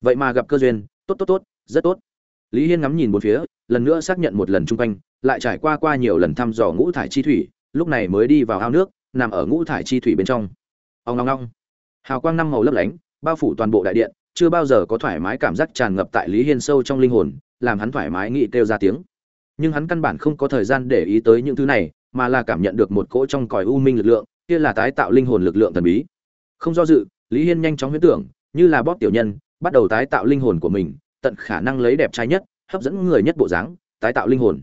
Vậy mà gặp cơ duyên, tốt tốt tốt, rất tốt. Lý hiên ngắm nhìn một phía, lần nữa xác nhận một lần chung quanh, lại trải qua qua nhiều lần thăm dò ngũ thải chi thủy, lúc này mới đi vào ao nước, nằm ở ngũ thải chi thủy bên trong ông long long hào quang năm màu lấp lánh, bao phủ toàn bộ đại điện, chưa bao giờ có thoải mái cảm giác tràn ngập tại lý hiên sâu trong linh hồn, làm hắn thoải mái nghĩ kêu ra tiếng. Nhưng hắn căn bản không có thời gian để ý tới những thứ này, mà là cảm nhận được một cỗ trong còi u minh lực lượng, kia là tái tạo linh hồn lực lượng thần bí. Không do dự, lý hiên nhanh chóng huyết tưởng, như là bóp tiểu nhân, bắt đầu tái tạo linh hồn của mình, tận khả năng lấy đẹp trai nhất, hấp dẫn người nhất bộ dáng, tái tạo linh hồn.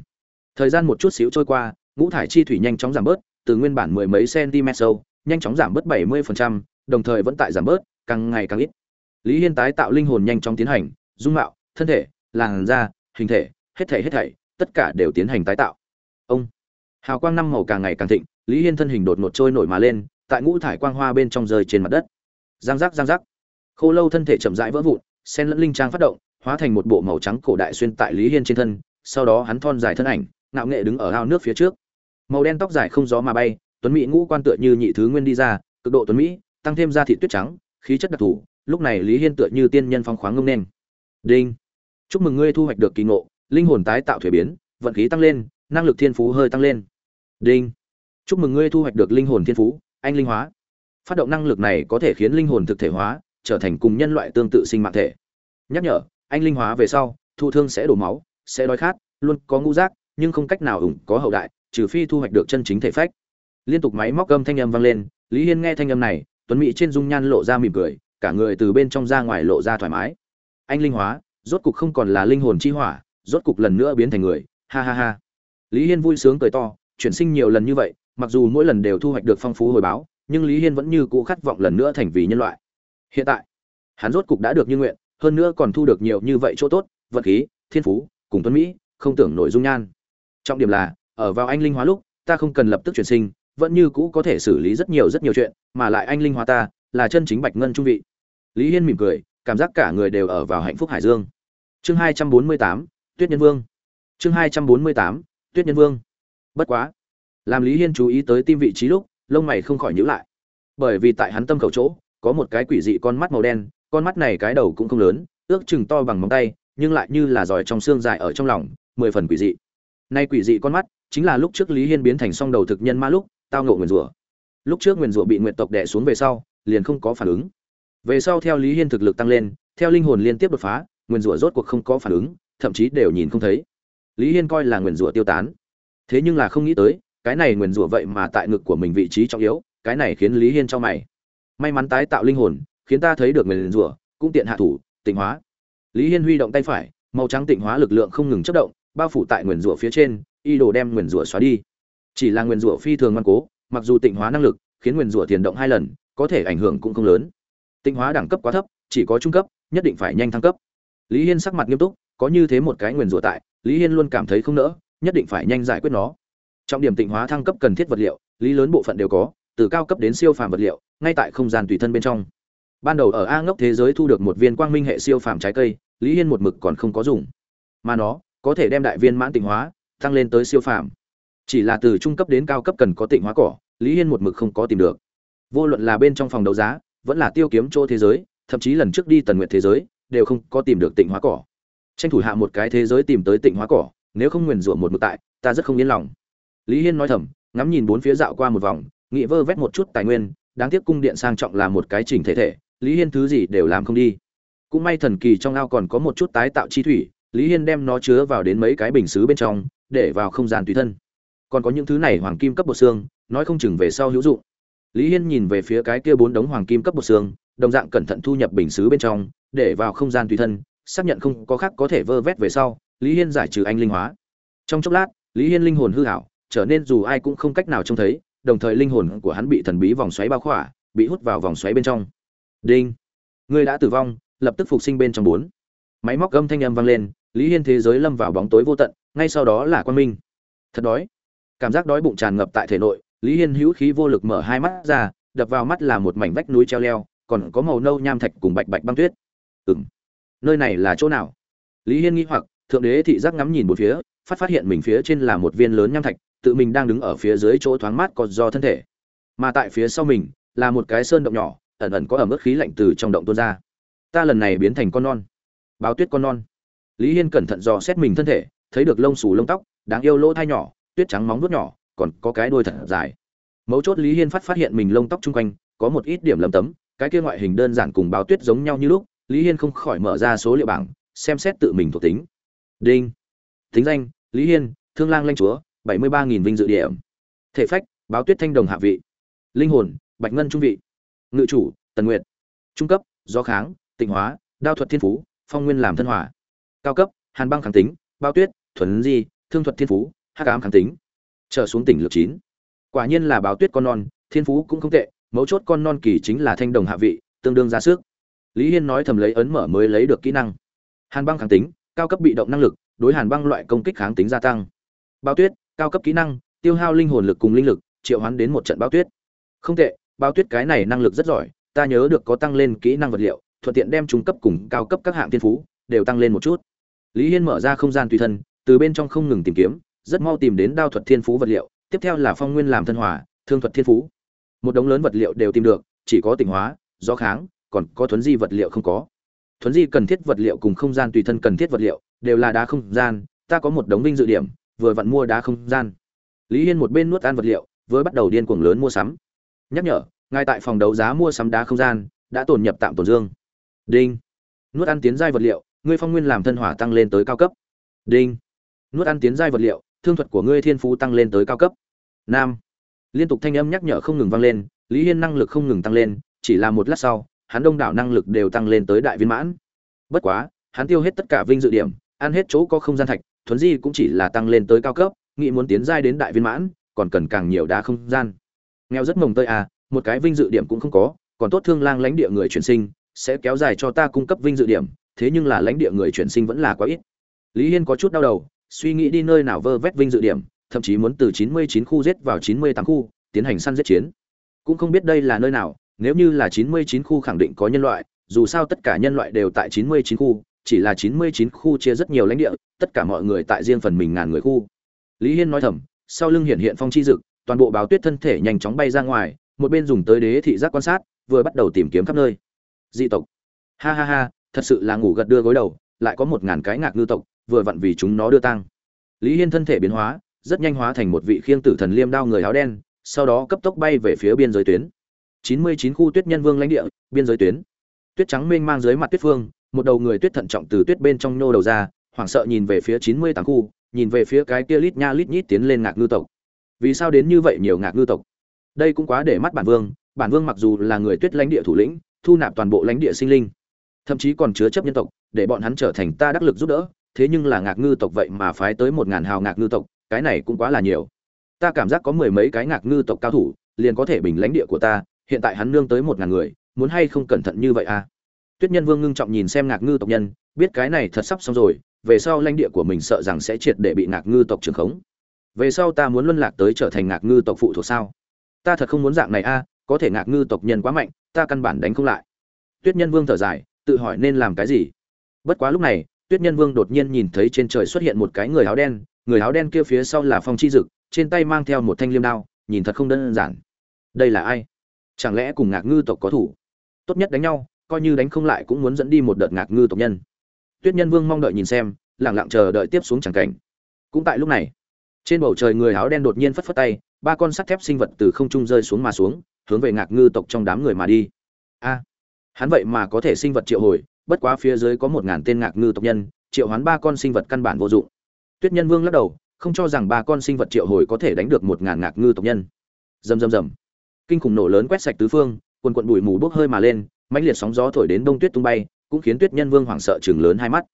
Thời gian một chút xíu trôi qua, ngũ thải chi thủy nhanh chóng giảm bớt, từ nguyên bản mười mấy cm sâu nhanh chóng giảm bớt bảy mươi đồng thời vẫn tại giảm bớt, càng ngày càng ít. Lý hiên tái tạo linh hồn nhanh chóng tiến hành, dung mạo, thân thể, làn da, hình thể, hết thảy hết thảy, tất cả đều tiến hành tái tạo. Ông. Hào quang năm màu càng ngày càng thịnh, lý hiên thân hình đột ngột trôi nổi mà lên, tại ngũ thải quang hoa bên trong rơi trên mặt đất. Giang giác giang giác. Khô lâu thân thể chậm rãi vỡ vụn, sen lẫn linh trang phát động, hóa thành một bộ màu trắng cổ đại xuyên tại lý hiên trên thân, sau đó hắn thon dài thân ảnh, ngạo nghệ đứng ở ao nước phía trước. Màu đen tóc dài không gió mà bay tuấn mỹ ngũ quan tựa như nhị thứ nguyên đi ra, cực độ tuấn mỹ, tăng thêm da thị tuyết trắng, khí chất đặc thù, lúc này lý hiên tựa như tiên nhân phong khoáng ngông nên đinh! Chúc mừng ngươi thu hoạch được kỳ ngộ, linh hồn tái tạo thuế biến, vận khí tăng lên, năng lực thiên phú hơi tăng lên. Đinh! Chúc mừng ngươi thu hoạch được linh hồn thiên phú, anh linh hóa. Phát động năng lực này có thể khiến linh hồn thực thể hóa, trở thành cùng nhân loại tương tự sinh mạng thể. Nhắc nhở, anh linh hóa về sau, thụ thương sẽ đổ máu, sẽ đói khát, luôn có ngũ giác, nhưng không cách nào ủng có hậu đại, trừ phi thu hoạch được chân chính thể phách liên tục máy móc gâm thanh âm vang lên, lý hiên nghe thanh âm này, tuấn mỹ trên dung nhan lộ ra mỉm cười, cả người từ bên trong ra ngoài lộ ra thoải mái. Anh linh hóa, rốt cục không còn là linh hồn chi hỏa, rốt cục lần nữa biến thành người, ha ha ha. Lý hiên vui sướng cười to, chuyển sinh nhiều lần như vậy, mặc dù mỗi lần đều thu hoạch được phong phú hồi báo, nhưng lý hiên vẫn như cũ khát vọng lần nữa thành vì nhân loại. Hiện tại, hắn rốt cục đã được như nguyện, hơn nữa còn thu được nhiều như vậy chỗ tốt, vật khí, thiên phú, cùng tuấn mỹ, không tưởng nội dung nhan. Trọng điểm là, ở vào anh linh hóa lúc, ta không cần lập tức chuyển sinh vẫn như cũ có thể xử lý rất nhiều rất nhiều chuyện, mà lại anh linh hóa ta, là chân chính bạch ngân trung vị. Lý hiên mỉm cười, cảm giác cả người đều ở vào hạnh phúc hải dương. Chương hai trăm bốn mươi tám, tuyết nhân vương. Chương hai trăm bốn mươi tám, tuyết nhân vương. Bất quá, làm lý hiên chú ý tới tim vị trí lúc, lông mày không khỏi nhíu lại. Bởi vì tại hắn tâm khẩu chỗ, có một cái quỷ dị con mắt màu đen, con mắt này cái đầu cũng không lớn, ước chừng to bằng móng tay, nhưng lại như là giỏi trong xương dài ở trong lòng, mười phần quỷ dị. Nay quỷ dị con mắt, chính là lúc trước lý hiên biến thành song đầu thực nhân ma lúc tao ngộ nguyền rủa. Lúc trước nguyền rủa bị nguyện tộc đè xuống về sau, liền không có phản ứng. Về sau theo lý hiên thực lực tăng lên, theo linh hồn liên tiếp đột phá, nguyền rủa rốt cuộc không có phản ứng, thậm chí đều nhìn không thấy. Lý hiên coi là nguyền rủa tiêu tán. Thế nhưng là không nghĩ tới, cái này nguyền rủa vậy mà tại ngực của mình vị trí trọng yếu, cái này khiến lý hiên cho mày. May mắn tái tạo linh hồn, khiến ta thấy được nguyền rủa, cũng tiện hạ thủ, tịnh hóa. Lý hiên huy động tay phải, màu trắng tịnh hóa lực lượng không ngừng chất động, bao phủ tại nguyền rủa phía trên y đồ đem nguyền rủa xóa đi chỉ là nguyền rủa phi thường ngoan cố, mặc dù tịnh hóa năng lực, khiến nguyền rủa tiền động hai lần, có thể ảnh hưởng cũng không lớn. Tịnh hóa đẳng cấp quá thấp, chỉ có trung cấp, nhất định phải nhanh thăng cấp. Lý hiên sắc mặt nghiêm túc, có như thế một cái nguyền rủa tại, lý hiên luôn cảm thấy không nỡ, nhất định phải nhanh giải quyết nó. Trọng điểm tịnh hóa thăng cấp cần thiết vật liệu, lý lớn bộ phận đều có, từ cao cấp đến siêu phàm vật liệu, ngay tại không gian tùy thân bên trong. Ban đầu ở a ngốc thế giới thu được một viên quang minh hệ siêu phàm trái cây, lý hiên một mực còn không có dùng. Mà nó, có thể đem đại viên mãn tịnh hóa tăng lên tới siêu phàm chỉ là từ trung cấp đến cao cấp cần có tịnh hóa cỏ, lý hiên một mực không có tìm được. Vô luận là bên trong phòng đấu giá, vẫn là tiêu kiếm chỗ thế giới, thậm chí lần trước đi tần nguyện thế giới, đều không có tìm được tịnh hóa cỏ. Tranh thủ hạ một cái thế giới tìm tới tịnh hóa cỏ, nếu không nguyền rủa một mực tại, ta rất không yên lòng. Lý hiên nói thầm, ngắm nhìn bốn phía dạo qua một vòng nghị vơ vét một chút tài nguyên, đáng tiếc cung điện sang trọng là một cái chỉnh thể thể, lý hiên thứ gì đều làm không đi. Cũng may thần kỳ trong ao còn có một chút tái tạo chi thủy, lý hiên đem nó chứa vào đến mấy cái bình xứ bên trong, để vào không gian tùy thân còn có những thứ này hoàng kim cấp bột xương, nói không chừng về sau hữu dụng. Lý hiên nhìn về phía cái kia bốn đống hoàng kim cấp bột xương, đồng dạng cẩn thận thu nhập bình xứ bên trong, để vào không gian tùy thân, xác nhận không có khác có thể vơ vét về sau, lý hiên giải trừ anh linh hóa. Trong chốc lát, lý hiên linh hồn hư hảo trở nên dù ai cũng không cách nào trông thấy, đồng thời linh hồn của hắn bị thần bí vòng xoáy bao khỏa, bị hút vào vòng xoáy bên trong. Đinh! Người đã tử vong, lập tức phục sinh bên trong bốn. Máy móc gâm thanh âm vang lên, lý hiên thế giới lâm vào bóng tối vô tận, ngay sau đó là quan minh. Thật đói cảm giác đói bụng tràn ngập tại thể nội, lý hiên hữu khí vô lực mở hai mắt ra, đập vào mắt là một mảnh vách núi treo leo, còn có màu nâu nham thạch cùng bạch bạch băng tuyết. Ừ m nơi này là chỗ nào? Lý hiên nghĩ hoặc, thượng đế thị giác ngắm nhìn một phía, phát phát hiện mình phía trên là một viên lớn nham thạch, tự mình đang đứng ở phía dưới chỗ thoáng mát còn do thân thể. Mà tại phía sau mình, là một cái sơn động nhỏ, ẩn ẩn có ẩm ướt khí lạnh từ trong động tuôn ra. Ta lần này biến thành con non. Báo tuyết con non. Lý hiên cẩn thận dò xét mình thân thể, thấy được lông xù lông tóc, đáng yêu lỗ thai nhỏ tuyết trắng móng vuốt nhỏ, còn có cái đuôi thật dài. Mấu chốt lý hiên phát phát hiện mình lông tóc chung quanh, có một ít điểm lấm tấm, cái kia ngoại hình đơn giản cùng báo tuyết giống nhau như lúc, lý hiên không khỏi mở ra số liệu bảng, xem xét tự mình thuộc tính. Đinh. Tính danh, lý hiên, thương lang lanh chúa, bảy mươi ba nghìn vinh dự điểm. Thể phách, báo tuyết thanh đồng hạ vị. Linh hồn, bạch ngân trung vị. Ngự chủ, tần nguyệt. Trung cấp do kháng, tịnh hóa, đao thuật thiên phú, phong nguyên làm thân hỏa cao cấp, hàn băng kháng tính, bao tuyết, thuần di, thương thuật thiên phú hắc ám kháng tính. Trở xuống tỉnh lược chín. Quả nhiên là báo tuyết con non, thiên phú cũng không tệ, mấu chốt con non kỳ chính là thanh đồng hạ vị, tương đương ra sức. Lý hiên nói thầm lấy ấn mở mới lấy được kỹ năng. Hàn băng kháng tính, cao cấp bị động năng lực, đối hàn băng loại công kích kháng tính gia tăng. Báo tuyết, cao cấp kỹ năng, tiêu hao linh hồn lực cùng linh lực, triệu hoán đến một trận báo tuyết. Không tệ, báo tuyết cái này năng lực rất giỏi, ta nhớ được có tăng lên kỹ năng vật liệu, thuận tiện đem trung cấp cùng cao cấp các hạng thiên phú, đều tăng lên một chút. Lý hiên mở ra không gian tùy thân, từ bên trong không ngừng tìm kiếm rất mau tìm đến đao thuật thiên phú vật liệu, tiếp theo là phong nguyên làm thân hỏa, thương thuật thiên phú. Một đống lớn vật liệu đều tìm được, chỉ có tỉnh hóa do kháng, còn có thuấn di vật liệu không có. Thuấn di cần thiết vật liệu cùng không gian tùy thân cần thiết vật liệu, đều là đá không gian, ta có một đống vinh dự điểm, vừa vặn mua đá không gian. Lý hiên một bên nuốt ăn vật liệu, vừa bắt đầu điên cuồng lớn mua sắm. Nhắc nhở ngay tại phòng đấu giá mua sắm đá không gian, đã tồn nhập tạm tổn dương. Đinh. Nuốt ăn tiến giai vật liệu, ngươi phong nguyên làm thân hỏa tăng lên tới cao cấp. Đinh. Nuốt ăn tiến giai vật liệu thương thuật của ngươi thiên phú tăng lên tới cao cấp. Nam. Liên tục thanh âm nhắc nhở không ngừng vang lên, lý hiên năng lực không ngừng tăng lên, chỉ là một lát sau, hắn đông đảo năng lực đều tăng lên tới đại viên mãn. Bất quá, hắn tiêu hết tất cả vinh dự điểm, ăn hết chỗ có không gian thạch thuấn di cũng chỉ là tăng lên tới cao cấp, nghĩ muốn tiến giai đến đại viên mãn, còn cần càng nhiều đá không gian. Nghèo rất mồng tơi à một cái vinh dự điểm cũng không có, còn tốt thương lang lãnh địa người chuyển sinh, sẽ kéo dài cho ta cung cấp vinh dự điểm, thế nhưng là lãnh địa người chuyển sinh vẫn là quá ít. Lý hiên có chút đau đầu suy nghĩ đi nơi nào vơ vét vinh dự điểm, thậm chí muốn từ 99 khu giết vào 98 khu, tiến hành săn giết chiến. Cũng không biết đây là nơi nào, nếu như là 99 khu khẳng định có nhân loại, dù sao tất cả nhân loại đều tại 99 khu, chỉ là 99 khu chia rất nhiều lãnh địa, tất cả mọi người tại riêng phần mình ngàn người khu. Lý hiên nói thầm, sau lưng hiện hiện phong chi dực, toàn bộ báo tuyết thân thể nhanh chóng bay ra ngoài, một bên dùng tới đế thị giác quan sát, vừa bắt đầu tìm kiếm khắp nơi. Dị tộc. Ha ha ha, thật sự là ngủ gật đưa gối đầu, lại có một ngàn cái ngạc ngư tộc vừa vặn vì chúng nó đưa tăng lý hiên thân thể biến hóa, rất nhanh hóa thành một vị khiêng tử thần liêm đao người áo đen, sau đó cấp tốc bay về phía biên giới tuyến. 99 khu tuyết nhân vương lãnh địa, biên giới tuyến. Tuyết trắng mênh mang dưới mặt tuyết phương, một đầu người tuyết thận trọng từ tuyết bên trong nhô đầu ra, hoảng sợ nhìn về phía 98 khu, nhìn về phía cái kia lít nha lít nhít tiến lên ngạc ngư tộc. Vì sao đến như vậy nhiều ngạc ngư tộc? Đây cũng quá để mắt bản vương bản vương mặc dù là người tuyết lãnh địa thủ lĩnh, thu nạp toàn bộ lãnh địa sinh linh, thậm chí còn chứa chấp nhân tộc, để bọn hắn trở thành ta đắc lực giúp đỡ thế nhưng là ngạc ngư tộc vậy mà phái tới một ngàn hào ngạc ngư tộc, cái này cũng quá là nhiều. Ta cảm giác có mười mấy cái ngạc ngư tộc cao thủ, liền có thể bình lãnh địa của ta, hiện tại hắn nương tới một ngàn người, muốn hay không cẩn thận như vậy à? Tuyết nhân vương ngưng trọng nhìn xem ngạc ngư tộc nhân, biết cái này thật sắp xong rồi, về sau lãnh địa của mình sợ rằng sẽ triệt để bị ngạc ngư tộc trường khống. Về sau ta muốn luân lạc tới trở thành ngạc ngư tộc phụ thuộc sao? Ta thật không muốn dạng này a có thể ngạc ngư tộc nhân quá mạnh, ta căn bản đánh không lại. Tuyết nhân vương thở dài, tự hỏi nên làm cái gì? Bất quá lúc này tuyết nhân vương đột nhiên nhìn thấy trên trời xuất hiện một cái người áo đen, người áo đen kia phía sau là phong chi dực, trên tay mang theo một thanh liêm đao, nhìn thật không đơn giản. Đây là ai? Chẳng lẽ cùng ngạc ngư tộc có thủ? Tốt nhất đánh nhau, coi như đánh không lại cũng muốn dẫn đi một đợt ngạc ngư tộc nhân. Tuyết nhân vương mong đợi nhìn xem, lặng lặng chờ đợi tiếp xuống chẳng cảnh. Cũng tại lúc này, trên bầu trời người áo đen đột nhiên phất phất tay, ba con sắt thép sinh vật từ không trung rơi xuống mà xuống, hướng về ngạc ngư tộc trong đám người mà đi. A, hắn vậy mà có thể sinh vật triệu hồi bất quá phía dưới có một ngàn tên ngạc ngư tộc nhân, triệu hoán ba con sinh vật căn bản vô dụng. Tuyết nhân vương lắc đầu, không cho rằng ba con sinh vật triệu hồi có thể đánh được một ngàn ngạc ngư tộc nhân. Rầm rầm rầm. Kinh khủng nổ lớn quét sạch tứ phương, quần quận bụi mù bốc hơi mà lên, mãnh liệt sóng gió thổi đến đông tuyết tung bay, cũng khiến tuyết nhân vương hoảng sợ chừng lớn hai mắt.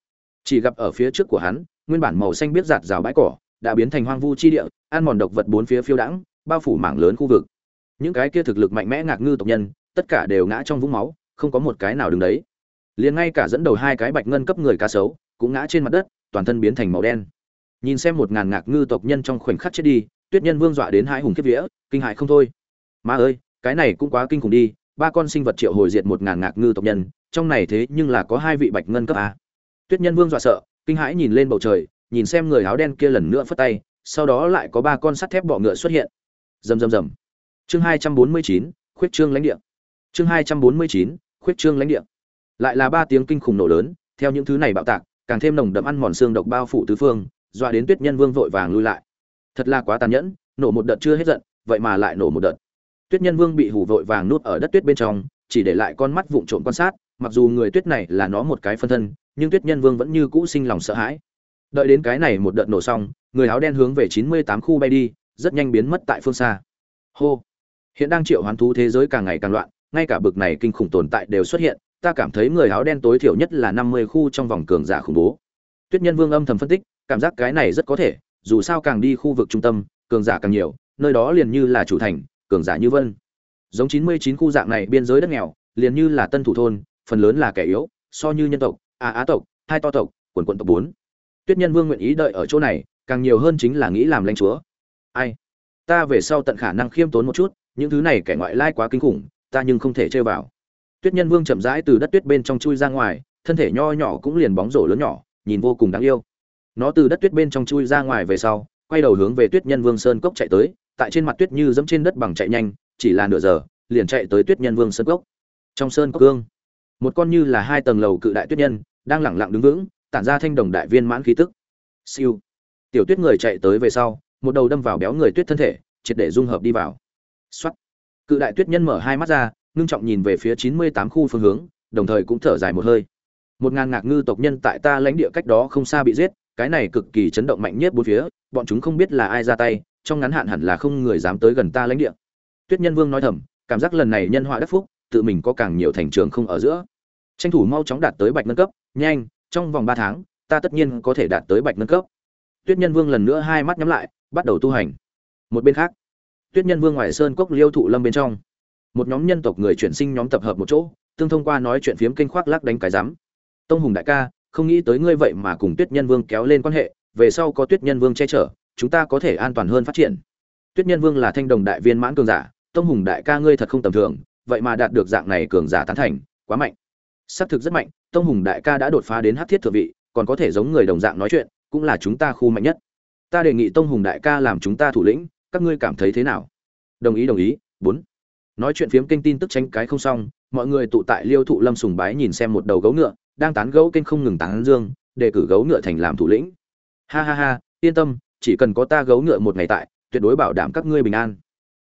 Chỉ gặp ở phía trước của hắn, nguyên bản màu xanh biết giạt rào bãi cỏ, đã biến thành hoang vu chi địa, ăn mòn độc vật bốn phía phiêu đãng, bao phủ mảng lớn khu vực. Những cái kia thực lực mạnh mẽ ngạc ngư tộc nhân, tất cả đều ngã trong vũng máu, không có một cái nào đứng đấy liền ngay cả dẫn đầu hai cái bạch ngân cấp người cá sấu cũng ngã trên mặt đất, toàn thân biến thành màu đen. Nhìn xem một ngàn ngạc ngư tộc nhân trong khoảnh khắc chết đi, tuyết nhân vương dọa đến hai hùng kiếp vía, kinh hại không thôi. Ma ơi, cái này cũng quá kinh khủng đi, ba con sinh vật triệu hồi diệt một ngàn ngạc ngư tộc nhân, trong này thế nhưng là có hai vị bạch ngân cấp a. Tuyết nhân vương dọa sợ, kinh hãi nhìn lên bầu trời, nhìn xem người áo đen kia lần nữa phất tay, sau đó lại có ba con sắt thép bọ ngựa xuất hiện. Rầm rầm rầm. Chương hai trăm bốn mươi chín, khuyết trương lãnh địa. Chương hai trăm bốn mươi chín, khuyết trương lãnh địa lại là ba tiếng kinh khủng nổ lớn, theo những thứ này bạo tạc, càng thêm nồng đậm ăn mòn xương độc bao phủ tứ phương, dọa đến tuyết nhân vương vội vàng lui lại. Thật là quá tàn nhẫn, nổ một đợt chưa hết giận, vậy mà lại nổ một đợt. Tuyết nhân vương bị hủ vội vàng nuốt ở đất tuyết bên trong, chỉ để lại con mắt vụng trộm quan sát, mặc dù người tuyết này là nó một cái phân thân, nhưng tuyết nhân vương vẫn như cũ sinh lòng sợ hãi. Đợi đến cái này một đợt nổ xong, người áo đen hướng về chín mươi tám khu bay đi, rất nhanh biến mất tại phương xa. Hô! Hiện đang triệu hoán thú thế giới càng ngày càng loạn, ngay cả bực này kinh khủng tồn tại đều xuất hiện ta cảm thấy người áo đen tối thiểu nhất là năm mươi khu trong vòng cường giả khủng bố. Tuyết nhân vương âm thầm phân tích, cảm giác cái này rất có thể, dù sao càng đi khu vực trung tâm, cường giả càng nhiều, nơi đó liền như là chủ thành, cường giả như vân. Giống chín mươi chín khu dạng này biên giới đất nghèo, liền như là tân thủ thôn, phần lớn là kẻ yếu, so như nhân tộc, a á tộc, hai to tộc, quần quận tộc bốn. Tuyết nhân vương nguyện ý đợi ở chỗ này, càng nhiều hơn chính là nghĩ làm lãnh chúa. Ai? Ta về sau tận khả năng khiêm tốn một chút, những thứ này kẻ ngoại lai quá kinh khủng, ta nhưng không thể chơi vào tuyết nhân vương chậm rãi từ đất tuyết bên trong chui ra ngoài, thân thể nho nhỏ cũng liền bóng rổ lớn nhỏ, nhìn vô cùng đáng yêu. Nó từ đất tuyết bên trong chui ra ngoài về sau, quay đầu hướng về tuyết nhân vương sơn cốc chạy tới, tại trên mặt tuyết như dẫm trên đất bằng chạy nhanh, chỉ là nửa giờ, liền chạy tới tuyết nhân vương sơn cốc. Trong sơn cốc cương một con như là hai tầng lầu cự đại tuyết nhân, đang lẳng lặng đứng vững, tản ra thanh đồng đại viên mãn khí tức. Siêu. Tiểu tuyết người chạy tới về sau, một đầu đâm vào béo người tuyết thân thể, triệt để dung hợp đi vào. Xuất cự đại tuyết nhân mở hai mắt ra ngưng trọng nhìn về phía chín mươi tám khu phương hướng, đồng thời cũng thở dài một hơi. Một ngàn ngạc ngư tộc nhân tại ta lãnh địa cách đó không xa bị giết, cái này cực kỳ chấn động mạnh nhất bốn phía, bọn chúng không biết là ai ra tay, trong ngắn hạn hẳn là không người dám tới gần ta lãnh địa. Tuyết nhân vương nói thầm, cảm giác lần này nhân họa đắc phúc, tự mình có càng nhiều thành trường không ở giữa. Tranh thủ mau chóng đạt tới bạch nâng cấp, nhanh, trong vòng ba tháng, ta tất nhiên có thể đạt tới bạch nâng cấp. Tuyết nhân vương lần nữa hai mắt nhắm lại, bắt đầu tu hành. Một bên khác, tuyết nhân vương ngoài sơn cốc liêu thụ lâm bên trong một nhóm nhân tộc người chuyển sinh nhóm tập hợp một chỗ, tương thông qua nói chuyện phiếm kinh khoác lắc đánh cái rắm tông hùng đại ca, không nghĩ tới ngươi vậy mà cùng tuyết nhân vương kéo lên quan hệ, về sau có tuyết nhân vương che chở, chúng ta có thể an toàn hơn phát triển. Tuyết nhân vương là thanh đồng đại viên mãn cường giả, tông hùng đại ca ngươi thật không tầm thường, vậy mà đạt được dạng này cường giả tán thành, quá mạnh. Xác thực rất mạnh, tông hùng đại ca đã đột phá đến hát thiết thượng vị, còn có thể giống người đồng dạng nói chuyện, cũng là chúng ta khu mạnh nhất. Ta đề nghị tông hùng đại ca làm chúng ta thủ lĩnh, các ngươi cảm thấy thế nào? Đồng ý đồng ý, bốn nói chuyện phiếm kênh tin tức tranh cái không xong, mọi người tụ tại liêu thụ lâm sùng bái nhìn xem một đầu gấu ngựa, đang tán gấu kênh không ngừng tán dương, để cử gấu ngựa thành làm thủ lĩnh. Ha ha ha, yên tâm, chỉ cần có ta gấu ngựa một ngày tại, tuyệt đối bảo đảm các ngươi bình an.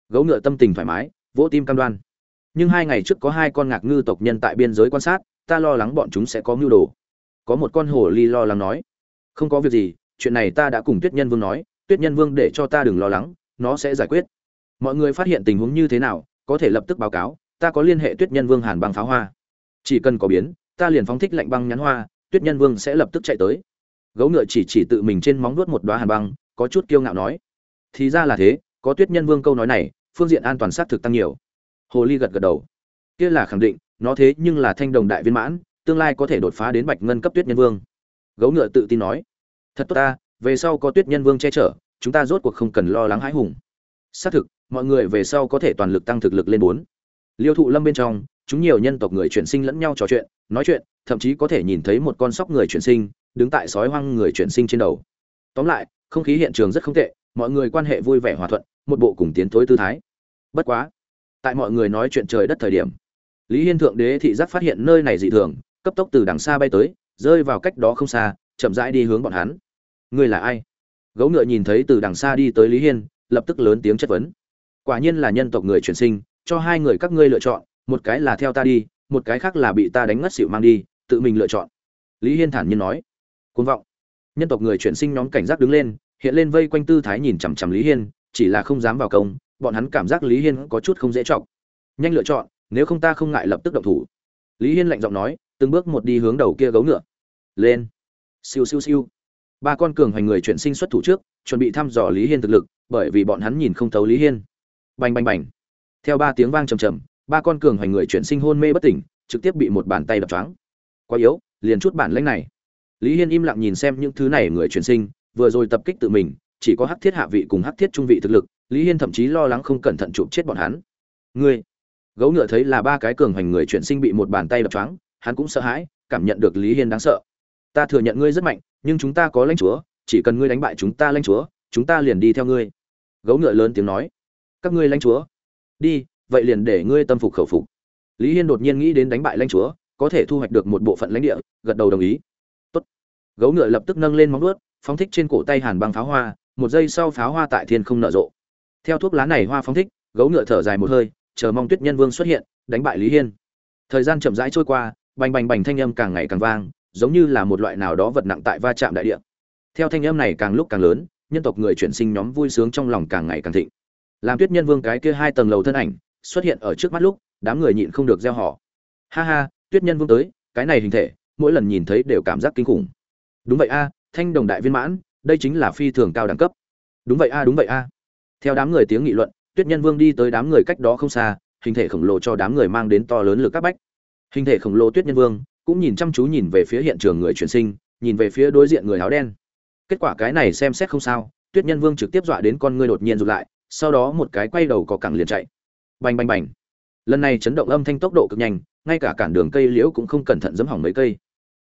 Gấu ngựa tâm tình thoải mái, vỗ tim cam đoan. Nhưng hai ngày trước có hai con ngạc ngư tộc nhân tại biên giới quan sát, ta lo lắng bọn chúng sẽ có mưu đồ. Có một con hồ ly lo lắng nói. Không có việc gì, chuyện này ta đã cùng tuyết nhân vương nói, tuyết nhân vương để cho ta đừng lo lắng, nó sẽ giải quyết. Mọi người phát hiện tình huống như thế nào có thể lập tức báo cáo, ta có liên hệ tuyết nhân vương hàn băng pháo hoa. Chỉ cần có biến, ta liền phóng thích lạnh băng nhắn hoa, tuyết nhân vương sẽ lập tức chạy tới. Gấu ngựa chỉ chỉ tự mình trên móng nuốt một đoá hàn băng, có chút kiêu ngạo nói. Thì ra là thế, có tuyết nhân vương câu nói này, phương diện an toàn xác thực tăng nhiều. Hồ ly gật gật đầu. Kia là khẳng định, nó thế nhưng là thanh đồng đại viên mãn, tương lai có thể đột phá đến bạch ngân cấp tuyết nhân vương. Gấu ngựa tự tin nói. Thật tốt ta, về sau có tuyết nhân vương che chở, chúng ta rốt cuộc không cần lo lắng hãi hùng. Xác thực mọi người về sau có thể toàn lực tăng thực lực lên bốn. Liêu thụ lâm bên trong, chúng nhiều nhân tộc người chuyển sinh lẫn nhau trò chuyện, nói chuyện, thậm chí có thể nhìn thấy một con sóc người chuyển sinh, đứng tại sói hoang người chuyển sinh trên đầu. Tóm lại, không khí hiện trường rất không tệ, mọi người quan hệ vui vẻ hòa thuận, một bộ cùng tiến thối tư thái. Bất quá, tại mọi người nói chuyện trời đất thời điểm, lý hiên thượng đế thị giác phát hiện nơi này dị thường, cấp tốc từ đằng xa bay tới, rơi vào cách đó không xa, chậm rãi đi hướng bọn hắn. Ngươi là ai? Gấu ngựa nhìn thấy từ đằng xa đi tới lý hiên, lập tức lớn tiếng chất vấn quả nhiên là nhân tộc người chuyển sinh, cho hai người các ngươi lựa chọn, một cái là theo ta đi, một cái khác là bị ta đánh ngất xỉu mang đi, tự mình lựa chọn. Lý hiên thản nhiên nói. Côn vọng. Nhân tộc người chuyển sinh nhóm cảnh giác đứng lên, hiện lên vây quanh tư thái nhìn chằm chằm lý hiên, chỉ là không dám vào công, bọn hắn cảm giác lý hiên có chút không dễ chọc. Nhanh lựa chọn, nếu không ta không ngại lập tức động thủ. Lý hiên lạnh giọng nói, từng bước một đi hướng đầu kia gấu ngựa. Lên. Siêu siêu siêu. Ba con cường hoành người chuyển sinh xuất thủ trước, chuẩn bị thăm dò lý hiên thực lực, bởi vì bọn hắn nhìn không thấu lý hiên bành bành bành. Theo ba tiếng vang trầm trầm, ba con cường hoành người chuyển sinh hôn mê bất tỉnh, trực tiếp bị một bàn tay đập choáng. Quá yếu, liền chút bản lãnh này. Lý hiên im lặng nhìn xem những thứ này người chuyển sinh, vừa rồi tập kích tự mình, chỉ có hắc thiết hạ vị cùng hắc thiết trung vị thực lực, lý hiên thậm chí lo lắng không cẩn thận chụp chết bọn hắn. Ngươi, gấu ngựa thấy là ba cái cường hoành người chuyển sinh bị một bàn tay đập choáng, hắn cũng sợ hãi, cảm nhận được lý hiên đáng sợ. Ta thừa nhận ngươi rất mạnh, nhưng chúng ta có lãnh chúa, chỉ cần ngươi đánh bại chúng ta lãnh chúa, chúng ta liền đi theo ngươi. Gấu ngựa lớn tiếng nói các ngươi lãnh chúa. Đi, vậy liền để ngươi tâm phục khẩu phục. Lý hiên đột nhiên nghĩ đến đánh bại lãnh chúa, có thể thu hoạch được một bộ phận lãnh địa, gật đầu đồng ý. Tốt. gấu ngựa lập tức nâng lên móng vuốt, phóng thích trên cổ tay hàn băng pháo hoa, một giây sau pháo hoa tại thiên không nở rộ. Theo thuốc lá này hoa phóng thích, gấu ngựa thở dài một hơi, chờ mong tuyết nhân vương xuất hiện, đánh bại lý hiên. Thời gian chậm rãi trôi qua, bành bành bành thanh âm càng ngày càng vang, giống như là một loại nào đó vật nặng tại va chạm đại địa. Theo thanh âm này càng lúc càng lớn, nhân tộc người chuyển sinh nhóm vui sướng trong lòng càng ngày càng thịnh làm tuyết nhân vương cái kia hai tầng lầu thân ảnh, xuất hiện ở trước mắt lúc, đám người nhịn không được gieo họ. Ha ha, tuyết nhân vương tới, cái này hình thể, mỗi lần nhìn thấy đều cảm giác kinh khủng. Đúng vậy a, thanh đồng đại viên mãn, đây chính là phi thường cao đẳng cấp. Đúng vậy a, đúng vậy a. Theo đám người tiếng nghị luận, tuyết nhân vương đi tới đám người cách đó không xa, hình thể khổng lồ cho đám người mang đến to lớn lực các bách. Hình thể khổng lồ tuyết nhân vương, cũng nhìn chăm chú nhìn về phía hiện trường người chuyển sinh, nhìn về phía đối diện người áo đen. Kết quả cái này xem xét không sao, tuyết nhân vương trực tiếp dọa đến con ngươi đột nhiên rụt lại sau đó một cái quay đầu có cẳng liền chạy. Bành bành bành. Lần này chấn động âm thanh tốc độ cực nhanh, ngay cả cản đường cây liễu cũng không cẩn thận giấm hỏng mấy cây.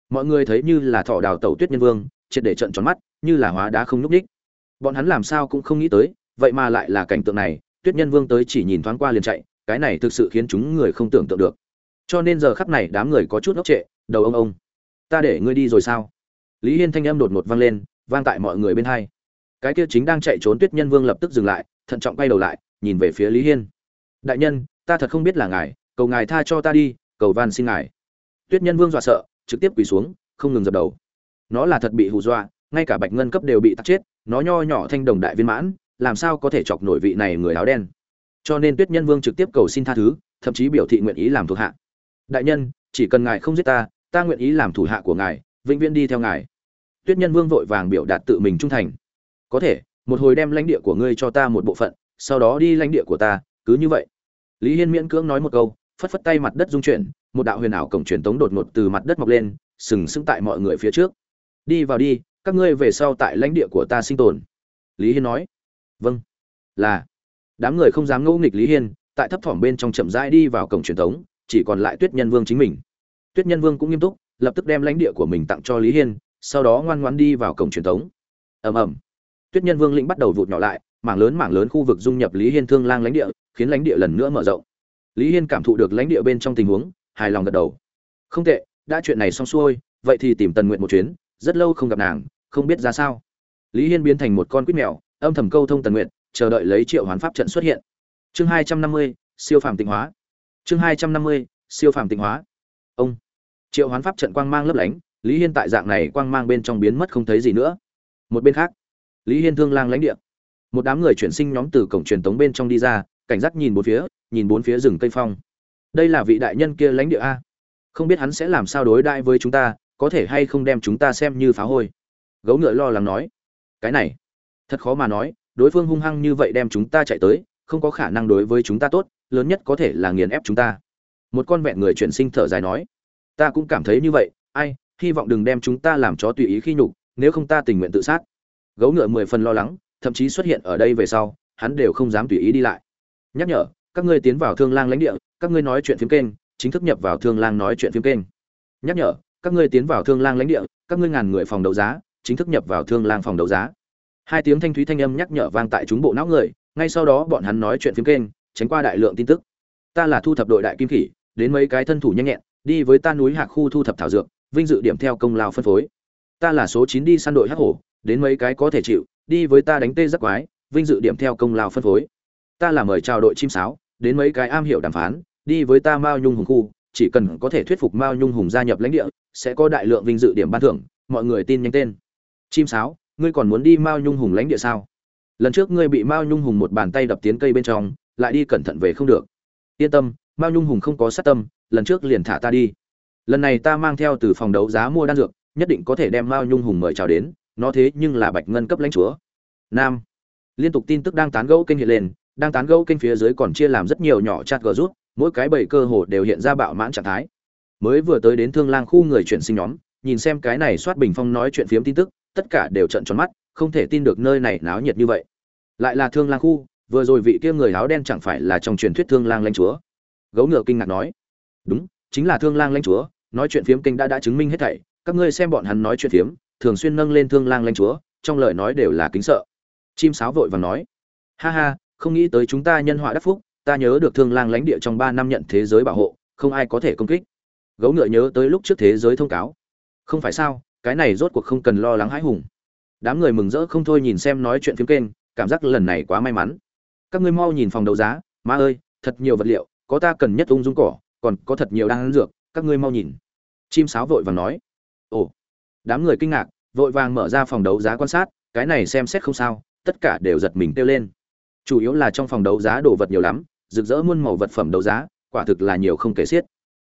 Mọi người thấy như là thỏ đào tẩu tuyết nhân vương, triệt để trận tròn mắt, như là hóa đá không nhúc ních bọn hắn làm sao cũng không nghĩ tới, vậy mà lại là cảnh tượng này, tuyết nhân vương tới chỉ nhìn thoáng qua liền chạy, cái này thực sự khiến chúng người không tưởng tượng được. Cho nên giờ khắp này đám người có chút ngốc trệ, đầu ông ông. Ta để ngươi đi rồi sao? Lý hiên thanh âm đột ngột vang lên, vang tại mọi người bên hai. Cái kia chính đang chạy trốn tuyết nhân vương lập tức dừng lại thận trọng quay đầu lại, nhìn về phía lý hiên. Đại nhân, ta thật không biết là ngài, cầu ngài tha cho ta đi, cầu van xin ngài. Tuyết nhân vương dọa sợ, trực tiếp quỳ xuống, không ngừng dập đầu. Nó là thật bị hù dọa, ngay cả bạch ngân cấp đều bị tắt chết, nó nho nhỏ thanh đồng đại viên mãn, làm sao có thể chọc nổi vị này người áo đen? Cho nên tuyết nhân vương trực tiếp cầu xin tha thứ, thậm chí biểu thị nguyện ý làm thuộc hạ. Đại nhân, chỉ cần ngài không giết ta ta nguyện ý làm thủ hạ của ngài, vĩnh viễn đi theo ngài. Tuyết nhân vương vội vàng biểu đạt tự mình trung thành. Có thể một hồi đem lãnh địa của ngươi cho ta một bộ phận, sau đó đi lãnh địa của ta, cứ như vậy. Lý hiên miễn cưỡng nói một câu, phất phất tay mặt đất dung chuyển, một đạo huyền ảo cổng truyền tống đột ngột từ mặt đất mọc lên, sừng sững tại mọi người phía trước. Đi vào đi, các ngươi về sau tại lãnh địa của ta sinh tồn. Lý hiên nói. Vâng. Là. Đám người không dám ngẫu nghịch lý hiên, tại thấp thỏm bên trong chậm rãi đi vào cổng truyền tống, chỉ còn lại tuyết nhân vương chính mình. Tuyết nhân vương cũng nghiêm túc, lập tức đem lãnh địa của mình tặng cho lý hiên, sau đó ngoan ngoan đi vào cổng truyền tống. Ầm ầm tuyết nhân vương lĩnh bắt đầu vụt nhỏ lại, mảng lớn mảng lớn khu vực dung nhập lý hiên thương lang lãnh địa, khiến lãnh địa lần nữa mở rộng. Lý hiên cảm thụ được lãnh địa bên trong tình huống, hài lòng gật đầu. Không tệ, đã chuyện này xong xuôi, vậy thì tìm tần nguyện một chuyến, rất lâu không gặp nàng, không biết ra sao. Lý hiên biến thành một con quýt mèo, âm thầm câu thông tần nguyện chờ đợi lấy triệu hoán pháp trận xuất hiện. Chương hai trăm năm mươi, siêu phàm tịnh hóa. Chương hai trăm năm mươi, siêu phàm tịnh hóa. Ông. Triệu hoán pháp trận quang mang lấp lánh, lý hiên tại dạng này quang mang bên trong biến mất không thấy gì nữa. Một bên khác lý hiên thương lang lãnh địa. Một đám người chuyển sinh nhóm từ cổng truyền tống bên trong đi ra, cảnh giác nhìn bốn phía, nhìn bốn phía rừng cây phong. Đây là vị đại nhân kia lãnh địa a. Không biết hắn sẽ làm sao đối đãi với chúng ta, có thể hay không đem chúng ta xem như phá hôi. Gấu ngựa lo lắng nói. Cái này, thật khó mà nói, đối phương hung hăng như vậy đem chúng ta chạy tới, không có khả năng đối với chúng ta tốt, lớn nhất có thể là nghiền ép chúng ta. Một con vẹn người chuyển sinh thở dài nói. Ta cũng cảm thấy như vậy, ai, hy vọng đừng đem chúng ta làm chó tùy ý khi nhục, nếu không ta tình nguyện tự sát gấu ngựa mười phần lo lắng, thậm chí xuất hiện ở đây về sau, hắn đều không dám tùy ý đi lại. Nhắc nhở, các ngươi tiến vào thương lang lãnh địa, các ngươi nói chuyện phim kênh, chính thức nhập vào thương lang nói chuyện phim kênh. Nhắc nhở, các ngươi tiến vào thương lang lãnh địa, các ngươi ngàn người phòng đấu giá, chính thức nhập vào thương lang phòng đấu giá. Hai tiếng thanh thúy thanh âm nhắc nhở vang tại chúng bộ não người, ngay sau đó bọn hắn nói chuyện phim kênh, tránh qua đại lượng tin tức. Ta là thu thập đội đại kim khỉ, đến mấy cái thân thủ nhanh nhẹn, đi với ta núi hạc khu thu thập thảo dược, vinh dự điểm theo công lao phân phối. Ta là số chín đi săn đội hắc hổ đến mấy cái có thể chịu, đi với ta đánh tê giác quái, vinh dự điểm theo công lao phân phối. Ta là mời chào đội chim sáo, đến mấy cái am hiểu đàm phán, đi với ta mao nhung hùng khu, chỉ cần có thể thuyết phục mao nhung hùng gia nhập lãnh địa, sẽ có đại lượng vinh dự điểm ban thưởng, mọi người tin nhanh tên. Chim sáo, ngươi còn muốn đi mao nhung hùng lãnh địa sao? Lần trước ngươi bị mao nhung hùng một bàn tay đập tiến cây bên trong, lại đi cẩn thận về không được. Yên tâm, mao nhung hùng không có sát tâm, lần trước liền thả ta đi. Lần này ta mang theo từ phòng đấu giá mua đan dược, nhất định có thể đem mao nhung hùng mời chào đến nó thế nhưng là bạch ngân cấp lãnh chúa. Nam. Liên tục tin tức đang tán gẫu kênh hiện lên, đang tán gẫu kênh phía dưới còn chia làm rất nhiều nhỏ chat gờ rút, mỗi cái bảy cơ hồ đều hiện ra bạo mãn trạng thái. Mới vừa tới đến thương lang khu người chuyển sinh nhóm, nhìn xem cái này soát bình phong nói chuyện phiếm tin tức, tất cả đều trận tròn mắt, không thể tin được nơi này náo nhiệt như vậy. Lại là thương lang khu, vừa rồi vị kia người áo đen chẳng phải là trong truyền thuyết thương lang lãnh chúa? Gấu ngựa kinh ngạc nói. Đúng, chính là thương lang lãnh chúa, nói chuyện phiếm kinh đã đã chứng minh hết thảy, các ngươi xem bọn hắn nói chuyện phiếm thường xuyên nâng lên thương lang lãnh chúa, trong lời nói đều là kính sợ. Chim sáo vội vàng nói, ha ha, không nghĩ tới chúng ta nhân họa đắc phúc, ta nhớ được thương lang lãnh địa trong ba năm nhận thế giới bảo hộ, không ai có thể công kích. Gấu ngựa nhớ tới lúc trước thế giới thông cáo. Không phải sao, cái này rốt cuộc không cần lo lắng hãi hùng. Đám người mừng rỡ không thôi nhìn xem nói chuyện phim kênh, cảm giác lần này quá may mắn. Các ngươi mau nhìn phòng đấu giá má ơi, thật nhiều vật liệu, có ta cần nhất ung dung cỏ, còn có thật nhiều đan dược, các ngươi mau nhìn. Chim sáo vội vàng nói, ồ đám người kinh ngạc, vội vàng mở ra phòng đấu giá quan sát, cái này xem xét không sao, tất cả đều giật mình kêu lên. Chủ yếu là trong phòng đấu giá đồ vật nhiều lắm, rực rỡ muôn màu vật phẩm đấu giá, quả thực là nhiều không kể xiết.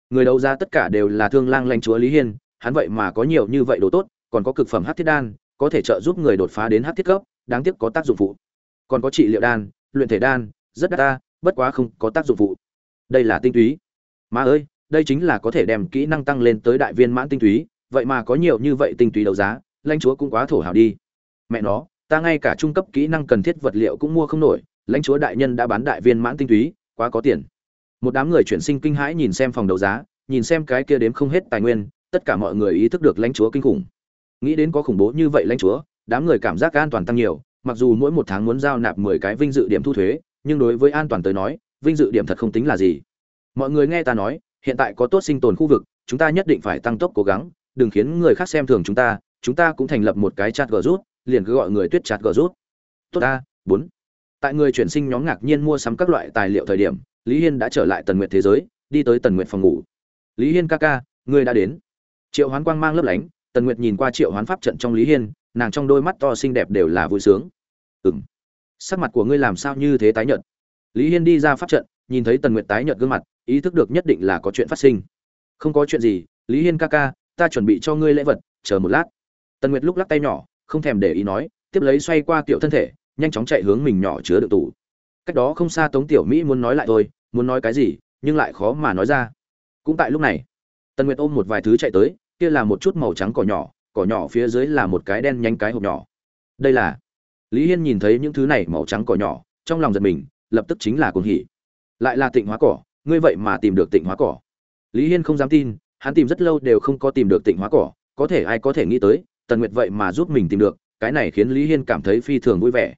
Người đấu giá tất cả đều là thương lang lanh chúa lý hiên, hắn vậy mà có nhiều như vậy đồ tốt, còn có cực phẩm hát thiết đan, có thể trợ giúp người đột phá đến hát thiết cấp, đáng tiếc có tác dụng phụ. Còn có trị liệu đan, luyện thể đan, rất đắt ta, bất quá không có tác dụng phụ. Đây là tinh túy. Má ơi, đây chính là có thể đem kỹ năng tăng lên tới đại viên mãn tinh túy vậy mà có nhiều như vậy tinh túy đấu giá, lãnh chúa cũng quá thổ hào đi. Mẹ nó, ta ngay cả trung cấp kỹ năng cần thiết vật liệu cũng mua không nổi, lãnh chúa đại nhân đã bán đại viên mãn tinh túy, quá có tiền. Một đám người chuyển sinh kinh hãi nhìn xem phòng đấu giá, nhìn xem cái kia đếm không hết tài nguyên, tất cả mọi người ý thức được lãnh chúa kinh khủng. Nghĩ đến có khủng bố như vậy lãnh chúa, đám người cảm giác an toàn tăng nhiều, mặc dù mỗi một tháng muốn giao nạp mười cái vinh dự điểm thu thuế, nhưng đối với an toàn tới nói, vinh dự điểm thật không tính là gì. Mọi người nghe ta nói, hiện tại có tốt sinh tồn khu vực, chúng ta nhất định phải tăng tốc cố gắng đừng khiến người khác xem thường chúng ta chúng ta cũng thành lập một cái chat gờ rút liền cứ gọi người tuyết chat gờ rút tốt ta, bốn. Tại người chuyển sinh nhóm ngạc nhiên mua sắm các loại tài liệu thời điểm, lý hiên đã trở lại tần nguyện thế giới, đi tới tần nguyện phòng ngủ. Lý hiên ca ca, ngươi đã đến. Triệu hoán quang mang lấp lánh, tần nguyệt nhìn qua triệu hoán pháp trận trong lý hiên, nàng trong đôi mắt to xinh đẹp đều là vui sướng. Ừng sắc mặt của ngươi làm sao như thế tái nhợt? Lý hiên đi ra pháp trận, nhìn thấy tần nguyệt tái nhợt gương mặt, ý thức được nhất định là có chuyện phát sinh. Không có chuyện gì, lý hiên ca ca ta chuẩn bị cho ngươi lễ vật, chờ một lát. Tần nguyệt lúc lắc tay nhỏ, không thèm để ý nói, tiếp lấy xoay qua kiểu thân thể, nhanh chóng chạy hướng mình nhỏ chứa đựng tủ. Cách đó không xa tống tiểu mỹ muốn nói lại thôi, muốn nói cái gì, nhưng lại khó mà nói ra. Cũng tại lúc này, tần nguyệt ôm một vài thứ chạy tới, kia là một chút màu trắng cỏ nhỏ cỏ nhỏ phía dưới là một cái đen nhanh cái hộp nhỏ. Đây là, lý hiên nhìn thấy những thứ này màu trắng cỏ nhỏ, trong lòng giật mình, lập tức chính là cuồng hỉ. Lại là tịnh hóa cỏ, ngươi vậy mà tìm được tịnh hóa cỏ. Lý hiên không dám tin hắn tìm rất lâu đều không có tìm được tịnh hóa cỏ, có thể ai có thể nghĩ tới, tần nguyệt vậy mà giúp mình tìm được, cái này khiến lý hiên cảm thấy phi thường vui vẻ.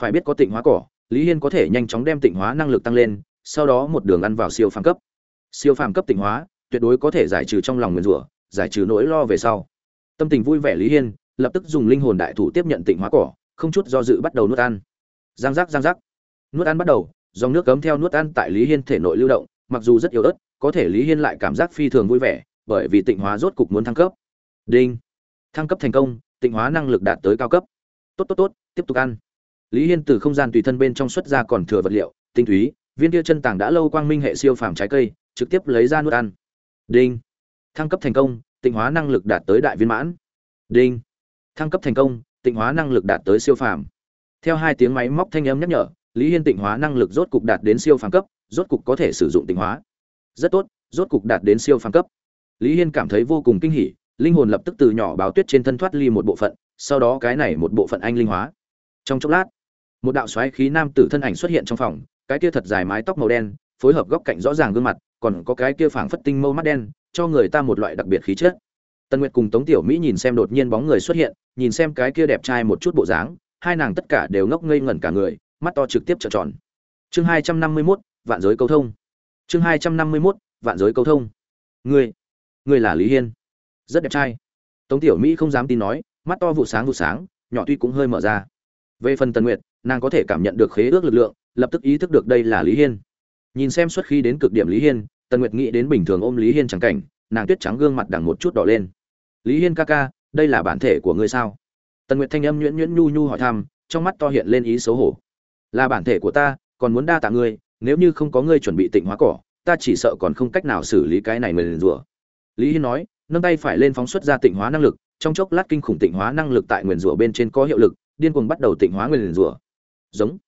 Phải biết có tịnh hóa cỏ, lý hiên có thể nhanh chóng đem tịnh hóa năng lực tăng lên, sau đó một đường ăn vào siêu phàm cấp. Siêu phàm cấp tịnh hóa, tuyệt đối có thể giải trừ trong lòng nguyền rủa, giải trừ nỗi lo về sau. Tâm tình vui vẻ lý hiên, lập tức dùng linh hồn đại thủ tiếp nhận tịnh hóa cỏ, không chút do dự bắt đầu nuốt ăn. Giang giác giang giác. Nuốt ăn bắt đầu, dòng nước cấm theo nuốt ăn tại lý hiên thể nội lưu động, mặc dù rất yếu ớt có thể lý hiên lại cảm giác phi thường vui vẻ, bởi vì tịnh hóa rốt cục muốn thăng cấp. Đinh. Thăng cấp thành công, tịnh hóa năng lực đạt tới cao cấp. Tốt tốt tốt, tiếp tục ăn. Lý hiên từ không gian tùy thân bên trong xuất ra còn thừa vật liệu, tinh túy, viên kia chân tàng đã lâu quang minh hệ siêu phàm trái cây, trực tiếp lấy ra nuốt ăn. Đinh. Thăng cấp thành công, tịnh hóa năng lực đạt tới đại viên mãn. Đinh. Thăng cấp thành công, tịnh hóa năng lực đạt tới siêu phàm. Theo hai tiếng máy móc thanh âm nhắc nhở, lý hiên tịnh hóa năng lực rốt cục đạt đến siêu phàm cấp, rốt cục có thể sử dụng tịnh hóa rất tốt, rốt cục đạt đến siêu phàm cấp. Lý hiên cảm thấy vô cùng kinh hỉ, linh hồn lập tức từ nhỏ báo tuyết trên thân thoát ly một bộ phận, sau đó cái này một bộ phận anh linh hóa. Trong chốc lát, một đạo xoáy khí nam tử thân ảnh xuất hiện trong phòng, cái kia thật dài mái tóc màu đen, phối hợp góc cạnh rõ ràng gương mặt, còn có cái kia phảng phất tinh mâu mắt đen, cho người ta một loại đặc biệt khí chất. Tần nguyệt cùng tống tiểu mỹ nhìn xem đột nhiên bóng người xuất hiện, nhìn xem cái kia đẹp trai một chút bộ dáng, hai nàng tất cả đều ngốc ngây ngẩn cả người, mắt to trực tiếp trợn tròn. Chương hai trăm năm mươi mốt, vạn giới câu thông chương hai trăm năm mươi mốt, vạn giới câu thông. Ngươi ngươi là lý hiên. Rất đẹp trai. Tống tiểu mỹ không dám tin nói, mắt to vụ sáng vụ sáng, nhỏ tuy cũng hơi mở ra. Về phần tần nguyệt, nàng có thể cảm nhận được khế ước lực lượng, lập tức ý thức được đây là lý hiên. Nhìn xem xuất khi đến cực điểm lý hiên, tần nguyệt nghĩ đến bình thường ôm lý hiên chẳng cảnh, nàng tuyết trắng gương mặt đằng một chút đỏ lên. Lý hiên ca ca, đây là bản thể của ngươi sao? Tần nguyệt thanh âm nhuyễn nhuyễn nhu nhu hỏi thăm, trong mắt to hiện lên ý xấu hổ. Là bản thể của ta, còn muốn đa tạ ngươi nếu như không có ngươi chuẩn bị tịnh hóa cỏ, ta chỉ sợ còn không cách nào xử lý cái này mình rủa lý hiên nói, nâng tay phải lên phóng xuất ra tịnh hóa năng lực, trong chốc lát kinh khủng tịnh hóa năng lực tại nguyền rủa bên trên có hiệu lực, điên cuồng bắt đầu tịnh hóa nguyền rủa giống.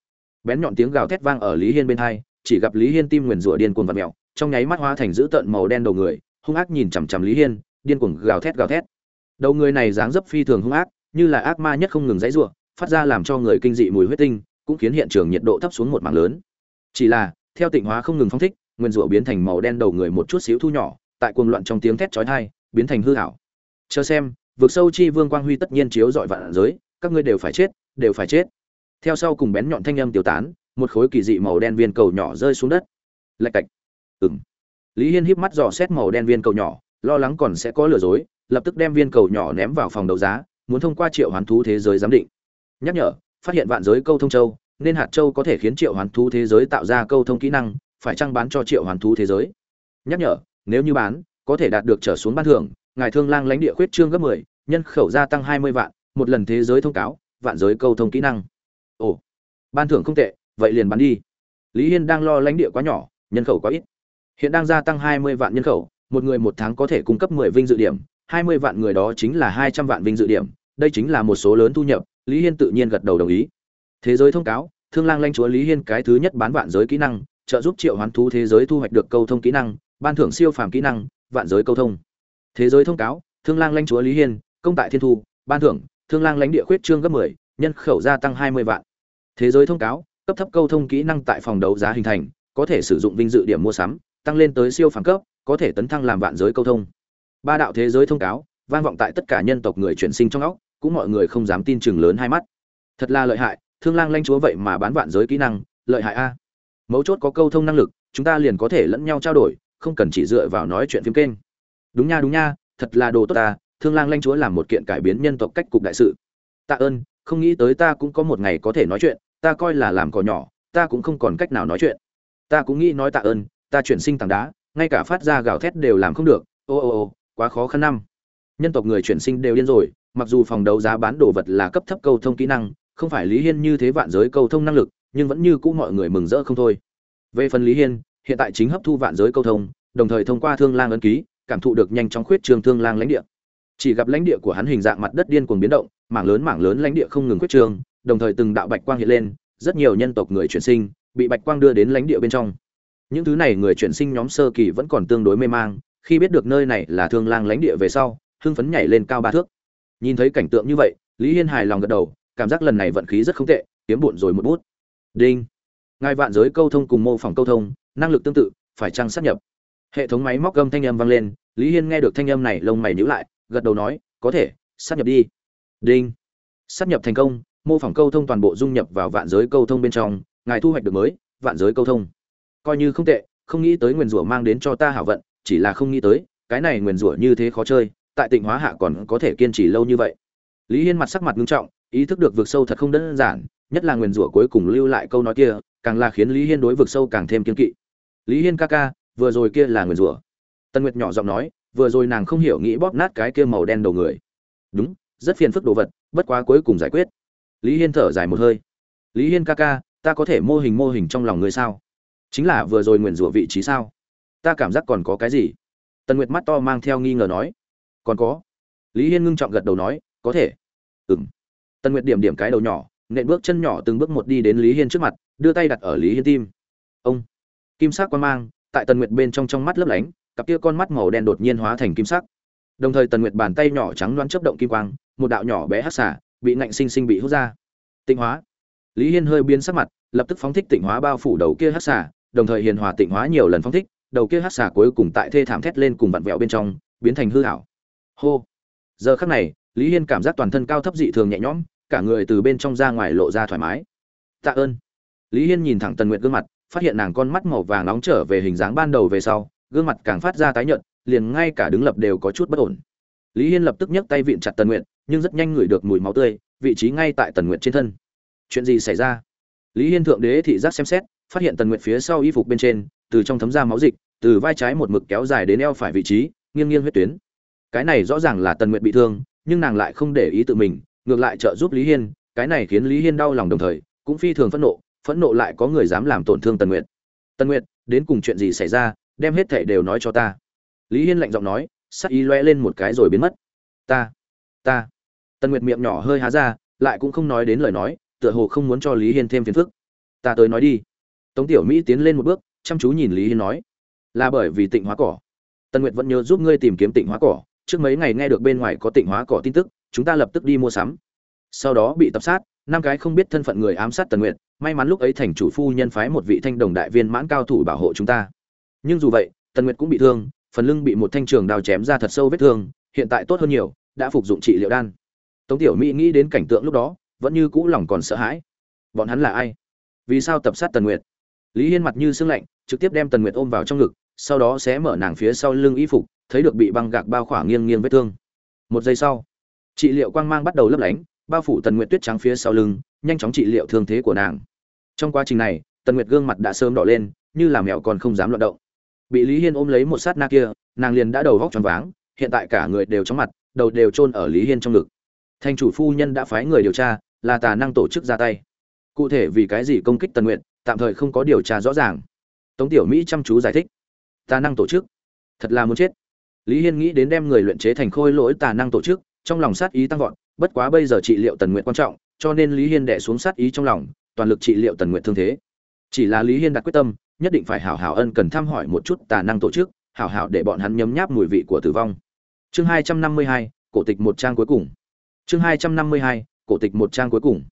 Bén nhọn tiếng gào thét vang ở lý hiên bên hai, chỉ gặp lý hiên tim nguyền rủa điên cuồng vặt mèo, trong nháy mắt hóa thành dữ tợn màu đen đầu người, hung ác nhìn chằm chằm lý hiên, điên cuồng gào thét gào thét. Đầu người này dáng dấp phi thường hung ác, như là ác ma nhất không ngừng dãy rủa, phát ra làm cho người kinh dị mùi huyết tinh, cũng khiến hiện trường nhiệt độ thấp xuống một mảng lớn chỉ là, theo tịnh hóa không ngừng phong thích, nguyên rủa biến thành màu đen đầu người một chút xíu thu nhỏ, tại cuồng loạn trong tiếng thét chói tai, biến thành hư ảo. Chờ xem, vực sâu chi vương quang huy tất nhiên chiếu dọi vạn giới, các ngươi đều phải chết, đều phải chết. Theo sau cùng bén nhọn thanh âm tiêu tán, một khối kỳ dị màu đen viên cầu nhỏ rơi xuống đất. Lạch cạch. Ừng lý hiên híp mắt dò xét màu đen viên cầu nhỏ, lo lắng còn sẽ có lừa dối, lập tức đem viên cầu nhỏ ném vào phòng đấu giá, muốn thông qua triệu hoán thú thế giới giám định. Nhắc nhở, phát hiện vạn giới câu thông châu nên hạt châu có thể khiến triệu hoán thú thế giới tạo ra câu thông kỹ năng phải chăng bán cho triệu hoán thú thế giới? Nhắc nhở nếu như bán có thể đạt được trở xuống ban thưởng ngài thương lang lãnh địa khuyết trương gấp 10, nhân khẩu gia tăng 20 vạn một lần thế giới thông cáo vạn giới câu thông kỹ năng. Ồ ban thưởng không tệ vậy liền bán đi. Lý hiên đang lo lãnh địa quá nhỏ nhân khẩu quá ít. Hiện đang gia tăng 20 vạn nhân khẩu một người một tháng có thể cung cấp 10 vinh dự điểm 20 vạn người đó chính là 200 vạn vinh dự điểm đây chính là một số lớn thu nhập lý hiên tự nhiên gật đầu đồng ý thế giới thông cáo thương lang lanh chúa lý hiên cái thứ nhất bán vạn giới kỹ năng trợ giúp triệu hoán thú thế giới thu hoạch được câu thông kỹ năng ban thưởng siêu phàm kỹ năng vạn giới câu thông. Thế giới thông cáo thương lang lanh chúa lý hiên công tại thiên thu ban thưởng thương lang lãnh địa khuyết trương gấp 10, nhân khẩu gia tăng 20 vạn. Thế giới thông cáo cấp thấp câu thông kỹ năng tại phòng đấu giá hình thành có thể sử dụng vinh dự điểm mua sắm tăng lên tới siêu phàm cấp có thể tấn thăng làm vạn giới câu thông. Ba đạo thế giới thông cáo vang vọng tại tất cả nhân tộc người chuyển sinh trong óc cũng mọi người không dám tin chừng lớn hai mắt. Thật là lợi hại thương lang lanh chúa vậy mà bán vạn giới kỹ năng, lợi hại a. Mấu chốt có câu thông năng lực, chúng ta liền có thể lẫn nhau trao đổi, không cần chỉ dựa vào nói chuyện phim kênh. Đúng nha đúng nha, thật là đồ tốt ta, thương lang lanh chúa làm một kiện cải biến nhân tộc cách cục đại sự. Tạ ơn, không nghĩ tới ta cũng có một ngày có thể nói chuyện, ta coi là làm cỏ nhỏ, ta cũng không còn cách nào nói chuyện. Ta cũng nghĩ nói tạ ơn, ta chuyển sinh tảng đá, ngay cả phát ra gào thét đều làm không được, ô ô ô, quá khó khăn năm. Nhân tộc người chuyển sinh đều điên rồi, mặc dù phòng đấu giá bán đồ vật là cấp thấp câu thông kỹ năng không phải lý hiên như thế vạn giới câu thông năng lực nhưng vẫn như cũ mọi người mừng rỡ không thôi. Về phần lý hiên hiện tại chính hấp thu vạn giới câu thông đồng thời thông qua thương lang ấn ký cảm thụ được nhanh chóng khuyết trường thương lang lãnh địa. Chỉ gặp lãnh địa của hắn hình dạng mặt đất điên cuồng biến động mảng lớn mảng lớn lãnh địa không ngừng khuyết trường, đồng thời từng đạo bạch quang hiện lên rất nhiều nhân tộc người chuyển sinh bị bạch quang đưa đến lãnh địa bên trong. Những thứ này người chuyển sinh nhóm sơ kỳ vẫn còn tương đối mê mang khi biết được nơi này là thương lang lãnh địa về sau hưng phấn nhảy lên cao ba thước. Nhìn thấy cảnh tượng như vậy lý hiên hài lòng gật đầu cảm giác lần này vận khí rất không tệ, kiếm bụn rồi một bút. Đinh. Ngài vạn giới câu thông cùng mô phỏng câu thông, năng lực tương tự, phải chăng sát nhập? Hệ thống máy móc gâm thanh âm vang lên, lý hiên nghe được thanh âm này lông mày nhíu lại, gật đầu nói, có thể sát nhập đi. Đinh. Sát nhập thành công, mô phỏng câu thông toàn bộ dung nhập vào vạn giới câu thông bên trong, ngài thu hoạch được mới, vạn giới câu thông. Coi như không tệ, không nghĩ tới nguyền rủa mang đến cho ta hảo vận, chỉ là không nghĩ tới, cái này nguyền rủa như thế khó chơi, tại tịnh hóa hạ còn có thể kiên trì lâu như vậy. Lý hiên mặt sắc mặt nghiêm trọng ý thức được vực sâu thật không đơn giản, nhất là nguyền rủa cuối cùng lưu lại câu nói kia, càng là khiến lý hiên đối vực sâu càng thêm kiên kỵ. Lý hiên ca ca, vừa rồi kia là nguyền rủa. Tân nguyệt nhỏ giọng nói, vừa rồi nàng không hiểu nghĩ bóp nát cái kia màu đen đầu người. Đúng, rất phiền phức đồ vật, bất quá cuối cùng giải quyết. Lý hiên thở dài một hơi. Lý hiên ca ca, ta có thể mô hình mô hình trong lòng người sao? Chính là vừa rồi nguyền rủa vị trí sao? Ta cảm giác còn có cái gì? Tần nguyệt mắt to mang theo nghi ngờ nói. Còn có. Lý hiên ngưng trọng gật đầu nói, có thể. Ừ m tần nguyệt điểm điểm cái đầu nhỏ, nện bước chân nhỏ từng bước một đi đến lý hiên trước mặt, đưa tay đặt ở lý hiên tim. Ông! Kim sắc quan mang, tại tần nguyệt bên trong trong mắt lấp lánh, cặp kia con mắt màu đen đột nhiên hóa thành kim sắc. Đồng thời tần nguyệt bàn tay nhỏ trắng loáng chấp động kim quang, một đạo nhỏ bé hát xả bị ngạnh sinh sinh bị hút ra. Tịnh hóa. Lý hiên hơi biến sắc mặt, lập tức phóng thích tịnh hóa bao phủ đầu kia hát xả đồng thời hiền hòa tịnh hóa nhiều lần phóng thích, đầu kia hát xả cuối cùng tại thê thảm thét lên cùng vặn vẹo bên trong, biến thành hư hảo hô! Giờ khắc này, lý hiên cảm giác toàn thân cao thấp dị thường nhẹ nhõm cả người từ bên trong ra ngoài lộ ra thoải mái. Tạ ơn. Lý hiên nhìn thẳng tần nguyệt gương mặt, phát hiện nàng con mắt màu vàng nóng trở về hình dáng ban đầu về sau, gương mặt càng phát ra tái nhợt, liền ngay cả đứng lập đều có chút bất ổn. Lý hiên lập tức nhấc tay vịn chặt tần nguyệt, nhưng rất nhanh ngửi được mùi máu tươi, vị trí ngay tại tần nguyệt trên thân. Chuyện gì xảy ra? Lý hiên thượng đế thị giác xem xét, phát hiện tần nguyệt phía sau y phục bên trên, từ trong thấm ra máu dịch, từ vai trái một mực kéo dài đến eo phải vị trí, nghiêng nghiêng huyết tuyến. Cái này rõ ràng là tần nguyệt bị thương, nhưng nàng lại không để ý tự mình ngược lại trợ giúp lý hiên, cái này khiến lý hiên đau lòng đồng thời, cũng phi thường phẫn nộ phẫn nộ lại có người dám làm tổn thương tần nguyệt. Tần nguyệt, đến cùng chuyện gì xảy ra, đem hết thảy đều nói cho ta. Lý hiên lạnh giọng nói, sắc ý lóe lên một cái rồi biến mất. Ta ta. Tần nguyệt miệng nhỏ hơi há ra, lại cũng không nói đến lời nói, tựa hồ không muốn cho lý hiên thêm phiền phức. Ta tới nói đi. Tống tiểu mỹ tiến lên một bước, chăm chú nhìn lý hiên nói, là bởi vì tịnh hóa cỏ. Tần nguyệt vẫn nhớ giúp ngươi tìm kiếm tịnh hóa cỏ, trước mấy ngày nghe được bên ngoài có tịnh hóa cỏ tin tức chúng ta lập tức đi mua sắm. Sau đó bị tập sát, năm cái không biết thân phận người ám sát tần nguyệt, may mắn lúc ấy thành chủ phu nhân phái một vị thanh đồng đại viên mãn cao thủ bảo hộ chúng ta. Nhưng dù vậy, tần nguyệt cũng bị thương, phần lưng bị một thanh trường đao chém ra thật sâu vết thương, hiện tại tốt hơn nhiều, đã phục dụng trị liệu đan. Tống tiểu mỹ nghĩ đến cảnh tượng lúc đó, vẫn như cũ lòng còn sợ hãi. Bọn hắn là ai? Vì sao tập sát tần nguyệt? Lý hiên mặt như sương lạnh, trực tiếp đem tần nguyệt ôm vào trong ngực, sau đó sẽ mở nàng phía sau lưng y phục, thấy được bị băng gạc bao khỏa nghiêng nghiêng vết thương. Một giây sau trị liệu quang mang bắt đầu lấp lánh, bao phủ tần nguyệt tuyết trắng phía sau lưng, nhanh chóng trị liệu thương thế của nàng. Trong quá trình này, tần nguyệt gương mặt đã sớm đỏ lên, như là mèo còn không dám loạt động. Bị lý hiên ôm lấy một sát na kia, nàng liền đã đầu vóc tròn váng, hiện tại cả người đều chóng mặt, đầu đều chôn ở lý hiên trong ngực. Thành chủ phu nhân đã phái người điều tra, là tà năng tổ chức ra tay. Cụ thể vì cái gì công kích tần nguyện tạm thời không có điều tra rõ ràng. Tống tiểu mỹ chăm chú giải thích. Tà năng tổ chức? Thật là muốn chết. Lý hiên nghĩ đến đem người luyện chế thành khôi lỗi tà năng tổ chức trong lòng sát ý tăng vọt, bất quá bây giờ trị liệu tần nguyện quan trọng, cho nên lý hiên đè xuống sát ý trong lòng, toàn lực trị liệu tần nguyện thương thế. Chỉ là lý hiên đặt quyết tâm, nhất định phải hảo hảo ân cần thăm hỏi một chút tà năng tổ chức, hảo hảo để bọn hắn nhấm nháp mùi vị của tử vong. Chương hai trăm năm mươi hai, cổ tịch một trang cuối cùng. Chương hai trăm năm mươi hai, cổ tịch một trang cuối cùng.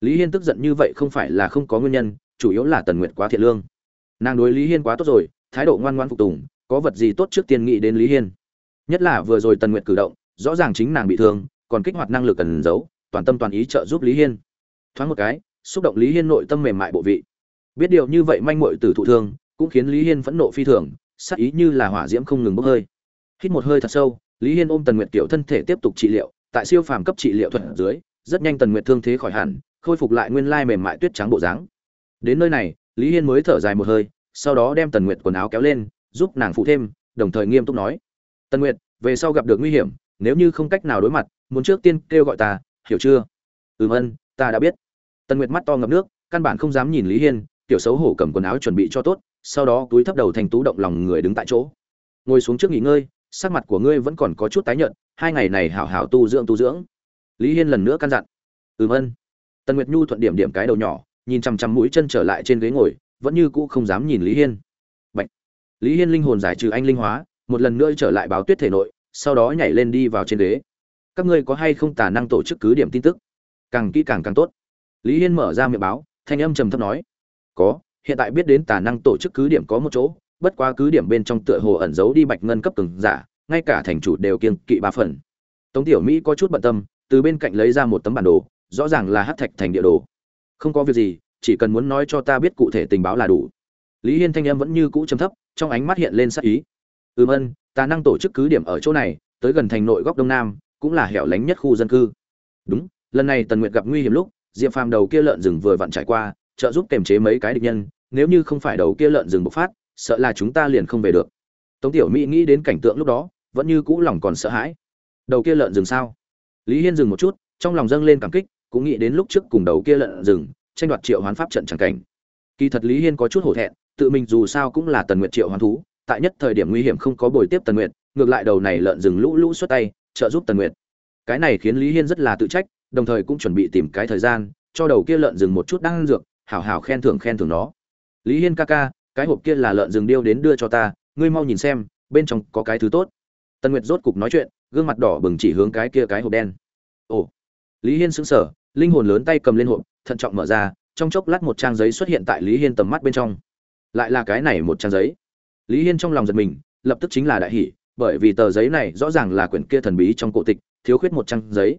Lý hiên tức giận như vậy không phải là không có nguyên nhân, chủ yếu là tần nguyệt quá thiệt lương. Nàng đối lý hiên quá tốt rồi, thái độ ngoan ngoãn phục tùng, có vật gì tốt trước tiên nghĩ đến lý hiên. Nhất là vừa rồi tần nguyệt cử động rõ ràng chính nàng bị thương, còn kích hoạt năng lực cần giấu, toàn tâm toàn ý trợ giúp lý hiên. Thoáng một cái, xúc động lý hiên nội tâm mềm mại bộ vị. Biết điều như vậy manh muội tử thụ thương, cũng khiến lý hiên phẫn nộ phi thường, sắc ý như là hỏa diễm không ngừng bốc hơi. Hít một hơi thật sâu, lý hiên ôm tần nguyệt tiểu thân thể tiếp tục trị liệu, tại siêu phàm cấp trị liệu thuật dưới, rất nhanh tần nguyệt thương thế khỏi hẳn, khôi phục lại nguyên lai mềm mại tuyết trắng bộ dáng. Đến nơi này, lý hiên mới thở dài một hơi, sau đó đem tần nguyệt quần áo kéo lên, giúp nàng phụ thêm, đồng thời nghiêm túc nói. Tần nguyệt, về sau gặp được nguy hiểm nếu như không cách nào đối mặt, muốn trước tiên kêu gọi ta, hiểu chưa? Ừm, ân, ta đã biết. Tần nguyệt mắt to ngập nước, căn bản không dám nhìn lý hiên, tiểu xấu hổ cầm quần áo chuẩn bị cho tốt, sau đó túi thấp đầu thành tú động lòng người đứng tại chỗ. Ngồi xuống trước nghỉ ngơi, sắc mặt của ngươi vẫn còn có chút tái nhợt, hai ngày này hảo hảo tu dưỡng tu dưỡng. Lý hiên lần nữa căn dặn. Ừm, ân. Tần nguyệt nhu thuận điểm điểm cái đầu nhỏ, nhìn chằm chằm mũi chân trở lại trên ghế ngồi, vẫn như cũ không dám nhìn lý hiên. Bạch. lý hiên linh hồn giải trừ anh linh hóa, một lần nữa trở lại báo tuyết thể nội sau đó nhảy lên đi vào trên ghế. Các ngươi có hay không tả năng tổ chức cứ điểm tin tức? Càng kỹ càng càng tốt. Lý hiên mở ra miệng báo, thanh âm trầm thấp nói. Có, hiện tại biết đến tả năng tổ chức cứ điểm có một chỗ, bất quá cứ điểm bên trong tựa hồ ẩn giấu đi bạch ngân cấp từng giả, ngay cả thành chủ đều kiêng kỵ ba phần. Tống tiểu mỹ có chút bận tâm, từ bên cạnh lấy ra một tấm bản đồ, rõ ràng là hát thạch thành địa đồ. Không có việc gì, chỉ cần muốn nói cho ta biết cụ thể tình báo là đủ. Lý hiên thanh âm vẫn như cũ trầm thấp, trong ánh mắt hiện lên sắc ý. Ừm ân ta năng tổ chức cứ điểm ở chỗ này, tới gần thành nội góc đông nam, cũng là hẻo lánh nhất khu dân cư. Đúng, lần này tần nguyệt gặp nguy hiểm lúc, diệp phàm đầu kia lợn rừng vừa vặn trải qua, trợ giúp kềm chế mấy cái địch nhân, nếu như không phải đầu kia lợn rừng bộc phát, sợ là chúng ta liền không về được. Tống tiểu mỹ nghĩ đến cảnh tượng lúc đó, vẫn như cũ lòng còn sợ hãi. Đầu kia lợn rừng sao? Lý hiên dừng một chút, trong lòng dâng lên cảm kích, cũng nghĩ đến lúc trước cùng đầu kia lợn rừng, tranh đoạt triệu hoán pháp trận chẳng cảnh. Kỳ thật lý hiên có chút hổ thẹn, tự mình dù sao cũng là tần nguyệt triệu hoán thú tại nhất thời điểm nguy hiểm không có bồi tiếp tần nguyệt, ngược lại đầu này lợn rừng lũ lũ xuất tay, trợ giúp tần nguyệt. Cái này khiến lý hiên rất là tự trách, đồng thời cũng chuẩn bị tìm cái thời gian, cho đầu kia lợn rừng một chút đang dược, hảo hảo khen thưởng khen thưởng nó. Lý hiên ca ca, cái hộp kia là lợn rừng điêu đến đưa cho ta, ngươi mau nhìn xem, bên trong có cái thứ tốt. Tần nguyệt rốt cục nói chuyện, gương mặt đỏ bừng chỉ hướng cái kia cái hộp đen. Ồ. Lý hiên sững sờ, linh hồn lớn tay cầm lên hộp, thận trọng mở ra, trong chốc lát một trang giấy xuất hiện tại lý hiên tầm mắt bên trong. Lại là cái này một trang giấy lý hiên trong lòng giật mình, lập tức chính là đại hỷ bởi vì tờ giấy này rõ ràng là quyển kia thần bí trong cổ tịch, thiếu khuyết một trang giấy.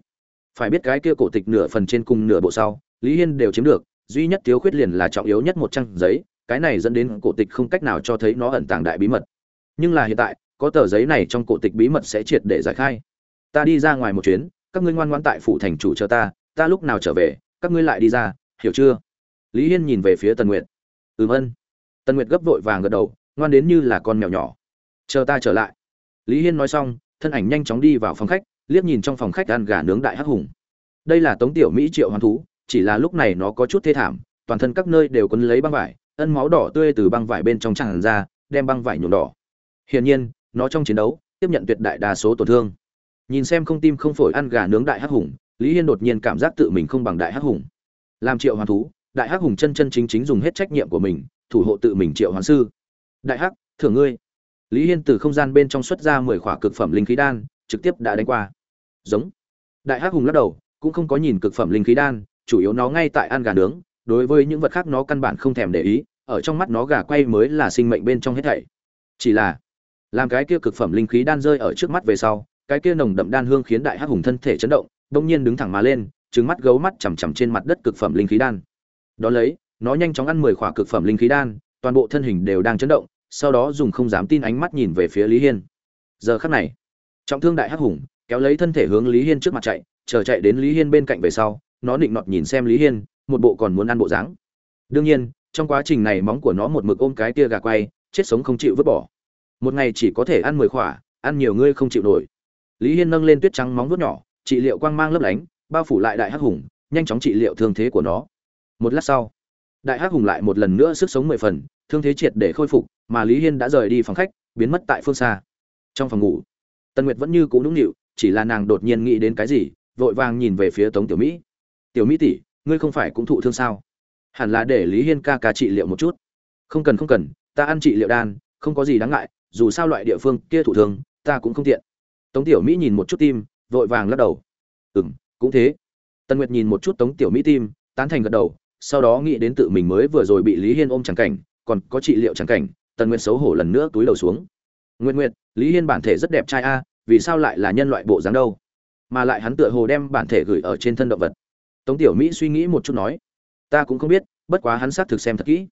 Phải biết cái kia cổ tịch nửa phần trên cùng nửa bộ sau, lý hiên đều chiếm được, duy nhất thiếu khuyết liền là trọng yếu nhất một trang giấy, cái này dẫn đến cổ tịch không cách nào cho thấy nó ẩn tàng đại bí mật. Nhưng là hiện tại, có tờ giấy này trong cổ tịch bí mật sẽ triệt để giải khai. Ta đi ra ngoài một chuyến, các ngươi ngoan ngoãn tại phủ thành chủ chờ ta ta lúc nào trở về, các ngươi lại đi ra, hiểu chưa? Lý hiên nhìn về phía tần nguyệt. Ừm ân. Tần nguyệt gấp vội vàng gật đầu ngoan đến như là con mèo nhỏ. Chờ ta trở lại. Lý hiên nói xong, thân ảnh nhanh chóng đi vào phòng khách, liếc nhìn trong phòng khách ăn gà nướng đại hắc hùng. Đây là tống tiểu mỹ triệu hoàn thú, chỉ là lúc này nó có chút thê thảm, toàn thân các nơi đều quấn lấy băng vải, ân máu đỏ tươi từ băng vải bên trong tràn ra, đem băng vải nhuộm đỏ. Hiển nhiên, nó trong chiến đấu, tiếp nhận tuyệt đại đa số tổn thương. Nhìn xem không tim không phổi ăn gà nướng đại hắc hùng, lý hiên đột nhiên cảm giác tự mình không bằng đại hắc hùng. Làm triệu hoàn thú, đại hắc hùng chân chân chính chính dùng hết trách nhiệm của mình, thủ hộ tự mình triệu hoàn sư đại hắc, thưởng ngươi. Lý hiên từ không gian bên trong xuất ra mười khỏa cực phẩm linh khí đan, trực tiếp đã đánh qua. Giống. Đại hắc hùng lắc đầu, cũng không có nhìn cực phẩm linh khí đan, chủ yếu nó ngay tại ăn gà nướng, đối với những vật khác nó căn bản không thèm để ý, ở trong mắt nó gà quay mới là sinh mệnh bên trong hết thảy. Chỉ là, làm cái kia cực phẩm linh khí đan rơi ở trước mắt về sau, cái kia nồng đậm đan hương khiến đại hắc hùng thân thể chấn động đông nhiên đứng thẳng mà lên trứng mắt gấu mắt chằm chằm trên mặt đất cực phẩm linh khí đan. Đó lấy, nó nhanh chóng ăn mười khỏa cực phẩm linh khí đan, toàn bộ thân hình đều đang chấn động sau đó dùng không dám tin ánh mắt nhìn về phía lý hiên. Giờ khắc này, trọng thương đại hắc hùng, kéo lấy thân thể hướng lý hiên trước mặt chạy, chờ chạy đến lý hiên bên cạnh về sau, nó định nọt nhìn xem lý hiên, một bộ còn muốn ăn bộ dáng. Đương nhiên, trong quá trình này móng của nó một mực ôm cái tia gà quay, chết sống không chịu vứt bỏ. Một ngày chỉ có thể ăn mười khỏa, ăn nhiều ngươi không chịu nổi. Lý hiên nâng lên tuyết trắng móng vuốt nhỏ, trị liệu quang mang lấp lánh, bao phủ lại đại hắc hùng, nhanh chóng trị liệu thương thế của nó. Một lát sau, đại hắc hùng lại một lần nữa sức sống mười phần thương thế triệt để khôi phục mà lý hiên đã rời đi phòng khách biến mất tại phương xa. Trong phòng ngủ tần nguyệt vẫn như cũ nũng nịu chỉ là nàng đột nhiên nghĩ đến cái gì vội vàng nhìn về phía tống tiểu mỹ. Tiểu mỹ tỷ ngươi không phải cũng thụ thương sao? Hẳn là để lý hiên ca ca trị liệu một chút. Không cần không cần ta ăn trị liệu đan không có gì đáng ngại dù sao loại địa phương kia thụ thương ta cũng không tiện. Tống tiểu mỹ nhìn một chút tim vội vàng lắc đầu. Ừm, cũng thế. Tần nguyệt nhìn một chút tống tiểu mỹ tim tán thành gật đầu sau đó nghĩ đến tự mình mới vừa rồi bị lý hiên ôm chẳng cảnh còn có trị liệu chẳng cảnh, tần nguyệt xấu hổ lần nữa túi đầu xuống. Nguyện nguyện lý hiên bản thể rất đẹp trai a, vì sao lại là nhân loại bộ dáng đâu? Mà lại hắn tựa hồ đem bản thể gửi ở trên thân động vật. Tống tiểu mỹ suy nghĩ một chút nói, ta cũng không biết, bất quá hắn xác thực xem thật kỹ.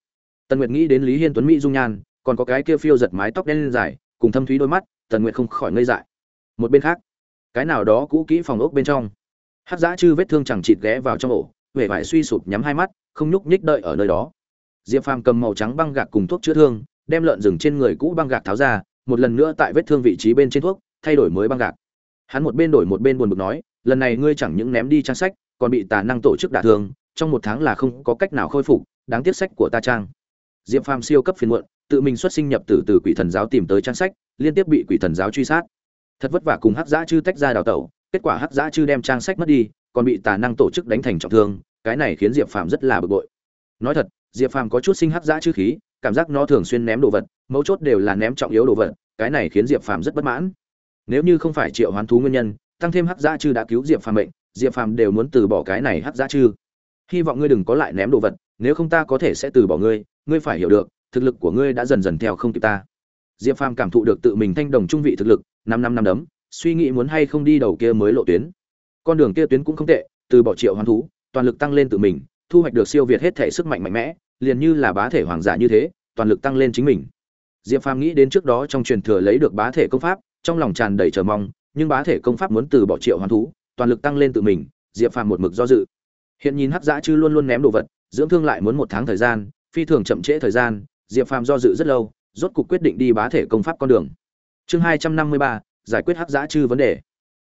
Tần nguyệt nghĩ đến lý hiên tuấn mỹ dung nhan, còn có cái kia phiêu giật mái tóc đen lên dài, cùng thâm thúy đôi mắt, tần nguyệt không khỏi ngây dại. Một bên khác, cái nào đó cũ kỹ phòng ốc bên trong, hát giã chư vết thương chẳng chịt ghé vào trong ổ huệ vải suy sụp nhắm hai mắt, không nhúc nhích đợi ở nơi đó diệp phàm cầm màu trắng băng gạc cùng thuốc chữa thương, đem lợn rừng trên người cũ băng gạc tháo ra, một lần nữa tại vết thương vị trí bên trên thuốc, thay đổi mới băng gạc. Hắn một bên đổi một bên buồn bực nói, lần này ngươi chẳng những ném đi trang sách, còn bị tà năng tổ chức đả thương, trong một tháng là không có cách nào khôi phục, đáng tiếc sách của ta trang. Diệp phàm siêu cấp phiền muộn, tự mình xuất sinh nhập tử từ quỷ thần giáo tìm tới trang sách, liên tiếp bị quỷ thần giáo truy sát. Thật vất vả cùng hắc giã chư tách ra đào tẩu, kết quả hắc giã chư đem trang sách mất đi, còn bị tà năng tổ chức đánh thành trọng thương, cái này khiến diệp phàm rất là bực bội. Nói thật diệp phàm có chút sinh hắc giã chư khí cảm giác nó thường xuyên ném đồ vật mấu chốt đều là ném trọng yếu đồ vật cái này khiến diệp phàm rất bất mãn. Nếu như không phải triệu hoán thú nguyên nhân tăng thêm hắc giã chư đã cứu diệp phàm bệnh, diệp phàm đều muốn từ bỏ cái này hắc giã chư. Hy vọng ngươi đừng có lại ném đồ vật nếu không ta có thể sẽ từ bỏ ngươi ngươi phải hiểu được thực lực của ngươi đã dần dần theo không kịp ta. Diệp phàm cảm thụ được tự mình thanh đồng trung vị thực lực năm năm năm đấm suy nghĩ muốn hay không đi đầu kia mới lộ tuyến. Con đường kia tuyến cũng không tệ từ bỏ triệu hoán thú toàn lực tăng lên tự mình thu hoạch được siêu việt hết thể sức mạnh mạnh mẽ liền như là bá thể hoàng giả như thế, toàn lực tăng lên chính mình. Diệp phàm nghĩ đến trước đó trong truyền thừa lấy được bá thể công pháp, trong lòng tràn đầy chờ mong, nhưng bá thể công pháp muốn từ bỏ triệu hoán thú, toàn lực tăng lên tự mình, diệp phàm một mực do dự. Hiện nhìn hắc dã chư luôn luôn ném đồ vật, dưỡng thương lại muốn một tháng thời gian, phi thường chậm trễ thời gian, diệp phàm do dự rất lâu, rốt cục quyết định đi bá thể công pháp con đường. Chương hai trăm năm mươi ba, giải quyết hắc dã chư vấn đề.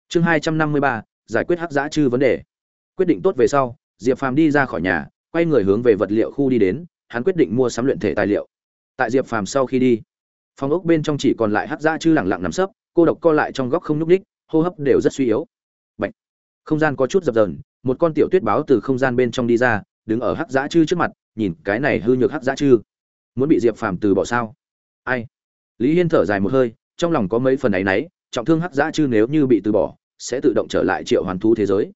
Chương hai trăm năm mươi ba, giải quyết hắc dã chư vấn đề. Quyết định tốt về sau, diệp phàm đi ra khỏi nhà quay người hướng về vật liệu khu đi đến hắn quyết định mua sắm luyện thể tài liệu. Tại diệp phàm sau khi đi phòng ốc bên trong chỉ còn lại hắc dã chư lẳng lặng nằm sấp cô độc co lại trong góc không nhúc nhích, hô hấp đều rất suy yếu. Bạch. không gian có chút dập dờn một con tiểu tuyết báo từ không gian bên trong đi ra đứng ở hắc dã chư trước mặt nhìn cái này hư nhược hắc dã chư. Muốn bị diệp phàm từ bỏ sao? Ai? Lý hiên thở dài một hơi trong lòng có mấy phần ấy nấy, trọng thương hắc dã chư nếu như bị từ bỏ sẽ tự động trở lại triệu hoàn thú thế giới.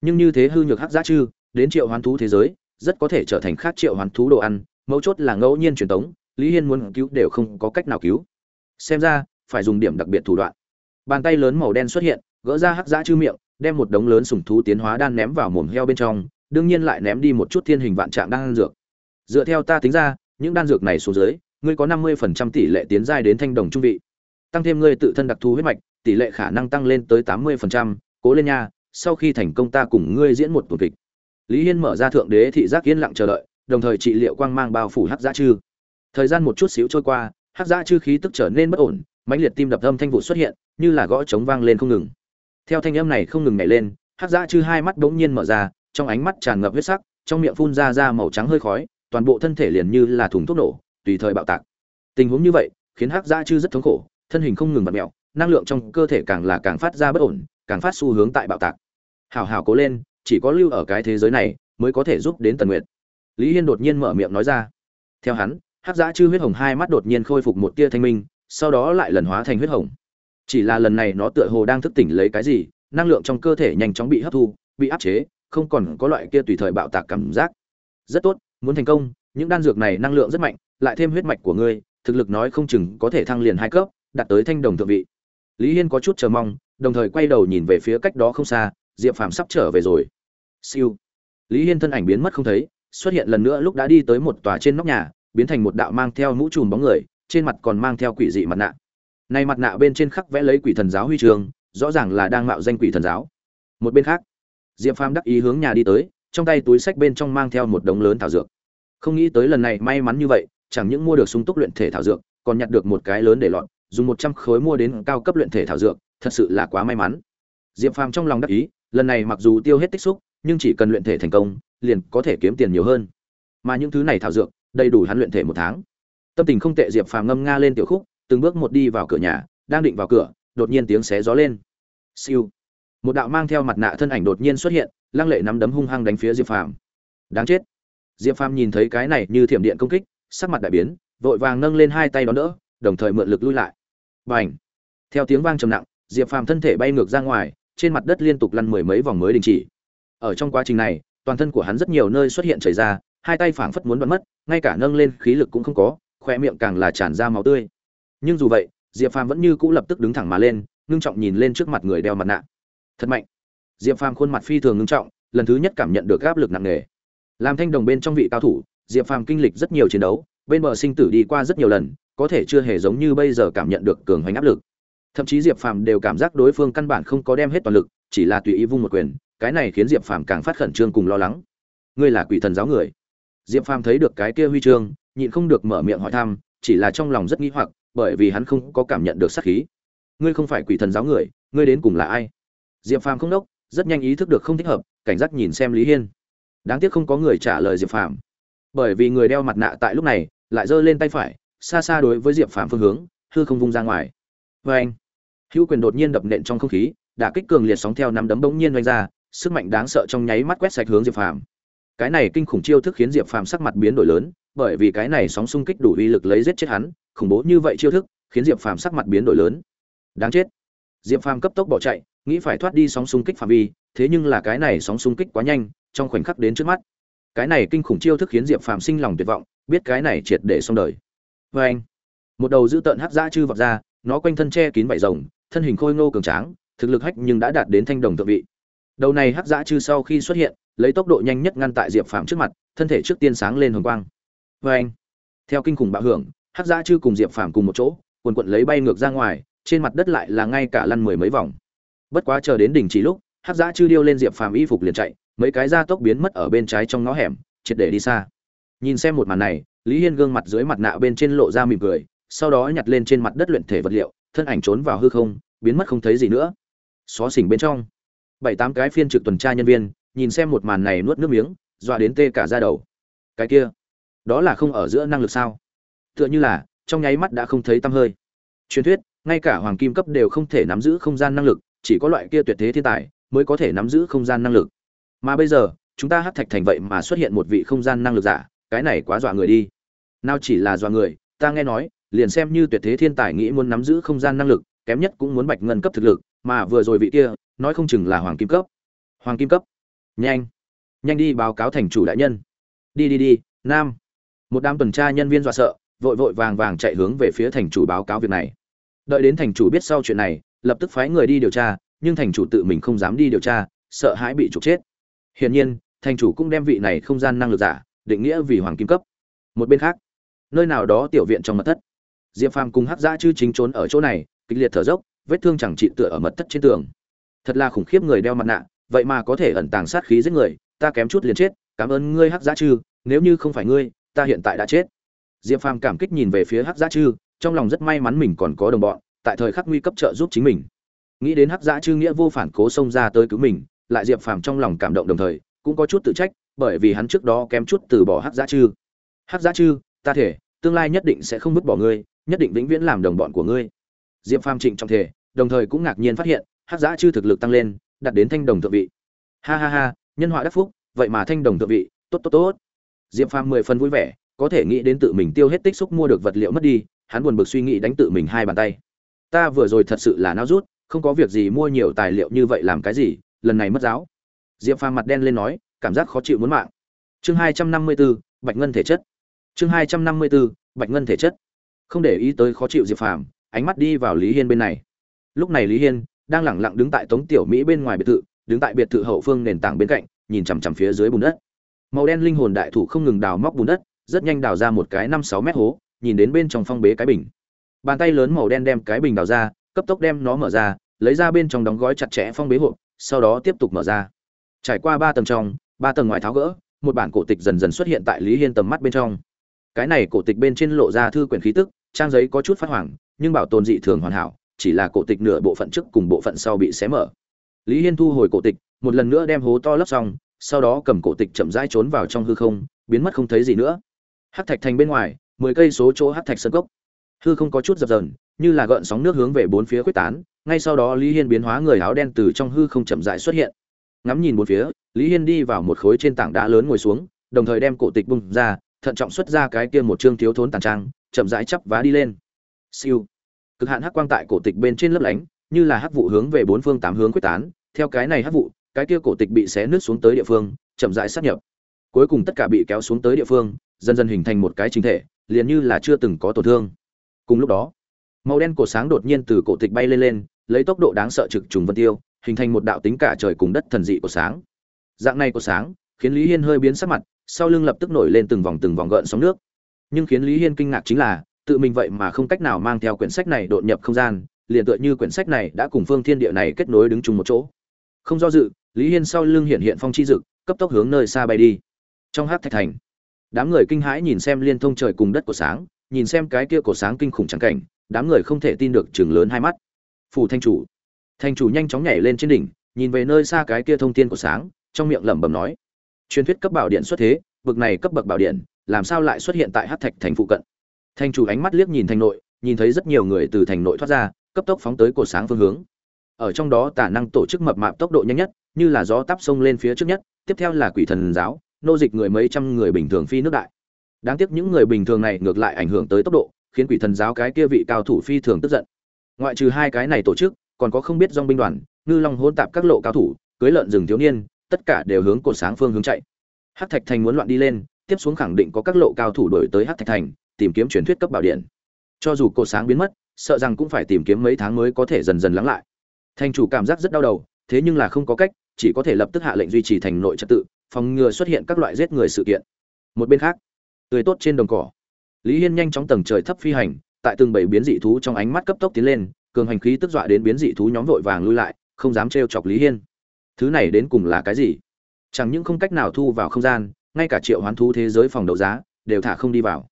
Nhưng như thế hư nhược hắc dã chư đến triệu hoàn thú thế giới rất có thể trở thành khác triệu hoàn thú đồ ăn, mấu chốt là ngẫu nhiên truyền tống, lý hiên muốn cứu đều không có cách nào cứu. Xem ra, phải dùng điểm đặc biệt thủ đoạn. Bàn tay lớn màu đen xuất hiện, gỡ ra hắc dã chư miệng, đem một đống lớn sủng thú tiến hóa đan ném vào mồm heo bên trong, đương nhiên lại ném đi một chút thiên hình vạn trạng đan dược. Dựa theo ta tính ra, những đan dược này xuống dưới, ngươi có năm mươi phần trăm tỷ lệ tiến giai đến thanh đồng trung vị. Tăng thêm ngươi tự thân đặc thù huyết mạch, tỷ lệ khả năng tăng lên tới tám mươi phần trăm, cố lên nha, sau khi thành công ta cùng ngươi diễn một tuần kịch lý hiên mở ra thượng đế thị giác yên lặng chờ đợi, đồng thời trị liệu quang mang bao phủ hắc dã chư. Thời gian một chút xíu trôi qua, hắc dã chư khí tức trở nên bất ổn, mãnh liệt tim đập âm thanh vụ xuất hiện, như là gõ trống vang lên không ngừng. Theo thanh âm này không ngừng nhảy lên, hắc dã chư hai mắt bỗng nhiên mở ra, trong ánh mắt tràn ngập huyết sắc, trong miệng phun ra ra màu trắng hơi khói, toàn bộ thân thể liền như là thùng thuốc nổ, tùy thời bạo tạc. Tình huống như vậy, khiến hắc dã chư rất thống khổ, thân hình không ngừng bật mẹo, năng lượng trong cơ thể càng là càng phát ra bất ổn, càng phát xu hướng tại bạo tạc. Hào hào cố lên chỉ có lưu ở cái thế giới này mới có thể giúp đến tần nguyệt. Lý hiên đột nhiên mở miệng nói ra. Theo hắn, hắc dã chư huyết hồng hai mắt đột nhiên khôi phục một tia thanh minh, sau đó lại lần hóa thành huyết hồng. Chỉ là lần này nó tựa hồ đang thức tỉnh lấy cái gì, năng lượng trong cơ thể nhanh chóng bị hấp thu, bị áp chế, không còn có loại kia tùy thời bạo tạc cảm giác. Rất tốt, muốn thành công, những đan dược này năng lượng rất mạnh, lại thêm huyết mạch của ngươi, thực lực nói không chừng có thể thăng liền hai cấp, đạt tới thanh đồng thượng vị. Lý hiên có chút chờ mong, đồng thời quay đầu nhìn về phía cách đó không xa, diệp phàm sắp trở về rồi siêu. Lý hiên thân ảnh biến mất không thấy, xuất hiện lần nữa lúc đã đi tới một tòa trên nóc nhà, biến thành một đạo mang theo mũ trùm bóng người, trên mặt còn mang theo quỷ dị mặt nạ. Này mặt nạ bên trên khắc vẽ lấy quỷ thần giáo huy trường, rõ ràng là đang mạo danh quỷ thần giáo. Một bên khác, diệp phàm đắc ý hướng nhà đi tới, trong tay túi sách bên trong mang theo một đống lớn thảo dược. Không nghĩ tới lần này may mắn như vậy, chẳng những mua được sung túc luyện thể thảo dược, còn nhặt được một cái lớn để lọt, dùng một trăm khối mua đến cao cấp luyện thể thảo dược, thật sự là quá may mắn. Diệp phàm trong lòng đắc ý, lần này mặc dù tiêu hết tích xúc nhưng chỉ cần luyện thể thành công, liền có thể kiếm tiền nhiều hơn. Mà những thứ này thảo dược, đầy đủ hắn luyện thể một tháng. Tâm tình không tệ diệp phàm ngâm nga lên tiểu khúc, từng bước một đi vào cửa nhà, đang định vào cửa, đột nhiên tiếng xé gió lên. Siêu. Một đạo mang theo mặt nạ thân ảnh đột nhiên xuất hiện, lăng lệ nắm đấm hung hăng đánh phía diệp phàm. Đáng chết. Diệp phàm nhìn thấy cái này như thiểm điện công kích, sắc mặt đại biến, vội vàng nâng lên hai tay đón đỡ, đồng thời mượn lực lui lại. B à n h theo tiếng vang trầm nặng, diệp phàm thân thể bay ngược ra ngoài, trên mặt đất liên tục lăn mười mấy vòng mới đình chỉ ở trong quá trình này, toàn thân của hắn rất nhiều nơi xuất hiện chảy ra, hai tay phảng phất muốn bắn mất, ngay cả nâng lên khí lực cũng không có khoe miệng càng là tràn ra máu tươi. Nhưng dù vậy, diệp phàm vẫn như cũ lập tức đứng thẳng mà lên, ngưng trọng nhìn lên trước mặt người đeo mặt nạ. Thật mạnh. Diệp phàm khuôn mặt phi thường ngưng trọng, lần thứ nhất cảm nhận được áp lực nặng nề. Làm thanh đồng bên trong vị cao thủ, diệp phàm kinh lịch rất nhiều chiến đấu, bên bờ sinh tử đi qua rất nhiều lần, có thể chưa hề giống như bây giờ cảm nhận được cường hoành áp lực. Thậm chí diệp phàm đều cảm giác đối phương căn bản không có đem hết toàn lực, chỉ là tùy ý vung một quyền cái này khiến diệp phàm càng phát khẩn trương cùng lo lắng. Ngươi là quỷ thần giáo người. Diệp phàm thấy được cái kia huy chương, nhịn không được mở miệng hỏi thăm, chỉ là trong lòng rất nghi hoặc, bởi vì hắn không có cảm nhận được sát khí. Ngươi không phải quỷ thần giáo người, ngươi đến cùng là ai? Diệp phàm không đốc, rất nhanh ý thức được không thích hợp, cảnh giác nhìn xem lý hiên. Đáng tiếc không có người trả lời diệp phàm. Bởi vì người đeo mặt nạ tại lúc này, lại giơ lên tay phải, xa xa đối với diệp phàm phương hướng, hư không vung ra ngoài. Vê anh hữu quyền đột nhiên đập nện trong không khí, đả kích cường liệt sóng theo nắm đấm bỗng nhiên oanh ra sức mạnh đáng sợ trong nháy mắt quét sạch hướng diệp phàm. Cái này kinh khủng chiêu thức khiến diệp phàm sắc mặt biến đổi lớn, bởi vì cái này sóng xung kích đủ uy lực lấy giết chết hắn, khủng bố như vậy chiêu thức, khiến diệp phàm sắc mặt biến đổi lớn. Đáng chết. Diệp phàm cấp tốc bỏ chạy, nghĩ phải thoát đi sóng xung kích phạm vi, thế nhưng là cái này sóng xung kích quá nhanh, trong khoảnh khắc đến trước mắt. Cái này kinh khủng chiêu thức khiến diệp phàm sinh lòng tuyệt vọng, biết cái này triệt để xong đời. Vê anh, một đầu dữ tợn hắc dã chư vọt ra, nó quanh thân che kín bảy rồng, thân hình khôi ngô cường tráng, thực lực hách nhưng đã đạt đến thanh đồng thượng vị đầu này hắc dã chư sau khi xuất hiện, lấy tốc độ nhanh nhất ngăn tại diệp phàm trước mặt, thân thể trước tiên sáng lên hồng quang. Vê anh, theo kinh khủng bạo hưởng, hắc dã chư cùng diệp phàm cùng một chỗ, quần quận lấy bay ngược ra ngoài, trên mặt đất lại là ngay cả lăn mười mấy vòng. Bất quá chờ đến đỉnh chỉ lúc, hắc dã chư điêu lên diệp phàm y phục liền chạy, mấy cái da tốc biến mất ở bên trái trong ngõ hẻm, triệt để đi xa. Nhìn xem một màn này, lý hiên gương mặt dưới mặt nạ bên trên lộ ra mỉm cười, sau đó nhặt lên trên mặt đất luyện thể vật liệu, thân ảnh trốn vào hư không, biến mất không thấy gì nữa. Xó xỉnh bên trong bảy tám cái phiên trực tuần tra nhân viên, nhìn xem một màn này nuốt nước miếng, dọa đến tê cả ra đầu. Cái kia, đó là không ở giữa năng lực sao? Tựa như là, trong nháy mắt đã không thấy tăm hơi. Truyền thuyết, ngay cả hoàng kim cấp đều không thể nắm giữ không gian năng lực, chỉ có loại kia tuyệt thế thiên tài mới có thể nắm giữ không gian năng lực. Mà bây giờ, chúng ta hát thạch thành vậy mà xuất hiện một vị không gian năng lực giả, cái này quá dọa người đi. Nào chỉ là dọa người, ta nghe nói, liền xem như tuyệt thế thiên tài nghĩ muốn nắm giữ không gian năng lực, kém nhất cũng muốn bạch ngân cấp thực lực, mà vừa rồi vị kia nói không chừng là hoàng kim cấp. Hoàng kim cấp. Nhanh. Nhanh đi báo cáo thành chủ đại nhân. Đi đi đi, nam. Một đám tuần tra nhân viên dọa sợ, vội vội vàng vàng chạy hướng về phía thành chủ báo cáo việc này. Đợi đến thành chủ biết sau chuyện này, lập tức phái người đi điều tra, nhưng thành chủ tự mình không dám đi điều tra, sợ hãi bị trục chết. Hiển nhiên, thành chủ cũng đem vị này không gian năng lực giả, định nghĩa vì hoàng kim cấp. Một bên khác, nơi nào đó tiểu viện trong mật thất. Diệp phàm cùng hắc dã chư chính trốn ở chỗ này, kịch liệt thở dốc, vết thương chẳng trị tựa ở mật thất trên tường thật là khủng khiếp người đeo mặt nạ, vậy mà có thể ẩn tàng sát khí giết người, ta kém chút liền chết, cảm ơn ngươi hắc giá chư, nếu như không phải ngươi, ta hiện tại đã chết. Diệp phàm cảm kích nhìn về phía hắc giá chư, trong lòng rất may mắn mình còn có đồng bọn, tại thời khắc nguy cấp trợ giúp chính mình. Nghĩ đến hắc giá chư nghĩa vô phản cố xông ra tới cứu mình, lại diệp phàm trong lòng cảm động đồng thời, cũng có chút tự trách, bởi vì hắn trước đó kém chút từ bỏ hắc giá chư. Hắc giá chư, ta thể, tương lai nhất định sẽ không vứt bỏ ngươi, nhất định vĩnh viễn làm đồng bọn của ngươi. Diệp phàm trịnh trong thể, đồng thời cũng ngạc nhiên phát hiện hắc dã chư thực lực tăng lên, đạt đến thanh đồng thượng vị. Ha ha ha, nhân họa đắc phúc, vậy mà thanh đồng thượng vị, tốt tốt tốt. Diệp phàm mười phần vui vẻ, có thể nghĩ đến tự mình tiêu hết tích xúc mua được vật liệu mất đi, hắn buồn bực suy nghĩ đánh tự mình hai bàn tay. Ta vừa rồi thật sự là nao rút, không có việc gì mua nhiều tài liệu như vậy làm cái gì, lần này mất giáo. Diệp phàm mặt đen lên nói, cảm giác khó chịu muốn mạng. Chương hai trăm năm mươi bốn, bạch ngân thể chất. Chương hai trăm năm mươi bốn, bạch ngân thể chất. Không để ý tới khó chịu diệp phàm, ánh mắt đi vào lý hiên bên này. Lúc này lý hiên đang lẳng lặng đứng tại tống tiểu mỹ bên ngoài biệt thự, đứng tại biệt thự hậu phương nền tảng bên cạnh, nhìn chằm chằm phía dưới bùn đất. Màu đen linh hồn đại thủ không ngừng đào móc bùn đất, rất nhanh đào ra một cái năm sáu mét hố, nhìn đến bên trong phong bế cái bình. Bàn tay lớn màu đen đem cái bình đào ra, cấp tốc đem nó mở ra, lấy ra bên trong đóng gói chặt chẽ phong bế hộp, sau đó tiếp tục mở ra. Trải qua ba tầng trong, ba tầng ngoài tháo gỡ, một bản cổ tịch dần dần xuất hiện tại lý hiên tầm mắt bên trong. Cái này cổ tịch bên trên lộ ra thư quyển khí tức, trang giấy có chút phát hoàng nhưng bảo tồn dị thường hoàn hảo chỉ là cổ tịch nửa bộ phận trước cùng bộ phận sau bị xé mở. Lý hiên thu hồi cổ tịch, một lần nữa đem hố to lấp xong, sau đó cầm cổ tịch chậm rãi trốn vào trong hư không, biến mất không thấy gì nữa. Hát thạch thành bên ngoài, mười cây số chỗ hát thạch sân cốc. Hư không có chút dập dờn, như là gợn sóng nước hướng về bốn phía quyết tán, ngay sau đó lý hiên biến hóa người áo đen từ trong hư không chậm rãi xuất hiện. Ngắm nhìn bốn phía, lý hiên đi vào một khối trên tảng đá lớn ngồi xuống, đồng thời đem cổ tịch bung ra, thận trọng xuất ra cái kia một chương thiếu thốn tàn trang, chậm rãi chắp vá đi lên. Siêu cực hạn hắc quang tại cổ tịch bên trên lấp lánh, như là hắc vụ hướng về bốn phương tám hướng quyết tán. Theo cái này hắc vụ, cái kia cổ tịch bị xé nước xuống tới địa phương, chậm rãi sát nhập. Cuối cùng tất cả bị kéo xuống tới địa phương, dần dần hình thành một cái chính thể, liền như là chưa từng có tổn thương. Cùng lúc đó, màu đen cổ sáng đột nhiên từ cổ tịch bay lên lên, lấy tốc độ đáng sợ trực trùng vân tiêu, hình thành một đạo tính cả trời cùng đất thần dị của sáng. Dạng này của sáng, khiến lý hiên hơi biến sắc mặt, sau lưng lập tức nổi lên từng vòng từng vòng gợn sóng nước. Nhưng khiến lý hiên kinh ngạc chính là tự mình vậy mà không cách nào mang theo quyển sách này đột nhập không gian, liền tựa như quyển sách này đã cùng phương thiên địa này kết nối đứng chung một chỗ. Không do dự, lý hiên sau lưng hiện hiện phong chi dực cấp tốc hướng nơi xa bay đi. Trong hắc thạch thành, đám người kinh hãi nhìn xem liên thông trời cùng đất của sáng, nhìn xem cái kia của sáng kinh khủng chẳng cảnh, đám người không thể tin được trừng lớn hai mắt. Phủ thanh chủ thanh chủ nhanh chóng nhảy lên trên đỉnh, nhìn về nơi xa cái kia thông tiên của sáng, trong miệng lẩm bẩm nói, truyền thuyết cấp bảo điện xuất thế, bực này cấp bậc bảo điện, làm sao lại xuất hiện tại hắc thạch thành phụ cận? Thanh chủ ánh mắt liếc nhìn thành nội, nhìn thấy rất nhiều người từ thành nội thoát ra, cấp tốc phóng tới cột sáng phương hướng. Ở trong đó tả năng tổ chức mập mạp tốc độ nhanh nhất, như là gió tắp sông lên phía trước nhất, tiếp theo là quỷ thần giáo, nô dịch người mấy trăm người bình thường phi nước đại. Đáng tiếc những người bình thường này ngược lại ảnh hưởng tới tốc độ, khiến quỷ thần giáo cái kia vị cao thủ phi thường tức giận. Ngoại trừ hai cái này tổ chức, còn có không biết dong binh đoàn, ngư long hỗn tạp các lộ cao thủ, cưới lợn rừng thiếu niên, tất cả đều hướng cột sáng phương hướng chạy. Hắc thạch thành muốn loạn đi lên, tiếp xuống khẳng định có các lộ cao thủ đổi tới hắc thạch thành tìm kiếm truyền thuyết cấp bảo điện. Cho dù cột sáng biến mất, sợ rằng cũng phải tìm kiếm mấy tháng mới có thể dần dần lắng lại. Thành chủ cảm giác rất đau đầu, thế nhưng là không có cách, chỉ có thể lập tức hạ lệnh duy trì thành nội trật tự, phòng ngừa xuất hiện các loại giết người sự kiện. Một bên khác, tươi tốt trên đồng cỏ, lý hiên nhanh chóng tầng trời thấp phi hành, tại từng bảy biến dị thú trong ánh mắt cấp tốc tiến lên, cường hành khí tức dọa đến biến dị thú nhóm vội vàng lui lại, không dám trêu chọc lý hiên. Thứ này đến cùng là cái gì? Chẳng những không cách nào thu vào không gian, ngay cả triệu hoán thú thế giới phòng đấu giá, đều thả không đi vào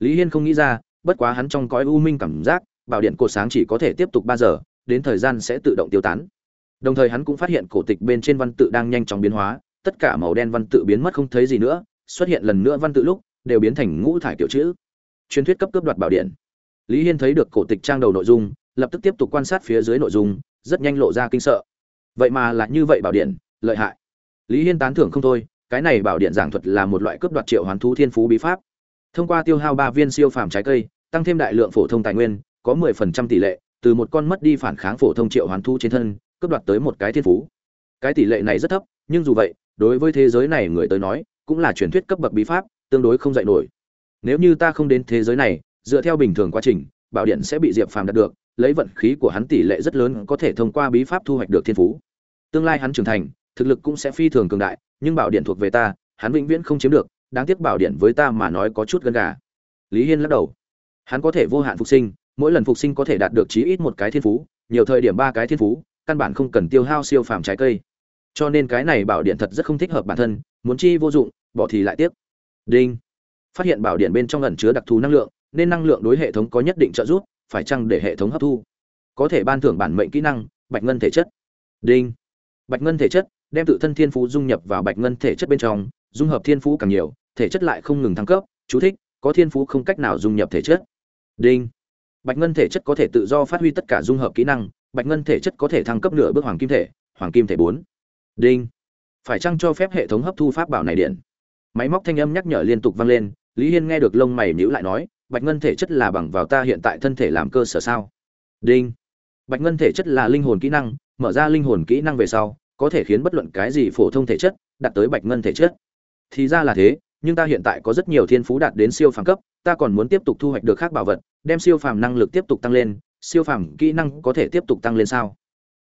lý hiên không nghĩ ra, bất quá hắn trong cõi u minh cảm giác, bảo điện cột sáng chỉ có thể tiếp tục ba giờ, đến thời gian sẽ tự động tiêu tán. Đồng thời hắn cũng phát hiện cổ tịch bên trên văn tự đang nhanh chóng biến hóa, tất cả màu đen văn tự biến mất không thấy gì nữa, xuất hiện lần nữa văn tự lúc, đều biến thành ngũ thải kiểu chữ. Truyền thuyết cấp cướp đoạt bảo điện. Lý hiên thấy được cổ tịch trang đầu nội dung, lập tức tiếp tục quan sát phía dưới nội dung, rất nhanh lộ ra kinh sợ. Vậy mà là như vậy bảo điện, lợi hại. Lý hiên tán thưởng không thôi, cái này bảo điện giảng thuật là một loại cướp đoạt triệu hoán thú thiên phú bí pháp thông qua tiêu hao ba viên siêu phàm trái cây, tăng thêm đại lượng phổ thông tài nguyên, có mười phần trăm tỷ lệ, từ một con mất đi phản kháng phổ thông triệu hoán thú trên thân, cướp đoạt tới một cái thiên phú. Cái tỷ lệ này rất thấp, nhưng dù vậy, đối với thế giới này người tới nói, cũng là truyền thuyết cấp bậc bí pháp, tương đối không dạy nổi. Nếu như ta không đến thế giới này, dựa theo bình thường quá trình, bảo điện sẽ bị diệp phàm đạt được, lấy vận khí của hắn tỷ lệ rất lớn có thể thông qua bí pháp thu hoạch được thiên phú. Tương lai hắn trưởng thành, thực lực cũng sẽ phi thường cường đại, nhưng bảo điện thuộc về ta, hắn vĩnh viễn không chiếm được đáng tiếc bảo điện với ta mà nói có chút gần gà. Lý hiên lắc đầu. Hắn có thể vô hạn phục sinh, mỗi lần phục sinh có thể đạt được chí ít một cái thiên phú, nhiều thời điểm ba cái thiên phú, căn bản không cần tiêu hao siêu phàm trái cây. Cho nên cái này bảo điện thật rất không thích hợp bản thân, muốn chi vô dụng, bỏ thì lại tiếc. Đinh. Phát hiện bảo điện bên trong ẩn chứa đặc thù năng lượng, nên năng lượng đối hệ thống có nhất định trợ giúp, phải chăng để hệ thống hấp thu? Có thể ban thưởng bản mệnh kỹ năng, bạch ngân thể chất. Đinh. Bạch ngân thể chất, đem tự thân thiên phú dung nhập vào bạch ngân thể chất bên trong dung hợp thiên phú càng nhiều, thể chất lại không ngừng thăng cấp, chú thích, có thiên phú không cách nào dung nhập thể chất. Đinh. Bạch ngân thể chất có thể tự do phát huy tất cả dung hợp kỹ năng, bạch ngân thể chất có thể thăng cấp nửa bước hoàng kim thể, hoàng kim thể bốn. Đinh. Phải chăng cho phép hệ thống hấp thu pháp bảo này điện? Máy móc thanh âm nhắc nhở liên tục vang lên, lý hiên nghe được lông mày nhíu lại nói, bạch ngân thể chất là bằng vào ta hiện tại thân thể làm cơ sở sao? Đinh. Bạch ngân thể chất là linh hồn kỹ năng, mở ra linh hồn kỹ năng về sau, có thể khiến bất luận cái gì phổ thông thể chất đạt tới bạch ngân thể chất thì ra là thế, nhưng ta hiện tại có rất nhiều thiên phú đạt đến siêu phàm cấp, ta còn muốn tiếp tục thu hoạch được khác bảo vật, đem siêu phàm năng lực tiếp tục tăng lên, siêu phàm kỹ năng có thể tiếp tục tăng lên sao?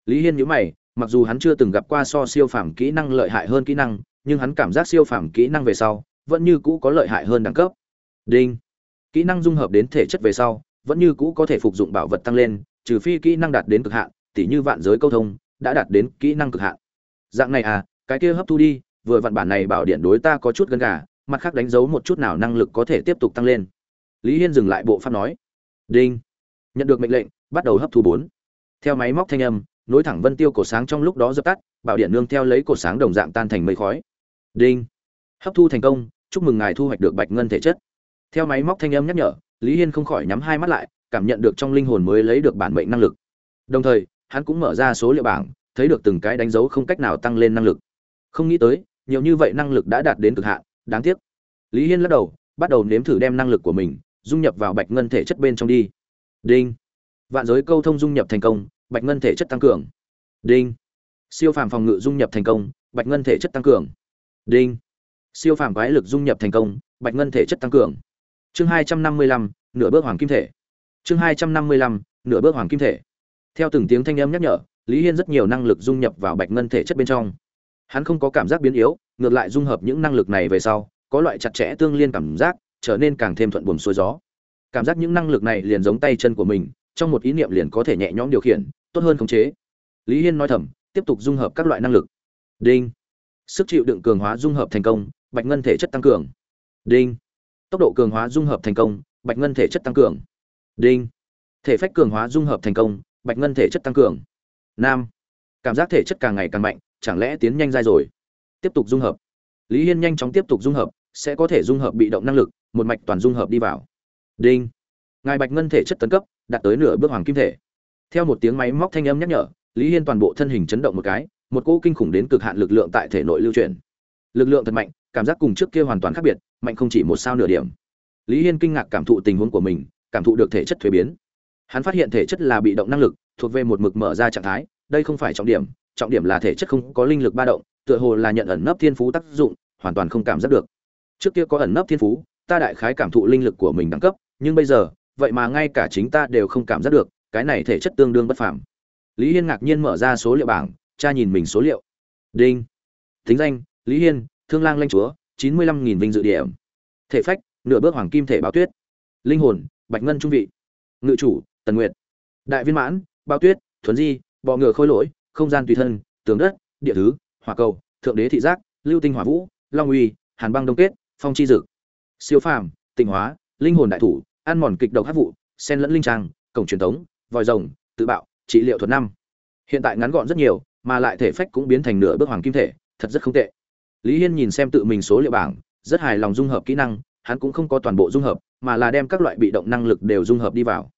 Lý hiên nhữ mày, mặc dù hắn chưa từng gặp qua so siêu phàm kỹ năng lợi hại hơn kỹ năng, nhưng hắn cảm giác siêu phàm kỹ năng về sau, vẫn như cũ có lợi hại hơn đẳng cấp. Đinh. Kỹ năng dung hợp đến thể chất về sau, vẫn như cũ có thể phục dụng bảo vật tăng lên, trừ phi kỹ năng đạt đến cực hạn, tỉ như vạn giới câu thông, đã đạt đến kỹ năng cực hạn. Dạng này à cái kia hấp thu đi vừa vặn bản này bảo điện đối ta có chút gần gà, mặt khác đánh dấu một chút nào năng lực có thể tiếp tục tăng lên. Lý hiên dừng lại bộ pháp nói, đinh. Nhận được mệnh lệnh, bắt đầu hấp thu bốn. Theo máy móc thanh âm, nối thẳng vân tiêu cổ sáng trong lúc đó dập tắt, bảo điện nương theo lấy cổ sáng đồng dạng tan thành mây khói. Đinh. Hấp thu thành công, chúc mừng ngài thu hoạch được bạch ngân thể chất. Theo máy móc thanh âm nhắc nhở, lý hiên không khỏi nhắm hai mắt lại, cảm nhận được trong linh hồn mới lấy được bản mệnh năng lực. Đồng thời, hắn cũng mở ra số liệu bảng, thấy được từng cái đánh dấu không cách nào tăng lên năng lực. Không nghĩ tới nhiều như vậy năng lực đã đạt đến cực hạn, đáng tiếc. Lý hiên lắc đầu, bắt đầu nếm thử đem năng lực của mình dung nhập vào bạch ngân thể chất bên trong đi. Đinh. Vạn giới câu thông dung nhập thành công, bạch ngân thể chất tăng cường. Đinh. Siêu phàm phòng ngự dung nhập thành công, bạch ngân thể chất tăng cường. Đinh. Siêu phàm quái lực dung nhập thành công, bạch ngân thể chất tăng cường. Chương hai trăm năm mươi lăm, nửa bước hoàng kim thể. Chương hai trăm năm mươi lăm, nửa bước hoàng kim thể. Theo từng tiếng thanh âm nhắc nhở, lý hiên rất nhiều năng lực dung nhập vào bạch ngân thể chất bên trong hắn không có cảm giác biến yếu, ngược lại dung hợp những năng lực này về sau, có loại chặt chẽ tương liên cảm giác, trở nên càng thêm thuận buồm xuôi gió. Cảm giác những năng lực này liền giống tay chân của mình, trong một ý niệm liền có thể nhẹ nhõm điều khiển, tốt hơn khống chế. Lý hiên nói thầm, tiếp tục dung hợp các loại năng lực. Đinh. Sức chịu đựng cường hóa dung hợp thành công, bạch ngân thể chất tăng cường. Đinh. Tốc độ cường hóa dung hợp thành công, bạch ngân thể chất tăng cường. Đinh. Thể phách cường hóa dung hợp thành công, bạch ngân thể chất tăng cường. Nam. Cảm giác thể chất càng ngày càng mạnh chẳng lẽ tiến nhanh dai rồi? Tiếp tục dung hợp. Lý hiên nhanh chóng tiếp tục dung hợp, sẽ có thể dung hợp bị động năng lực, một mạch toàn dung hợp đi vào. Đinh. Ngài bạch ngân thể chất tấn cấp, đạt tới nửa bước hoàng kim thể. Theo một tiếng máy móc thanh âm nhắc nhở, lý hiên toàn bộ thân hình chấn động một cái, một cỗ kinh khủng đến cực hạn lực lượng tại thể nội lưu truyền lực lượng thật mạnh, cảm giác cùng trước kia hoàn toàn khác biệt, mạnh không chỉ một sao nửa điểm. Lý hiên kinh ngạc cảm thụ tình huống của mình, cảm thụ được thể chất thuế biến. Hắn phát hiện thể chất là bị động năng lực, thuộc về một mực mở ra trạng thái, đây không phải trọng điểm trọng điểm là thể chất không có linh lực ba động, tựa hồ là nhận ẩn nấp thiên phú tác dụng, hoàn toàn không cảm giác được. Trước kia có ẩn nấp thiên phú, ta đại khái cảm thụ linh lực của mình đẳng cấp, nhưng bây giờ, vậy mà ngay cả chính ta đều không cảm giác được, cái này thể chất tương đương bất phàm. Lý hiên ngạc nhiên mở ra số liệu bảng cha nhìn mình số liệu. Đinh. Thính danh, lý hiên, thương lang Lãnh chúa, chín mươi lăm nghìn vinh dự điểm. Thể phách, nửa bước hoàng kim thể báo tuyết. Linh hồn, bạch ngân trung vị. Ngự chủ, tần nguyệt. Đại viên mãn bao tuyết thuần di, bọ ngựa khôi lỗi không gian tùy thân, tường đất, địa thứ, hỏa cầu, thượng đế thị giác, lưu tinh hỏa vũ, long uy, hàn băng đông kết, phong chi dực. Siêu phàm, tịnh hóa, linh hồn đại thủ, ăn mòn kịch độc hát vụ sen lẫn linh trang, cổng truyền thống vòi rồng, tự bạo, trị liệu thuật năm. Hiện tại ngắn gọn rất nhiều, mà lại thể phách cũng biến thành nửa bước hoàng kim thể, thật rất không tệ. Lý hiên nhìn xem tự mình số liệu bảng, rất hài lòng dung hợp kỹ năng, hắn cũng không có toàn bộ dung hợp, mà là đem các loại bị động năng lực đều dung hợp đi vào.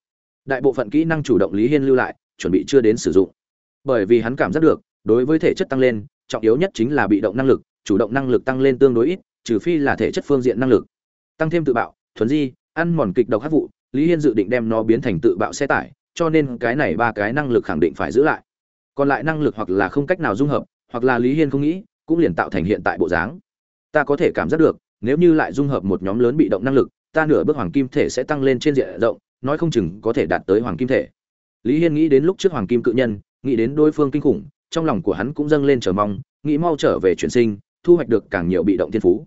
Đại bộ phận kỹ năng chủ động lý hiên lưu lại, chuẩn bị chưa đến sử dụng bởi vì hắn cảm giác được, đối với thể chất tăng lên, trọng yếu nhất chính là bị động năng lực, chủ động năng lực tăng lên tương đối ít, trừ phi là thể chất phương diện năng lực. Tăng thêm tự bạo, thuần di, ăn mòn kịch độc hát vụ, lý hiên dự định đem nó biến thành tự bạo xe tải, cho nên cái này ba cái năng lực khẳng định phải giữ lại. Còn lại năng lực hoặc là không cách nào dung hợp, hoặc là lý hiên không nghĩ, cũng liền tạo thành hiện tại bộ dáng. Ta có thể cảm giác được, nếu như lại dung hợp một nhóm lớn bị động năng lực, ta nửa bước hoàng kim thể sẽ tăng lên trên diện rộng, nói không chừng có thể đạt tới hoàng kim thể. Lý hiên nghĩ đến lúc trước hoàng kim cự nhân nghĩ đến đối phương kinh khủng, trong lòng của hắn cũng dâng lên chờ mong, nghĩ mau trở về chuyển sinh, thu hoạch được càng nhiều bị động thiên phú.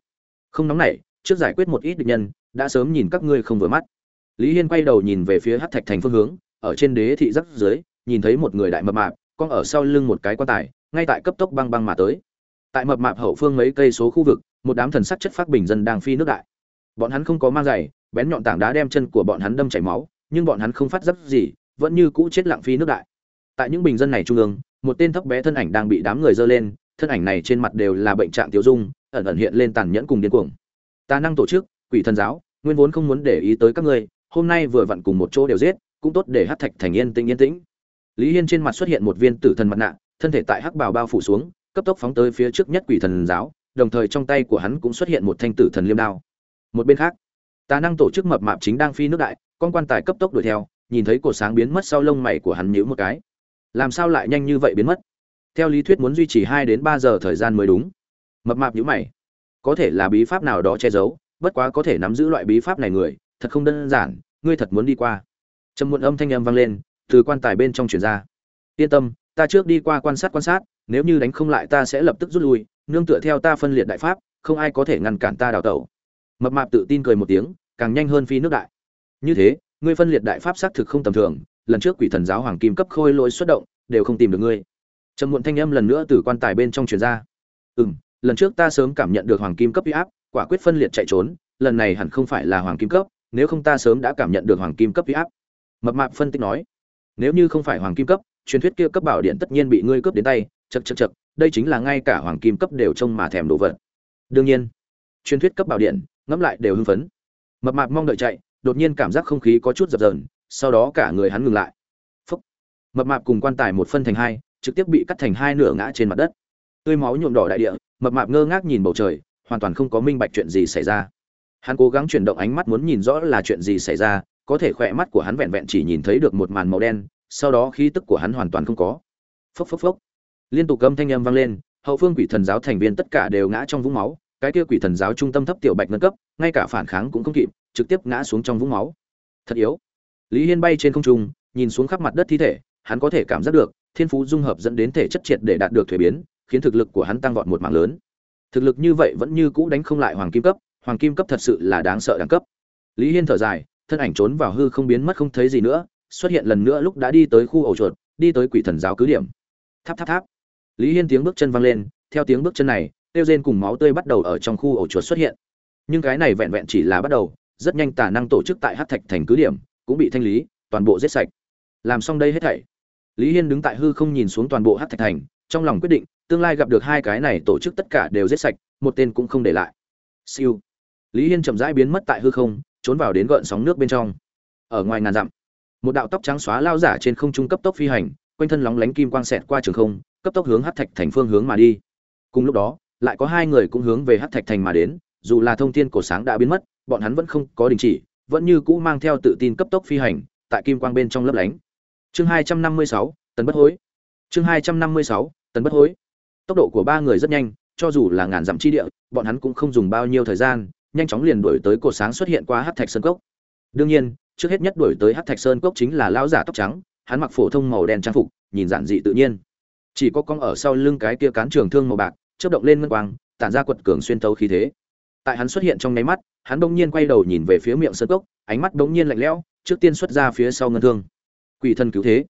Không nóng nảy, trước giải quyết một ít địch nhân, đã sớm nhìn các ngươi không vừa mắt. Lý hiên quay đầu nhìn về phía hát thạch thành phương hướng, ở trên đế thị giáp dưới, nhìn thấy một người đại mập mạp, con ở sau lưng một cái quan tài, ngay tại cấp tốc băng băng mà tới. Tại mập mạp hậu phương mấy cây số khu vực, một đám thần sắc chất phát bình dân đang phi nước đại. Bọn hắn không có mang giày, bén nhọn tảng đá đem chân của bọn hắn đâm chảy máu, nhưng bọn hắn không phát giáp gì, vẫn như cũ chết lặng phi nước đại tại những bình dân này trung ương, một tên thấp bé thân ảnh đang bị đám người dơ lên, thân ảnh này trên mặt đều là bệnh trạng tiêu dung, ẩn ẩn hiện lên tàn nhẫn cùng điên cuồng. Ta năng tổ chức, quỷ thần giáo, nguyên vốn không muốn để ý tới các ngươi, hôm nay vừa vặn cùng một chỗ đều giết, cũng tốt để hát thạch thành yên tĩnh yên tĩnh. Lý hiên trên mặt xuất hiện một viên tử thần mặt nạ, thân thể tại hắc bào bao phủ xuống, cấp tốc phóng tới phía trước nhất quỷ thần giáo, đồng thời trong tay của hắn cũng xuất hiện một thanh tử thần liêm đao. Một bên khác tà năng tổ chức mập mạp chính đang phi nước đại, con quan tài cấp tốc đuổi theo, nhìn thấy cổ sáng biến mất sau lông mày của hắn nhíu một cái làm sao lại nhanh như vậy biến mất? Theo lý thuyết muốn duy trì hai đến ba giờ thời gian mới đúng. Mập mạp nhíu mày. Có thể là bí pháp nào đó che giấu, bất quá có thể nắm giữ loại bí pháp này người, thật không đơn giản, ngươi thật muốn đi qua. Trầm muộn âm thanh âm vang lên, từ quan tài bên trong truyền ra. Yên tâm, ta trước đi qua quan sát quan sát, nếu như đánh không lại ta sẽ lập tức rút lui, nương tựa theo ta phân liệt đại pháp, không ai có thể ngăn cản ta đào tẩu. Mập mạp tự tin cười một tiếng, càng nhanh hơn phi nước đại. Như thế, ngươi phân liệt đại pháp xác thực không tầm thường lần trước quỷ thần giáo hoàng kim cấp khôi lỗi xuất động, đều không tìm được ngươi. Trầm muộn thanh âm lần nữa từ quan tài bên trong truyền ra. Ừ m lần trước ta sớm cảm nhận được hoàng kim cấp huy áp, quả quyết phân liệt chạy trốn, lần này hẳn không phải là hoàng kim cấp, nếu không ta sớm đã cảm nhận được hoàng kim cấp huy áp. Mập mạp phân tích nói, nếu như không phải hoàng kim cấp, truyền thuyết kia cấp bảo điện tất nhiên bị ngươi cướp đến tay chật chật chật đây chính là ngay cả hoàng kim cấp đều trông mà thèm đồ vật. Đương nhiên, truyền thuyết cấp bảo điện, ngẫm lại đều hưng phấn. Mập mạp mong đợi chạy, đột nhiên cảm giác không khí có chút dập dờn sau đó cả người hắn ngừng lại. Phúc. mập mạp cùng quan tài một phân thành hai, trực tiếp bị cắt thành hai nửa ngã trên mặt đất. Tươi máu nhuộm đỏ đại địa, mập mạp ngơ ngác nhìn bầu trời, hoàn toàn không có minh bạch chuyện gì xảy ra. Hắn cố gắng chuyển động ánh mắt muốn nhìn rõ là chuyện gì xảy ra, có thể khỏe mắt của hắn vẹn vẹn chỉ nhìn thấy được một màn màu đen, sau đó khí tức của hắn hoàn toàn không có. Phốc phốc phốc. Liên tục gầm thanh âm vang lên, hậu phương quỷ thần giáo thành viên tất cả đều ngã trong vũng máu, cái kia quỷ thần giáo trung tâm thấp tiểu bạch nâng cấp, ngay cả phản kháng cũng không kịp, trực tiếp ngã xuống trong vũng máu. Thật yếu lý hiên bay trên không trung, nhìn xuống khắp mặt đất thi thể, hắn có thể cảm giác được, thiên phú dung hợp dẫn đến thể chất triệt để đạt được thuế biến, khiến thực lực của hắn tăng vọt một mảng lớn. Thực lực như vậy vẫn như cũ đánh không lại hoàng kim cấp, hoàng kim cấp thật sự là đáng sợ đẳng cấp. Lý hiên thở dài, thân ảnh trốn vào hư không biến mất không thấy gì nữa, xuất hiện lần nữa lúc đã đi tới khu ổ chuột, đi tới quỷ thần giáo cứ điểm. Tháp tháp tháp. Lý hiên tiếng bước chân vang lên, theo tiếng bước chân này, tiêu rên cùng máu tươi bắt đầu ở trong khu ổ chuột xuất hiện. Nhưng cái này vẹn vẹn chỉ là bắt đầu, rất nhanh tà năng tổ chức tại hát thạch thành cứ điểm cũng bị thanh lý, toàn bộ giết sạch. Làm xong đây hết thảy, lý hiên đứng tại hư không nhìn xuống toàn bộ hát thạch thành, trong lòng quyết định, tương lai gặp được hai cái này tổ chức tất cả đều giết sạch, một tên cũng không để lại. Siêu. Lý hiên chậm rãi biến mất tại hư không, trốn vào đến gợn sóng nước bên trong. Ở ngoài ngàn dặm, một đạo tóc trắng xóa lao giả trên không trung cấp tốc phi hành, quanh thân lóng lánh kim quang xẹt qua trường không, cấp tốc hướng hát thạch thành phương hướng mà đi. Cùng lúc đó, lại có hai người cũng hướng về hát thạch thành mà đến, dù là thông tin cổ sáng đã biến mất, bọn hắn vẫn không có đình chỉ vẫn như cũ mang theo tự tin cấp tốc phi hành, tại kim quang bên trong lấp lánh. Chương hai trăm năm mươi sáu tấn bất hối. Chương hai trăm năm mươi sáu tấn bất hối. Tốc độ của ba người rất nhanh, cho dù là ngàn dặm chi địa, bọn hắn cũng không dùng bao nhiêu thời gian, nhanh chóng liền đuổi tới cột sáng xuất hiện qua hát thạch sơn cốc. Đương nhiên, trước hết nhất đuổi tới hát thạch sơn cốc chính là lão giả tóc trắng, hắn mặc phổ thông màu đen trang phục, nhìn giản dị tự nhiên. Chỉ có con ở sau lưng cái kia cán trường thương màu bạc, chớp động lên ngân quang, tản ra quật cường xuyên thấu khí thế. Tại hắn xuất hiện trong nháy mắt hắn bỗng nhiên quay đầu nhìn về phía miệng sơn cốc, ánh mắt bỗng nhiên lạnh lẽo, trước tiên xuất ra phía sau ngân thương. Quỷ thần cứu thế.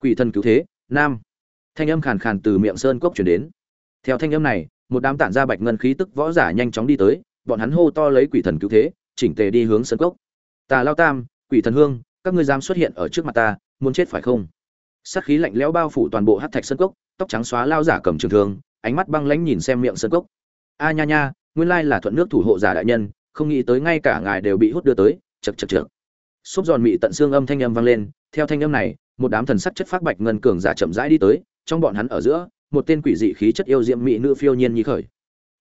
Quỷ thần cứu thế, nam. Thanh âm khàn khàn từ miệng sơn cốc chuyển đến. Theo thanh âm này, một đám tản ra bạch ngân khí tức võ giả nhanh chóng đi tới, bọn hắn hô to lấy quỷ thần cứu thế, chỉnh tề đi hướng sơn cốc. Tà lao tam, quỷ thần hương, các ngươi dám xuất hiện ở trước mặt ta, muốn chết phải không? Sát khí lạnh lẽo bao phủ toàn bộ hát thạch sơn cốc, tóc trắng xóa lao giả cầm trường thương, ánh mắt băng lãnh nhìn xem miệng sơn cốc. A nha nha, nguyên lai là thuận nước thủ hộ giả đại nhân không nghĩ tới ngay cả ngài đều bị hút đưa tới chật chật chật xúc giòn mị tận xương âm thanh âm vang lên, theo thanh âm này, một đám thần sắc chất phát bạch ngân cường giả chậm rãi đi tới, trong bọn hắn ở giữa, một tên quỷ dị khí chất yêu diệm mỹ nữ phiêu nhiên nhi khởi.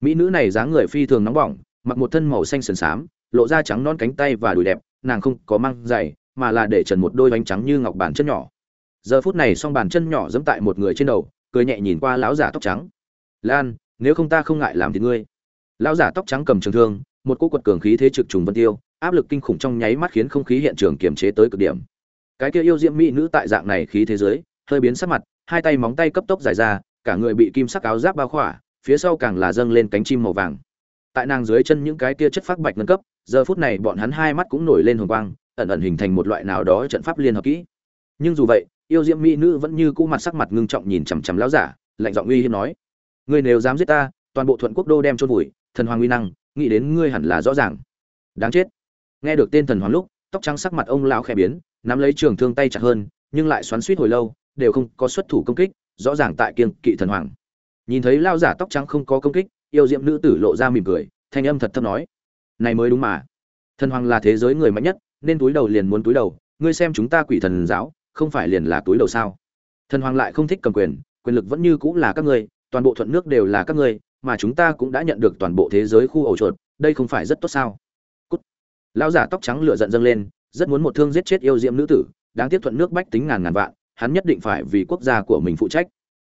Mỹ nữ này dáng người phi thường nóng bỏng, mặc một thân màu xanh sườn xám lộ ra trắng non cánh tay và đùi đẹp, nàng không có mang giày, mà là để trần một đôi bánh trắng như ngọc bàn chân nhỏ. Giờ phút này song bàn chân nhỏ giẫm tại một người trên đầu, cười nhẹ nhìn qua lão giả tóc trắng. Lan, nếu không ta không ngại làm thì ngươi. Lão giả tóc trắng cầm trường thương một cỗ quật cường khí thế trực trùng vân tiêu, áp lực kinh khủng trong nháy mắt khiến không khí hiện trường kiềm chế tới cực điểm. Cái kia yêu diễm mỹ nữ tại dạng này khí thế giới hơi biến sắc mặt, hai tay móng tay cấp tốc dài ra, cả người bị kim sắc áo giáp bao khỏa, phía sau càng là dâng lên cánh chim màu vàng. Tại nàng dưới chân những cái kia chất phát bạch nâng cấp, giờ phút này bọn hắn hai mắt cũng nổi lên hồng quang, ẩn ẩn hình thành một loại nào đó trận pháp liên hợp kỹ. Nhưng dù vậy, yêu diễm mỹ nữ vẫn như cũ mặt sắc mặt ngưng trọng nhìn chằm chằm lão giả, lạnh giọng uy hiếp nói, ngươi nếu dám giết ta, toàn bộ thuận quốc đô đem chôn vùi, thần hoàng uy năng nghĩ đến ngươi hẳn là rõ ràng. Đáng chết. Nghe được tên thần hoàng lúc, tóc trắng sắc mặt ông lão khẽ biến, nắm lấy trường thương tay chặt hơn, nhưng lại xoắn suýt hồi lâu, đều không có xuất thủ công kích, rõ ràng tại kiên kỵ thần hoàng. Nhìn thấy lao giả tóc trắng không có công kích, yêu diệm nữ tử lộ ra mỉm cười, thanh âm thật thấp nói, này mới đúng mà. Thần hoàng là thế giới người mạnh nhất, nên túi đầu liền muốn túi đầu, ngươi xem chúng ta quỷ thần giáo, không phải liền là túi đầu sao? Thần hoàng lại không thích cầm quyền quyền lực vẫn như cũng là các ngươi, toàn bộ thuận nước đều là các ngươi mà chúng ta cũng đã nhận được toàn bộ thế giới khu ổ chuột, đây không phải rất tốt sao? Cút. Lão giả tóc trắng lửa giận dâng lên, rất muốn một thương giết chết yêu diệm nữ tử, đáng tiếc thuận nước bách tính ngàn ngàn vạn, hắn nhất định phải vì quốc gia của mình phụ trách.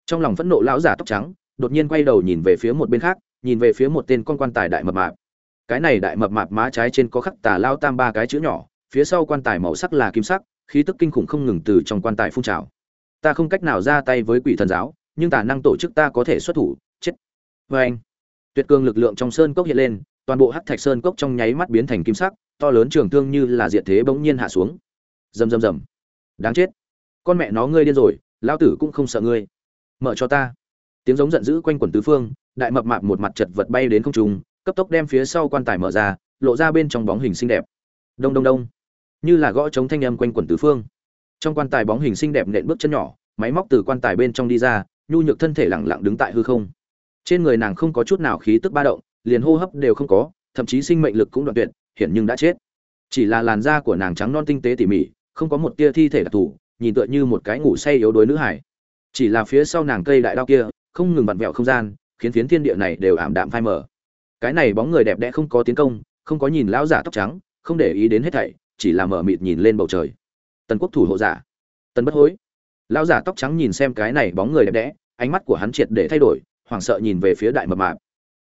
Trong lòng phẫn nộ lão giả tóc trắng, đột nhiên quay đầu nhìn về phía một bên khác, nhìn về phía một tên con quan tài đại mập mạp. Cái này đại mập mạp má trái trên có khắc tà lao tam ba cái chữ nhỏ, phía sau quan tài màu sắc là kim sắc, khí tức kinh khủng không ngừng từ trong quan tài phun trào. Ta không cách nào ra tay với quỷ thần giáo, nhưng tà năng tổ chức ta có thể xuất thủ vê anh, tuyệt cường lực lượng trong sơn cốc hiện lên, toàn bộ hắc thạch sơn cốc trong nháy mắt biến thành kim sắc, to lớn trường thương như là diệt thế bỗng nhiên hạ xuống. Rầm rầm rầm. Đáng chết. Con mẹ nó ngươi điên rồi, lão tử cũng không sợ ngươi. Mở cho ta. Tiếng giống giận dữ quanh quẩn tứ phương, đại mập mạp một mặt chật vật bay đến không trung, cấp tốc đem phía sau quan tài mở ra, lộ ra bên trong bóng hình xinh đẹp. Đông đông đông. Như là gõ chống thanh âm quanh quẩn tứ phương. Trong quan tài bóng hình xinh đẹp nện bước chân nhỏ, máy móc từ quan tài bên trong đi ra, nhu nhược thân thể lẳng lặng đứng tại hư không trên người nàng không có chút nào khí tức ba động, liền hô hấp đều không có, thậm chí sinh mệnh lực cũng đoạn tuyệt, hiển nhưng đã chết. Chỉ là làn da của nàng trắng non tinh tế tỉ mỉ, không có một tia thi thể đặc thù, nhìn tựa như một cái ngủ say yếu đuối nữ hải chỉ là phía sau nàng cây đại đao kia, không ngừng vặn vẹo không gian, khiến phiến thiên địa này đều ảm đạm phai mờ. Cái này bóng người đẹp đẽ không có tiến công, không có nhìn lão giả tóc trắng, không để ý đến hết thảy, chỉ là mở mịt nhìn lên bầu trời. Tần quốc thủ hộ giả. Tần bất hối. Lão giả tóc trắng nhìn xem cái này bóng người đẹp đẽ, ánh mắt của hắn triệt để thay đổi hoảng sợ nhìn về phía đại mập mạp.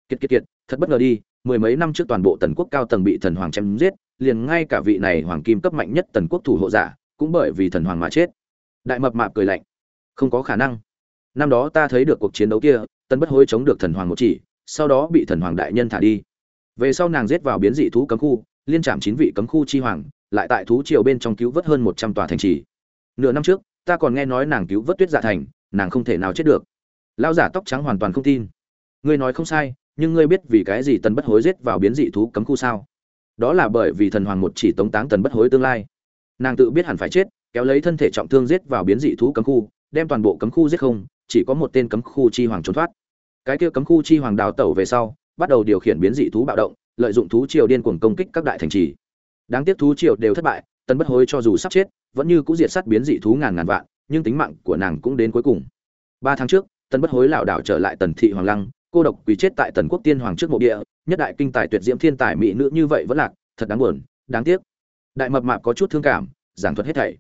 Kiệt kiệt kiệt, thật bất ngờ đi, mười mấy năm trước toàn bộ tần quốc cao tầng bị thần hoàng chém giết, liền ngay cả vị này hoàng kim cấp mạnh nhất tần quốc thủ hộ giả cũng bởi vì thần hoàng mà chết. Đại mập mạp cười lạnh, không có khả năng. Năm đó ta thấy được cuộc chiến đấu kia tân bất hối chống được thần hoàng một chỉ, sau đó bị thần hoàng đại nhân thả đi. Về sau nàng giết vào biến dị thú cấm khu, liên trạm chín vị cấm khu chi hoàng, lại tại thú triều bên trong cứu vớt hơn một trăm tòa thành trì. Nửa năm trước, ta còn nghe nói nàng cứu vớt tuyết dạ thành, nàng không thể nào chết được lão giả tóc trắng hoàn toàn không tin. Ngươi nói không sai, nhưng ngươi biết vì cái gì tần bất hối giết vào biến dị thú cấm khu sao? Đó là bởi vì thần hoàng một chỉ tống táng tần bất hối tương lai. Nàng tự biết hẳn phải chết, kéo lấy thân thể trọng thương giết vào biến dị thú cấm khu, đem toàn bộ cấm khu giết không, chỉ có một tên cấm khu chi hoàng trốn thoát. Cái kia cấm khu chi hoàng đào tẩu về sau, bắt đầu điều khiển biến dị thú bạo động, lợi dụng thú triều điên cuồng công kích các đại thành trì. Đáng tiếc thú triều đều thất bại, tần bất hối cho dù sắp chết, vẫn như cũng diệt sát biến dị thú ngàn ngàn vạn, nhưng tính mạng của nàng cũng đến cuối cùng. Ba tháng trước tần bất hối lảo đảo trở lại tần thị hoàng lăng, cô độc quỳ chết tại tần quốc tiên hoàng trước mộ địa, nhất đại kinh tài tuyệt diễm thiên tài mỹ nữ như vậy vẫn lạc, thật đáng buồn, đáng tiếc. Đại mập mạp có chút thương cảm, giảng thuật hết thảy.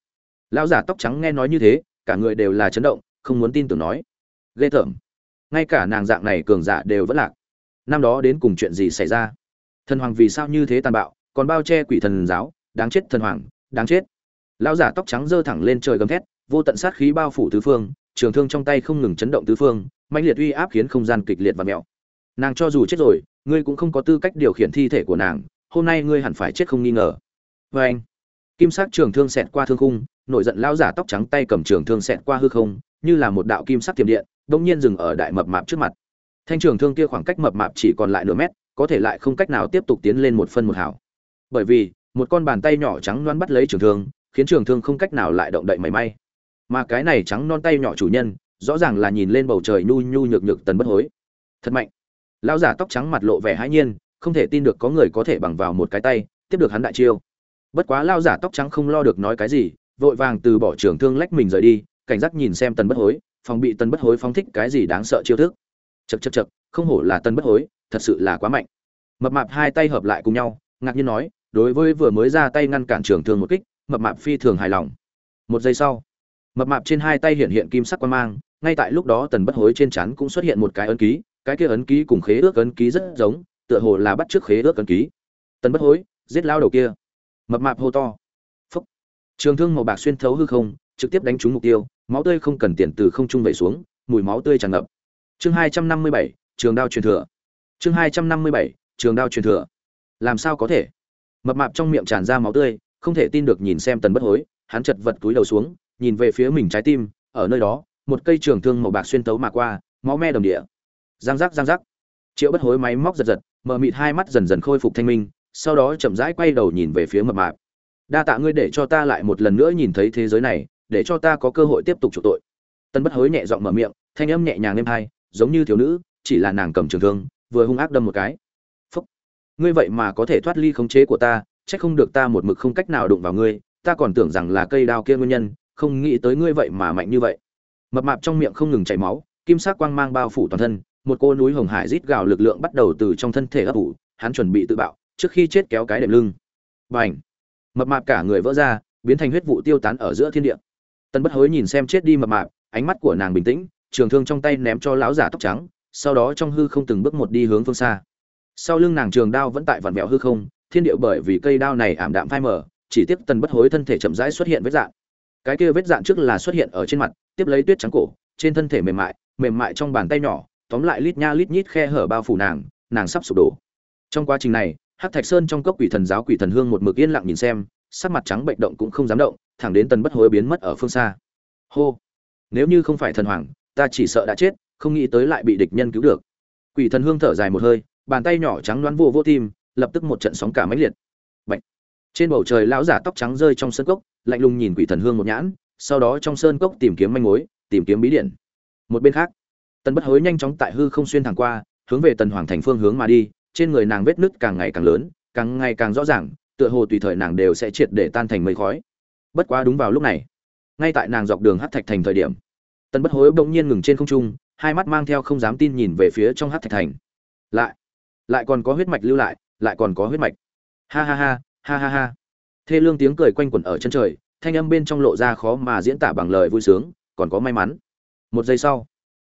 Lão giả tóc trắng nghe nói như thế, cả người đều là chấn động, không muốn tin tưởng nói. Ghê tởm. Ngay cả nàng dạng này cường giả đều vẫn lạc. Năm đó đến cùng chuyện gì xảy ra? Thần hoàng vì sao như thế tàn bạo, còn bao che quỷ thần giáo, đáng chết thần hoàng, đáng chết. Lão giả tóc trắng giơ thẳng lên trời gầm thét, vô tận sát khí bao phủ tứ phương trường thương trong tay không ngừng chấn động tứ phương mạnh liệt uy áp khiến không gian kịch liệt và mèo nàng cho dù chết rồi, ngươi cũng không có tư cách điều khiển thi thể của nàng, hôm nay ngươi hẳn phải chết không nghi ngờ. Vê anh, kim sắc trường thương xẹt qua thương khung, nổi giận lão giả tóc trắng tay cầm trường thương xẹt qua hư không, như là một đạo kim sắc tiềm điện đông nhiên dừng ở đại mập mạp trước mặt. Thanh trường thương kia khoảng cách mập mạp chỉ còn lại nửa mét, có thể lại không cách nào tiếp tục tiến lên một phân một hào. Bởi vì, một con bàn tay nhỏ trắng loan bắt lấy trường thương, khiến trường thương không cách nào lại động đậy mảy may mà cái này trắng non tay nhỏ chủ nhân, rõ ràng là nhìn lên bầu trời nhu nhu nhược nhược tần bất hối. Thật mạnh. Lão giả tóc trắng mặt lộ vẻ hãi nhiên, không thể tin được có người có thể bằng vào một cái tay, tiếp được hắn đại chiêu. Bất quá lão giả tóc trắng không lo được nói cái gì, vội vàng từ bỏ trường thương lách mình rời đi, cảnh giác nhìn xem tần bất hối, phòng bị tần bất hối phóng thích cái gì đáng sợ chiêu thức. Chật chật chật không hổ là tần bất hối, thật sự là quá mạnh. Mập mạp hai tay hợp lại cùng nhau, ngạc nhiên nói, đối với vừa mới ra tay ngăn cản trường thương một kích, mập mạp phi thường hài lòng. Một giây sau mập mạp trên hai tay hiện hiện kim sắc quan mang, ngay tại lúc đó tần bất hối trên chắn cũng xuất hiện một cái ấn ký, cái kia ấn ký cùng khế ước ấn ký rất giống, tựa hồ là bắt trước khế ước ấn ký. Tần bất hối, giết lao đầu kia. Mập mạp hô to. Phúc. Trường thương màu bạc xuyên thấu hư không, trực tiếp đánh trúng mục tiêu, máu tươi không cần tiền từ không trung vẩy xuống, mùi máu tươi tràn ngập. Chương hai trăm năm mươi bảy, trường đao truyền thừa. Chương hai trăm năm mươi bảy, trường đao truyền thừa. Làm sao có thể? Mập mạp trong miệng tràn ra máu tươi, không thể tin được nhìn xem tần bất hối, hắn chật vật túi đầu xuống nhìn về phía mình trái tim, ở nơi đó, một cây trường thương màu bạc xuyên tấu mà qua, máu me đồng địa. Giang giác giang giác. Triệu bất hối máy móc giật giật mờ mịt hai mắt dần dần khôi phục thanh minh, sau đó chậm rãi quay đầu nhìn về phía mập mạp. Đa tạ ngươi để cho ta lại một lần nữa nhìn thấy thế giới này, để cho ta có cơ hội tiếp tục chịu tội. Tân bất hối nhẹ giọng mở miệng, thanh âm nhẹ nhàng êm hai giống như thiếu nữ, chỉ là nàng cầm trường thương, vừa hung ác đâm một cái. Phúc, ngươi vậy mà có thể thoát ly khống chế của ta, chắc không được ta một mực không cách nào đụng vào ngươi, ta còn tưởng rằng là cây đao kia nguyên nhân không nghĩ tới ngươi vậy mà mạnh như vậy. Mập mạp trong miệng không ngừng chảy máu, kim sắc quang mang bao phủ toàn thân, một cô núi hồng hải rít gào lực lượng bắt đầu từ trong thân thể ấp ủ hắn chuẩn bị tự bạo, trước khi chết kéo cái đệm lưng. Bành! Mập mạp cả người vỡ ra, biến thành huyết vụ tiêu tán ở giữa thiên địa. Tân bất hối nhìn xem chết đi mập mạp, ánh mắt của nàng bình tĩnh, trường thương trong tay ném cho lão giả tóc trắng, sau đó trong hư không từng bước một đi hướng phương xa. Sau lưng nàng trường đao vẫn tại vặn vẹo hư không, thiên địa bởi vì cây đao này ảm đạm phai mờ, chỉ tiếp tần bất hối thân thể chậm rãi xuất hiện vết dạng cái kia vết dạn trước là xuất hiện ở trên mặt, tiếp lấy tuyết trắng cổ, trên thân thể mềm mại mềm mại trong bàn tay nhỏ, tóm lại lít nha lít nhít khe hở bao phủ nàng nàng sắp sụp đổ. Trong quá trình này, hắc thạch sơn trong cốc quỷ thần giáo quỷ thần hương một mực yên lặng nhìn xem, sắc mặt trắng bệnh động cũng không dám động, thẳng đến tần bất hối biến mất ở phương xa. Hô! Nếu như không phải thần hoàng, ta chỉ sợ đã chết, không nghĩ tới lại bị địch nhân cứu được. Quỷ thần hương thở dài một hơi, bàn tay nhỏ trắng loáng vô vô tim, lập tức một trận sóng cả máy liệt trên bầu trời lão giả tóc trắng rơi trong sơn cốc, lạnh lùng nhìn quỷ thần hương một nhãn, sau đó trong sơn cốc tìm kiếm manh mối, tìm kiếm bí điển một bên khác, tần bất hối nhanh chóng tại hư không xuyên thẳng qua, hướng về tần hoàng thành phương hướng mà đi, trên người nàng vết nứt càng ngày càng lớn, càng ngày càng rõ ràng, tựa hồ tùy thời nàng đều sẽ triệt để tan thành mây khói. Bất quá đúng vào lúc này, ngay tại nàng dọc đường hát thạch thành thời điểm, tần bất hối bỗng nhiên ngừng trên không trung, hai mắt mang theo không dám tin nhìn về phía trong hát thạch thành. Lại lại còn có huyết mạch lưu lại lại còn có huyết mạch. Ha ha ha ha ha ha. Thê lương tiếng cười quanh quẩn ở chân trời, thanh âm bên trong lộ ra khó mà diễn tả bằng lời vui sướng, còn có may mắn. Một giây sau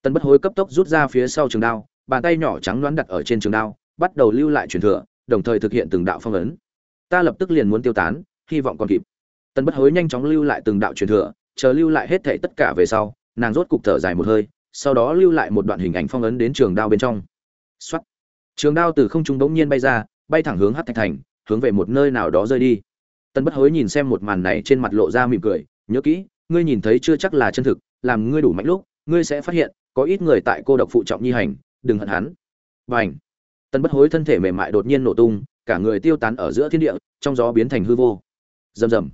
tân bất hối cấp tốc rút ra phía sau trường đao, bàn tay nhỏ trắng đoán đặt ở trên trường đao, bắt đầu lưu lại truyền thừa, đồng thời thực hiện từng đạo phong ấn. Ta lập tức liền muốn tiêu tán, hy vọng còn kịp. Tân bất hối nhanh chóng lưu lại từng đạo truyền thừa, chờ lưu lại hết thảy tất cả về sau, nàng rốt cục thở dài một hơi, sau đó lưu lại một đoạn hình ảnh phong ấn đến trường đao bên trong. Soát. trường đao từ không trung bỗng nhiên bay ra, bay thẳng hướng hát thạch thành hướng về một nơi nào đó rơi đi. Tân bất hối nhìn xem một màn này trên mặt lộ ra mỉm cười, nhớ kỹ, ngươi nhìn thấy chưa chắc là chân thực, làm ngươi đủ mạnh lúc, ngươi sẽ phát hiện, có ít người tại cô độc phụ trọng nhi hành, đừng hận hắn. Và ảnh tân bất hối thân thể mềm mại đột nhiên nổ tung, cả người tiêu tán ở giữa thiên địa, trong gió biến thành hư vô. Rầm rầm!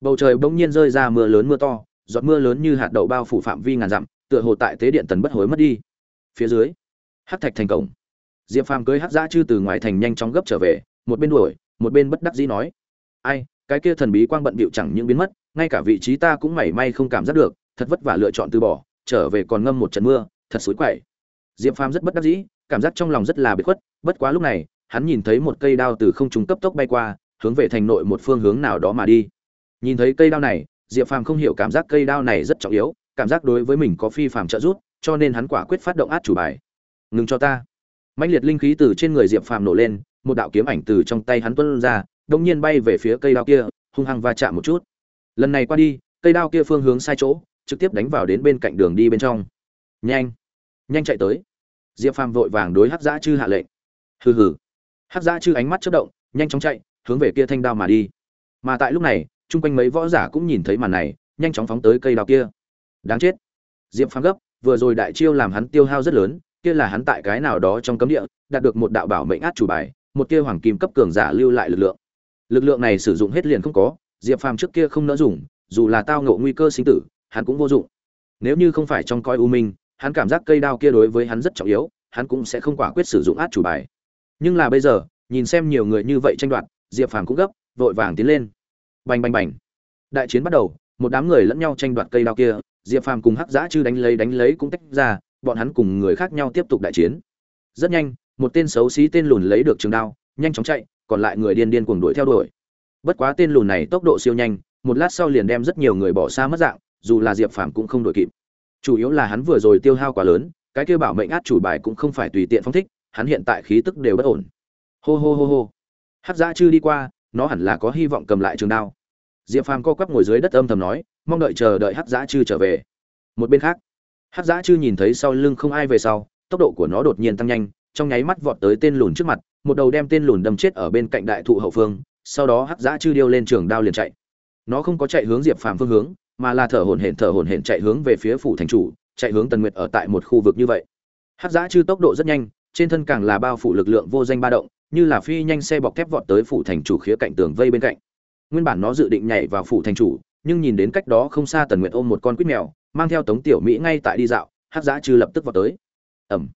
Bầu trời bỗng nhiên rơi ra mưa lớn mưa to, giọt mưa lớn như hạt đậu bao phủ phạm vi ngàn dặm, tựa hồ tại tế điện tần bất hối mất đi. Phía dưới, hắc thạch thành cổng. Diệp phàm cưới hắc giã chư từ ngoài thành nhanh chóng gấp trở về, một bên đuổi một bên bất đắc dĩ nói, ai, cái kia thần bí quang bận bịu chẳng những biến mất, ngay cả vị trí ta cũng mảy may không cảm giác được, thật vất vả lựa chọn từ bỏ, trở về còn ngâm một trận mưa, thật xối quậy. Diệp phàm rất bất đắc dĩ, cảm giác trong lòng rất là biệt khuất, bất quá lúc này, hắn nhìn thấy một cây đao từ không trung cấp tốc bay qua, hướng về thành nội một phương hướng nào đó mà đi. Nhìn thấy cây đao này, diệp phàm không hiểu cảm giác cây đao này rất trọng yếu, cảm giác đối với mình có phi phàm trợ giúp, cho nên hắn quả quyết phát động át chủ bài. Ngừng cho ta mãnh liệt linh khí từ trên người diệp phàm nổ lên, một đạo kiếm ảnh từ trong tay hắn tuân ra đông nhiên bay về phía cây đao kia, hung hăng va chạm một chút. Lần này qua đi, cây đao kia phương hướng sai chỗ, trực tiếp đánh vào đến bên cạnh đường đi bên trong. Nhanh! Nhanh chạy tới. Diệp phàm vội vàng đối hắc dã chư hạ lệnh. Hừ hừ. Hắc dã chư ánh mắt chất động, nhanh chóng chạy, hướng về kia thanh đao mà đi. Mà tại lúc này, chung quanh mấy võ giả cũng nhìn thấy màn này, nhanh chóng phóng tới cây đao kia. Đáng chết. Diệp phàm gấp, vừa rồi đại chiêu làm hắn tiêu hao rất lớn kia là hắn tại cái nào đó trong cấm địa, đạt được một đạo bảo mệnh át chủ bài, một kia hoàng kim cấp cường giả lưu lại lực lượng. Lực lượng này sử dụng hết liền không có, diệp phàm trước kia không nỡ dùng, dù là tao ngộ nguy cơ sinh tử, hắn cũng vô dụng. Nếu như không phải trong coi u minh, hắn cảm giác cây đao kia đối với hắn rất trọng yếu, hắn cũng sẽ không quả quyết sử dụng át chủ bài. Nhưng là bây giờ, nhìn xem nhiều người như vậy tranh đoạt, diệp phàm cũng gấp, vội vàng tiến lên. Bành bành bành. Đại chiến bắt đầu, một đám người lẫn nhau tranh đoạt cây đao kia, diệp phàm cùng hắc giã chư đánh lấy đánh lấy cũng tách ra bọn hắn cùng người khác nhau tiếp tục đại chiến. Rất nhanh, một tên xấu xí tên lùn lấy được trường đao, nhanh chóng chạy, còn lại người điên điên cuồng đuổi theo đuổi. Bất quá tên lùn này tốc độ siêu nhanh, một lát sau liền đem rất nhiều người bỏ xa mất dạng, dù là diệp phàm cũng không đuổi kịp. Chủ yếu là hắn vừa rồi tiêu hao quá lớn, cái kêu bảo mệnh át chủ bài cũng không phải tùy tiện phong thích, hắn hiện tại khí tức đều bất ổn. Hô hô hô hô. Hát giã chư đi qua, nó hẳn là có hy vọng cầm lại trường đao. Diệp phàm co quắp ngồi dưới đất âm thầm nói, mong đợi chờ đợi hát giã chư trở về. Một bên khác Hắc giã chư nhìn thấy sau lưng không ai về sau, tốc độ của nó đột nhiên tăng nhanh, trong nháy mắt vọt tới tên lùn trước mặt, một đầu đem tên lùn đâm chết ở bên cạnh đại thụ hậu phương, sau đó Hắc giã chư điêu lên trường đao liền chạy. Nó không có chạy hướng diệp phàm phương hướng, mà là thở hổn hển thở hổn hển chạy hướng về phía phủ thành chủ, chạy hướng tần nguyệt ở tại một khu vực như vậy. Hắc giã chư tốc độ rất nhanh, trên thân càng là bao phủ lực lượng vô danh ba động, như là phi nhanh xe bọc thép vọt tới phủ thành chủ khía cạnh tường vây bên cạnh. Nguyên bản nó dự định nhảy vào phủ thành chủ, nhưng nhìn đến cách đó không xa tần nguyệt ôm một con quýt mèo mang theo tống tiểu mỹ ngay tại đi dạo hát giã chư lập tức vào tới. Ẩm.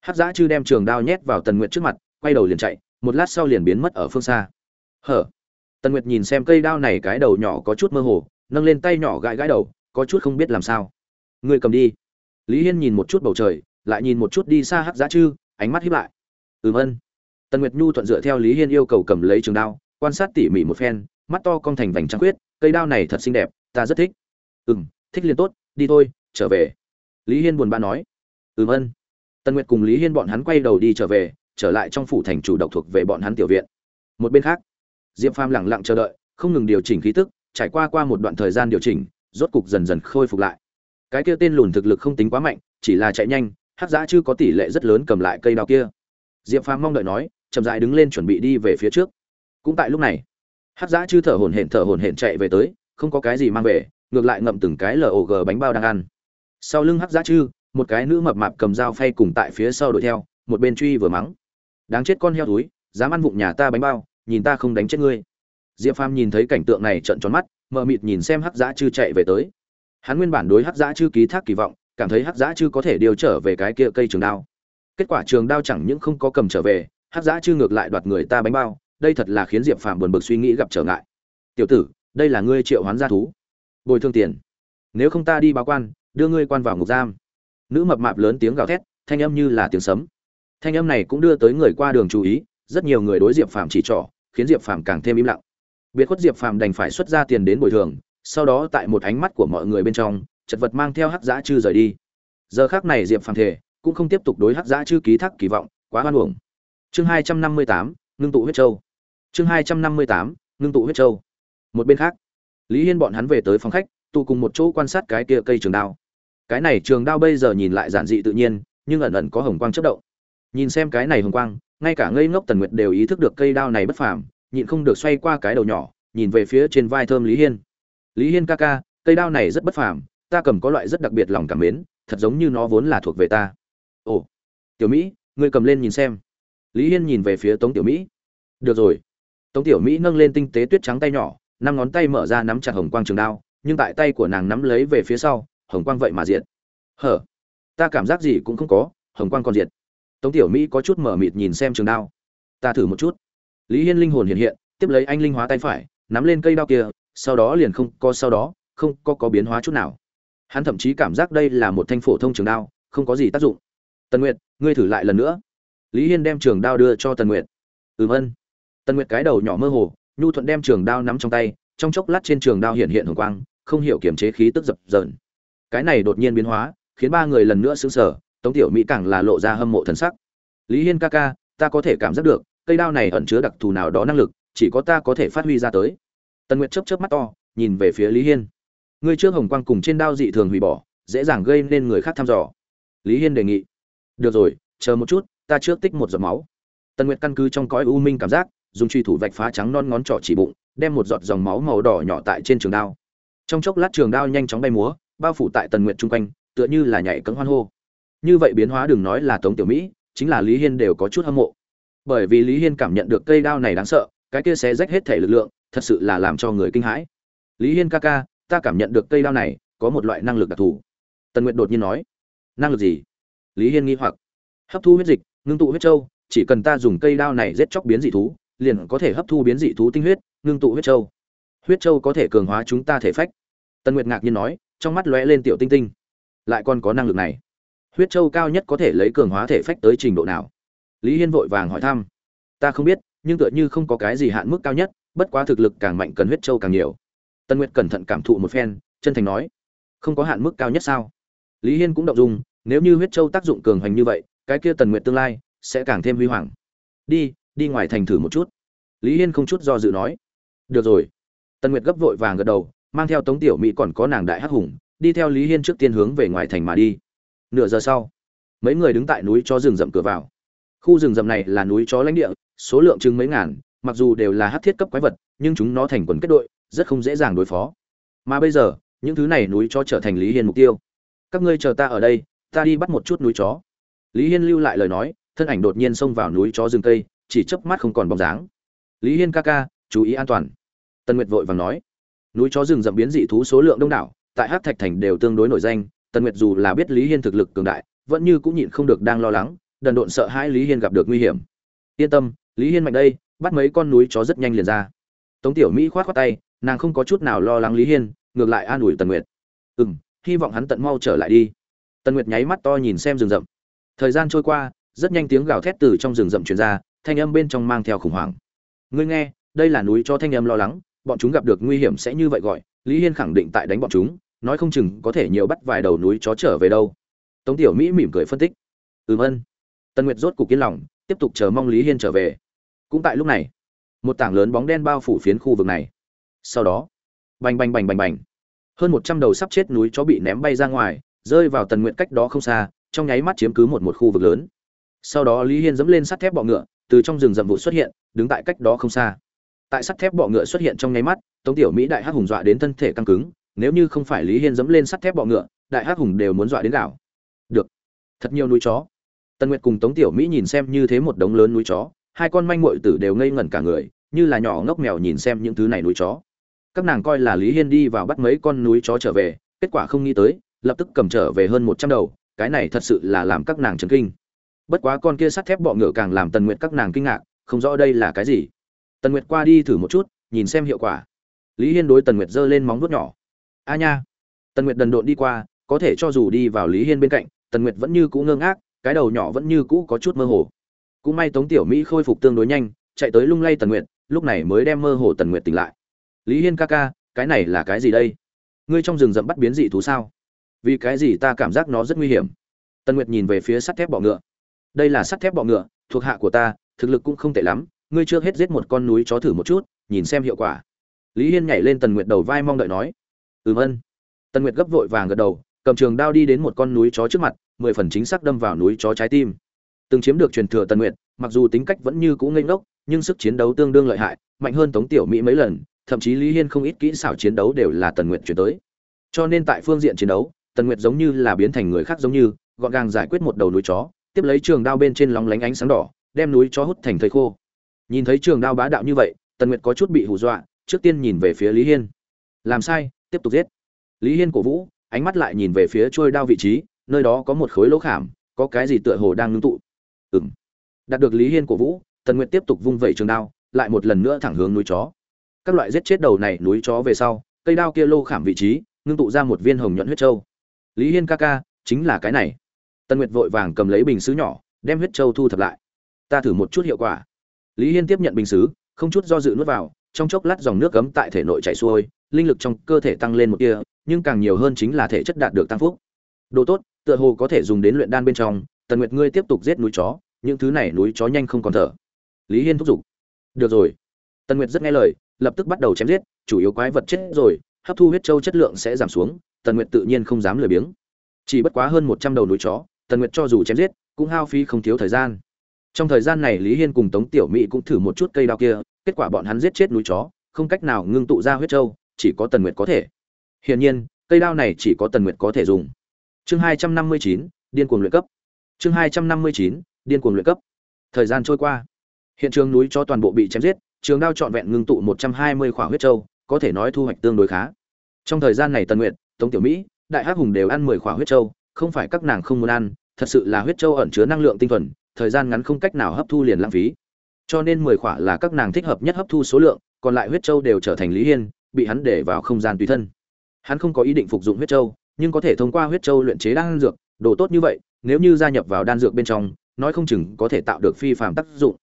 Hát giã chư đem trường đao nhét vào tần nguyệt trước mặt, quay đầu liền chạy, một lát sau liền biến mất ở phương xa. Hở. Tần nguyệt nhìn xem cây đao này cái đầu nhỏ có chút mơ hồ, nâng lên tay nhỏ gãi gãi đầu, có chút không biết làm sao. Người cầm đi. Lý hiên nhìn một chút bầu trời, lại nhìn một chút đi xa hát giã chư, ánh mắt hiếp lại. Ừm ân. Tần nguyệt nhu thuận dựa theo lý hiên yêu cầu cầm lấy trường đao, quan sát tỉ mỉ một phen, mắt to cong thành vành trăng quyết cây đao này thật xinh đẹp, ta rất thích. Ừ m thích liền tốt đi thôi, trở về. Lý hiên buồn bã nói. Ừm, ân. Tân nguyệt cùng lý hiên bọn hắn quay đầu đi trở về, trở lại trong phủ thành chủ độc thuộc về bọn hắn tiểu viện. Một bên khác, diệp phàm lẳng lặng chờ đợi, không ngừng điều chỉnh khí tức, trải qua qua một đoạn thời gian điều chỉnh, rốt cục dần dần khôi phục lại. Cái kia tên lùn thực lực không tính quá mạnh, chỉ là chạy nhanh hát giã chưa có tỷ lệ rất lớn cầm lại cây đào kia. Diệp phàm mong đợi nói, chậm dại đứng lên chuẩn bị đi về phía trước. Cũng tại lúc này hát giã chư thở hổn hển thở hổn hển chạy về tới, không có cái gì mang về ngược lại ngậm từng cái log bánh bao đang ăn. Sau lưng hắc giá chư, một cái nữ mập mạp cầm dao phay cùng tại phía sau đuổi theo, một bên truy vừa mắng. Đáng chết con heo túi dám ăn vụng nhà ta bánh bao, nhìn ta không đánh chết ngươi. Diệp phàm nhìn thấy cảnh tượng này trận tròn mắt, mờ mịt nhìn xem hắc giá chư chạy về tới. Hắn nguyên bản đối hắc giá chư ký thác kỳ vọng, cảm thấy hắc giá chư có thể điều trở về cái kia cây trường đao. Kết quả trường đao chẳng những không có cầm trở về, hắc giá chư ngược lại đoạt người ta bánh bao, đây thật là khiến diệp phàm buồn bực suy nghĩ gặp trở ngại. Tiểu tử, đây là ngươi triệu hoán gia thú bồi thường tiền. Nếu không ta đi báo quan, đưa ngươi quan vào ngục giam. Nữ mập mạp lớn tiếng gào thét, thanh âm như là tiếng sấm. Thanh âm này cũng đưa tới người qua đường chú ý, rất nhiều người đối diệp phàm chỉ trỏ, khiến diệp phàm càng thêm im lặng. Biệt khuất diệp phàm đành phải xuất ra tiền đến bồi thường, sau đó tại một ánh mắt của mọi người bên trong, chật vật mang theo hắc giã chư rời đi. Giờ khác này diệp phàm thể, cũng không tiếp tục đối hắc giã chư ký thác kỳ vọng, quá hoan hưởng chương hai trăm năm mươi tám, ngưng tụ huyết châu. Chương hai trăm năm mươi tám, ngưng tụ huyết châu. Một bên khác lý hiên bọn hắn về tới phòng khách, tụ cùng một chỗ quan sát cái kia cây trường đao. Cái này trường đao bây giờ nhìn lại giản dị tự nhiên, nhưng ẩn ẩn có hồng quang chất động. Nhìn xem cái này hồng quang, ngay cả ngây ngốc tần nguyệt đều ý thức được cây đao này bất phàm, nhịn không được xoay qua cái đầu nhỏ, nhìn về phía trên vai thơm lý hiên. Lý hiên ca ca, cây đao này rất bất phàm, ta cầm có loại rất đặc biệt lòng cảm mến, thật giống như nó vốn là thuộc về ta. Ồ, tiểu mỹ, ngươi cầm lên nhìn xem. Lý hiên nhìn về phía tống tiểu mỹ. Được rồi. Tống tiểu mỹ nâng lên tinh tế tuyết trắng tay nhỏ năm ngón tay mở ra nắm chặt hồng quang trường đao, nhưng tại tay của nàng nắm lấy về phía sau, hồng quang vậy mà diệt. Hở? Ta cảm giác gì cũng không có, hồng quang còn diệt. Tống tiểu mỹ có chút mở mịt nhìn xem trường đao. Ta thử một chút. Lý hiên linh hồn hiện hiện, tiếp lấy anh linh hóa tay phải, nắm lên cây đao kia, sau đó liền không có sau đó, không có có biến hóa chút nào. Hắn thậm chí cảm giác đây là một thanh phổ thông trường đao, không có gì tác dụng. Tần nguyệt, ngươi thử lại lần nữa. Lý hiên đem trường đao đưa cho tần nguyệt. Ừm ân. Tần nguyệt cái đầu nhỏ mơ hồ nhu thuận đem trường đao nắm trong tay, trong chốc lát trên trường đao hiện hiện hồng quang, không hiểu kiềm chế khí tức dập dờn. Cái này đột nhiên biến hóa, khiến ba người lần nữa sững sờ, tống tiểu mỹ càng là lộ ra hâm mộ thần sắc. Lý hiên ca ca, ta có thể cảm giác được, cây đao này ẩn chứa đặc thù nào đó năng lực, chỉ có ta có thể phát huy ra tới. Tần nguyệt chớp chớp mắt to, nhìn về phía lý hiên. Ngươi trước hồng quang cùng trên đao dị thường hủy bỏ, dễ dàng gây nên người khác thăm dò. Lý hiên đề nghị. Được rồi, chờ một chút, ta trước tích một giọt máu. Tần nguyệt căn cứ trong cõi u minh cảm giác dùng truy thủ vạch phá trắng non ngón trỏ chỉ bụng, đem một giọt dòng máu màu đỏ nhỏ tại trên trường đao. Trong chốc lát trường đao nhanh chóng bay múa, bao phủ tại tần nguyệt chung quanh, tựa như là nhảy cẫng hoan hô. Như vậy biến hóa đừng nói là tống tiểu mỹ, chính là lý hiên đều có chút hâm mộ. Bởi vì lý hiên cảm nhận được cây đao này đáng sợ, cái kia sẽ rách hết thể lực lượng, thật sự là làm cho người kinh hãi. Lý hiên ca ca, ta cảm nhận được cây đao này có một loại năng lực đặc thù. Tần nguyệt đột nhiên nói, năng lực gì? Lý hiên nghi hoặc, hấp thu huyết dịch, ngưng tụ huyết châu chỉ cần ta dùng cây đao này giết chóc biến dị thú liền có thể hấp thu biến dị thú tinh huyết, ngưng tụ huyết châu. Huyết châu có thể cường hóa chúng ta thể phách. Tần nguyệt ngạc nhiên nói, trong mắt lóe lên tiểu tinh tinh. Lại còn có năng lực này. Huyết châu cao nhất có thể lấy cường hóa thể phách tới trình độ nào? Lý hiên vội vàng hỏi thăm. Ta không biết, nhưng tựa như không có cái gì hạn mức cao nhất, bất quá thực lực càng mạnh cần huyết châu càng nhiều. Tân nguyệt cẩn thận cảm thụ một phen, chân thành nói, không có hạn mức cao nhất sao? Lý hiên cũng động dung, nếu như huyết châu tác dụng cường hoành như vậy, cái kia tần nguyệt tương lai sẽ càng thêm huy hoàng. Đi đi ngoài thành thử một chút. Lý hiên không chút do dự nói, được rồi. Tần nguyệt gấp vội vàng gật đầu, mang theo tống tiểu mỹ còn có nàng đại hắc hùng, đi theo lý hiên trước tiên hướng về ngoài thành mà đi. Nửa giờ sau, mấy người đứng tại núi cho rừng rậm cửa vào. Khu rừng rậm này là núi chó lãnh địa, số lượng chừng mấy ngàn, mặc dù đều là hát thiết cấp quái vật, nhưng chúng nó thành quần kết đội, rất không dễ dàng đối phó. Mà bây giờ, những thứ này núi chó trở thành lý hiên mục tiêu. Các ngươi chờ ta ở đây, ta đi bắt một chút núi chó. Lý hiên lưu lại lời nói, thân ảnh đột nhiên xông vào núi chó rừng cây chỉ chớp mắt không còn bóng dáng. Lý hiên ca ca, chú ý an toàn. Tần nguyệt vội vàng nói. Núi chó rừng rậm biến dị thú số lượng đông đảo, tại hát thạch thành đều tương đối nổi danh Tần nguyệt dù là biết lý hiên thực lực cường đại, vẫn như cũng nhịn không được đang lo lắng, đần độn sợ hãi lý hiên gặp được nguy hiểm. Yên tâm, lý hiên mạnh đây, bắt mấy con núi chó rất nhanh liền ra. Tống tiểu mỹ khoát khoát tay, nàng không có chút nào lo lắng lý hiên, ngược lại an ủi tần nguyệt. Ừ m hy vọng hắn tận mau trở lại đi. Tần nguyệt nháy mắt to nhìn xem rừng rậm. Thời gian trôi qua, rất nhanh tiếng gào thét từ trong rừng rậm truyền ra thanh âm bên trong mang theo khủng hoảng. Ngươi nghe, đây là núi cho thanh âm lo lắng, bọn chúng gặp được nguy hiểm sẽ như vậy gọi, lý hiên khẳng định tại đánh bọn chúng, nói không chừng có thể nhiều bắt vài đầu núi chó trở về đâu. Tống tiểu mỹ mỉm cười phân tích. Ừm ân tần nguyệt rốt cục yên lòng, tiếp tục chờ mong lý hiên trở về. Cũng tại lúc này, một tảng lớn bóng đen bao phủ phiến khu vực này. Sau đó, bành bành bành bành bành. Hơn một trăm đầu sắp chết núi chó bị ném bay ra ngoài, rơi vào tần nguyện cách đó không xa, trong nháy mắt chiếm cứ một một khu vực lớn. Sau đó lý hiên dẫm lên sắt thép bọ ngựa từ trong rừng rậm vụ xuất hiện, đứng tại cách đó không xa. Tại sắt thép bọ ngựa xuất hiện trong nháy mắt, tống tiểu mỹ đại hắc hùng dọa đến thân thể căng cứng, nếu như không phải lý hiên dẫm lên sắt thép bọ ngựa, đại hắc hùng đều muốn dọa đến đảo được. Thật nhiều núi chó. Tần nguyệt cùng tống tiểu mỹ nhìn xem như thế một đống lớn núi chó, hai con manh muội tử đều ngây ngẩn cả người, như là nhỏ ngốc mèo nhìn xem những thứ này núi chó. Các nàng coi là lý hiên đi vào bắt mấy con núi chó trở về, kết quả không nghĩ tới, lập tức cầm trở về hơn một trăm đầu, cái này thật sự là làm các nàng chấn kinh bất quá con kia sắt thép bọ ngựa càng làm tần nguyệt các nàng kinh ngạc, không rõ đây là cái gì. Tần nguyệt qua đi thử một chút, nhìn xem hiệu quả. Lý hiên đối tần nguyệt giơ lên móng vuốt nhỏ. A nha. Tần nguyệt đần độn đi qua, có thể cho dù đi vào lý hiên bên cạnh, tần nguyệt vẫn như cũ ngơ ngác, cái đầu nhỏ vẫn như cũ có chút mơ hồ. Cũng may tống tiểu mỹ khôi phục tương đối nhanh, chạy tới lung lay tần nguyệt, lúc này mới đem mơ hồ tần nguyệt tỉnh lại. Lý hiên ca ca, cái này là cái gì đây? Ngươi trong rừng rậm bắt biến dị thú sao? Vì cái gì ta cảm giác nó rất nguy hiểm? Tần nguyệt nhìn về phía sắt thép bọ ngựa đây là sắt thép bọ ngựa, thuộc hạ của ta, thực lực cũng không tệ lắm, ngươi chưa hết giết một con núi chó thử một chút, nhìn xem hiệu quả. Lý hiên nhảy lên tần nguyệt đầu vai mong đợi nói. Ừm ân. Tần nguyệt gấp vội vàng gật đầu, cầm trường đao đi đến một con núi chó trước mặt, mười phần chính xác đâm vào núi chó trái tim. Từng chiếm được truyền thừa tần nguyệt, mặc dù tính cách vẫn như cũ ngây ngốc, nhưng sức chiến đấu tương đương lợi hại, mạnh hơn tống tiểu mỹ mấy lần, thậm chí lý hiên không ít kỹ xảo chiến đấu đều là tần nguyệt chuyển tới. Cho nên tại phương diện chiến đấu, tần nguyệt giống như là biến thành người khác giống như, gọn gàng giải quyết một đầu núi chó tiếp lấy trường đao bên trên lóng lánh ánh sáng đỏ, đem núi chó hút thành thây khô. Nhìn thấy trường đao bá đạo như vậy, tần nguyệt có chút bị hù dọa, trước tiên nhìn về phía lý hiên. Làm sai, tiếp tục giết. Lý hiên cổ vũ, ánh mắt lại nhìn về phía trôi đao vị trí, nơi đó có một khối lỗ khảm, có cái gì tựa hồ đang ngưng tụ. Ừng đạt được lý hiên cổ vũ, tần nguyệt tiếp tục vung vẩy trường đao, lại một lần nữa thẳng hướng núi chó. Các loại giết chết đầu này núi chó về sau, cây đao kia lô khảm vị trí, ngưng tụ ra một viên hồng nhuận huyết trâu lý hiên ca ca, chính là cái này tần nguyệt vội vàng cầm lấy bình xứ nhỏ, đem huyết trâu thu thập lại. Ta thử một chút hiệu quả. Lý hiên tiếp nhận bình xứ, không chút do dự nuốt vào, trong chốc lát dòng nước cấm tại thể nội chảy xuôi, linh lực trong cơ thể tăng lên một kia nhưng càng nhiều hơn chính là thể chất đạt được tăng phúc. Đồ tốt, tựa hồ có thể dùng đến luyện đan bên trong, tần nguyệt ngươi tiếp tục giết núi chó, những thứ này núi chó nhanh không còn thở. Lý hiên thúc giục. Được rồi. Tần nguyệt rất nghe lời, lập tức bắt đầu chém giết, chủ yếu quái vật chết rồi, hấp thu huyết châu chất lượng sẽ giảm xuống, tần nguyệt tự nhiên không dám lười biếng. Chỉ bất quá hơn một trăm đầu núi chó tần nguyệt cho dù chém giết, cũng hao phí không thiếu thời gian. Trong thời gian này lý hiên cùng tống tiểu mỹ cũng thử một chút cây đao kia, kết quả bọn hắn giết chết núi chó, không cách nào ngưng tụ ra huyết châu, chỉ có tần nguyệt có thể. Hiển nhiên, cây đao này chỉ có tần nguyệt có thể dùng. Chương hai trăm năm mươi chín, điên cuồng luyện cấp. Chương hai trăm năm mươi chín, điên cuồng luyện cấp. Thời gian trôi qua. Hiện trường núi cho toàn bộ bị chém giết, trường đao trọn vẹn ngưng tụ một trăm hai mươi khỏa huyết châu, có thể nói thu hoạch tương đối khá. Trong thời gian này tần nguyệt, tống tiểu mỹ, đại hắc hùng đều ăn mười khỏa huyết châu, không phải các nàng không muốn ăn thật sự là huyết châu ẩn chứa năng lượng tinh thuần, thời gian ngắn không cách nào hấp thu liền lãng phí. Cho nên mười khỏa là các nàng thích hợp nhất hấp thu số lượng, còn lại huyết châu đều trở thành lý hiên, bị hắn để vào không gian tùy thân. Hắn không có ý định phục dụng huyết châu, nhưng có thể thông qua huyết châu luyện chế đan dược, đồ tốt như vậy, nếu như gia nhập vào đan dược bên trong, nói không chừng có thể tạo được phi phàm tác dụng.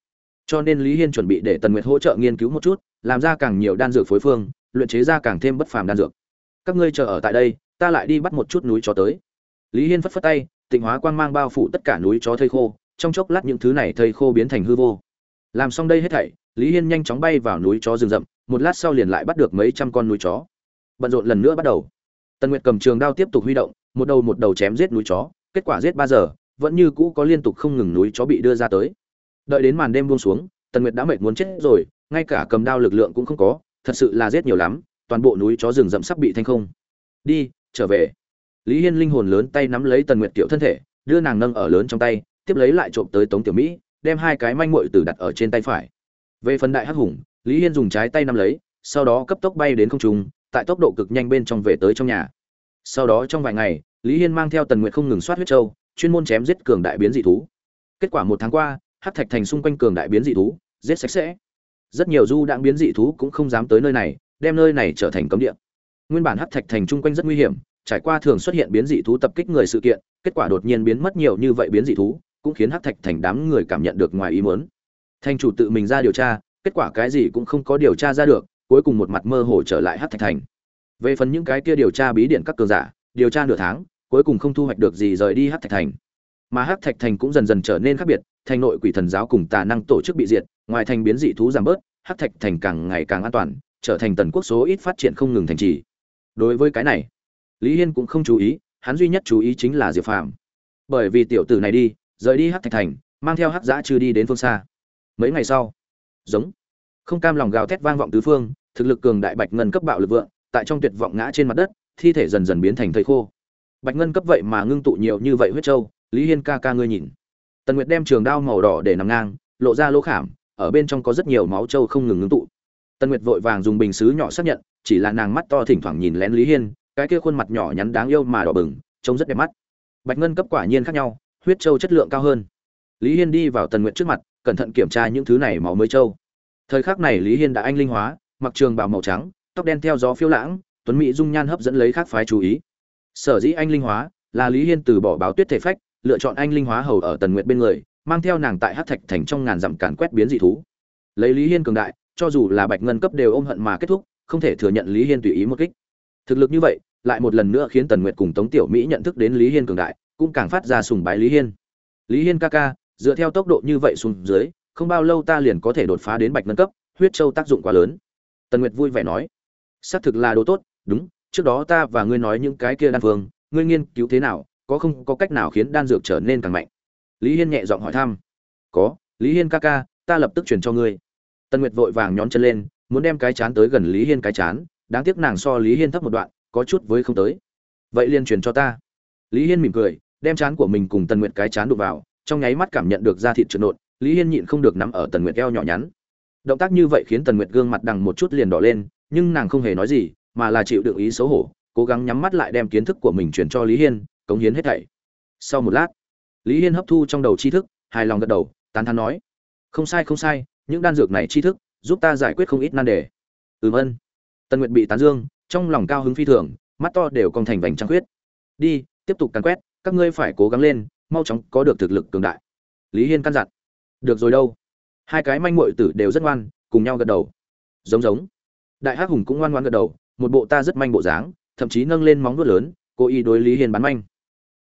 Cho nên lý hiên chuẩn bị để tần nguyệt hỗ trợ nghiên cứu một chút, làm ra càng nhiều đan dược phối phương, luyện chế ra càng thêm bất phàm đan dược. Các ngươi chờ ở tại đây, ta lại đi bắt một chút núi cho tới. Lý hiên phất phất tay tịnh hóa quang mang bao phủ tất cả núi chó thây khô, trong chốc lát những thứ này thây khô biến thành hư vô. Làm xong đây hết thảy, lý hiên nhanh chóng bay vào núi chó rừng rậm, một lát sau liền lại bắt được mấy trăm con núi chó. Bận rộn lần nữa bắt đầu. Tần nguyệt cầm trường đao tiếp tục huy động, một đầu một đầu chém giết núi chó, kết quả giết ba giờ, vẫn như cũ có liên tục không ngừng núi chó bị đưa ra tới. Đợi đến màn đêm buông xuống, tần nguyệt đã mệt muốn chết rồi, ngay cả cầm đao lực lượng cũng không có, thật sự là giết nhiều lắm, toàn bộ núi chó rừng rậm sắp bị thanh không. Đi, trở về lý hiên linh hồn lớn tay nắm lấy tần nguyệt tiểu thân thể, đưa nàng nâng ở lớn trong tay, tiếp lấy lại trộm tới tống tiểu mỹ, đem hai cái manh muội từ đặt ở trên tay phải. Về phần đại hắc hùng, lý hiên dùng trái tay nắm lấy, sau đó cấp tốc bay đến không trung, tại tốc độ cực nhanh bên trong về tới trong nhà. Sau đó trong vài ngày, lý hiên mang theo tần nguyệt không ngừng soát huyết châu chuyên môn chém giết cường đại biến dị thú. Kết quả một tháng qua hát thạch thành xung quanh cường đại biến dị thú, giết sạch sẽ. Rất nhiều du đãng biến dị thú cũng không dám tới nơi này, đem nơi này trở thành cấm địa. Nguyên bản hát thạch thành chung quanh rất nguy hiểm trải qua thường xuất hiện biến dị thú tập kích người sự kiện, kết quả đột nhiên biến mất nhiều như vậy biến dị thú, cũng khiến hắc thạch thành đám người cảm nhận được ngoài ý muốn. Thành chủ tự mình ra điều tra, kết quả cái gì cũng không có điều tra ra được, cuối cùng một mặt mơ hồ trở lại hắc thạch thành. Về phần những cái kia điều tra bí điện các cường giả, điều tra nửa tháng, cuối cùng không thu hoạch được gì rời đi hắc thạch thành. Mà hắc thạch thành cũng dần dần trở nên khác biệt, thành nội quỷ thần giáo cùng tà năng tổ chức bị diệt, ngoài thành biến dị thú giảm bớt, hắc thạch thành càng ngày càng an toàn, trở thành tần quốc số ít phát triển không ngừng thành trì. Đối với cái này lý hiên cũng không chú ý, hắn duy nhất chú ý chính là diệp phàm. Bởi vì tiểu tử này đi, rời đi hắc thạch thành, mang theo hắc giã trừ đi đến phương xa. Mấy ngày sau, giống, không cam lòng gào thét vang vọng tứ phương, thực lực cường đại bạch ngân cấp bạo lực vượng, tại trong tuyệt vọng ngã trên mặt đất, thi thể dần dần biến thành thây khô. Bạch ngân cấp vậy mà ngưng tụ nhiều như vậy huyết trâu lý hiên ca ca ngươi nhìn. Tần nguyệt đem trường đao màu đỏ để nằm ngang, lộ ra lỗ khảm, ở bên trong có rất nhiều máu trâu không ngừng ngưng tụ. Tần nguyệt vội vàng dùng bình xứ nhỏ xác nhận, chỉ là nàng mắt to thỉnh thoảng nhìn lén lý hiên cái kia khuôn mặt nhỏ nhắn đáng yêu mà đỏ bừng, trông rất đẹp mắt. Bạch ngân cấp quả nhiên khác nhau, huyết trâu chất lượng cao hơn. Lý hiên đi vào tần Nguyện trước mặt, cẩn thận kiểm tra những thứ này máu mới trâu. Thời khắc này lý hiên đã anh linh hóa, mặc trường bào màu trắng, tóc đen theo gió phiêu lãng, tuấn mỹ dung nhan hấp dẫn lấy khác phái chú ý. Sở dĩ anh linh hóa là lý hiên từ bỏ báo tuyết thể phách, lựa chọn anh linh hóa hầu ở tần Nguyện bên người, mang theo nàng tại hát thạch thành trong ngàn dặm càn quét biến dị thú. Lấy lý hiên cường đại, cho dù là bạch ngân cấp đều ôm hận mà kết thúc, không thể thừa nhận lý hiên tùy ý một kích thực lực như vậy, lại một lần nữa khiến tần nguyệt cùng tống tiểu mỹ nhận thức đến lý hiên cường đại, cũng càng phát ra sùng bái lý hiên. Lý hiên ca ca, dựa theo tốc độ như vậy xuống dưới, không bao lâu ta liền có thể đột phá đến bạch ngân cấp, huyết châu tác dụng quá lớn. Tần nguyệt vui vẻ nói. Xác thực là đồ tốt, đúng, trước đó ta và ngươi nói những cái kia đan phương, ngươi nghiên cứu thế nào, có không, có cách nào khiến đan dược trở nên càng mạnh? Lý hiên nhẹ giọng hỏi thăm. Có, lý hiên ca ca, ta lập tức truyền cho ngươi. Tần nguyệt vội vàng nhón chân lên, muốn đem cái chán tới gần lý hiên cái chán đáng tiếc nàng so lý hiên thấp một đoạn, có chút với không tới. Vậy liền truyền cho ta. Lý hiên mỉm cười, đem chán của mình cùng tần nguyệt cái chán đục vào, trong nháy mắt cảm nhận được da thịt trượt nộn, lý hiên nhịn không được nắm ở tần nguyệt eo nhỏ nhắn. Động tác như vậy khiến tần nguyệt gương mặt đằng một chút liền đỏ lên, nhưng nàng không hề nói gì, mà là chịu đựng ý xấu hổ, cố gắng nhắm mắt lại đem kiến thức của mình truyền cho lý hiên, cống hiến hết thảy. Sau một lát, lý hiên hấp thu trong đầu tri thức, hài lòng gật đầu, tán thán nói, không sai không sai, những đan dược này tri thức, giúp ta giải quyết không ít nan đề. Ừm ân tần nguyệt bị tán dương, trong lòng cao hứng phi thường, mắt to đều còn thành vành trăng khuyết. Đi, tiếp tục càn quét, các ngươi phải cố gắng lên, mau chóng có được thực lực cường đại. Lý hiên căn dặn. Được rồi đâu. Hai cái manh muội tử đều rất ngoan, cùng nhau gật đầu. Giống giống. Đại hắc hùng cũng ngoan ngoan gật đầu, một bộ ta rất manh bộ dáng, thậm chí nâng lên móng vuốt lớn, cố ý đối lý hiên bắn manh.